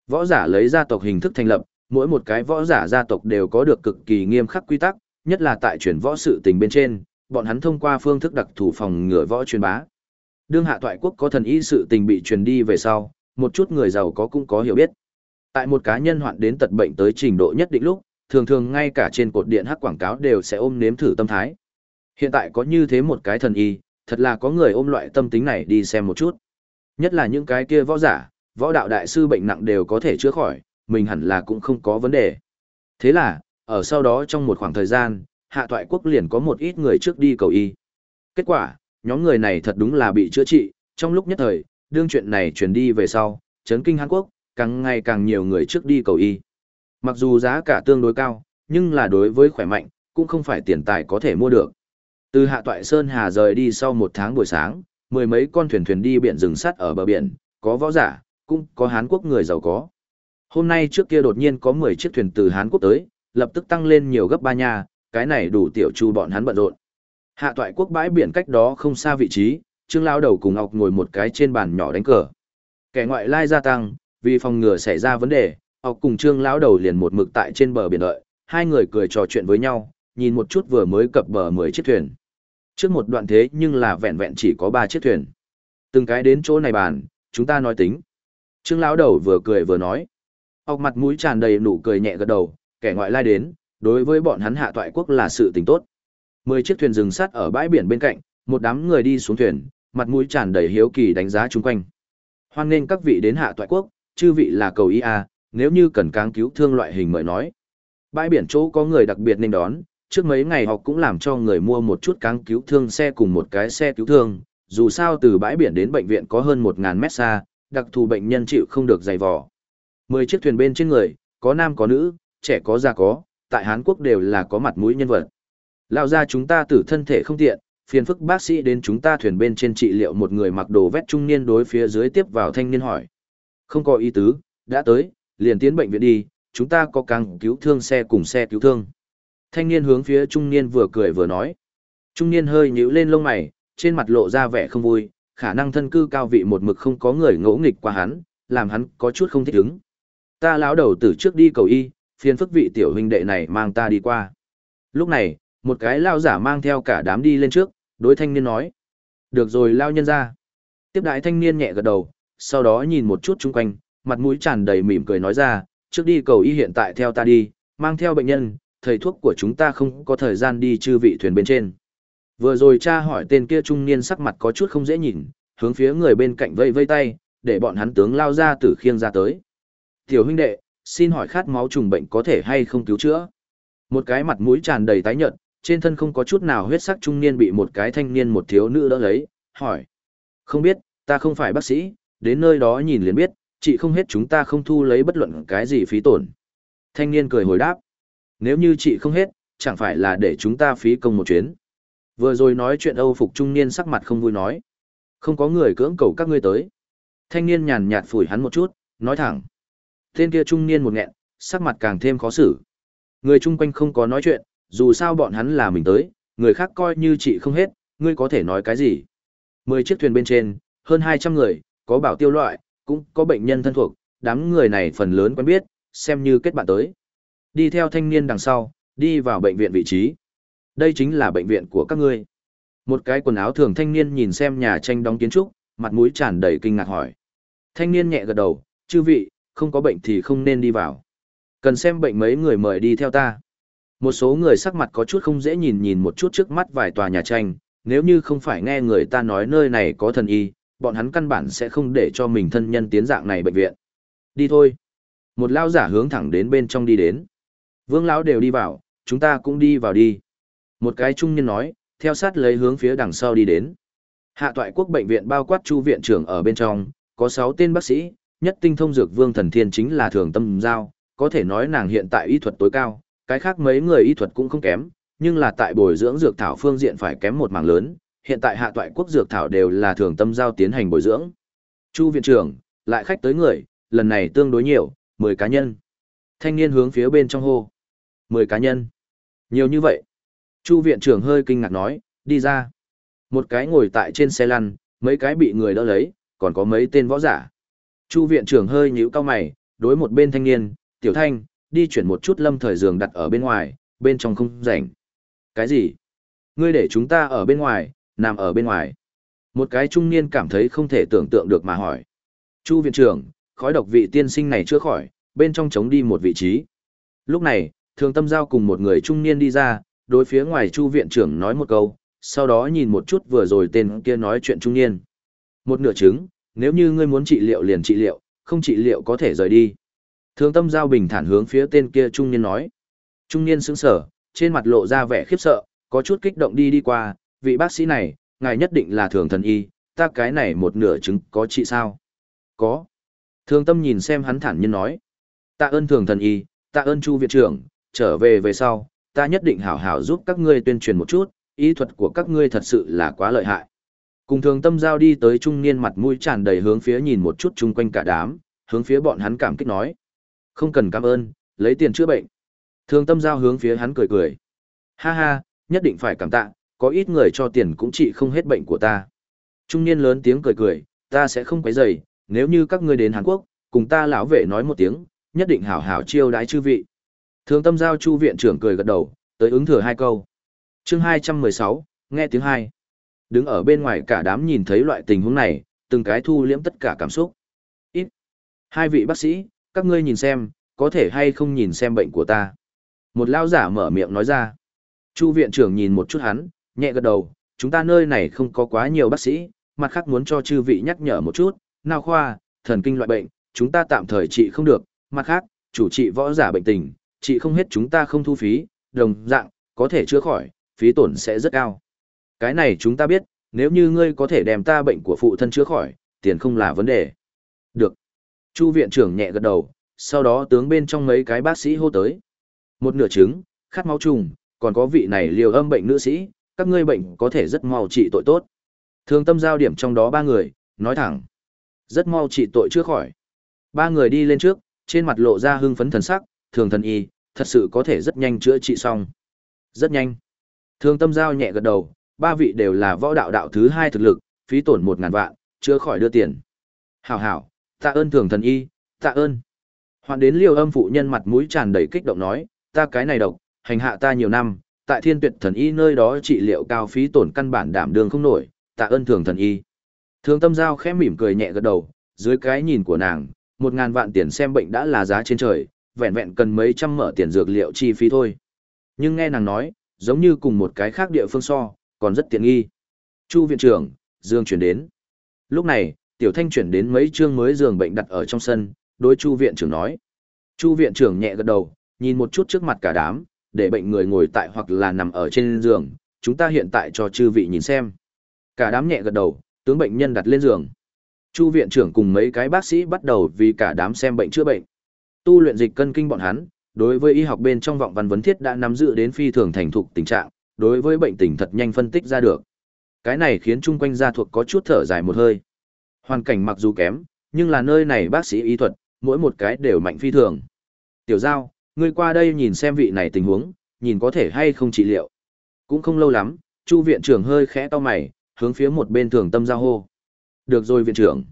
S1: Võ giả lấy gia tộc hình thức thành lập, mỗi một cái võ giả gia tộc đều có được cực kỳ nghiêm khắc quy tắc, nhất là tại chuyển võ sự tình bên trên, bọn hắn thông qua phương thức đặc thù phòng ngừa võ truyền bá. Đương hạ toại quốc có thần y sự tình bị truyền đi về sau, một chút người giàu có cũng có hiểu biết. Tại một cá nhân hoạn đến tật bệnh tới trình độ nhất định lúc, thường thường ngay cả trên cột điện hắc quảng cáo đều sẽ ôm nếm thử tâm thái. Hiện tại có như thế một cái thần y, thật là có người ôm loại tâm tính này đi xem một chút. Nhất là những cái kia võ giả, võ đạo đại sư bệnh nặng đều có thể chữa khỏi, mình hẳn là cũng không có vấn đề. Thế là, ở sau đó trong một khoảng thời gian, hạ toại quốc liền có một ít người trước đi cầu y. Kết quả, nhóm người này thật đúng là bị chữa trị, trong lúc nhất thời, đương chuyện này truyền đi về sau, chấn kinh Hàn Quốc, càng ngày càng nhiều người trước đi cầu y. Mặc dù giá cả tương đối cao, nhưng là đối với khỏe mạnh, cũng không phải tiền tài có thể mua được. Từ hạ toại Sơn Hà rời đi sau một tháng buổi sáng, mười mấy con thuyền thuyền đi biển rừng sắt ở bờ biển, có võ giả, cũng có Hán Quốc người giàu có. Hôm nay trước kia đột nhiên có 10 chiếc thuyền từ Hán Quốc tới, lập tức tăng lên nhiều gấp ba nhà, cái này đủ tiểu chu bọn hắn bận rộn. Hạ toại quốc bãi biển cách đó không xa vị trí, Trương Lao đầu cùng Ngọc ngồi một cái trên bàn nhỏ đánh cờ. Kẻ ngoại lai gia tăng, vì phòng ngừa xảy ra vấn đề, Ngọc cùng Trương Lão đầu liền một mực tại trên bờ biển đợi, hai người cười trò chuyện với nhau, nhìn một chút vừa mới cập bờ 10 chiếc thuyền. Trước một đoạn thế nhưng là vẹn vẹn chỉ có 3 chiếc thuyền. Từng cái đến chỗ này bàn, chúng ta nói tính. Trương lão đầu vừa cười vừa nói. Học mặt mũi tràn đầy nụ cười nhẹ gật đầu, kẻ ngoại lai đến, đối với bọn hắn hạ toại quốc là sự tình tốt. Mười chiếc thuyền dừng sát ở bãi biển bên cạnh, một đám người đi xuống thuyền, mặt mũi tràn đầy hiếu kỳ đánh giá chung quanh. Hoan nghênh các vị đến hạ toại quốc, chư vị là cầu ý a, nếu như cần cáng cứu thương loại hình mời nói. Bãi biển chỗ có người đặc biệt nên đón, trước mấy ngày họ cũng làm cho người mua một chút cáng cứu thương xe cùng một cái xe cứu thương, dù sao từ bãi biển đến bệnh viện có hơn 1.000 mét xa, đặc thù bệnh nhân chịu không được dày vò. Mười chiếc thuyền bên trên người, có nam có nữ, trẻ có già có, tại Hán Quốc đều là có mặt mũi nhân vật. Lao ra chúng ta tử thân thể không tiện, phiền phức bác sĩ đến chúng ta thuyền bên trên trị liệu một người mặc đồ vét trung niên đối phía dưới tiếp vào thanh niên hỏi. Không có ý tứ, đã tới, liền tiến bệnh viện đi, chúng ta có càng cứu thương xe cùng xe cứu thương. Thanh niên hướng phía trung niên vừa cười vừa nói. Trung niên hơi nhíu lên lông mày, trên mặt lộ ra vẻ không vui, khả năng thân cư cao vị một mực không có người ngỗ nghịch qua hắn, làm hắn có chút không thích ứng. Ta lão đầu từ trước đi cầu y, phiền phức vị tiểu huynh đệ này mang ta đi qua. Lúc này, một cái lao giả mang theo cả đám đi lên trước, đối thanh niên nói. Được rồi lao nhân ra. Tiếp đại thanh niên nhẹ gật đầu, sau đó nhìn một chút chung quanh, mặt mũi tràn đầy mỉm cười nói ra, trước đi cầu y hiện tại theo ta đi, mang theo bệnh nhân, thầy thuốc của chúng ta không có thời gian đi chư vị thuyền bên trên. Vừa rồi cha hỏi tên kia trung niên sắc mặt có chút không dễ nhìn, hướng phía người bên cạnh vây vây tay, để bọn hắn tướng lao ra từ khiêng ra tới. Tiểu huynh đệ, xin hỏi khát máu trùng bệnh có thể hay không cứu chữa? Một cái mặt mũi tràn đầy tái nhợt, trên thân không có chút nào huyết sắc trung niên bị một cái thanh niên một thiếu nữ đỡ lấy, hỏi. Không biết, ta không phải bác sĩ, đến nơi đó nhìn liền biết, chị không hết chúng ta không thu lấy bất luận cái gì phí tổn. Thanh niên cười hồi đáp. Nếu như chị không hết, chẳng phải là để chúng ta phí công một chuyến. Vừa rồi nói chuyện Âu Phục trung niên sắc mặt không vui nói. Không có người cưỡng cầu các ngươi tới. Thanh niên nhàn nhạt phủi hắn một chút, nói thẳng. Tên kia trung niên một nghẹn, sắc mặt càng thêm khó xử. Người chung quanh không có nói chuyện, dù sao bọn hắn là mình tới, người khác coi như chị không hết, ngươi có thể nói cái gì. Mười chiếc thuyền bên trên, hơn 200 người, có bảo tiêu loại, cũng có bệnh nhân thân thuộc, đám người này phần lớn quen biết, xem như kết bạn tới. Đi theo thanh niên đằng sau, đi vào bệnh viện vị trí. Đây chính là bệnh viện của các ngươi. Một cái quần áo thường thanh niên nhìn xem nhà tranh đóng kiến trúc, mặt mũi tràn đầy kinh ngạc hỏi. Thanh niên nhẹ gật đầu, chư vị, không có bệnh thì không nên đi vào. Cần xem bệnh mấy người mời đi theo ta. Một số người sắc mặt có chút không dễ nhìn nhìn một chút trước mắt vài tòa nhà tranh, nếu như không phải nghe người ta nói nơi này có thần y, bọn hắn căn bản sẽ không để cho mình thân nhân tiến dạng này bệnh viện. Đi thôi. Một lao giả hướng thẳng đến bên trong đi đến. Vương lão đều đi vào, chúng ta cũng đi vào đi. Một cái trung niên nói, theo sát lấy hướng phía đằng sau đi đến. Hạ toại quốc bệnh viện bao quát chu viện trưởng ở bên trong, có 6 tên bác sĩ, nhất tinh thông dược vương thần thiên chính là thường tâm giao, có thể nói nàng hiện tại y thuật tối cao, cái khác mấy người y thuật cũng không kém, nhưng là tại bồi dưỡng dược thảo phương diện phải kém một mảng lớn, hiện tại hạ toại quốc dược thảo đều là thường tâm giao tiến hành bồi dưỡng. Chu viện trưởng, lại khách tới người, lần này tương đối nhiều, 10 cá nhân. Thanh niên hướng phía bên trong hô. 10 cá nhân. Nhiều như vậy. Chu viện trưởng hơi kinh ngạc nói, đi ra. Một cái ngồi tại trên xe lăn, mấy cái bị người đỡ lấy, còn có mấy tên võ giả. Chu viện trưởng hơi nhíu cao mày, đối một bên thanh niên, tiểu thanh, đi chuyển một chút lâm thời giường đặt ở bên ngoài, bên trong không rảnh. Cái gì? Ngươi để chúng ta ở bên ngoài, nằm ở bên ngoài. Một cái trung niên cảm thấy không thể tưởng tượng được mà hỏi. Chu viện trưởng, khói độc vị tiên sinh này chưa khỏi, bên trong trống đi một vị trí. Lúc này, thường tâm giao cùng một người trung niên đi ra, đối phía ngoài chu viện trưởng nói một câu, sau đó nhìn một chút vừa rồi tên kia nói chuyện trung niên. Một nửa chứng, nếu như ngươi muốn trị liệu liền trị liệu, không trị liệu có thể rời đi. Thường tâm giao bình thản hướng phía tên kia trung niên nói. Trung niên sững sở, trên mặt lộ ra vẻ khiếp sợ, có chút kích động đi đi qua, vị bác sĩ này, ngài nhất định là thường thần y, ta cái này một nửa chứng có trị sao? Có. Thường tâm nhìn xem hắn thản nhiên nói. Tạ ơn thường thần y, tạ ơn chu viện trưởng, trở về về sau, ta nhất định hảo hảo giúp các ngươi tuyên truyền một chút, y thuật của các ngươi thật sự là quá lợi hại. Cùng thường tâm giao đi tới trung niên mặt mũi tràn đầy hướng phía nhìn một chút chung quanh cả đám, hướng phía bọn hắn cảm kích nói. Không cần cảm ơn, lấy tiền chữa bệnh. Thường tâm giao hướng phía hắn cười cười. Ha ha, nhất định phải cảm tạ, có ít người cho tiền cũng trị không hết bệnh của ta. Trung niên lớn tiếng cười cười, ta sẽ không quấy rầy, nếu như các ngươi đến Hàn Quốc, cùng ta lão vệ nói một tiếng, nhất định hảo hảo chiêu đái chư vị. Thường tâm giao chu viện trưởng cười gật đầu, tới ứng thừa hai câu. chương 216, nghe tiếng hai. Đứng ở bên ngoài cả đám nhìn thấy loại tình huống này, từng cái thu liễm tất cả cảm xúc. Ít. Hai vị bác sĩ, các ngươi nhìn xem, có thể hay không nhìn xem bệnh của ta. Một lao giả mở miệng nói ra. Chu viện trưởng nhìn một chút hắn, nhẹ gật đầu, chúng ta nơi này không có quá nhiều bác sĩ, mặt khác muốn cho chư vị nhắc nhở một chút, nào khoa, thần kinh loại bệnh, chúng ta tạm thời trị không được, mặt khác, chủ trị võ giả bệnh tình, trị không hết chúng ta không thu phí, đồng dạng, có thể chữa khỏi, phí tổn sẽ rất cao. Cái này chúng ta biết, nếu như ngươi có thể đem ta bệnh của phụ thân chữa khỏi, tiền không là vấn đề. Được. Chu viện trưởng nhẹ gật đầu, sau đó tướng bên trong mấy cái bác sĩ hô tới. Một nửa trứng, khát máu trùng, còn có vị này liều âm bệnh nữ sĩ, các ngươi bệnh có thể rất mau trị tội tốt. Thường tâm giao điểm trong đó ba người, nói thẳng. Rất mau trị tội chưa khỏi. Ba người đi lên trước, trên mặt lộ ra hưng phấn thần sắc, thường thần y, thật sự có thể rất nhanh chữa trị xong. Rất nhanh. Thường tâm giao nhẹ gật đầu, ba vị đều là võ đạo đạo thứ hai thực lực, phí tổn một ngàn vạn, chữa khỏi đưa tiền. Hảo hảo, tạ ơn thường thần y, tạ ơn. Hoàn đến liều âm phụ nhân mặt mũi tràn đầy kích động nói, ta cái này độc, hành hạ ta nhiều năm, tại thiên tuyệt thần y nơi đó trị liệu cao phí tổn căn bản đảm đường không nổi, tạ ơn thường thần y. Thường tâm giao khẽ mỉm cười nhẹ gật đầu, dưới cái nhìn của nàng, một ngàn vạn tiền xem bệnh đã là giá trên trời, vẹn vẹn cần mấy trăm mở tiền dược liệu chi phí thôi. Nhưng nghe nàng nói, giống như cùng một cái khác địa phương so, còn rất tiện nghi. Chu viện trưởng, Dương chuyển đến. Lúc này, Tiểu Thanh chuyển đến mấy chương mới giường bệnh đặt ở trong sân, đối Chu viện trưởng nói. Chu viện trưởng nhẹ gật đầu, nhìn một chút trước mặt cả đám, để bệnh người ngồi tại hoặc là nằm ở trên giường, chúng ta hiện tại cho chư vị nhìn xem. Cả đám nhẹ gật đầu, tướng bệnh nhân đặt lên giường. Chu viện trưởng cùng mấy cái bác sĩ bắt đầu vì cả đám xem bệnh chữa bệnh. Tu luyện dịch cân kinh bọn hắn, đối với y học bên trong vọng văn vấn thiết đã nắm giữ đến phi thường thành thục tình trạng, đối với bệnh tình thật nhanh phân tích ra được. Cái này khiến chung quanh gia thuộc có chút thở dài một hơi. Hoàn cảnh mặc dù kém, nhưng là nơi này bác sĩ y thuật, mỗi một cái đều mạnh phi thường. Tiểu Giao, Ngươi qua đây nhìn xem vị này tình huống, nhìn có thể hay không trị liệu. Cũng không lâu lắm, Chu viện trưởng hơi khẽ to mày, hướng phía một bên thường tâm giao hô. Được rồi viện trưởng.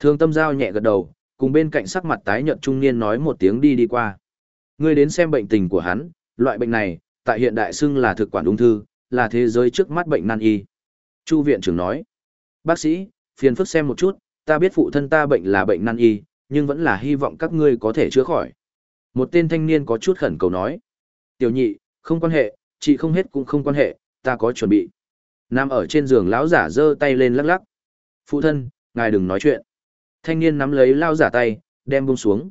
S1: Thường tâm giao nhẹ gật đầu, cùng bên cạnh sắc mặt tái nhợt trung niên nói một tiếng đi đi qua. Ngươi đến xem bệnh tình của hắn, loại bệnh này, tại hiện đại xưng là thực quản ung thư, là thế giới trước mắt bệnh nan y. Chu viện trưởng nói. Bác sĩ, phiền phức xem một chút, ta biết phụ thân ta bệnh là bệnh nan y, nhưng vẫn là hy vọng các ngươi có thể chữa khỏi. Một tên thanh niên có chút khẩn cầu nói. Tiểu nhị, không quan hệ, chị không hết cũng không quan hệ, ta có chuẩn bị. Nam ở trên giường lão giả giơ tay lên lắc lắc. Phụ thân, ngài đừng nói chuyện. Thanh niên nắm lấy lao giả tay, đem buông xuống.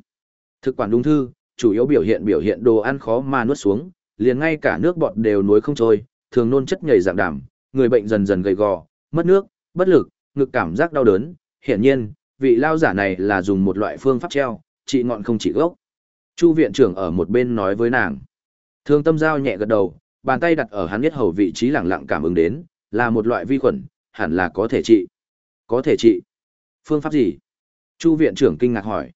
S1: Thực quản ung thư, chủ yếu biểu hiện biểu hiện đồ ăn khó mà nuốt xuống, liền ngay cả nước bọt đều nuối không trôi, thường nôn chất nhầy dạng đảm, người bệnh dần dần gầy gò, mất nước, bất lực, ngực cảm giác đau đớn. Hiển nhiên, vị lao giả này là dùng một loại phương pháp treo, trị ngọn không trị gốc. Chu viện trưởng ở một bên nói với nàng. Thường tâm giao nhẹ gật đầu, bàn tay đặt ở hắn nhất hầu vị trí lẳng lặng cảm ứng đến, là một loại vi khuẩn, hẳn là có thể trị. Có thể trị. Phương pháp gì? Chu viện trưởng kinh ngạc hỏi.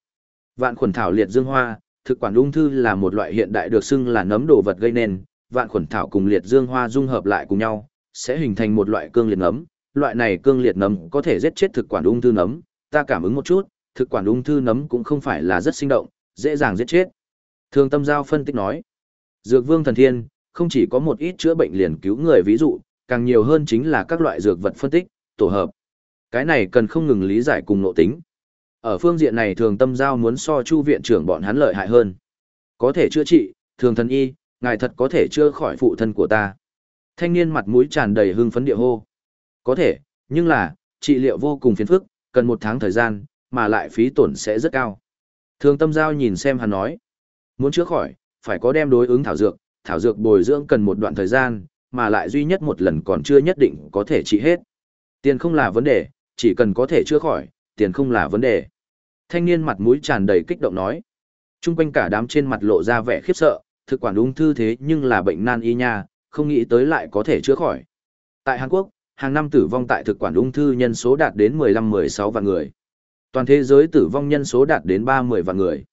S1: Vạn khuẩn thảo liệt dương hoa, thực quản ung thư là một loại hiện đại được xưng là nấm đồ vật gây nên, vạn khuẩn thảo cùng liệt dương hoa dung hợp lại cùng nhau, sẽ hình thành một loại cương liệt nấm. Loại này cương liệt nấm có thể giết chết thực quản ung thư nấm, ta cảm ứng một chút, thực quản ung thư nấm cũng không phải là rất sinh động, dễ dàng giết chết. Thường tâm giao phân tích nói, dược vương thần thiên, không chỉ có một ít chữa bệnh liền cứu người ví dụ, càng nhiều hơn chính là các loại dược vật phân tích, tổ hợp. Cái này cần không ngừng lý giải cùng nội tính. Ở phương diện này thường tâm giao muốn so chu viện trưởng bọn hắn lợi hại hơn. Có thể chữa trị, thường thần y, ngài thật có thể chữa khỏi phụ thân của ta. Thanh niên mặt mũi tràn đầy hưng phấn địa hô. Có thể, nhưng là, trị liệu vô cùng phiền phức, cần một tháng thời gian, mà lại phí tổn sẽ rất cao. Thường tâm giao nhìn xem hắn nói. Muốn chữa khỏi, phải có đem đối ứng thảo dược, thảo dược bồi dưỡng cần một đoạn thời gian, mà lại duy nhất một lần còn chưa nhất định có thể trị hết. Tiền không là vấn đề, chỉ cần có thể chữa khỏi, tiền không là vấn đề. Thanh niên mặt mũi tràn đầy kích động nói. Trung quanh cả đám trên mặt lộ ra vẻ khiếp sợ, thực quản ung thư thế nhưng là bệnh nan y nha, không nghĩ tới lại có thể chữa khỏi. Tại Hàn Quốc, hàng năm tử vong tại thực quản ung thư nhân số đạt đến 15-16 vạn người. Toàn thế giới tử vong nhân số đạt đến 30 vạn người.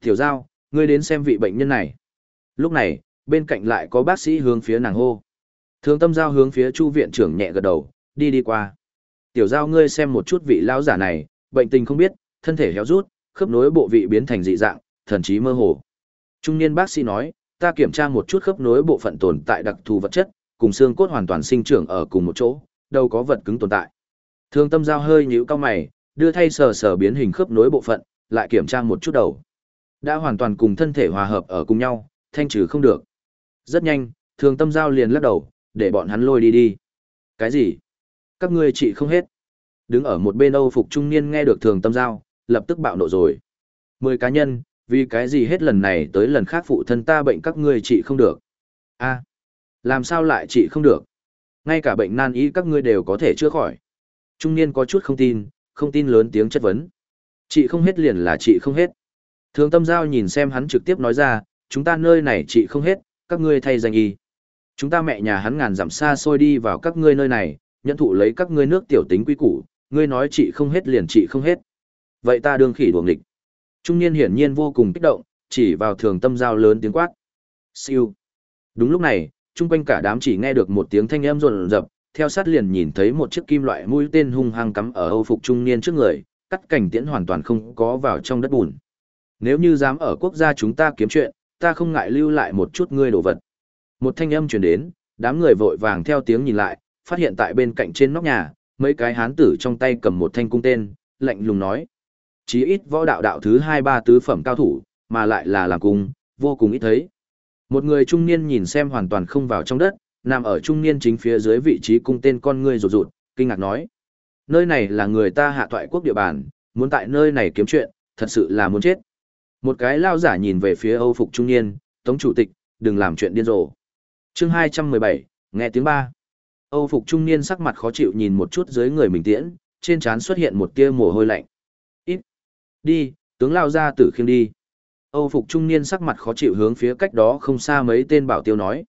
S1: Tiểu Giao, ngươi đến xem vị bệnh nhân này. Lúc này, bên cạnh lại có bác sĩ hướng phía nàng hô. Thường tâm giao hướng phía chu viện trưởng nhẹ gật đầu, đi đi qua. Tiểu giao ngươi xem một chút vị lão giả này, bệnh tình không biết, thân thể héo rút, khớp nối bộ vị biến thành dị dạng, thần trí mơ hồ. Trung niên bác sĩ nói, ta kiểm tra một chút khớp nối bộ phận tồn tại đặc thù vật chất, cùng xương cốt hoàn toàn sinh trưởng ở cùng một chỗ, đâu có vật cứng tồn tại. Thường tâm giao hơi nhíu cao mày, đưa thay sờ sờ biến hình khớp nối bộ phận, lại kiểm tra một chút đầu. Đã hoàn toàn cùng thân thể hòa hợp ở cùng nhau, thanh trừ không được. Rất nhanh, thường tâm giao liền lắc đầu, để bọn hắn lôi đi đi. Cái gì? Các ngươi trị không hết. Đứng ở một bên Âu Phục Trung Niên nghe được thường tâm giao, lập tức bạo nộ rồi. Mười cá nhân, vì cái gì hết lần này tới lần khác phụ thân ta bệnh các ngươi trị không được. a làm sao lại trị không được? Ngay cả bệnh nan y các ngươi đều có thể chữa khỏi. Trung niên có chút không tin, không tin lớn tiếng chất vấn. chị không hết liền là chị không hết. Thường tâm giao nhìn xem hắn trực tiếp nói ra, chúng ta nơi này chị không hết, các ngươi thay danh y. Chúng ta mẹ nhà hắn ngàn dặm xa xôi đi vào các ngươi nơi này, nhận thụ lấy các ngươi nước tiểu tính quy củ, ngươi nói chị không hết liền chị không hết. Vậy ta đương khỉ đuồng địch. Trung niên hiển nhiên vô cùng kích động, chỉ vào thường tâm giao lớn tiếng quát. Siêu. Đúng lúc này, chung quanh cả đám chỉ nghe được một tiếng thanh âm rồn rập, theo sát liền nhìn thấy một chiếc kim loại mũi tên hung hăng cắm ở Âu phục trung niên trước người, cắt cảnh tiễn hoàn toàn không có vào trong đất bùn. Nếu như dám ở quốc gia chúng ta kiếm chuyện, ta không ngại lưu lại một chút ngươi đồ vật. Một thanh âm truyền đến, đám người vội vàng theo tiếng nhìn lại, phát hiện tại bên cạnh trên nóc nhà, mấy cái hán tử trong tay cầm một thanh cung tên, lạnh lùng nói. Chí ít võ đạo đạo thứ hai ba tứ phẩm cao thủ, mà lại là làm cung, vô cùng ít thấy. Một người trung niên nhìn xem hoàn toàn không vào trong đất, nằm ở trung niên chính phía dưới vị trí cung tên con ngươi rụt rụt, kinh ngạc nói. Nơi này là người ta hạ thoại quốc địa bàn, muốn tại nơi này kiếm chuyện, thật sự là muốn chết. Một cái lao giả nhìn về phía Âu Phục Trung Niên, Tống Chủ tịch, đừng làm chuyện điên rồ. chương 217, nghe tiếng ba. Âu Phục Trung Niên sắc mặt khó chịu nhìn một chút dưới người mình tiễn, trên trán xuất hiện một tia mồ hôi lạnh. Ít. Đi, tướng lao ra tử khiêng đi. Âu Phục Trung Niên sắc mặt khó chịu hướng phía cách đó không xa mấy tên bảo tiêu nói.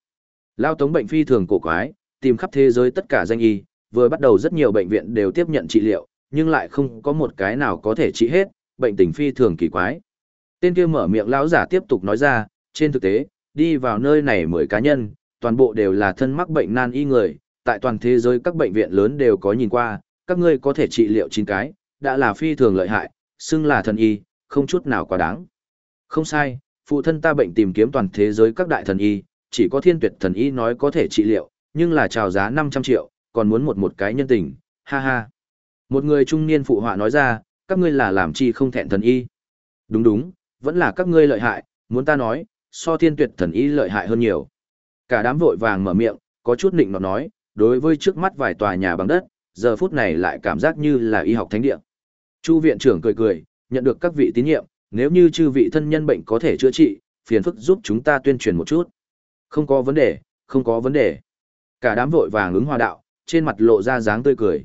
S1: Lao Tống bệnh phi thường cổ quái, tìm khắp thế giới tất cả danh y, vừa bắt đầu rất nhiều bệnh viện đều tiếp nhận trị liệu, nhưng lại không có một cái nào có thể trị hết, bệnh tình phi thường kỳ quái. Tên kia mở miệng lão giả tiếp tục nói ra, trên thực tế, đi vào nơi này mười cá nhân, toàn bộ đều là thân mắc bệnh nan y người, tại toàn thế giới các bệnh viện lớn đều có nhìn qua, các ngươi có thể trị liệu chín cái, đã là phi thường lợi hại, xưng là thần y, không chút nào quá đáng. Không sai, phụ thân ta bệnh tìm kiếm toàn thế giới các đại thần y, chỉ có thiên tuyệt thần y nói có thể trị liệu, nhưng là chào giá 500 triệu, còn muốn một một cái nhân tình, ha ha. Một người trung niên phụ họa nói ra, các ngươi là làm chi không thẹn thần y. Đúng đúng, vẫn là các ngươi lợi hại, muốn ta nói, so thiên tuyệt thần y lợi hại hơn nhiều. Cả đám vội vàng mở miệng, có chút nịnh nó nói, đối với trước mắt vài tòa nhà bằng đất, giờ phút này lại cảm giác như là y học thánh địa. Chu viện trưởng cười cười, nhận được các vị tín nhiệm, nếu như chư vị thân nhân bệnh có thể chữa trị, phiền phức giúp chúng ta tuyên truyền một chút. Không có vấn đề, không có vấn đề. Cả đám vội vàng ứng hòa đạo, trên mặt lộ ra dáng tươi cười.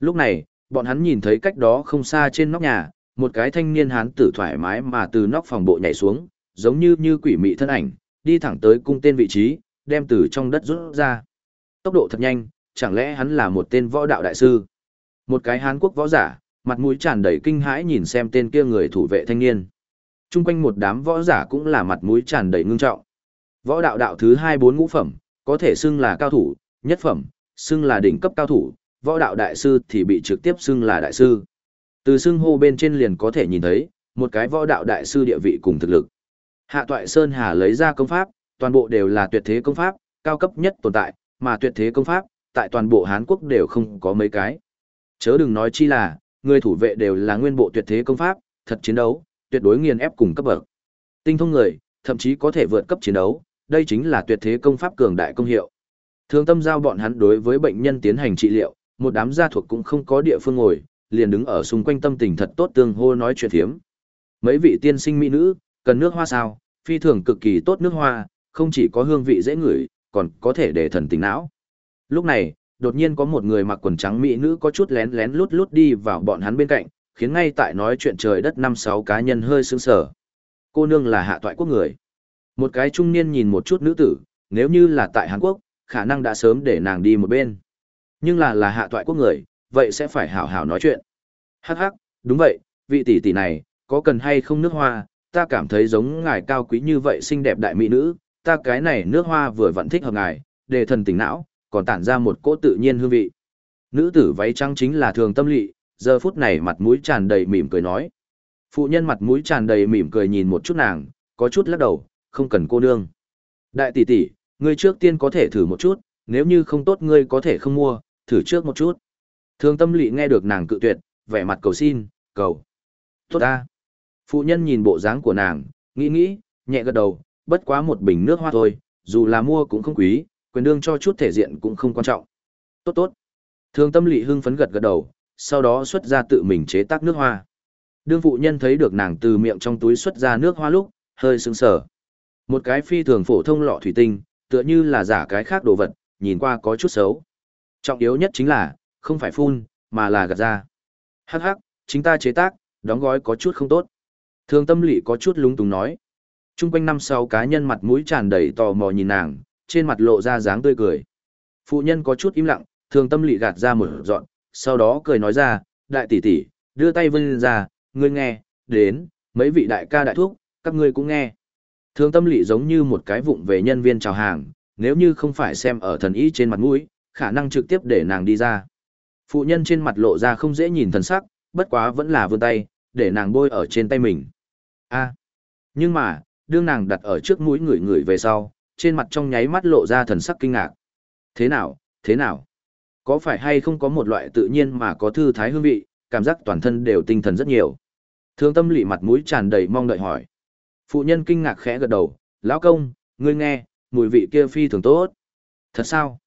S1: Lúc này, bọn hắn nhìn thấy cách đó không xa trên nóc nhà, một cái thanh niên hán tử thoải mái mà từ nóc phòng bộ nhảy xuống, giống như như quỷ mị thân ảnh, đi thẳng tới cung tên vị trí, đem từ trong đất rút ra. Tốc độ thật nhanh, chẳng lẽ hắn là một tên võ đạo đại sư? Một cái hán quốc võ giả, mặt mũi tràn đầy kinh hãi nhìn xem tên kia người thủ vệ thanh niên. Trung quanh một đám võ giả cũng là mặt mũi tràn đầy ngưng trọng. Võ đạo đạo thứ hai bốn ngũ phẩm, có thể xưng là cao thủ, nhất phẩm, xưng là đỉnh cấp cao thủ, võ đạo đại sư thì bị trực tiếp xưng là đại sư. Từ xưng hô bên trên liền có thể nhìn thấy, một cái võ đạo đại sư địa vị cùng thực lực. Hạ Toại Sơn Hà lấy ra công pháp, toàn bộ đều là tuyệt thế công pháp, cao cấp nhất tồn tại, mà tuyệt thế công pháp, tại toàn bộ Hán Quốc đều không có mấy cái. Chớ đừng nói chi là, người thủ vệ đều là nguyên bộ tuyệt thế công pháp, thật chiến đấu, tuyệt đối nghiền ép cùng cấp bậc. Tinh thông người, thậm chí có thể vượt cấp chiến đấu, đây chính là tuyệt thế công pháp cường đại công hiệu. Thương tâm giao bọn hắn đối với bệnh nhân tiến hành trị liệu, một đám gia thuộc cũng không có địa phương ngồi, liền đứng ở xung quanh tâm tình thật tốt tương hô nói chuyện thiếm. Mấy vị tiên sinh mỹ nữ, cần nước hoa sao, phi thường cực kỳ tốt nước hoa, không chỉ có hương vị dễ ngửi, còn có thể để thần tỉnh não. Lúc này, đột nhiên có một người mặc quần trắng mỹ nữ có chút lén lén lút lút đi vào bọn hắn bên cạnh, khiến ngay tại nói chuyện trời đất năm sáu cá nhân hơi sững sờ. Cô nương là hạ toại quốc người. Một cái trung niên nhìn một chút nữ tử, nếu như là tại Hàn Quốc, khả năng đã sớm để nàng đi một bên. Nhưng là là hạ toại quốc người, vậy sẽ phải hảo hảo nói chuyện. Hắc hắc, đúng vậy, vị tỷ tỷ này, có cần hay không nước hoa, ta cảm thấy giống ngài cao quý như vậy xinh đẹp đại mỹ nữ, ta cái này nước hoa vừa vẫn thích hợp ngài, để thần tỉnh não, còn tản ra một cỗ tự nhiên hương vị. Nữ tử váy trắng chính là thường tâm lị, giờ phút này mặt mũi tràn đầy mỉm cười nói. Phụ nhân mặt mũi tràn đầy mỉm cười nhìn một chút nàng, có chút lắc đầu, không cần cô nương. Đại tỷ tỷ, ngươi trước tiên có thể thử một chút, nếu như không tốt ngươi có thể không mua, thử trước một chút. thương tâm lị nghe được nàng cự tuyệt, vẻ mặt cầu xin, cầu. Tốt ta. Phụ nhân nhìn bộ dáng của nàng, nghĩ nghĩ, nhẹ gật đầu, bất quá một bình nước hoa thôi, dù là mua cũng không quý, quyền đương cho chút thể diện cũng không quan trọng. Tốt tốt. thương tâm lị hưng phấn gật gật đầu, sau đó xuất ra tự mình chế tác nước hoa. Đương phụ nhân thấy được nàng từ miệng trong túi xuất ra nước hoa lúc, hơi sững sờ. Một cái phi thường phổ thông lọ thủy tinh, tựa như là giả cái khác đồ vật, nhìn qua có chút xấu. Trọng yếu nhất chính là, không phải phun, mà là gạt ra. Hắc hắc, chính ta chế tác, đóng gói có chút không tốt. Thường tâm lị có chút lúng túng nói. Trung quanh năm sáu cá nhân mặt mũi tràn đầy tò mò nhìn nàng, trên mặt lộ ra dáng tươi cười. Phụ nhân có chút im lặng, thường tâm lị gạt ra một dọn, sau đó cười nói ra, đại tỷ tỷ, đưa tay vươn ra, ngươi nghe, đến, mấy vị đại ca đại thuốc, các ngươi cũng nghe. Thường tâm lị giống như một cái vụng về nhân viên chào hàng, nếu như không phải xem ở thần ý trên mặt mũi, khả năng trực tiếp để nàng đi ra. Phụ nhân trên mặt lộ ra không dễ nhìn thần sắc, bất quá vẫn là vươn tay, để nàng bôi ở trên tay mình. a nhưng mà, đương nàng đặt ở trước mũi người người về sau, trên mặt trong nháy mắt lộ ra thần sắc kinh ngạc. Thế nào, thế nào? Có phải hay không có một loại tự nhiên mà có thư thái hương vị, cảm giác toàn thân đều tinh thần rất nhiều. Thương tâm lị mặt mũi tràn đầy mong đợi hỏi. Phụ nhân kinh ngạc khẽ gật đầu, lão công, ngươi nghe, mùi vị kia phi thường tốt. Thật sao?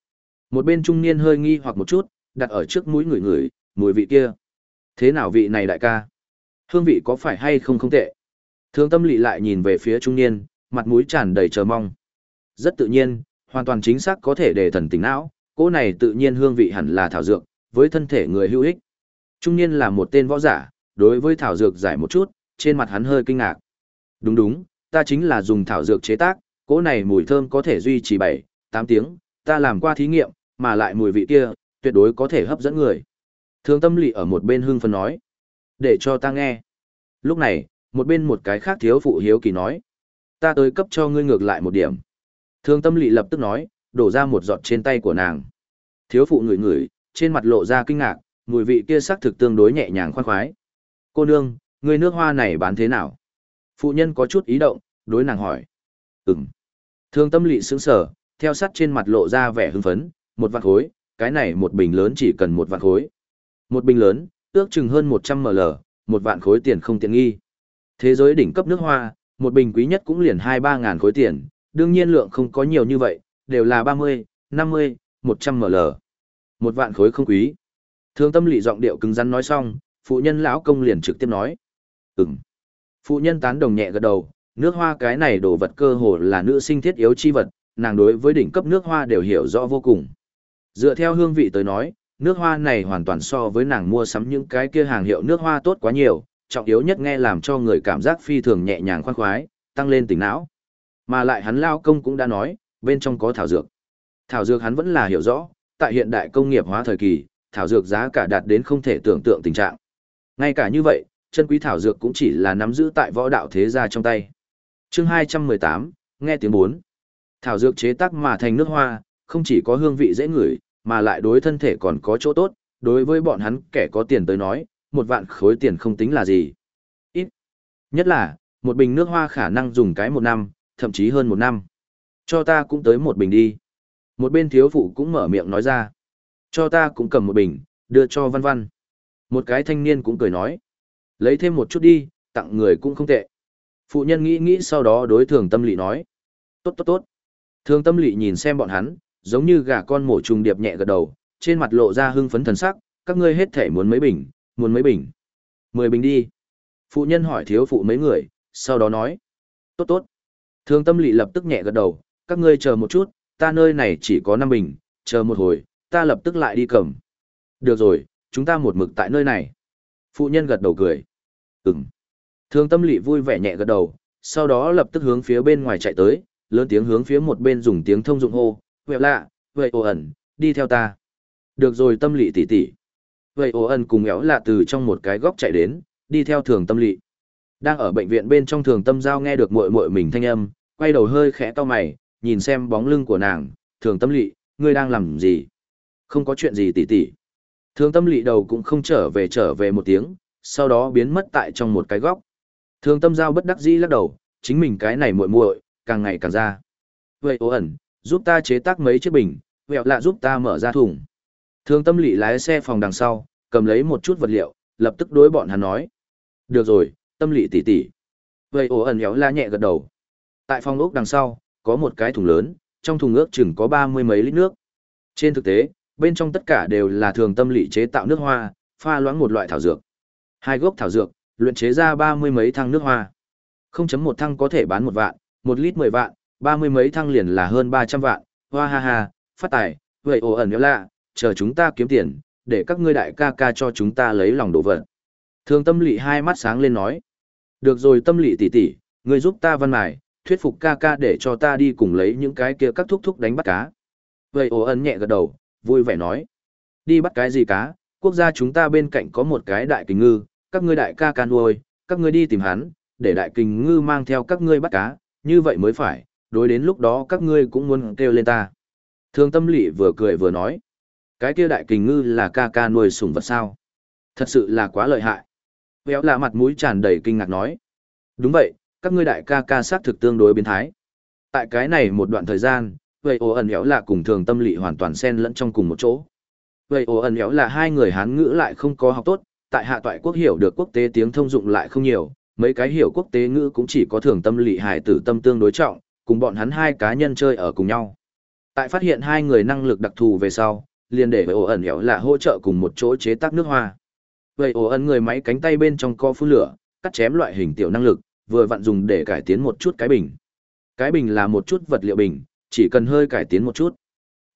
S1: Một bên trung niên hơi nghi hoặc một chút, đặt ở trước mũi người người, mùi vị kia. Thế nào vị này đại ca? Hương vị có phải hay không không tệ? Thương tâm lị lại nhìn về phía trung niên, mặt mũi tràn đầy chờ mong. Rất tự nhiên, hoàn toàn chính xác có thể để thần tỉnh não, cỗ này tự nhiên hương vị hẳn là thảo dược, với thân thể người hữu ích. Trung niên là một tên võ giả, đối với thảo dược giải một chút, trên mặt hắn hơi kinh ngạc. Đúng đúng, ta chính là dùng thảo dược chế tác, cỗ này mùi thơm có thể duy trì 7, 8 tiếng, ta làm qua thí nghiệm, mà lại mùi vị kia, tuyệt đối có thể hấp dẫn người. Thương tâm lị ở một bên hưng phấn nói. Để cho ta nghe. Lúc này, một bên một cái khác thiếu phụ hiếu kỳ nói. Ta tới cấp cho ngươi ngược lại một điểm. Thương tâm lị lập tức nói, đổ ra một giọt trên tay của nàng. Thiếu phụ ngửi ngửi, trên mặt lộ ra kinh ngạc, mùi vị kia sắc thực tương đối nhẹ nhàng khoan khoái. Cô nương, ngươi nước hoa này bán thế nào? Phụ nhân có chút ý động, đối nàng hỏi. Ừm. Thương tâm lị sững sở, theo sắt trên mặt lộ ra vẻ hưng phấn, một vạn khối, cái này một bình lớn chỉ cần một vạn khối. Một bình lớn, ước chừng hơn 100 ml, một vạn khối tiền không tiện nghi. Thế giới đỉnh cấp nước hoa, một bình quý nhất cũng liền 2-3 ngàn khối tiền, đương nhiên lượng không có nhiều như vậy, đều là 30, 50, 100 ml. Một vạn khối không quý. Thương tâm lị giọng điệu cứng rắn nói xong, phụ nhân lão công liền trực tiếp nói. Ừm. Phụ nhân tán đồng nhẹ gật đầu, nước hoa cái này đồ vật cơ hồ là nữ sinh thiết yếu chi vật, nàng đối với đỉnh cấp nước hoa đều hiểu rõ vô cùng. Dựa theo hương vị tới nói, nước hoa này hoàn toàn so với nàng mua sắm những cái kia hàng hiệu nước hoa tốt quá nhiều, trọng yếu nhất nghe làm cho người cảm giác phi thường nhẹ nhàng khoan khoái, tăng lên tỉnh não. Mà lại hắn lao công cũng đã nói, bên trong có thảo dược. Thảo dược hắn vẫn là hiểu rõ, tại hiện đại công nghiệp hóa thời kỳ, thảo dược giá cả đạt đến không thể tưởng tượng tình trạng. Ngay cả như vậy, chân quý thảo dược cũng chỉ là nắm giữ tại võ đạo thế gia trong tay. Chương 218, nghe tiếng 4. Thảo dược chế tác mà thành nước hoa, không chỉ có hương vị dễ ngửi, mà lại đối thân thể còn có chỗ tốt, đối với bọn hắn kẻ có tiền tới nói, một vạn khối tiền không tính là gì. Ít. Nhất là, một bình nước hoa khả năng dùng cái một năm, thậm chí hơn một năm. Cho ta cũng tới một bình đi. Một bên thiếu phụ cũng mở miệng nói ra. Cho ta cũng cầm một bình, đưa cho văn văn. Một cái thanh niên cũng cười nói. Lấy thêm một chút đi, tặng người cũng không tệ. Phụ nhân nghĩ nghĩ sau đó đối thường tâm lị nói. Tốt tốt tốt. Thường tâm lị nhìn xem bọn hắn, giống như gà con mổ trùng điệp nhẹ gật đầu, trên mặt lộ ra hưng phấn thần sắc, các ngươi hết thể muốn mấy bình, muốn mấy bình. Mười bình đi. Phụ nhân hỏi thiếu phụ mấy người, sau đó nói. Tốt tốt. Thường tâm lị lập tức nhẹ gật đầu, các ngươi chờ một chút, ta nơi này chỉ có năm bình, chờ một hồi, ta lập tức lại đi cầm. Được rồi, chúng ta một mực tại nơi này. Phụ nhân gật đầu cười. Ừm. Thường tâm lị vui vẻ nhẹ gật đầu, sau đó lập tức hướng phía bên ngoài chạy tới, lớn tiếng hướng phía một bên dùng tiếng thông dụng hô, "vệ lạ, vệ ồ ẩn, đi theo ta. Được rồi tâm lị tỉ tỉ. vệ ồ ẩn cùng éo lạ từ trong một cái góc chạy đến, đi theo thường tâm lị. Đang ở bệnh viện bên trong thường tâm giao nghe được muội muội mình thanh âm, quay đầu hơi khẽ to mày, nhìn xem bóng lưng của nàng, thường tâm lị, ngươi đang làm gì? Không có chuyện gì tỉ tỉ. Thường tâm lị đầu cũng không trở về trở về một tiếng, sau đó biến mất tại trong một cái góc. Thường tâm giao bất đắc dĩ lắc đầu, chính mình cái này muội muội càng ngày càng ra. Vậy ố ẩn, giúp ta chế tác mấy chiếc bình, vẹo lạ giúp ta mở ra thùng. Thường tâm lị lái xe phòng đằng sau, cầm lấy một chút vật liệu, lập tức đối bọn hắn nói. Được rồi, tâm lị tỉ tỉ. Vậy ố ẩn éo la nhẹ gật đầu. Tại phòng ốc đằng sau, có một cái thùng lớn, trong thùng ước chừng có ba mươi mấy lít nước. Trên thực tế, bên trong tất cả đều là thường tâm lị chế tạo nước hoa, pha loãng một loại thảo dược. Hai gốc thảo dược, luyện chế ra ba mươi mấy thăng nước hoa. 0.1 thăng có thể bán một vạn, một lít mười vạn, ba mươi mấy thăng liền là hơn ba trăm vạn, hoa ha ha, phát tài, vậy ồ ẩn yếu lạ, chờ chúng ta kiếm tiền, để các ngươi đại ca ca cho chúng ta lấy lòng đồ vật. Thường tâm lị hai mắt sáng lên nói. Được rồi tâm lị tỷ tỷ, ngươi giúp ta văn mài, thuyết phục ca ca để cho ta đi cùng lấy những cái kia các thúc thúc đánh bắt cá. Vậy ồ ẩn nhẹ gật đầu, vui vẻ nói. Đi bắt cái gì cá, quốc gia chúng ta bên cạnh có một cái đại kình ngư, các ngươi đại ca ca nuôi, các ngươi đi tìm hắn, để đại kình ngư mang theo các ngươi bắt cá, như vậy mới phải, đối đến lúc đó các ngươi cũng muốn kêu lên ta. Thương tâm lị vừa cười vừa nói, cái kia đại kình ngư là ca ca nuôi sủng vật sao? Thật sự là quá lợi hại. Véo là mặt mũi tràn đầy kinh ngạc nói. Đúng vậy, các ngươi đại ca ca sát thực tương đối biến thái. Tại cái này một đoạn thời gian, vậy ồ ẩn héo là cùng thường tâm lị hoàn toàn xen lẫn trong cùng một chỗ. Vậy ồ ẩn éo là hai người hán ngữ lại không có học tốt, tại hạ toại quốc hiểu được quốc tế tiếng thông dụng lại không nhiều, mấy cái hiểu quốc tế ngữ cũng chỉ có thường tâm lị hải tử tâm tương đối trọng, cùng bọn hắn hai cá nhân chơi ở cùng nhau. Tại phát hiện hai người năng lực đặc thù về sau, liền để vậy ồ ẩn héo là hỗ trợ cùng một chỗ chế tác nước hoa. Vậy ồ ẩn người máy cánh tay bên trong co phun lửa, cắt chém loại hình tiểu năng lực, vừa vặn dùng để cải tiến một chút cái bình. Cái bình là một chút vật liệu bình, chỉ cần hơi cải tiến một chút.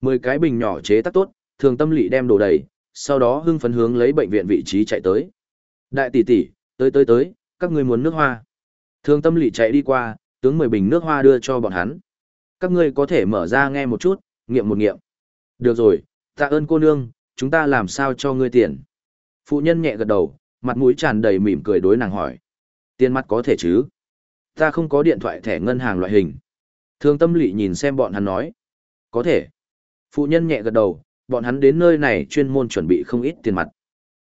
S1: Mười cái bình nhỏ chế tác tốt, thường tâm lị đem đồ đầy, sau đó hưng phấn hướng lấy bệnh viện vị trí chạy tới. Đại tỷ tỷ, tới tới tới, các ngươi muốn nước hoa. Thường tâm lị chạy đi qua, tướng mười bình nước hoa đưa cho bọn hắn. Các ngươi có thể mở ra nghe một chút, nghiệm một nghiệm. Được rồi, tạ ơn cô nương, chúng ta làm sao cho ngươi tiền. Phụ nhân nhẹ gật đầu, mặt mũi tràn đầy mỉm cười đối nàng hỏi. Tiền mặt có thể chứ? Ta không có điện thoại thẻ ngân hàng loại hình. Thường tâm lị nhìn xem bọn hắn nói. Có thể. Phụ nhân nhẹ gật đầu, bọn hắn đến nơi này chuyên môn chuẩn bị không ít tiền mặt.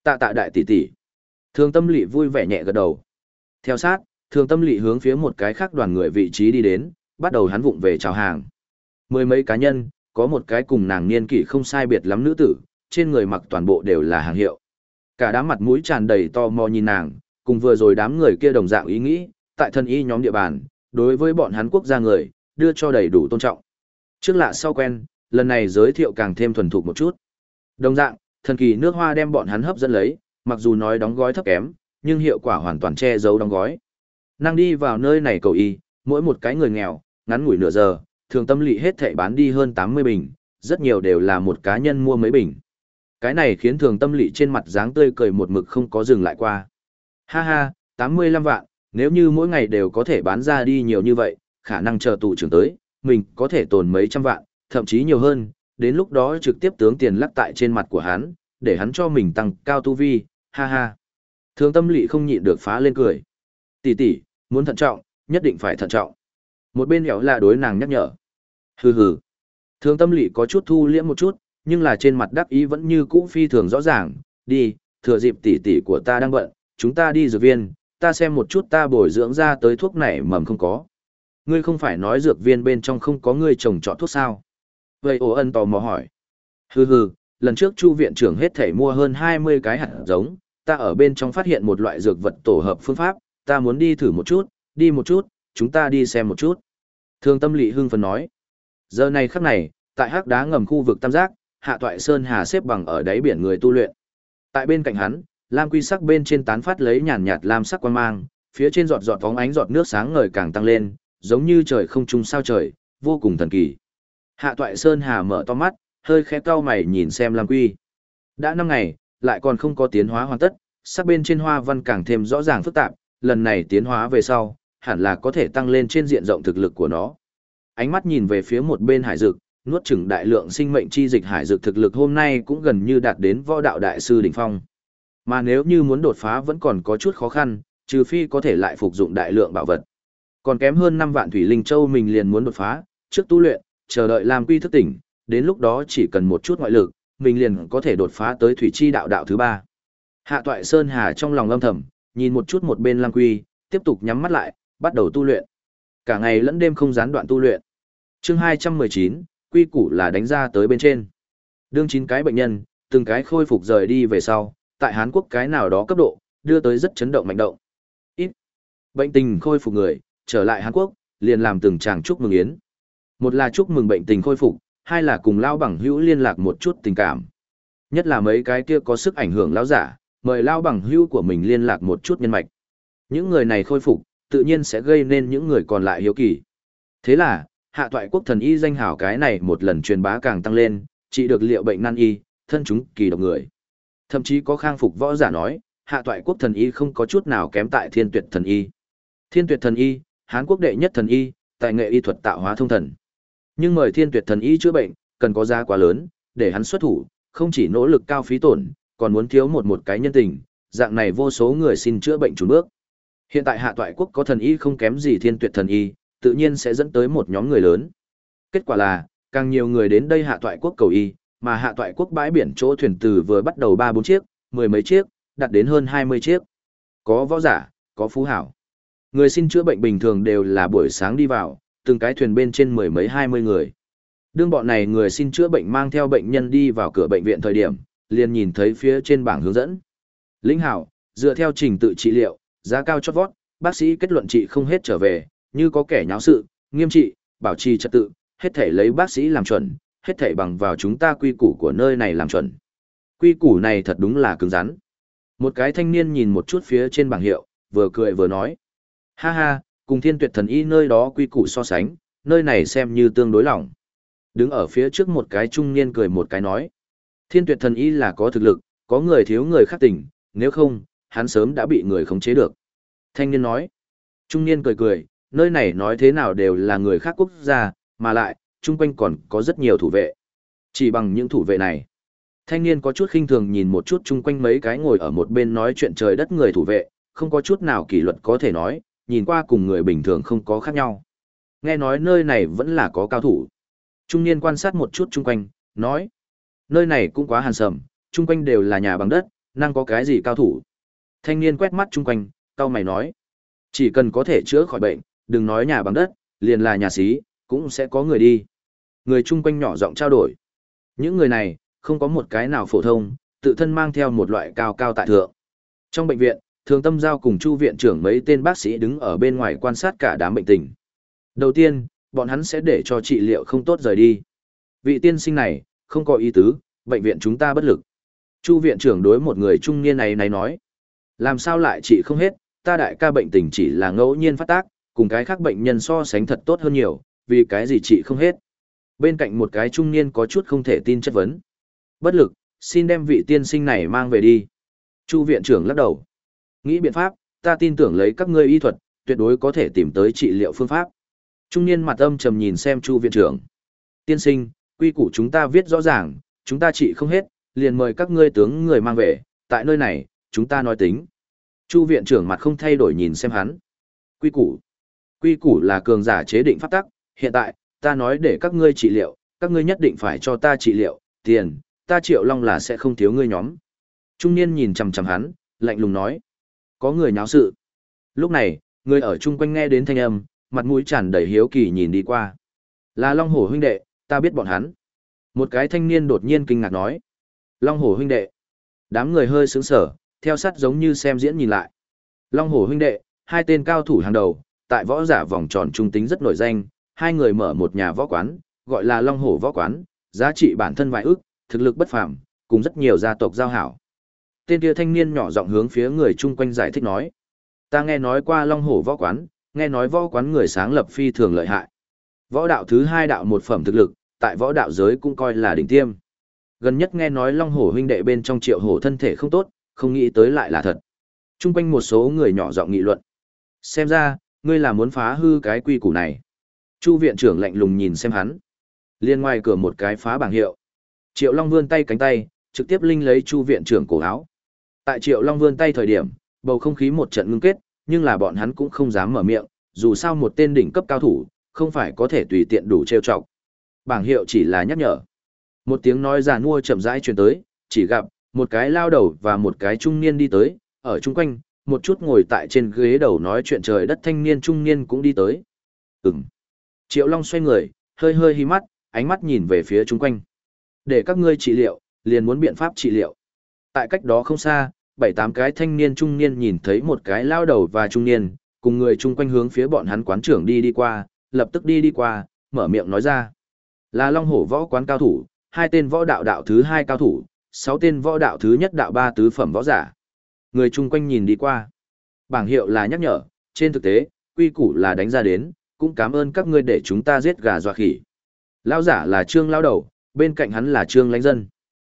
S1: Tạ tạ đại tỷ tỷ. Thường tâm lị vui vẻ nhẹ gật đầu. Theo sát, thường tâm lị hướng phía một cái khác đoàn người vị trí đi đến, bắt đầu hắn vụng về chào hàng. Mười mấy cá nhân, có một cái cùng nàng niên kỷ không sai biệt lắm nữ tử, trên người mặc toàn bộ đều là hàng hiệu. Cả đám mặt mũi tràn đầy to mò nhìn nàng, cùng vừa rồi đám người kia đồng dạng ý nghĩ, tại thân y nhóm địa bàn, đối với bọn hắn quốc gia người, đưa cho đầy đủ tôn trọng. Trước lạ sau quen, lần này giới thiệu càng thêm thuần thục một chút. Đồng dạng, thần kỳ nước hoa đem bọn hắn hấp dẫn lấy, mặc dù nói đóng gói thấp kém, nhưng hiệu quả hoàn toàn che giấu đóng gói. Năng đi vào nơi này cầu y, mỗi một cái người nghèo, ngắn ngủi nửa giờ, thường tâm lị hết thảy bán đi hơn 80 bình, rất nhiều đều là một cá nhân mua mấy bình. Cái này khiến thường tâm lị trên mặt dáng tươi cười một mực không có dừng lại qua. Ha ha, 85 vạn, nếu như mỗi ngày đều có thể bán ra đi nhiều như vậy, khả năng chờ tụ trưởng tới, mình có thể tồn mấy trăm vạn, thậm chí nhiều hơn, đến lúc đó trực tiếp tướng tiền lắc tại trên mặt của hắn, để hắn cho mình tăng cao tu vi, ha ha. Thường tâm lị không nhịn được phá lên cười. Tỷ tỷ, muốn thận trọng, nhất định phải thận trọng. Một bên hẻo là đối nàng nhắc nhở. Hừ hừ. Thường tâm lị có chút thu liễm một chút, nhưng là trên mặt đắc ý vẫn như cũ phi thường rõ ràng. Đi, thừa dịp tỷ tỷ của ta đang bận, chúng ta đi dược viên, ta xem một chút ta bồi dưỡng ra tới thuốc này mầm không có. Ngươi không phải nói dược viên bên trong không có ngươi trồng trọt thuốc sao? Vậy ổ ân tò mò hỏi. Hừ hừ, lần trước chu viện trưởng hết thể mua hơn 20 cái hạt giống, ta ở bên trong phát hiện một loại dược vật tổ hợp phương pháp, ta muốn đi thử một chút, đi một chút, chúng ta đi xem một chút. Thương tâm lị hưng phấn nói. Giờ này khắc này, tại hắc đá ngầm khu vực tam giác, hạ toại sơn hà xếp bằng ở đáy biển người tu luyện. Tại bên cạnh hắn, lam quy sắc bên trên tán phát lấy nhàn nhạt lam sắc quan mang, phía trên giọt giọt phóng ánh giọt nước sáng ngời càng tăng lên, giống như trời không trung sao trời, vô cùng thần kỳ. Hạ toại sơn hà mở to mắt, hơi khẽ cau mày nhìn xem lam quy. Đã năm ngày, lại còn không có tiến hóa hoàn tất, sắc bên trên hoa văn càng thêm rõ ràng phức tạp, lần này tiến hóa về sau, hẳn là có thể tăng lên trên diện rộng thực lực của nó. Ánh mắt nhìn về phía một bên hải dực, nuốt chửng đại lượng sinh mệnh chi dịch hải dực thực lực hôm nay cũng gần như đạt đến võ đạo đại sư đỉnh phong. Mà nếu như muốn đột phá vẫn còn có chút khó khăn, trừ phi có thể lại phục dụng đại lượng bảo vật. Còn kém hơn 5 vạn thủy linh châu mình liền muốn đột phá, trước tu luyện, chờ đợi Lam quy thức tỉnh, đến lúc đó chỉ cần một chút ngoại lực, mình liền có thể đột phá tới thủy chi đạo đạo thứ ba. Hạ Toại Sơn Hà trong lòng lâm thầm, nhìn một chút một bên Lam Quy, tiếp tục nhắm mắt lại, bắt đầu tu luyện. Cả ngày lẫn đêm không gián đoạn tu luyện. Chương 219, quy củ là đánh ra tới bên trên. Đương chín cái bệnh nhân, từng cái khôi phục rời đi về sau, tại Hán Quốc cái nào đó cấp độ, đưa tới rất chấn động mạnh động. Ít. Bệnh tình khôi phục người, trở lại Hàn Quốc, liền làm từng chàng chúc mừng yến. Một là chúc mừng bệnh tình khôi phục, hai là cùng lao bằng hữu liên lạc một chút tình cảm. Nhất là mấy cái kia có sức ảnh hưởng lao giả, mời lao bằng hữu của mình liên lạc một chút nhân mạch. Những người này khôi phục, tự nhiên sẽ gây nên những người còn lại hiếu kỳ. Thế là, hạ toại quốc thần y danh hảo cái này một lần truyền bá càng tăng lên, chỉ được liệu bệnh nan y, thân chúng kỳ độc người. Thậm chí có khang phục võ giả nói, hạ toại quốc thần y không có chút nào kém tại thiên tuyệt thần y. Thiên tuyệt thần y, Hán quốc đệ nhất thần y, tại nghệ y thuật tạo hóa thông thần. Nhưng mời thiên tuyệt thần y chữa bệnh, cần có giá quá lớn, để hắn xuất thủ, không chỉ nỗ lực cao phí tổn, còn muốn thiếu một một cái nhân tình, dạng này vô số người xin chữa bệnh chùn bước. Hiện tại hạ toại quốc có thần y không kém gì thiên tuyệt thần y, tự nhiên sẽ dẫn tới một nhóm người lớn. Kết quả là, càng nhiều người đến đây hạ toại quốc cầu y, mà hạ toại quốc bãi biển chỗ thuyền từ vừa bắt đầu ba bốn chiếc, mười mấy chiếc, đặt đến hơn hai mươi chiếc. Có võ giả, có phú hảo. Người xin chữa bệnh bình thường đều là buổi sáng đi vào, từng cái thuyền bên trên mười mấy hai mươi người. Đương bọn này người xin chữa bệnh mang theo bệnh nhân đi vào cửa bệnh viện thời điểm, liền nhìn thấy phía trên bảng hướng dẫn. Linh hảo, dựa theo trình tự trị liệu, giá cao chót vót, bác sĩ kết luận trị không hết trở về, như có kẻ nháo sự, nghiêm trị, bảo trì trật tự, hết thể lấy bác sĩ làm chuẩn, hết thể bằng vào chúng ta quy củ của nơi này làm chuẩn. Quy củ này thật đúng là cứng rắn. Một cái thanh niên nhìn một chút phía trên bảng hiệu, vừa cười vừa nói. Ha ha, cùng thiên tuyệt thần y nơi đó quy củ so sánh, nơi này xem như tương đối lỏng. Đứng ở phía trước một cái trung niên cười một cái nói. Thiên tuyệt thần y là có thực lực, có người thiếu người khác tỉnh, nếu không, hắn sớm đã bị người khống chế được. Thanh niên nói. Trung niên cười cười, nơi này nói thế nào đều là người khác quốc gia, mà lại, chung quanh còn có rất nhiều thủ vệ. Chỉ bằng những thủ vệ này. Thanh niên có chút khinh thường nhìn một chút chung quanh mấy cái ngồi ở một bên nói chuyện trời đất người thủ vệ, không có chút nào kỷ luật có thể nói, nhìn qua cùng người bình thường không có khác nhau. Nghe nói nơi này vẫn là có cao thủ. Trung niên quan sát một chút chung quanh, nói. Nơi này cũng quá hàn sầm, chung quanh đều là nhà bằng đất, năng có cái gì cao thủ. Thanh niên quét mắt chung quanh, cao mày nói. Chỉ cần có thể chữa khỏi bệnh, đừng nói nhà bằng đất, liền là nhà xí, cũng sẽ có người đi. Người chung quanh nhỏ giọng trao đổi. Những người này, không có một cái nào phổ thông, tự thân mang theo một loại cao cao tại thượng. Trong bệnh viện, Thường Tâm Giao cùng Chu viện trưởng mấy tên bác sĩ đứng ở bên ngoài quan sát cả đám bệnh tình. Đầu tiên, bọn hắn sẽ để cho trị liệu không tốt rời đi. Vị tiên sinh này, không có ý tứ, bệnh viện chúng ta bất lực. Chu viện trưởng đối một người trung niên này này nói. Làm sao lại trị không hết, ta đại ca bệnh tình chỉ là ngẫu nhiên phát tác, cùng cái khác bệnh nhân so sánh thật tốt hơn nhiều, vì cái gì trị không hết. Bên cạnh một cái trung niên có chút không thể tin chất vấn. Bất lực, xin đem vị tiên sinh này mang về đi. Chu viện trưởng lắc đầu. Nghĩ biện pháp, ta tin tưởng lấy các ngươi y thuật, tuyệt đối có thể tìm tới trị liệu phương pháp. Trung niên mặt âm trầm nhìn xem Chu viện trưởng. Tiên sinh, quy củ chúng ta viết rõ ràng, chúng ta trị không hết, liền mời các ngươi tướng người mang về, tại nơi này, chúng ta nói tính. Chu viện trưởng mặt không thay đổi nhìn xem hắn. Quy củ. Quy củ là cường giả chế định pháp tắc, hiện tại, ta nói để các ngươi trị liệu, các ngươi nhất định phải cho ta trị liệu, tiền, ta triệu long là sẽ không thiếu ngươi nhóm. Trung niên nhìn chằm chằm hắn, lạnh lùng nói. Có người nháo sự. Lúc này, người ở chung quanh nghe đến thanh âm, mặt mũi tràn đầy hiếu kỳ nhìn đi qua. Là Long Hổ huynh đệ, ta biết bọn hắn. Một cái thanh niên đột nhiên kinh ngạc nói. Long Hổ huynh đệ. Đám người hơi sướng sở, theo sát giống như xem diễn nhìn lại. Long Hổ huynh đệ, hai tên cao thủ hàng đầu, tại võ giả vòng tròn trung tính rất nổi danh, hai người mở một nhà võ quán, gọi là Long Hổ võ quán, giá trị bản thân vài ước, thực lực bất phàm, cùng rất nhiều gia tộc giao hảo. Tên kia thanh niên nhỏ giọng hướng phía người chung quanh giải thích nói: "Ta nghe nói qua Long Hổ võ quán, nghe nói võ quán người sáng lập phi thường lợi hại. Võ đạo thứ hai đạo một phẩm thực lực, tại võ đạo giới cũng coi là đỉnh tiêm. Gần nhất nghe nói Long Hổ huynh đệ bên trong Triệu Hổ thân thể không tốt, không nghĩ tới lại là thật." Trung quanh một số người nhỏ giọng nghị luận. Xem ra, ngươi là muốn phá hư cái quy củ này. Chu viện trưởng lạnh lùng nhìn xem hắn. Liên ngoài cửa một cái phá bảng hiệu. Triệu Long vươn tay cánh tay, trực tiếp linh lấy Chu viện trưởng cổ áo. Tại Triệu Long vươn tay thời điểm, bầu không khí một trận ngưng kết, nhưng là bọn hắn cũng không dám mở miệng, dù sao một tên đỉnh cấp cao thủ, không phải có thể tùy tiện đủ trêu chọc. Bảng hiệu chỉ là nhắc nhở. Một tiếng nói giàn mua chậm rãi truyền tới, chỉ gặp một cái lao đầu và một cái trung niên đi tới, ở chung quanh, một chút ngồi tại trên ghế đầu nói chuyện trời đất thanh niên trung niên cũng đi tới. Ừm. Triệu Long xoay người, hơi hơi hí mắt, ánh mắt nhìn về phía chung quanh. Để các ngươi trị liệu, liền muốn biện pháp trị liệu. Tại cách đó không xa, bảy tám cái thanh niên trung niên nhìn thấy một cái lao đầu và trung niên, cùng người chung quanh hướng phía bọn hắn quán trưởng đi đi qua, lập tức đi đi qua, mở miệng nói ra. Là Long Hổ võ quán cao thủ, hai tên võ đạo đạo thứ hai cao thủ, sáu tên võ đạo thứ nhất đạo ba tứ phẩm võ giả. Người chung quanh nhìn đi qua. Bảng hiệu là nhắc nhở, trên thực tế, quy củ là đánh ra đến, cũng cảm ơn các ngươi để chúng ta giết gà dọa khỉ. Lão giả là Trương Lão Đầu, bên cạnh hắn là Trương Lãnh Dân.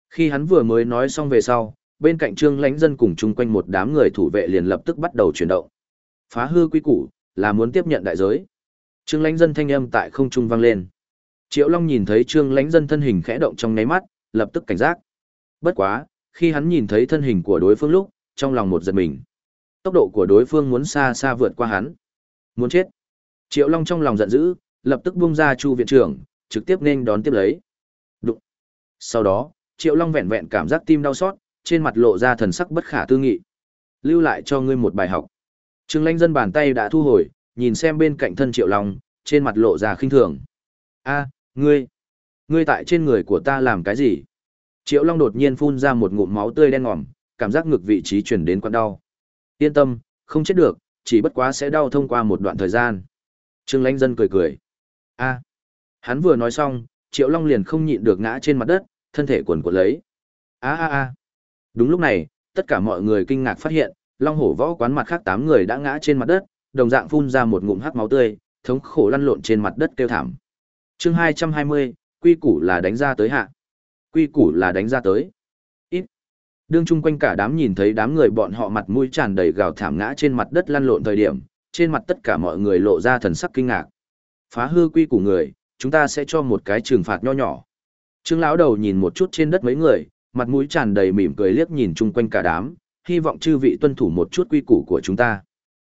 S1: Khi hắn vừa mới nói xong về sau, bên cạnh Trương Lãnh Dân cùng chung quanh một đám người thủ vệ liền lập tức bắt đầu chuyển động. Phá hư quy củ, là muốn tiếp nhận đại giới. Trương Lãnh Dân thanh âm tại không trung vang lên. Triệu Long nhìn thấy Trương Lãnh Dân thân hình khẽ động trong nháy mắt, lập tức cảnh giác. Bất quá, khi hắn nhìn thấy thân hình của đối phương lúc, trong lòng một giật mình. Tốc độ của đối phương muốn xa xa vượt qua hắn. Muốn chết. Triệu Long trong lòng giận dữ, lập tức buông ra Chu viện trưởng, trực tiếp nên đón tiếp lấy. Đụng. Sau đó, Triệu Long vẹn vẹn cảm giác tim đau xót, trên mặt lộ ra thần sắc bất khả tư nghị. Lưu lại cho ngươi một bài học. Trương Lãnh dân bàn tay đã thu hồi, nhìn xem bên cạnh thân Triệu Long, trên mặt lộ ra khinh thường. A, ngươi, ngươi tại trên người của ta làm cái gì? Triệu Long đột nhiên phun ra một ngụm máu tươi đen ngòm, cảm giác ngực vị trí chuyển đến quặn đau. Yên tâm, không chết được, chỉ bất quá sẽ đau thông qua một đoạn thời gian. Trương Lãnh Dân cười cười. A. Hắn vừa nói xong, Triệu Long liền không nhịn được ngã trên mặt đất, thân thể quần quật lấy. A a a. Đúng lúc này, tất cả mọi người kinh ngạc phát hiện, Long Hổ Võ quán mặt khác tám người đã ngã trên mặt đất, đồng dạng phun ra một ngụm hắc máu tươi, thống khổ lăn lộn trên mặt đất kêu thảm. Chương 220, quy củ là đánh ra tới hạ. Quy củ là đánh ra tới. ít Đương chung quanh cả đám nhìn thấy đám người bọn họ mặt mũi tràn đầy gào thảm ngã trên mặt đất lăn lộn thời điểm, trên mặt tất cả mọi người lộ ra thần sắc kinh ngạc. Phá hư quy củ người, chúng ta sẽ cho một cái trừng phạt nho nhỏ. Trương lão đầu nhìn một chút trên đất mấy người, mặt mũi tràn đầy mỉm cười liếc nhìn chung quanh cả đám, hy vọng chư vị tuân thủ một chút quy củ của chúng ta.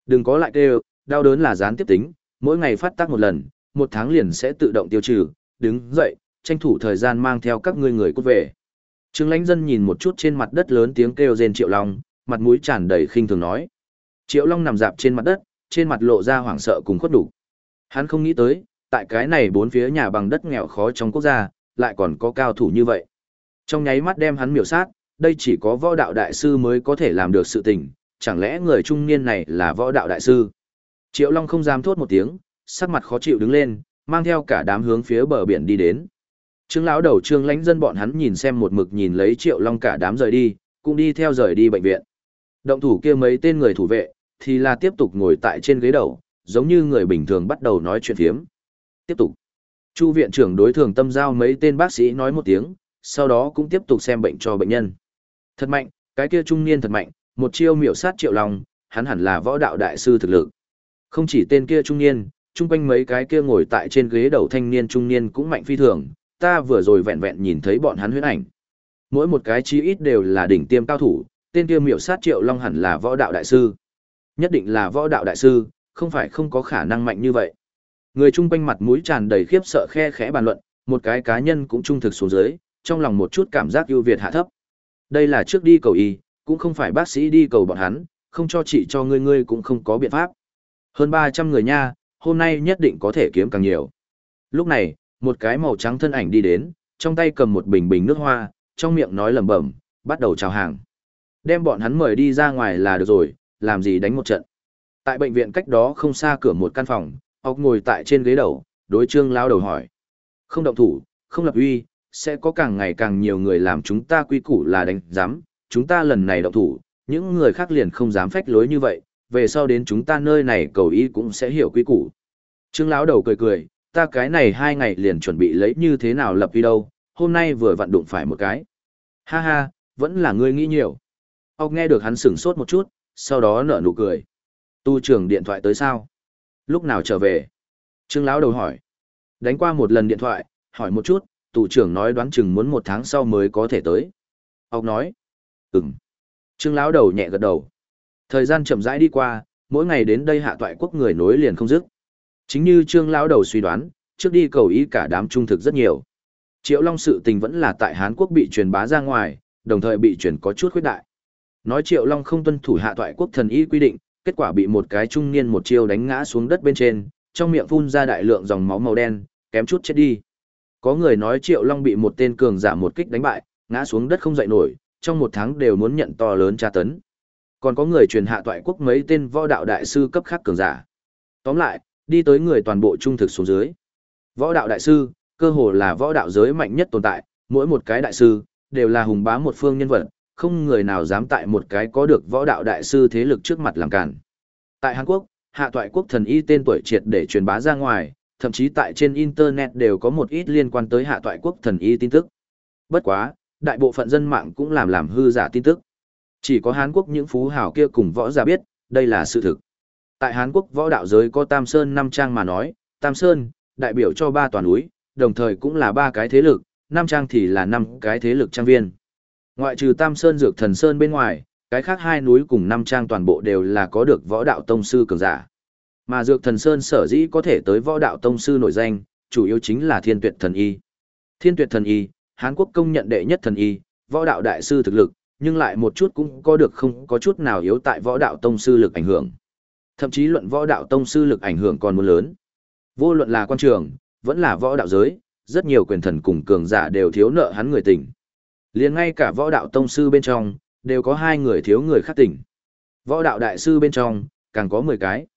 S1: Đừng có lại kêu, đau đớn là gián tiếp tính, mỗi ngày phát tác một lần, một tháng liền sẽ tự động tiêu trừ, đứng dậy, tranh thủ thời gian mang theo các ngươi người cút về. Trương Lãnh Dân nhìn một chút trên mặt đất lớn tiếng kêu rên Triệu Long, mặt mũi tràn đầy khinh thường nói. Triệu Long nằm dạp trên mặt đất, trên mặt lộ ra hoảng sợ cùng khuất đủ. Hắn không nghĩ tới, tại cái này bốn phía nhà bằng đất nghèo khó trong quốc gia, lại còn có cao thủ như vậy. Trong nháy mắt đem hắn miểu sát, đây chỉ có võ đạo đại sư mới có thể làm được sự tình, chẳng lẽ người trung niên này là võ đạo đại sư? Triệu Long không dám thốt một tiếng, sắc mặt khó chịu đứng lên, mang theo cả đám hướng phía bờ biển đi đến. Trương lão đầu Trương Lãnh dân bọn hắn nhìn xem một mực nhìn lấy Triệu Long cả đám rời đi, cũng đi theo rời đi bệnh viện. Động thủ kia mấy tên người thủ vệ thì là tiếp tục ngồi tại trên ghế đầu, giống như người bình thường bắt đầu nói chuyện phiếm. Tiếp tục. Chu viện trưởng đối thường tâm giao mấy tên bác sĩ nói một tiếng, sau đó cũng tiếp tục xem bệnh cho bệnh nhân. Thật mạnh, cái kia trung niên thật mạnh, một chiêu miểu sát Triệu Long, hắn hẳn là võ đạo đại sư thực lực. Không chỉ tên kia trung niên, chung quanh mấy cái kia ngồi tại trên ghế đầu thanh niên trung niên cũng mạnh phi thường, ta vừa rồi vẹn vẹn nhìn thấy bọn hắn huyết ảnh. Mỗi một cái chí ít đều là đỉnh tiêm cao thủ, tên kia miểu sát Triệu Long hẳn là võ đạo đại sư. Nhất định là võ đạo đại sư, không phải không có khả năng mạnh như vậy. Người chung quanh mặt mũi tràn đầy khiếp sợ khe khẽ bàn luận, một cái cá nhân cũng trung thực xuống dưới, trong lòng một chút cảm giác ưu việt hạ thấp. Đây là trước đi cầu y, cũng không phải bác sĩ đi cầu bọn hắn, không cho trị cho ngươi ngươi cũng không có biện pháp. Hơn 300 người nha, hôm nay nhất định có thể kiếm càng nhiều. Lúc này, một cái màu trắng thân ảnh đi đến, trong tay cầm một bình bình nước hoa, trong miệng nói lẩm bẩm, bắt đầu chào hàng. Đem bọn hắn mời đi ra ngoài là được rồi, làm gì đánh một trận. Tại bệnh viện cách đó không xa cửa một căn phòng, ốc ngồi tại trên ghế đầu, đối trương lao đầu hỏi. Không động thủ, không lập uy, sẽ có càng ngày càng nhiều người làm chúng ta quy củ là đánh giám, chúng ta lần này động thủ, những người khác liền không dám phách lối như vậy, về sau đến chúng ta nơi này cầu ý cũng sẽ hiểu quy củ. Trương lão đầu cười cười, ta cái này hai ngày liền chuẩn bị lấy như thế nào lập đi đâu, hôm nay vừa vặn đụng phải một cái. Ha ha, vẫn là ngươi nghĩ nhiều. ông nghe được hắn sửng sốt một chút, sau đó nở nụ cười. Tu trưởng điện thoại tới sao? Lúc nào trở về? Trương lão đầu hỏi. Đánh qua một lần điện thoại, hỏi một chút, tù trưởng nói đoán chừng muốn một tháng sau mới có thể tới. Ốc nói. Ừm. Trương lão đầu nhẹ gật đầu. Thời gian chậm rãi đi qua, mỗi ngày đến đây hạ toại quốc người nối liền không dứt. Chính như Trương lão đầu suy đoán, trước đi cầu ý cả đám trung thực rất nhiều. Triệu Long sự tình vẫn là tại Hán Quốc bị truyền bá ra ngoài, đồng thời bị truyền có chút khuyết đại. Nói Triệu Long không tuân thủ hạ toại quốc thần y quy định, kết quả bị một cái trung niên một chiêu đánh ngã xuống đất bên trên, trong miệng phun ra đại lượng dòng máu màu đen, kém chút chết đi. Có người nói Triệu Long bị một tên cường giả một kích đánh bại, ngã xuống đất không dậy nổi, trong một tháng đều muốn nhận to lớn tra tấn. Còn có người truyền hạ toại quốc mấy tên võ đạo đại sư cấp khác cường giả. Tóm lại, đi tới người toàn bộ trung thực xuống dưới. Võ đạo đại sư, cơ hồ là võ đạo giới mạnh nhất tồn tại, mỗi một cái đại sư, đều là hùng bá một phương nhân vật, không người nào dám tại một cái có được võ đạo đại sư thế lực trước mặt làm cản. Tại Hàn Quốc, hạ toại quốc thần y tên tuổi triệt để truyền bá ra ngoài, thậm chí tại trên Internet đều có một ít liên quan tới hạ toại quốc thần y tin tức. Bất quá, đại bộ phận dân mạng cũng làm làm hư giả tin tức. Chỉ có Hán Quốc những phú hào kia cùng võ giả biết, đây là sự thực. Tại Hán Quốc võ đạo giới có Tam Sơn năm trang mà nói, Tam Sơn, đại biểu cho ba toàn núi, đồng thời cũng là ba cái thế lực, năm trang thì là năm cái thế lực trang viên. Ngoại trừ Tam Sơn Dược Thần Sơn bên ngoài, cái khác hai núi cùng năm trang toàn bộ đều là có được võ đạo tông sư cường giả. Mà Dược Thần Sơn sở dĩ có thể tới võ đạo tông sư nổi danh, chủ yếu chính là Thiên Tuyệt Thần Y. Thiên Tuyệt Thần Y, Hán Quốc công nhận đệ nhất thần y, võ đạo đại sư thực lực, nhưng lại một chút cũng có được không có chút nào yếu tại võ đạo tông sư lực ảnh hưởng. Thậm chí luận võ đạo tông sư lực ảnh hưởng còn muốn lớn. Vô luận là quan trường, vẫn là võ đạo giới, rất nhiều quyền thần cùng cường giả đều thiếu nợ hắn người tình. Liền ngay cả võ đạo tông sư bên trong, đều có hai người thiếu người khác tỉnh. Võ đạo đại sư bên trong, càng có 10 cái.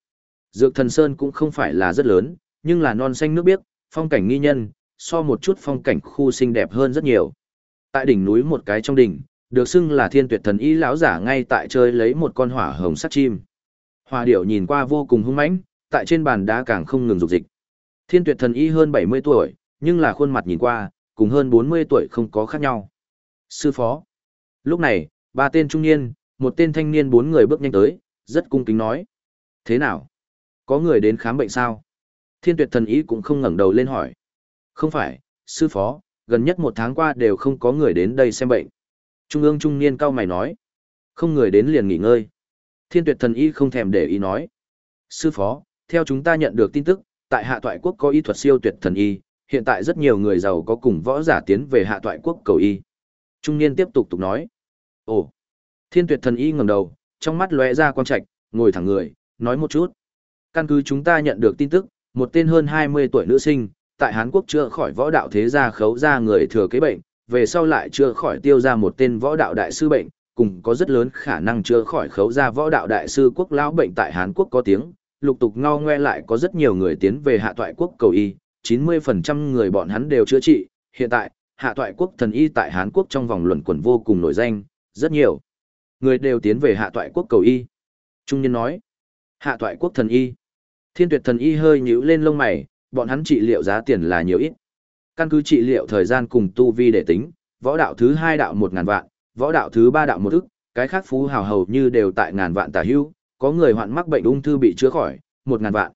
S1: Dược thần sơn cũng không phải là rất lớn, nhưng là non xanh nước biếc, phong cảnh nghi nhân, so một chút phong cảnh khu xinh đẹp hơn rất nhiều. Tại đỉnh núi một cái trong đỉnh, được xưng là thiên tuyệt thần y lão giả ngay tại chơi lấy một con hỏa hồng sắt chim. Hoa điểu nhìn qua vô cùng hung mãnh, tại trên bàn đá càng không ngừng dục dịch. Thiên tuyệt thần y hơn 70 tuổi, nhưng là khuôn mặt nhìn qua, cùng hơn 40 tuổi không có khác nhau. Sư phó. Lúc này, ba tên trung niên, một tên thanh niên bốn người bước nhanh tới, rất cung kính nói. Thế nào? Có người đến khám bệnh sao? Thiên tuyệt thần y cũng không ngẩng đầu lên hỏi. Không phải, sư phó, gần nhất một tháng qua đều không có người đến đây xem bệnh. Trung ương trung niên cao mày nói. Không người đến liền nghỉ ngơi. Thiên tuyệt thần y không thèm để ý nói. Sư phó, theo chúng ta nhận được tin tức, tại hạ toại quốc có y thuật siêu tuyệt thần y, hiện tại rất nhiều người giàu có cùng võ giả tiến về hạ toại quốc cầu y. Trung niên tiếp tục tục nói. Ồ, thiên tuyệt thần y ngẩng đầu, trong mắt lóe ra quang trạch, ngồi thẳng người, nói một chút. Căn cứ chúng ta nhận được tin tức, một tên hơn 20 tuổi nữ sinh, tại Hán Quốc chữa khỏi võ đạo thế gia khấu ra người thừa kế bệnh, về sau lại chữa khỏi tiêu ra một tên võ đạo đại sư bệnh, cùng có rất lớn khả năng chữa khỏi khấu ra võ đạo đại sư quốc lão bệnh tại Hán Quốc có tiếng, lục tục ngao ngoe lại có rất nhiều người tiến về hạ toại quốc cầu y, 90% người bọn hắn đều chữa trị, hiện tại, hạ toại quốc thần y tại Hán Quốc trong vòng luận quẩn vô cùng nổi danh, rất nhiều người đều tiến về hạ toại quốc cầu y. Trung nhân nói, hạ toại quốc thần y. Thiên tuyệt thần y hơi nhíu lên lông mày, bọn hắn trị liệu giá tiền là nhiều ít. Căn cứ trị liệu thời gian cùng tu vi để tính, võ đạo thứ hai đạo một ngàn vạn, võ đạo thứ ba đạo một ức, cái khác phú hào hầu như đều tại ngàn vạn tả hưu, có người hoạn mắc bệnh ung thư bị chữa khỏi, một ngàn vạn.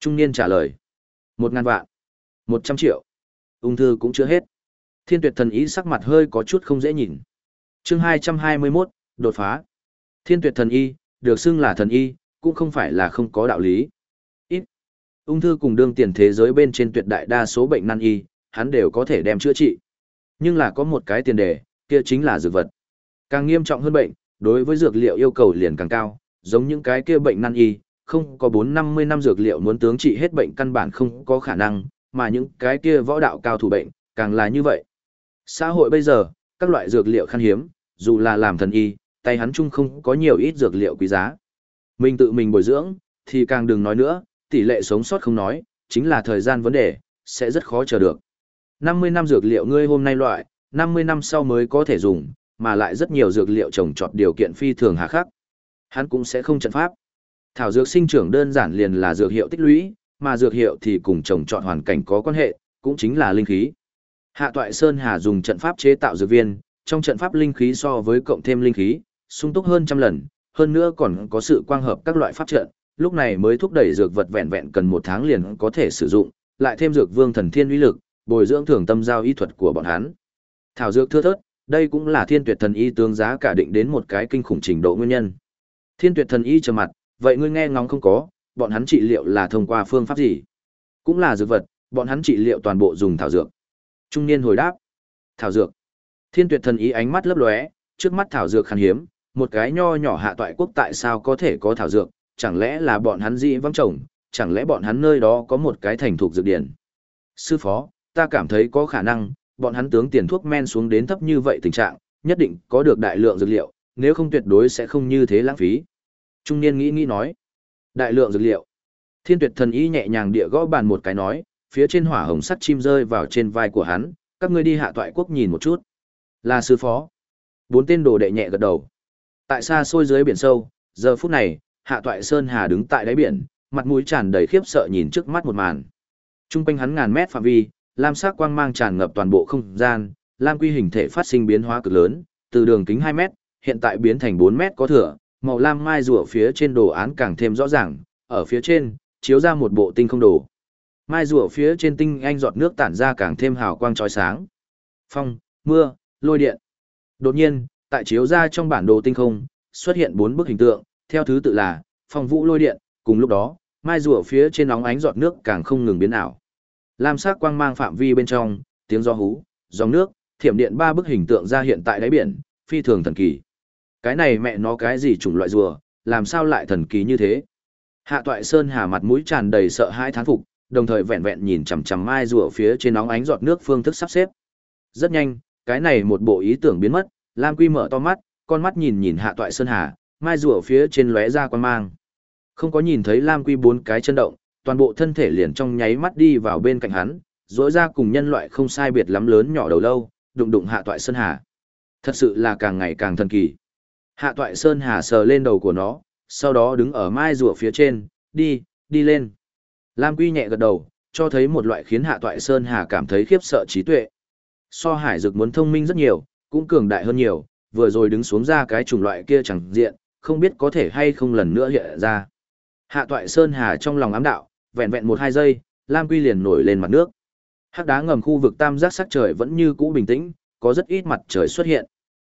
S1: Trung niên trả lời, một ngàn vạn, một trăm triệu, ung thư cũng chưa hết. Thiên tuyệt thần ý sắc mặt hơi có chút không dễ nhìn. chương hai trăm hai mươi 221, đột phá. Thiên tuyệt thần y, được xưng là thần y, cũng không phải là không có đạo lý. Ung thư cùng đương tiền thế giới bên trên tuyệt đại đa số bệnh nan y, hắn đều có thể đem chữa trị. Nhưng là có một cái tiền đề, kia chính là dược vật. Càng nghiêm trọng hơn bệnh, đối với dược liệu yêu cầu liền càng cao, giống những cái kia bệnh nan y, không có 4-50 năm dược liệu muốn tướng trị hết bệnh căn bản không có khả năng, mà những cái kia võ đạo cao thủ bệnh, càng là như vậy. Xã hội bây giờ, các loại dược liệu khan hiếm, dù là làm thần y, tay hắn chung không có nhiều ít dược liệu quý giá. Mình tự mình bồi dưỡng, thì càng đừng nói nữa, tỷ lệ sống sót không nói, chính là thời gian vấn đề, sẽ rất khó chờ được. 50 năm dược liệu ngươi hôm nay loại, 50 năm sau mới có thể dùng, mà lại rất nhiều dược liệu trồng trọt điều kiện phi thường hà khắc. Hắn cũng sẽ không trận pháp. Thảo dược sinh trưởng đơn giản liền là dược hiệu tích lũy, mà dược hiệu thì cùng trồng trọt hoàn cảnh có quan hệ, cũng chính là linh khí. Hạ Toại Sơn Hà dùng trận pháp chế tạo dược viên, trong trận pháp linh khí so với cộng thêm linh khí, sung túc hơn trăm lần, hơn nữa còn có sự quang hợp các loại pháp trận, lúc này mới thúc đẩy dược vật vẹn vẹn cần một tháng liền có thể sử dụng, lại thêm dược vương thần thiên uy lực, bồi dưỡng thường tâm giao y thuật của bọn hắn. Thảo dược thưa thớt, đây cũng là thiên tuyệt thần y tướng giá cả định đến một cái kinh khủng trình độ nguyên nhân. Thiên tuyệt thần y trầm mặt, vậy ngươi nghe ngóng không có, bọn hắn trị liệu là thông qua phương pháp gì? Cũng là dược vật, bọn hắn trị liệu toàn bộ dùng thảo dược. Trung niên hồi đáp. Thảo dược. Thiên tuyệt thần y ánh mắt lấp lóe, trước mắt thảo dược khan hiếm, một cái nho nhỏ hạ toại quốc tại sao có thể có thảo dược, chẳng lẽ là bọn hắn dĩ vắng trồng, chẳng lẽ bọn hắn nơi đó có một cái thành thuộc dược điển. Sư phó, ta cảm thấy có khả năng, bọn hắn tướng tiền thuốc men xuống đến thấp như vậy tình trạng, nhất định có được đại lượng dược liệu, nếu không tuyệt đối sẽ không như thế lãng phí. Trung niên nghĩ nghĩ nói, đại lượng dược liệu. Thiên tuyệt thần y nhẹ nhàng địa gõ bàn một cái nói, phía trên hỏa hồng sắt chim rơi vào trên vai của hắn, các ngươi đi hạ toại quốc nhìn một chút. Là sư phó. Bốn tên đồ đệ nhẹ gật đầu. Tại xa xôi dưới biển sâu, giờ phút này, hạ toại sơn hà đứng tại đáy biển, mặt mũi tràn đầy khiếp sợ nhìn trước mắt một màn. Trung quanh hắn ngàn mét phạm vi, lam sắc quang mang tràn ngập toàn bộ không gian, lam quy hình thể phát sinh biến hóa cực lớn, từ đường kính hai mét, hiện tại biến thành bốn mét có thừa, màu lam mai rùa phía trên đồ án càng thêm rõ ràng, ở phía trên, chiếu ra một bộ tinh không đồ. Mai rùa phía trên tinh anh giọt nước tản ra càng thêm hào quang chói sáng. Phong, mưa, lôi điện. Đột nhiên, tại chiếu ra trong bản đồ tinh không, xuất hiện bốn bức hình tượng, theo thứ tự là phong vũ lôi điện, cùng lúc đó, mai rùa phía trên nóng ánh giọt nước càng không ngừng biến ảo. Lam sắc quang mang phạm vi bên trong, tiếng gió hú, dòng nước, thiểm điện ba bức hình tượng ra hiện tại đáy biển, phi thường thần kỳ. Cái này mẹ nó cái gì chủng loại rùa, làm sao lại thần kỳ như thế? Hạ Toại Sơn Hà mặt mũi tràn đầy sợ hãi thán phục, đồng thời vẹn vẹn nhìn chằm chằm mai rùa phía trên nóng ánh giọt nước phương thức sắp xếp. Rất nhanh, cái này một bộ ý tưởng biến mất, Lam Quy mở to mắt, con mắt nhìn nhìn Hạ Toại Sơn Hà, mai rùa phía trên lóe ra quan mang. Không có nhìn thấy Lam Quy bốn cái chân động, toàn bộ thân thể liền trong nháy mắt đi vào bên cạnh hắn, rỗi ra cùng nhân loại không sai biệt lắm lớn nhỏ đầu lâu, đụng đụng hạ toại sơn hà. Thật sự là càng ngày càng thần kỳ. Hạ toại sơn hà sờ lên đầu của nó, sau đó đứng ở mai rùa phía trên, đi, đi lên. Lam Quy nhẹ gật đầu, cho thấy một loại khiến hạ toại sơn hà cảm thấy khiếp sợ trí tuệ. So hải dực muốn thông minh rất nhiều, cũng cường đại hơn nhiều, vừa rồi đứng xuống ra cái chủng loại kia chẳng diện, không biết có thể hay không lần nữa hiện ra. Hạ toại sơn hà trong lòng ám đạo, vẹn vẹn một hai giây, Lam Quy liền nổi lên mặt nước. Hắc đá ngầm khu vực tam giác sắc trời vẫn như cũ bình tĩnh, có rất ít mặt trời xuất hiện.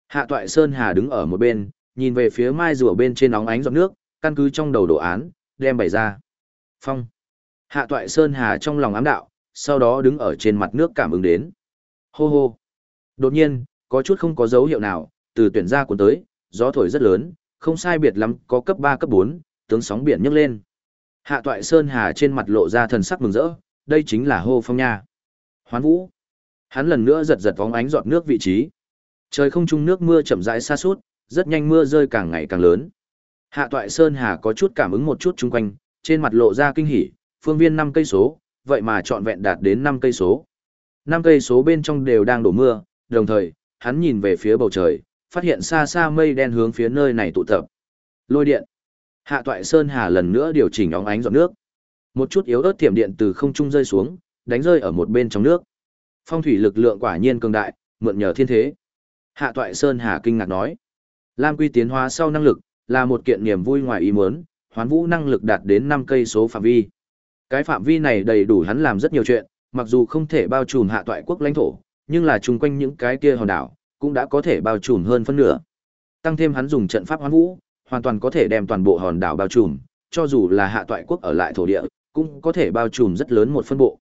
S1: Hạ Toại Sơn Hà đứng ở một bên, nhìn về phía mai rùa bên trên nóng ánh giọt nước, căn cứ trong đầu đồ án, đem bày ra. Phong. Hạ toại Sơn Hà trong lòng ám đạo, sau đó đứng ở trên mặt nước cảm ứng đến. Hô hô. Đột nhiên, có chút không có dấu hiệu nào, từ tuyển ra cuốn tới, gió thổi rất lớn, không sai biệt lắm, có cấp 3 cấp 4, tướng sóng biển nhấc lên. Hạ toại Sơn Hà trên mặt lộ ra thần sắc mừng rỡ, đây chính là hô phong nha. Hoán vũ. Hắn lần nữa giật giật vóng ánh giọt nước vị trí. Trời không trung nước mưa chậm rãi xa suốt, rất nhanh mưa rơi càng ngày càng lớn. Hạ toại Sơn Hà có chút cảm ứng một chút chung quanh, trên mặt lộ ra kinh hỉ, phương viên 5 cây số, vậy mà trọn vẹn đạt đến 5 cây số. 5 cây số bên trong đều đang đổ mưa, đồng thời, hắn nhìn về phía bầu trời, phát hiện xa xa mây đen hướng phía nơi này tụ tập. Lôi điện. Hạ toại Sơn Hà lần nữa điều chỉnh óng ánh giọt nước. Một chút yếu ớt tiềm điện từ không trung rơi xuống, đánh rơi ở một bên trong nước. Phong thủy lực lượng quả nhiên cường đại, mượn nhờ thiên thế. Hạ toại Sơn Hà kinh ngạc nói. Lam quy tiến hóa sau năng lực, là một kiện niềm vui ngoài ý muốn, hoán vũ năng lực đạt đến 5 cây số phạm vi. Cái phạm vi này đầy đủ hắn làm rất nhiều chuyện, mặc dù không thể bao trùm hạ toại quốc lãnh thổ, nhưng là chung quanh những cái kia hòn đảo, cũng đã có thể bao trùm hơn phân nửa. Tăng thêm hắn dùng trận pháp hoán vũ, hoàn toàn có thể đem toàn bộ hòn đảo bao trùm, cho dù là hạ toại quốc ở lại thổ địa, cũng có thể bao trùm rất lớn một phân bộ.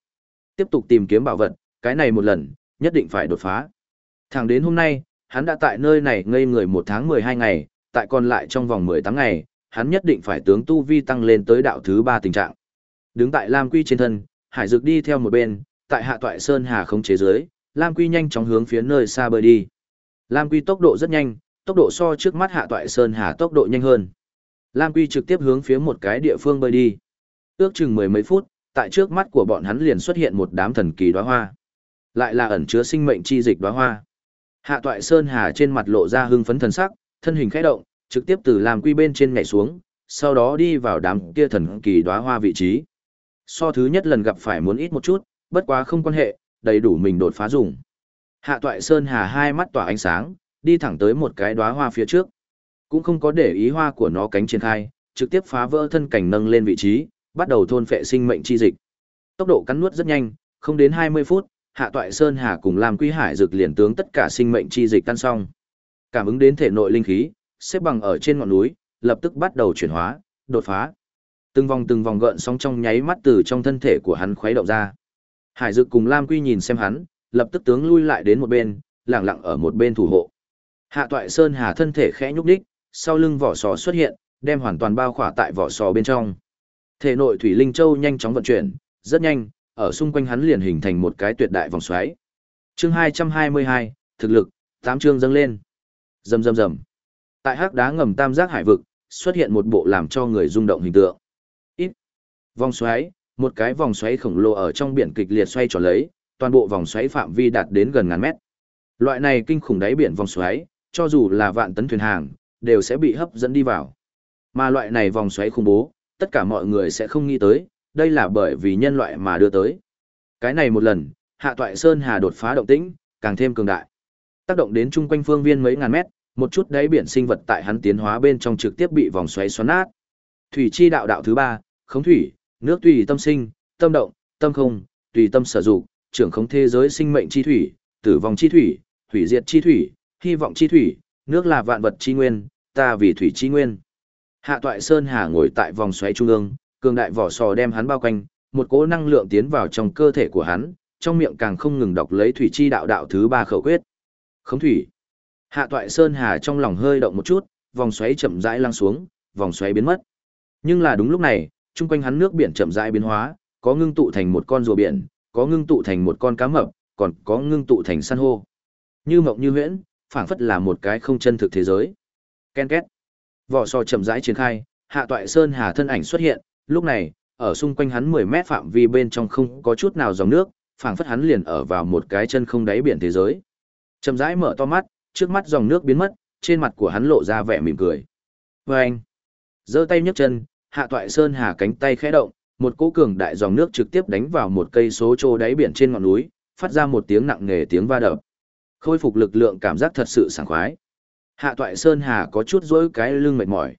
S1: Tiếp tục tìm kiếm bảo vật, cái này một lần, nhất định phải đột phá. Thẳng đến hôm nay, hắn đã tại nơi này ngây người một tháng 12 ngày, tại còn lại trong vòng 18 ngày, hắn nhất định phải tướng tu vi tăng lên tới đạo thứ 3 tình trạng. Đứng tại Lam Quy trên thân, Hải Dực đi theo một bên, tại Hạ Toại Sơn Hà không chế dưới, Lam Quy nhanh chóng hướng phía nơi xa bơi đi. Lam Quy tốc độ rất nhanh, tốc độ so trước mắt Hạ Toại Sơn Hà tốc độ nhanh hơn. Lam Quy trực tiếp hướng phía một cái địa phương bơi đi. Ước chừng mười mấy phút, tại trước mắt của bọn hắn liền xuất hiện một đám thần kỳ đóa hoa. Lại là ẩn chứa sinh mệnh chi dịch đóa hoa. Hạ Toại Sơn Hà trên mặt lộ ra hưng phấn thần sắc, thân hình khẽ động, trực tiếp từ Lam Quy bên trên nhảy xuống, sau đó đi vào đám kia thần kỳ đóa hoa vị trí. So thứ nhất lần gặp phải muốn ít một chút, bất quá không quan hệ, đầy đủ mình đột phá dùng. Hạ Toại Sơn Hà hai mắt tỏa ánh sáng, đi thẳng tới một cái đóa hoa phía trước. Cũng không có để ý hoa của nó cánh triển khai, trực tiếp phá vỡ thân cảnh nâng lên vị trí, bắt đầu thôn phệ sinh mệnh chi dịch. Tốc độ cắn nuốt rất nhanh, không đến 20 phút, Hạ Toại Sơn Hà cùng Lam Quý Hải dược liền tướng tất cả sinh mệnh chi dịch tan xong. Cảm ứng đến thể nội linh khí, xếp bằng ở trên ngọn núi, lập tức bắt đầu chuyển hóa, đột phá. Từng vòng từng vòng gợn sóng trong nháy mắt từ trong thân thể của hắn khuấy động ra. Hải Dực cùng Lam Quy nhìn xem hắn, lập tức tướng lui lại đến một bên, lặng lặng ở một bên thủ hộ. Hạ Toại Sơn Hà thân thể khẽ nhúc đích, sau lưng vỏ sò xuất hiện, đem hoàn toàn bao khỏa tại vỏ sò bên trong. Thể nội thủy linh châu nhanh chóng vận chuyển, rất nhanh, ở xung quanh hắn liền hình thành một cái tuyệt đại vòng xoáy. Chương 222, thực lực, tám chương dâng lên. Rầm rầm rầm. Tại hắc đá ngầm tam giác hải vực, xuất hiện một bộ làm cho người rung động hình tượng. Ít. Vòng xoáy, một cái vòng xoáy khổng lồ ở trong biển kịch liệt xoay tròn lấy, toàn bộ vòng xoáy phạm vi đạt đến gần ngàn mét. Loại này kinh khủng đáy biển vòng xoáy, cho dù là vạn tấn thuyền hàng, đều sẽ bị hấp dẫn đi vào. Mà loại này vòng xoáy khủng bố, tất cả mọi người sẽ không nghĩ tới, đây là bởi vì nhân loại mà đưa tới. Cái này một lần, Hạ Toại Sơn Hà đột phá động tĩnh, càng thêm cường đại. Tác động đến chung quanh phương viên mấy ngàn mét, một chút đáy biển sinh vật tại hắn tiến hóa bên trong trực tiếp bị vòng xoáy xoắn nát. Thủy chi đạo đạo thứ ba, khống thủy, nước tùy tâm sinh, tâm động, tâm không, tùy tâm sở dụng, trưởng khống thế giới sinh mệnh chi thủy, tử vong chi thủy, hủy diệt chi thủy, hy vọng chi thủy, nước là vạn vật chi nguyên, ta vì thủy chi nguyên. Hạ Toại Sơn Hà ngồi tại vòng xoáy trung ương, cường đại vỏ sò đem hắn bao quanh, một cỗ năng lượng tiến vào trong cơ thể của hắn, trong miệng càng không ngừng đọc lấy thủy chi đạo đạo thứ ba khẩu quyết. Khống thủy. Hạ Toại Sơn Hà trong lòng hơi động một chút, vòng xoáy chậm rãi lăn xuống, vòng xoáy biến mất. Nhưng là đúng lúc này, chung quanh hắn nước biển chậm rãi biến hóa, có ngưng tụ thành một con rùa biển, có ngưng tụ thành một con cá mập, còn có ngưng tụ thành san hô. Như mộng như huyễn, phảng phất là một cái không chân thực thế giới. Ken két. Vỏ sò chậm rãi triển khai, Hạ Toại Sơn Hà thân ảnh xuất hiện, lúc này, ở xung quanh hắn 10 mét phạm vi bên trong không có chút nào dòng nước, phảng phất hắn liền ở vào một cái chân không đáy biển thế giới. Chậm rãi mở to mắt, trước mắt dòng nước biến mất, trên mặt của hắn lộ ra vẻ mỉm cười. Và anh, giơ tay nhấc chân, hạ toại sơn hà cánh tay khẽ động, một cỗ cường đại dòng nước trực tiếp đánh vào một cây số trô đáy biển trên ngọn núi, phát ra một tiếng nặng nề tiếng va đập. Khôi phục lực lượng cảm giác thật sự sảng khoái. Hạ toại sơn hà có chút rỗi cái lưng mệt mỏi.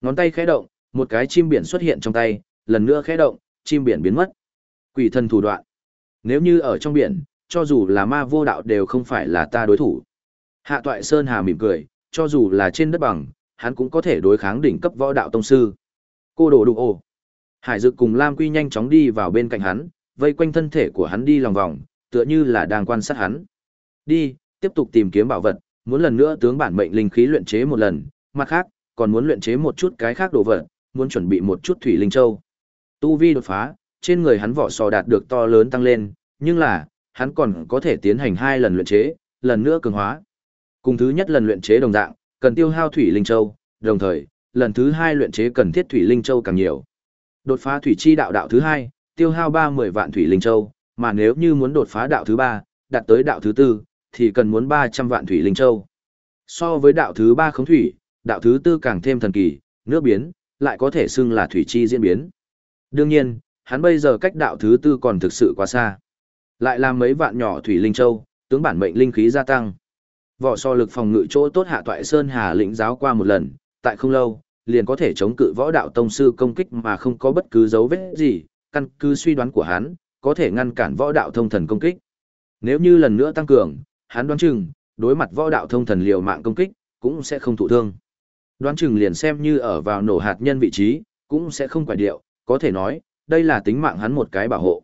S1: Ngón tay khẽ động, một cái chim biển xuất hiện trong tay, lần nữa khẽ động, chim biển biến mất. Quỷ thần thủ đoạn. Nếu như ở trong biển, cho dù là ma vô đạo đều không phải là ta đối thủ. Hạ Toại Sơn Hà mỉm cười, cho dù là trên đất bằng, hắn cũng có thể đối kháng đỉnh cấp võ đạo tông sư. Cô đồ đụng ồ, Hải Dực cùng Lam Quy nhanh chóng đi vào bên cạnh hắn, vây quanh thân thể của hắn đi lòng vòng, tựa như là đang quan sát hắn. Đi, tiếp tục tìm kiếm bảo vật, muốn lần nữa tướng bản mệnh linh khí luyện chế một lần, mặt khác, còn muốn luyện chế một chút cái khác đồ vật, muốn chuẩn bị một chút thủy linh châu. Tu vi đột phá, trên người hắn vỏ sò đạt được to lớn tăng lên, nhưng là, hắn còn có thể tiến hành hai lần luyện chế, lần nữa cường hóa. Cùng thứ nhất lần luyện chế đồng dạng, cần tiêu hao thủy linh châu, đồng thời, lần thứ hai luyện chế cần thiết thủy linh châu càng nhiều. Đột phá thủy chi đạo đạo thứ hai, tiêu hao ba mươi vạn thủy linh châu, mà nếu như muốn đột phá đạo thứ ba, đạt tới đạo thứ tư, thì cần muốn ba trăm vạn thủy linh châu. So với đạo thứ ba khống thủy, đạo thứ tư càng thêm thần kỳ, nước biến, lại có thể xưng là thủy chi diễn biến. Đương nhiên, hắn bây giờ cách đạo thứ tư còn thực sự quá xa. Lại làm mấy vạn nhỏ thủy linh châu, tướng bản mệnh linh khí gia tăng. Vỏ so lực phòng ngự chỗ tốt hạ toại sơn hà lĩnh giáo qua một lần, tại không lâu, liền có thể chống cự võ đạo tông sư công kích mà không có bất cứ dấu vết gì, căn cứ suy đoán của hắn, có thể ngăn cản võ đạo thông thần công kích. Nếu như lần nữa tăng cường, hắn đoán chừng, đối mặt võ đạo thông thần liều mạng công kích, cũng sẽ không thụ thương. Đoán chừng liền xem như ở vào nổ hạt nhân vị trí, cũng sẽ không quải điệu, có thể nói, đây là tính mạng hắn một cái bảo hộ.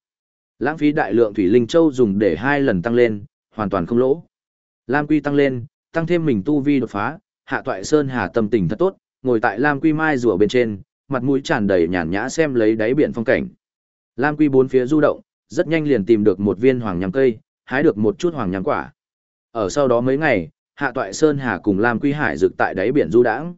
S1: Lãng phí đại lượng thủy linh châu dùng để hai lần tăng lên, hoàn toàn không lỗ. Lam Quy tăng lên, tăng thêm mình tu vi đột phá, Hạ Toại Sơn Hà tâm tình thật tốt, ngồi tại Lam Quy mai rùa bên trên, mặt mũi tràn đầy nhàn nhã xem lấy đáy biển phong cảnh. Lam Quy bốn phía du động, rất nhanh liền tìm được một viên hoàng nham cây, hái được một chút hoàng nham quả. Ở sau đó mấy ngày, Hạ Toại Sơn Hà cùng Lam Quy Hải rực tại đáy biển du đãng.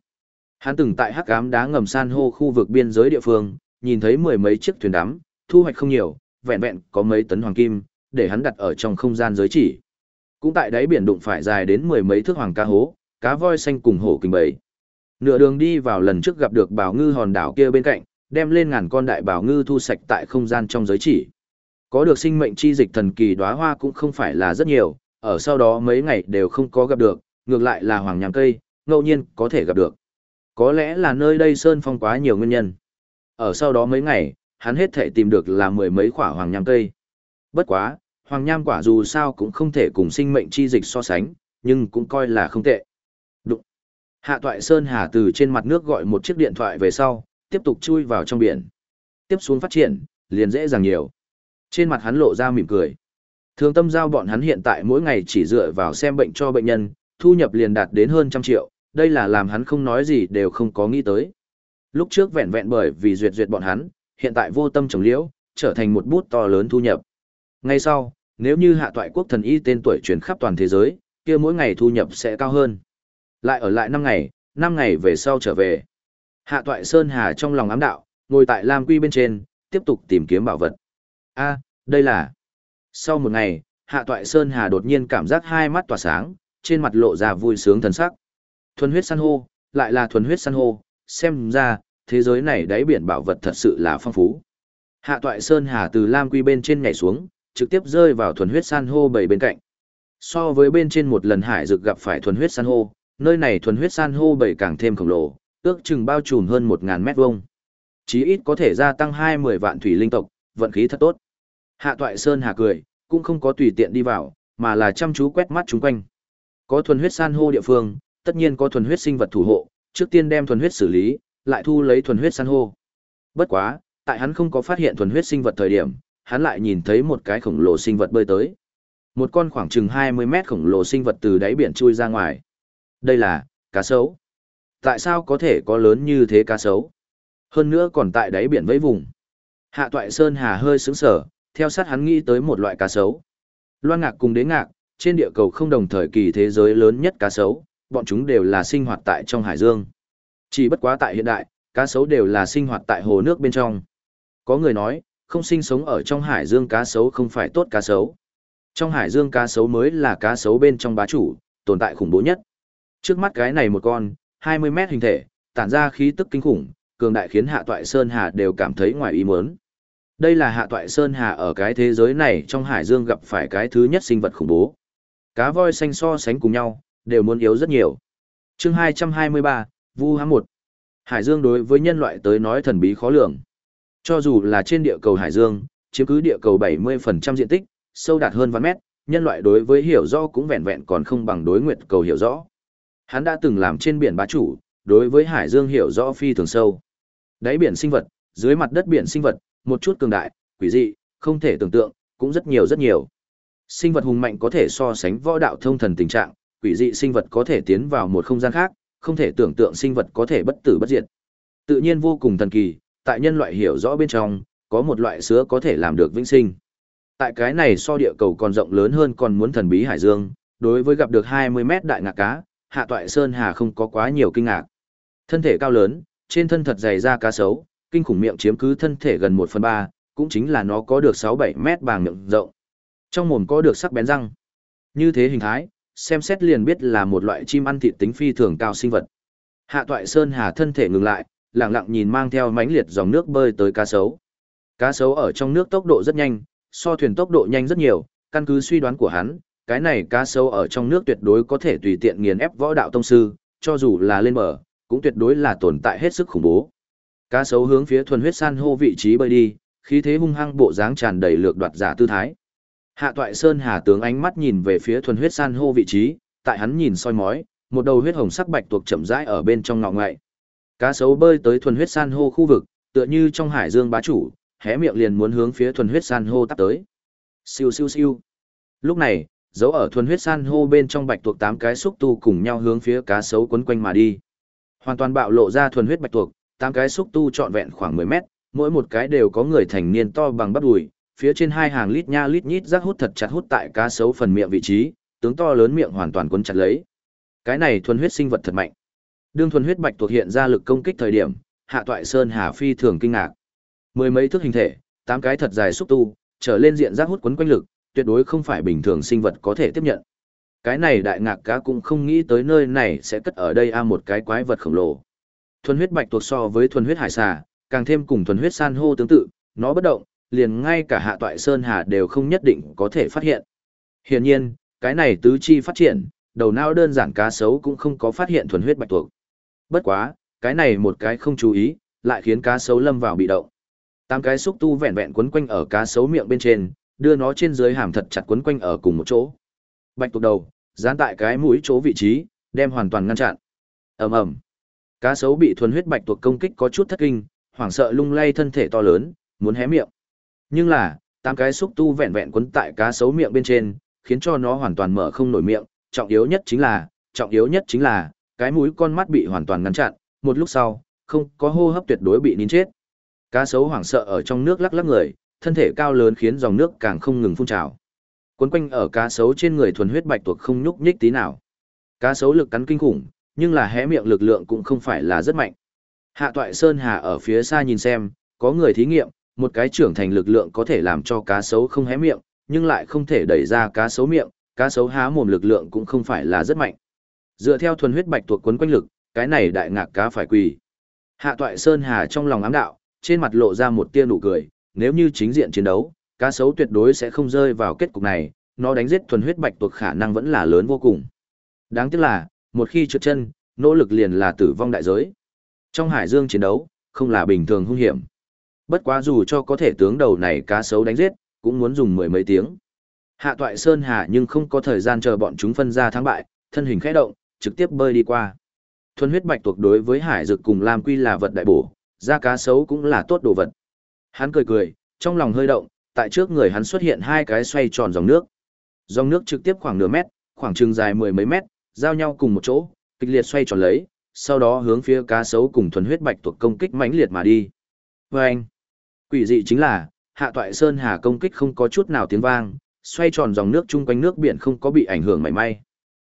S1: Hắn từng tại Hắc Ám đá ngầm san hô khu vực biên giới địa phương, nhìn thấy mười mấy chiếc thuyền đắm, thu hoạch không nhiều, vẹn vẹn có mấy tấn hoàng kim, để hắn đặt ở trong không gian giới chỉ. Cũng tại đáy biển đụng phải dài đến mười mấy thước hoàng ca hố, cá voi xanh cùng hổ kình bầy. Nửa đường đi vào lần trước gặp được bảo ngư hòn đảo kia bên cạnh, đem lên ngàn con đại bảo ngư thu sạch tại không gian trong giới chỉ. Có được sinh mệnh chi dịch thần kỳ đóa hoa cũng không phải là rất nhiều, ở sau đó mấy ngày đều không có gặp được, ngược lại là hoàng nham cây, ngẫu nhiên có thể gặp được. Có lẽ là nơi đây sơn phong quá nhiều nguyên nhân. Ở sau đó mấy ngày, hắn hết thể tìm được là mười mấy quả hoàng nham cây. Bất quá, hoàng nham quả dù sao cũng không thể cùng sinh mệnh chi dịch so sánh, nhưng cũng coi là không tệ. Hạ toại Sơn Hà từ trên mặt nước gọi một chiếc điện thoại về sau, tiếp tục chui vào trong biển. Tiếp xuống phát triển, liền dễ dàng nhiều. Trên mặt hắn lộ ra mỉm cười. Thường tâm giao bọn hắn hiện tại mỗi ngày chỉ dựa vào xem bệnh cho bệnh nhân, thu nhập liền đạt đến hơn trăm triệu, đây là làm hắn không nói gì đều không có nghĩ tới. Lúc trước vẹn vẹn bởi vì duyệt duyệt bọn hắn, hiện tại vô tâm trồng liễu, trở thành một bút to lớn thu nhập. Ngay sau, nếu như hạ toại quốc thần y tên tuổi truyền khắp toàn thế giới, kia mỗi ngày thu nhập sẽ cao hơn. Lại ở lại năm ngày, năm ngày về sau trở về. Hạ toại Sơn Hà trong lòng ám đạo, ngồi tại Lam Quy bên trên, tiếp tục tìm kiếm bảo vật. a đây là... Sau một ngày, Hạ toại Sơn Hà đột nhiên cảm giác hai mắt tỏa sáng, trên mặt lộ ra vui sướng thần sắc. Thuần huyết san hô, lại là thuần huyết san hô, xem ra, thế giới này đáy biển bảo vật thật sự là phong phú. Hạ toại Sơn Hà từ Lam Quy bên trên nhảy xuống, trực tiếp rơi vào thuần huyết san hô bảy bên cạnh. So với bên trên một lần hải dược gặp phải thuần huyết san hô, nơi này thuần huyết san hô bảy càng thêm khổng lồ, ước chừng bao trùm hơn 1000 mét vuông. Chí ít có thể gia tăng 20 vạn thủy linh tộc, vận khí thật tốt. Hạ toại Sơn Hà cười, cũng không có tùy tiện đi vào, mà là chăm chú quét mắt chúng quanh. Có thuần huyết san hô địa phương, tất nhiên có thuần huyết sinh vật thủ hộ, trước tiên đem thuần huyết xử lý, lại thu lấy thuần huyết san hô. Bất quá, tại hắn không có phát hiện thuần huyết sinh vật thời điểm, hắn lại nhìn thấy một cái khổng lồ sinh vật bơi tới. Một con khoảng chừng 20 mét khổng lồ sinh vật từ đáy biển chui ra ngoài. Đây là, cá sấu. Tại sao có thể có lớn như thế cá sấu? Hơn nữa còn tại đáy biển vẫy vùng. Hạ toại Sơn Hà hơi sướng sở, theo sát hắn nghĩ tới một loại cá sấu. Loan ngạc cùng đế ngạc, trên địa cầu không đồng thời kỳ thế giới lớn nhất cá sấu, bọn chúng đều là sinh hoạt tại trong hải dương. Chỉ bất quá tại hiện đại, cá sấu đều là sinh hoạt tại hồ nước bên trong. Có người nói, không sinh sống ở trong hải dương cá sấu không phải tốt cá sấu. Trong hải dương cá sấu mới là cá sấu bên trong bá chủ, tồn tại khủng bố nhất. Trước mắt cái này một con, 20 mét hình thể, tản ra khí tức kinh khủng, cường đại khiến Hạ Toại Sơn Hà đều cảm thấy ngoài ý muốn. Đây là Hạ Toại Sơn Hà ở cái thế giới này trong hải dương gặp phải cái thứ nhất sinh vật khủng bố. Cá voi xanh so sánh cùng nhau, đều muốn yếu rất nhiều. Chương 223, Vu Hám 1. Hải Dương đối với nhân loại tới nói thần bí khó lường. Cho dù là trên địa cầu Hải Dương, chiếm cứ địa cầu 70% diện tích, sâu đạt hơn vạn mét, nhân loại đối với hiểu rõ cũng vẹn vẹn còn không bằng đối nguyệt cầu hiểu rõ. Hắn đã từng làm trên biển bá chủ, đối với Hải Dương hiểu rõ phi thường sâu. Đáy biển sinh vật, dưới mặt đất biển sinh vật, một chút cường đại, quỷ dị, không thể tưởng tượng, cũng rất nhiều rất nhiều. Sinh vật hùng mạnh có thể so sánh võ đạo thông thần tình trạng, quỷ dị sinh vật có thể tiến vào một không gian khác, không thể tưởng tượng sinh vật có thể bất tử bất diệt. Tự nhiên vô cùng thần kỳ, tại nhân loại hiểu rõ bên trong, có một loại sứa có thể làm được vĩnh sinh. Tại cái này so địa cầu còn rộng lớn hơn còn muốn thần bí hải dương, đối với gặp được 20 mét đại ngạc cá, hạ toại sơn hà không có quá nhiều kinh ngạc. Thân thể cao lớn, trên thân thật dày da cá sấu, kinh khủng miệng chiếm cứ thân thể gần một phần ba, cũng chính là nó có được 6-7 mét bàng miệng rộng. Trong mồm có được sắc bén răng. Như thế hình thái, xem xét liền biết là một loại chim ăn thịt tính phi thường cao sinh vật. Hạ toại sơn hà thân thể ngừng lại, lặng lặng nhìn mang theo mãnh liệt dòng nước bơi tới cá sấu. Cá sấu ở trong nước tốc độ rất nhanh, so thuyền tốc độ nhanh rất nhiều, căn cứ suy đoán của hắn, cái này cá sấu ở trong nước tuyệt đối có thể tùy tiện nghiền ép võ đạo tông sư, cho dù là lên bờ, cũng tuyệt đối là tồn tại hết sức khủng bố. Cá sấu hướng phía thuần huyết san hô vị trí bơi đi, khí thế hung hăng bộ dáng tràn đầy lược đoạt giả tư thái. Hạ Toại Sơn Hà tướng ánh mắt nhìn về phía thuần huyết san hô vị trí, tại hắn nhìn soi mói, một đầu huyết hồng sắc bạch tuộc chậm rãi ở bên trong ngọ ngậy. Cá sấu bơi tới thuần huyết san hô khu vực, tựa như trong hải dương bá chủ, hé miệng liền muốn hướng phía thuần huyết san hô tấp tới. Siêu siêu siêu. Lúc này, giấu ở thuần huyết san hô bên trong bạch tuộc tám cái xúc tu cùng nhau hướng phía cá sấu quấn quanh mà đi. Hoàn toàn bạo lộ ra thuần huyết bạch tuộc, tám cái xúc tu trọn vẹn khoảng 10 mét, mỗi một cái đều có người thành niên to bằng bắp đùi, phía trên hai hàng lít nha lít nhít rác hút thật chặt hút tại cá sấu phần miệng vị trí, tướng to lớn miệng hoàn toàn quấn chặt lấy. Cái này thuần huyết sinh vật thật mạnh. Đương thuần huyết bạch tuộc hiện ra lực công kích thời điểm, Hạ Toại Sơn Hà phi thường kinh ngạc. Mười mấy thước hình thể, tám cái thật dài xúc tu, trở lên diện rác hút quấn quanh lực, tuyệt đối không phải bình thường sinh vật có thể tiếp nhận. Cái này đại ngạc cá cũng không nghĩ tới nơi này sẽ cất ở đây a một cái quái vật khổng lồ. Thuần huyết bạch tuộc so với thuần huyết hải xà, càng thêm cùng thuần huyết san hô tương tự, nó bất động, liền ngay cả hạ toại sơn hà đều không nhất định có thể phát hiện. Hiển nhiên, cái này tứ chi phát triển, đầu não đơn giản cá sấu cũng không có phát hiện thuần huyết bạch tuộc. Bất quá, cái này một cái không chú ý, lại khiến cá sấu lâm vào bị động. Tám cái xúc tu vẹn vẹn quấn quanh ở cá sấu miệng bên trên, đưa nó trên dưới hàm thật chặt quấn quanh ở cùng một chỗ. Bạch tuộc đầu, dán tại cái mũi chỗ vị trí, đem hoàn toàn ngăn chặn. Ầm ầm. Cá sấu bị thuần huyết bạch tuộc công kích có chút thất kinh, hoảng sợ lung lay thân thể to lớn, muốn hé miệng. Nhưng là, tám cái xúc tu vẹn vẹn quấn tại cá sấu miệng bên trên, khiến cho nó hoàn toàn mở không nổi miệng, trọng yếu nhất chính là, trọng yếu nhất chính là, cái mũi con mắt bị hoàn toàn ngăn chặn, một lúc sau, không có hô hấp tuyệt đối bị nín chết. Cá sấu hoảng sợ ở trong nước lắc lắc người, thân thể cao lớn khiến dòng nước càng không ngừng phun trào. Quấn quanh ở cá sấu trên người thuần huyết bạch tuộc không nhúc nhích tí nào. Cá sấu lực cắn kinh khủng, nhưng là hé miệng lực lượng cũng không phải là rất mạnh. Hạ Toại Sơn Hà ở phía xa nhìn xem, có người thí nghiệm, một cái trưởng thành lực lượng có thể làm cho cá sấu không hé miệng, nhưng lại không thể đẩy ra cá sấu miệng, cá sấu há mồm lực lượng cũng không phải là rất mạnh. Dựa theo thuần huyết bạch tuộc quấn quanh lực, cái này đại ngạc cá phải quỳ. Hạ Toại Sơn Hà trong lòng ám đạo, trên mặt lộ ra một tia nụ cười, nếu như chính diện chiến đấu, cá sấu tuyệt đối sẽ không rơi vào kết cục này, nó đánh giết thuần huyết bạch tuộc khả năng vẫn là lớn vô cùng. Đáng tiếc là, một khi trượt chân, nỗ lực liền là tử vong đại giới. Trong hải dương chiến đấu, không là bình thường hung hiểm. Bất quá dù cho có thể tướng đầu này cá sấu đánh giết, cũng muốn dùng mười mấy tiếng. Hạ toại Sơn Hà nhưng không có thời gian chờ bọn chúng phân ra thắng bại, thân hình khẽ động, trực tiếp bơi đi qua. Thuần huyết bạch tuộc đối với hải dược cùng Lam Quy là vật đại bổ, da cá sấu cũng là tốt đồ vật. Hắn cười cười, trong lòng hơi động, tại trước người hắn xuất hiện hai cái xoay tròn dòng nước. Dòng nước trực tiếp khoảng nửa mét, khoảng chừng dài mười mấy mét, giao nhau cùng một chỗ, kịch liệt xoay tròn lấy, sau đó hướng phía cá sấu cùng thuần huyết bạch tuộc công kích mãnh liệt mà đi. Và anh, quỷ dị chính là, hạ toại sơn hà công kích không có chút nào tiếng vang, xoay tròn dòng nước chung quanh nước biển không có bị ảnh hưởng mảy may.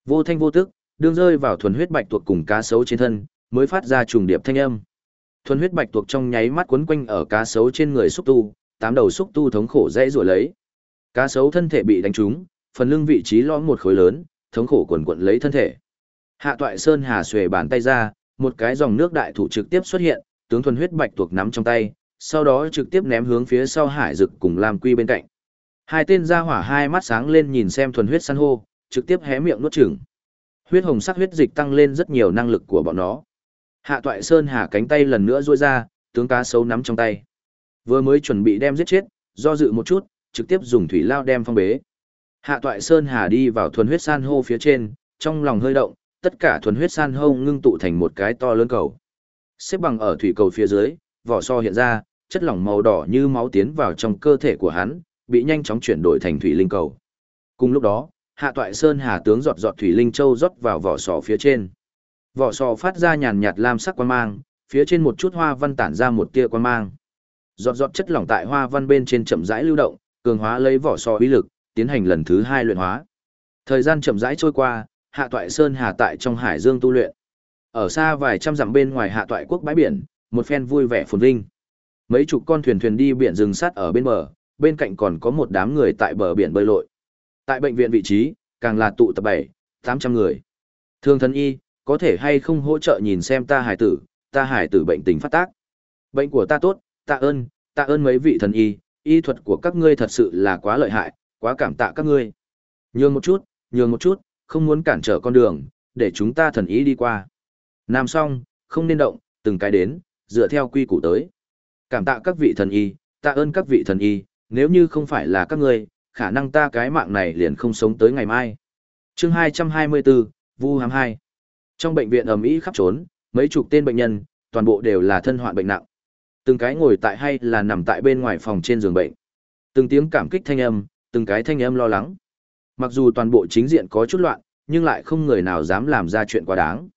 S1: Vô thanh vô tức, đương rơi vào thuần huyết bạch tuộc cùng cá sấu trên thân, mới phát ra trùng điệp thanh âm. Thuần huyết bạch tuộc trong nháy mắt quấn quanh ở cá sấu trên người xúc tu, tám đầu xúc tu thống khổ dễ rủa lấy. Cá sấu thân thể bị đánh trúng, phần lưng vị trí lõm một khối lớn, thống khổ quần quật lấy thân thể. Hạ toại sơn hà xuề bàn tay ra, một cái dòng nước đại thủ trực tiếp xuất hiện, tướng thuần huyết bạch tuộc nắm trong tay, sau đó trực tiếp ném hướng phía sau hải dực cùng làm quy bên cạnh. Hai tên ra hỏa hai mắt sáng lên nhìn xem thuần huyết san hô, trực tiếp hé miệng nuốt chửng. Huyết hồng sắc huyết dịch tăng lên rất nhiều năng lực của bọn nó. Hạ toại sơn hà cánh tay lần nữa duỗi ra, tướng cá sấu nắm trong tay. Vừa mới chuẩn bị đem giết chết, do dự một chút, trực tiếp dùng thủy lao đem phong bế. Hạ toại sơn hà đi vào thuần huyết san hô phía trên, trong lòng hơi động, tất cả thuần huyết san hô ngưng tụ thành một cái to lớn cầu. Xếp bằng ở thủy cầu phía dưới, vỏ so hiện ra, chất lỏng màu đỏ như máu tiến vào trong cơ thể của hắn, bị nhanh chóng chuyển đổi thành thủy linh cầu. Cùng lúc đó, Hạ Toại Sơn Hà tướng giọt giọt thủy linh châu rót vào vỏ sò phía trên. Vỏ sò phát ra nhàn nhạt lam sắc quang mang, phía trên một chút hoa văn tản ra một tia quang mang. Giọt giọt chất lỏng tại hoa văn bên trên chậm rãi lưu động, cường hóa lấy vỏ sò uy lực, tiến hành lần thứ hai luyện hóa. Thời gian chậm rãi trôi qua, Hạ Toại Sơn Hà tại trong hải dương tu luyện. Ở xa vài trăm dặm bên ngoài Hạ Toại quốc bãi biển, một phen vui vẻ phồn vinh. Mấy chục con thuyền thuyền đi biển rừng sắt ở bên bờ, bên cạnh còn có một đám người tại bờ biển bơi lội. Tại bệnh viện vị trí, càng là tụ tập bảy, tám trăm người. Thương thân y, có thể hay không hỗ trợ nhìn xem ta hải tử, ta hải tử bệnh tình phát tác. Bệnh của ta tốt, tạ ơn, tạ ơn mấy vị thần y, y thuật của các ngươi thật sự là quá lợi hại, quá cảm tạ các ngươi. Nhường một chút, nhường một chút, không muốn cản trở con đường, để chúng ta thần y đi qua. Nam xong, không nên động, từng cái đến, dựa theo quy củ tới. Cảm tạ các vị thần y, tạ ơn các vị thần y, nếu như không phải là các ngươi, khả năng ta cái mạng này liền không sống tới ngày mai. chương 224, Vu Hàm 2. Trong bệnh viện ầm ĩ khắp trốn, mấy chục tên bệnh nhân, toàn bộ đều là thân hoạn bệnh nặng. Từng cái ngồi tại hay là nằm tại bên ngoài phòng trên giường bệnh. Từng tiếng cảm kích thanh âm, từng cái thanh âm lo lắng. Mặc dù toàn bộ chính diện có chút loạn, nhưng lại không người nào dám làm ra chuyện quá đáng.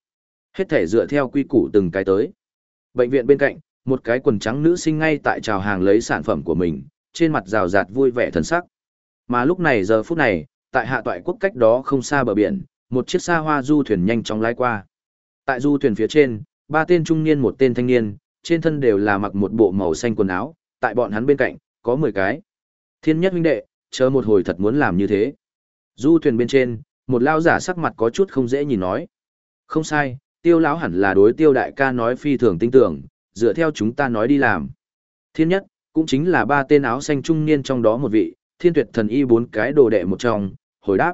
S1: Hết thể dựa theo quy củ từng cái tới. Bệnh viện bên cạnh, một cái quần trắng nữ sinh ngay tại trào hàng lấy sản phẩm của mình, trên mặt rào rạt vui vẻ thần sắc. Mà lúc này giờ phút này, tại hạ toại quốc cách đó không xa bờ biển, một chiếc xa hoa du thuyền nhanh chóng lái qua. Tại du thuyền phía trên, ba tên trung niên một tên thanh niên, trên thân đều là mặc một bộ màu xanh quần áo, tại bọn hắn bên cạnh, có 10 cái. Thiên nhất huynh đệ, chờ một hồi thật muốn làm như thế. Du thuyền bên trên, một lao giả sắc mặt có chút không dễ nhìn nói. Không sai, tiêu lão hẳn là đối tiêu đại ca nói phi thường tinh tưởng, dựa theo chúng ta nói đi làm. Thiên nhất, cũng chính là ba tên áo xanh trung niên trong đó một vị, thiên tuyệt thần y bốn cái đồ đệ một trong, hồi đáp.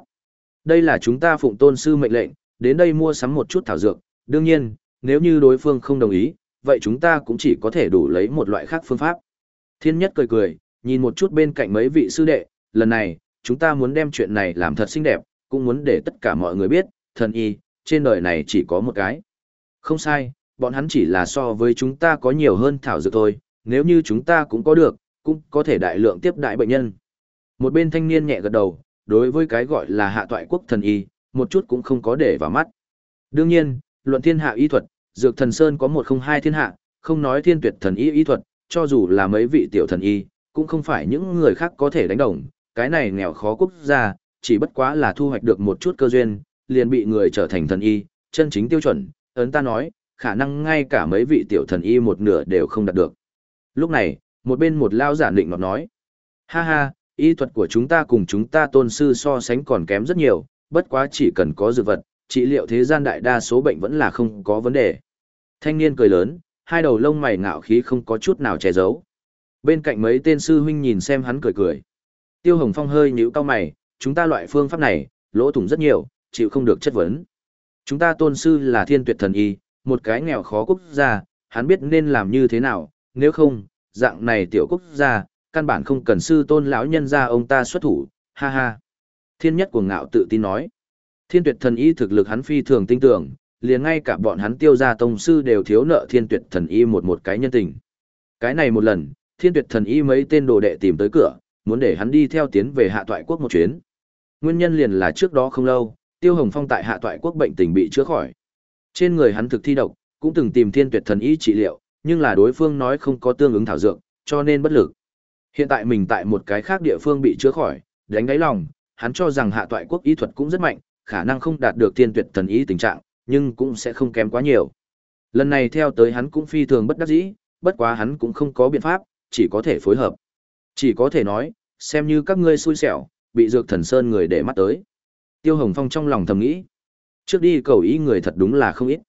S1: Đây là chúng ta phụng tôn sư mệnh lệnh, đến đây mua sắm một chút thảo dược, đương nhiên, nếu như đối phương không đồng ý, vậy chúng ta cũng chỉ có thể đủ lấy một loại khác phương pháp. Thiên nhất cười cười, nhìn một chút bên cạnh mấy vị sư đệ, lần này, chúng ta muốn đem chuyện này làm thật xinh đẹp, cũng muốn để tất cả mọi người biết, thần y, trên đời này chỉ có một cái. Không sai, bọn hắn chỉ là so với chúng ta có nhiều hơn thảo dược thôi, nếu như chúng ta cũng có được, cũng có thể đại lượng tiếp đại bệnh nhân. Một bên thanh niên nhẹ gật đầu, đối với cái gọi là hạ toại quốc thần y, một chút cũng không có để vào mắt. Đương nhiên, luận thiên hạ y thuật, dược thần sơn có một không hai thiên hạ, không nói thiên tuyệt thần y y thuật, cho dù là mấy vị tiểu thần y, cũng không phải những người khác có thể đánh đồng, cái này nghèo khó quốc gia, chỉ bất quá là thu hoạch được một chút cơ duyên, liền bị người trở thành thần y, chân chính tiêu chuẩn, ấn ta nói, khả năng ngay cả mấy vị tiểu thần y một nửa đều không đạt được. Lúc này, một bên một lao giả định ngọt nói, ha ha, y thuật của chúng ta cùng chúng ta tôn sư so sánh còn kém rất nhiều, bất quá chỉ cần có dược vật, trị liệu thế gian đại đa số bệnh vẫn là không có vấn đề. Thanh niên cười lớn, hai đầu lông mày ngạo khí không có chút nào che giấu. Bên cạnh mấy tên sư huynh nhìn xem hắn cười cười. Tiêu Hồng Phong hơi nhíu cao mày, chúng ta loại phương pháp này, lỗ thủng rất nhiều, chịu không được chất vấn. Chúng ta tôn sư là thiên tuyệt thần y, một cái nghèo khó quốc gia, hắn biết nên làm như thế nào, nếu không, dạng này tiểu quốc gia, căn bản không cần sư tôn lão nhân ra ông ta xuất thủ, ha ha. Thiên nhất của ngạo tự tin nói. Thiên tuyệt thần y thực lực hắn phi thường tinh tưởng, liền ngay cả bọn hắn tiêu gia tông sư đều thiếu nợ thiên tuyệt thần y một một cái nhân tình. Cái này một lần, thiên tuyệt thần y mấy tên đồ đệ tìm tới cửa, muốn để hắn đi theo tiến về hạ toại quốc một chuyến. Nguyên nhân liền là trước đó không lâu, tiêu hồng phong tại hạ toại quốc bệnh tình bị chữa khỏi. Trên người hắn thực thi độc, cũng từng tìm thiên tuyệt thần y trị liệu, nhưng là đối phương nói không có tương ứng thảo dược, cho nên bất lực. Hiện tại mình tại một cái khác địa phương bị chữa khỏi, đánh đáy lòng, hắn cho rằng hạ toại quốc y thuật cũng rất mạnh, khả năng không đạt được thiên tuyệt thần ý tình trạng, nhưng cũng sẽ không kém quá nhiều. Lần này theo tới hắn cũng phi thường bất đắc dĩ, bất quá hắn cũng không có biện pháp, chỉ có thể phối hợp. Chỉ có thể nói, xem như các ngươi xui xẻo, bị dược thần sơn người để mắt tới. Tiêu Hồng Phong trong lòng thầm nghĩ. Trước đi cầu ý người thật đúng là không ít.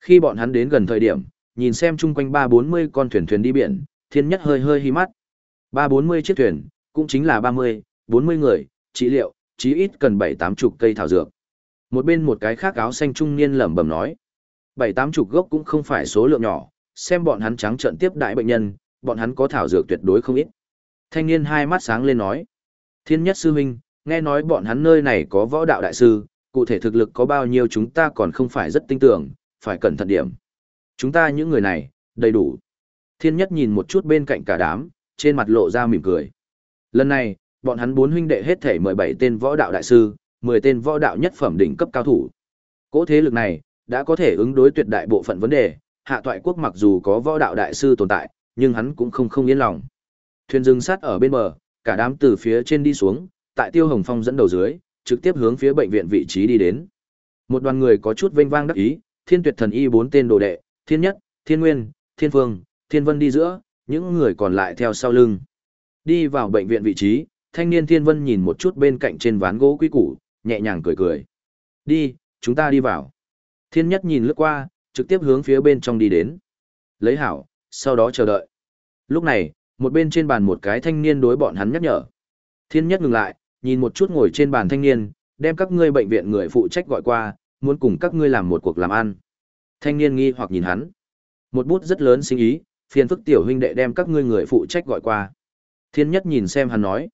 S1: Khi bọn hắn đến gần thời điểm, nhìn xem chung quanh ba bốn mươi con thuyền thuyền đi biển, thiên nhất hơi hơi hi mắt. Ba bốn mươi chiếc thuyền, cũng chính là ba mươi, bốn mươi người, trị liệu, chí ít cần bảy tám chục cây thảo dược. Một bên một cái khác áo xanh trung niên lẩm bẩm nói. Bảy tám chục gốc cũng không phải số lượng nhỏ, xem bọn hắn trắng trợn tiếp đại bệnh nhân, bọn hắn có thảo dược tuyệt đối không ít. Thanh niên hai mắt sáng lên nói. Thiên nhất sư huynh, nghe nói bọn hắn nơi này có võ đạo đại sư, cụ thể thực lực có bao nhiêu chúng ta còn không phải rất tin tưởng, phải cẩn thận điểm. Chúng ta những người này, đầy đủ. Thiên nhất nhìn một chút bên cạnh cả đám, trên mặt lộ ra mỉm cười. Lần này, bọn hắn bốn huynh đệ hết thể 17 tên võ đạo đại sư, 10 tên võ đạo nhất phẩm đỉnh cấp cao thủ. Cỗ thế lực này, đã có thể ứng đối tuyệt đại bộ phận vấn đề, hạ toại quốc mặc dù có võ đạo đại sư tồn tại, nhưng hắn cũng không không yên lòng. Thuyền dừng sát ở bên bờ, cả đám từ phía trên đi xuống, tại Tiêu Hồng Phong dẫn đầu dưới, trực tiếp hướng phía bệnh viện vị trí đi đến. Một đoàn người có chút vênh vang đắc ý, Thiên Tuyệt Thần Y bốn tên đồ đệ, Thiên Nhất, Thiên Nguyên, Thiên Phương, Thiên Vân đi giữa, những người còn lại theo sau lưng. Đi vào bệnh viện vị trí, thanh niên Thiên Vân nhìn một chút bên cạnh trên ván gỗ quý củ, nhẹ nhàng cười cười. Đi, chúng ta đi vào. Thiên Nhất nhìn lướt qua, trực tiếp hướng phía bên trong đi đến. Lấy hảo, sau đó chờ đợi. Lúc này, một bên trên bàn một cái thanh niên đối bọn hắn nhắc nhở. Thiên Nhất ngừng lại, nhìn một chút ngồi trên bàn thanh niên, đem các ngươi bệnh viện người phụ trách gọi qua, muốn cùng các ngươi làm một cuộc làm ăn. Thanh niên nghi hoặc nhìn hắn. Một bút rất lớn sinh ý, phiền phức tiểu huynh đệ đem các ngươi người phụ trách gọi qua. Thiên nhất nhìn xem hắn nói.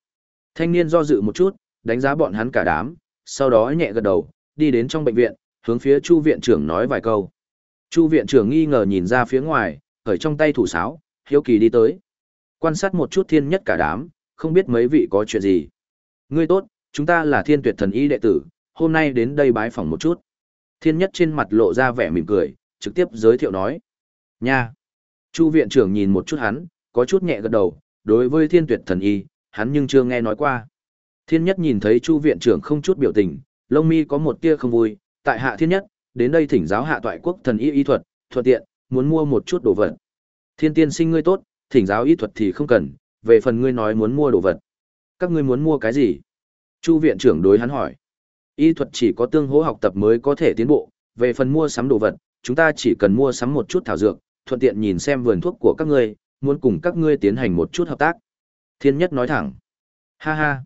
S1: Thanh niên do dự một chút, đánh giá bọn hắn cả đám, sau đó nhẹ gật đầu, đi đến trong bệnh viện, hướng phía chu viện trưởng nói vài câu. Chu viện trưởng nghi ngờ nhìn ra phía ngoài, khởi trong tay thủ sáo, hiếu kỳ đi tới. Quan sát một chút thiên nhất cả đám, không biết mấy vị có chuyện gì. Ngươi tốt, chúng ta là thiên tuyệt thần y đệ tử, hôm nay đến đây bái phỏng một chút. Thiên nhất trên mặt lộ ra vẻ mỉm cười, trực tiếp giới thiệu nói. Nha! Chu viện trưởng nhìn một chút hắn, có chút nhẹ gật đầu, đối với thiên tuyệt thần y, hắn nhưng chưa nghe nói qua. Thiên nhất nhìn thấy chu viện trưởng không chút biểu tình, lông mi có một tia không vui, tại hạ thiên nhất, đến đây thỉnh giáo hạ toại quốc thần y y thuật, thuận tiện, muốn mua một chút đồ vật. Thiên tiên sinh ngươi tốt, thỉnh giáo y thuật thì không cần, về phần ngươi nói muốn mua đồ vật. Các ngươi muốn mua cái gì? Chu viện trưởng đối hắn hỏi. Y thuật chỉ có tương hỗ học tập mới có thể tiến bộ, về phần mua sắm đồ vật, chúng ta chỉ cần mua sắm một chút thảo dược, thuận tiện nhìn xem vườn thuốc của các ngươi, muốn cùng các ngươi tiến hành một chút hợp tác. Thiên nhất nói thẳng. Ha ha.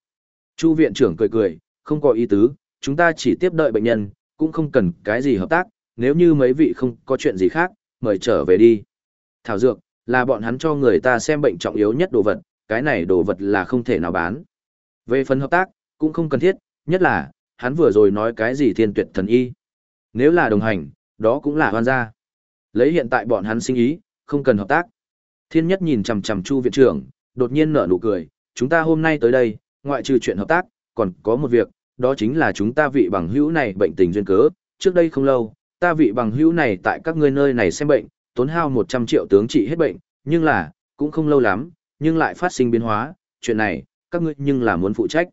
S1: Chu viện trưởng cười cười, không có ý tứ, chúng ta chỉ tiếp đợi bệnh nhân, cũng không cần cái gì hợp tác, nếu như mấy vị không có chuyện gì khác, mời trở về đi. Thảo dược, là bọn hắn cho người ta xem bệnh trọng yếu nhất đồ vật, cái này đồ vật là không thể nào bán. Về phần hợp tác, cũng không cần thiết, nhất là, hắn vừa rồi nói cái gì thiên tuyệt thần y. Nếu là đồng hành, đó cũng là hoan gia. Lấy hiện tại bọn hắn sinh ý, không cần hợp tác. Thiên nhất nhìn chằm chằm Chu viện trưởng, đột nhiên nở nụ cười, chúng ta hôm nay tới đây, ngoại trừ chuyện hợp tác, còn có một việc, đó chính là chúng ta vị bằng hữu này bệnh tình duyên cớ, trước đây không lâu, ta vị bằng hữu này tại các ngươi nơi này xem bệnh, tốn hao 100 triệu tướng trị hết bệnh, nhưng là, cũng không lâu lắm, nhưng lại phát sinh biến hóa, chuyện này, các ngươi nhưng là muốn phụ trách.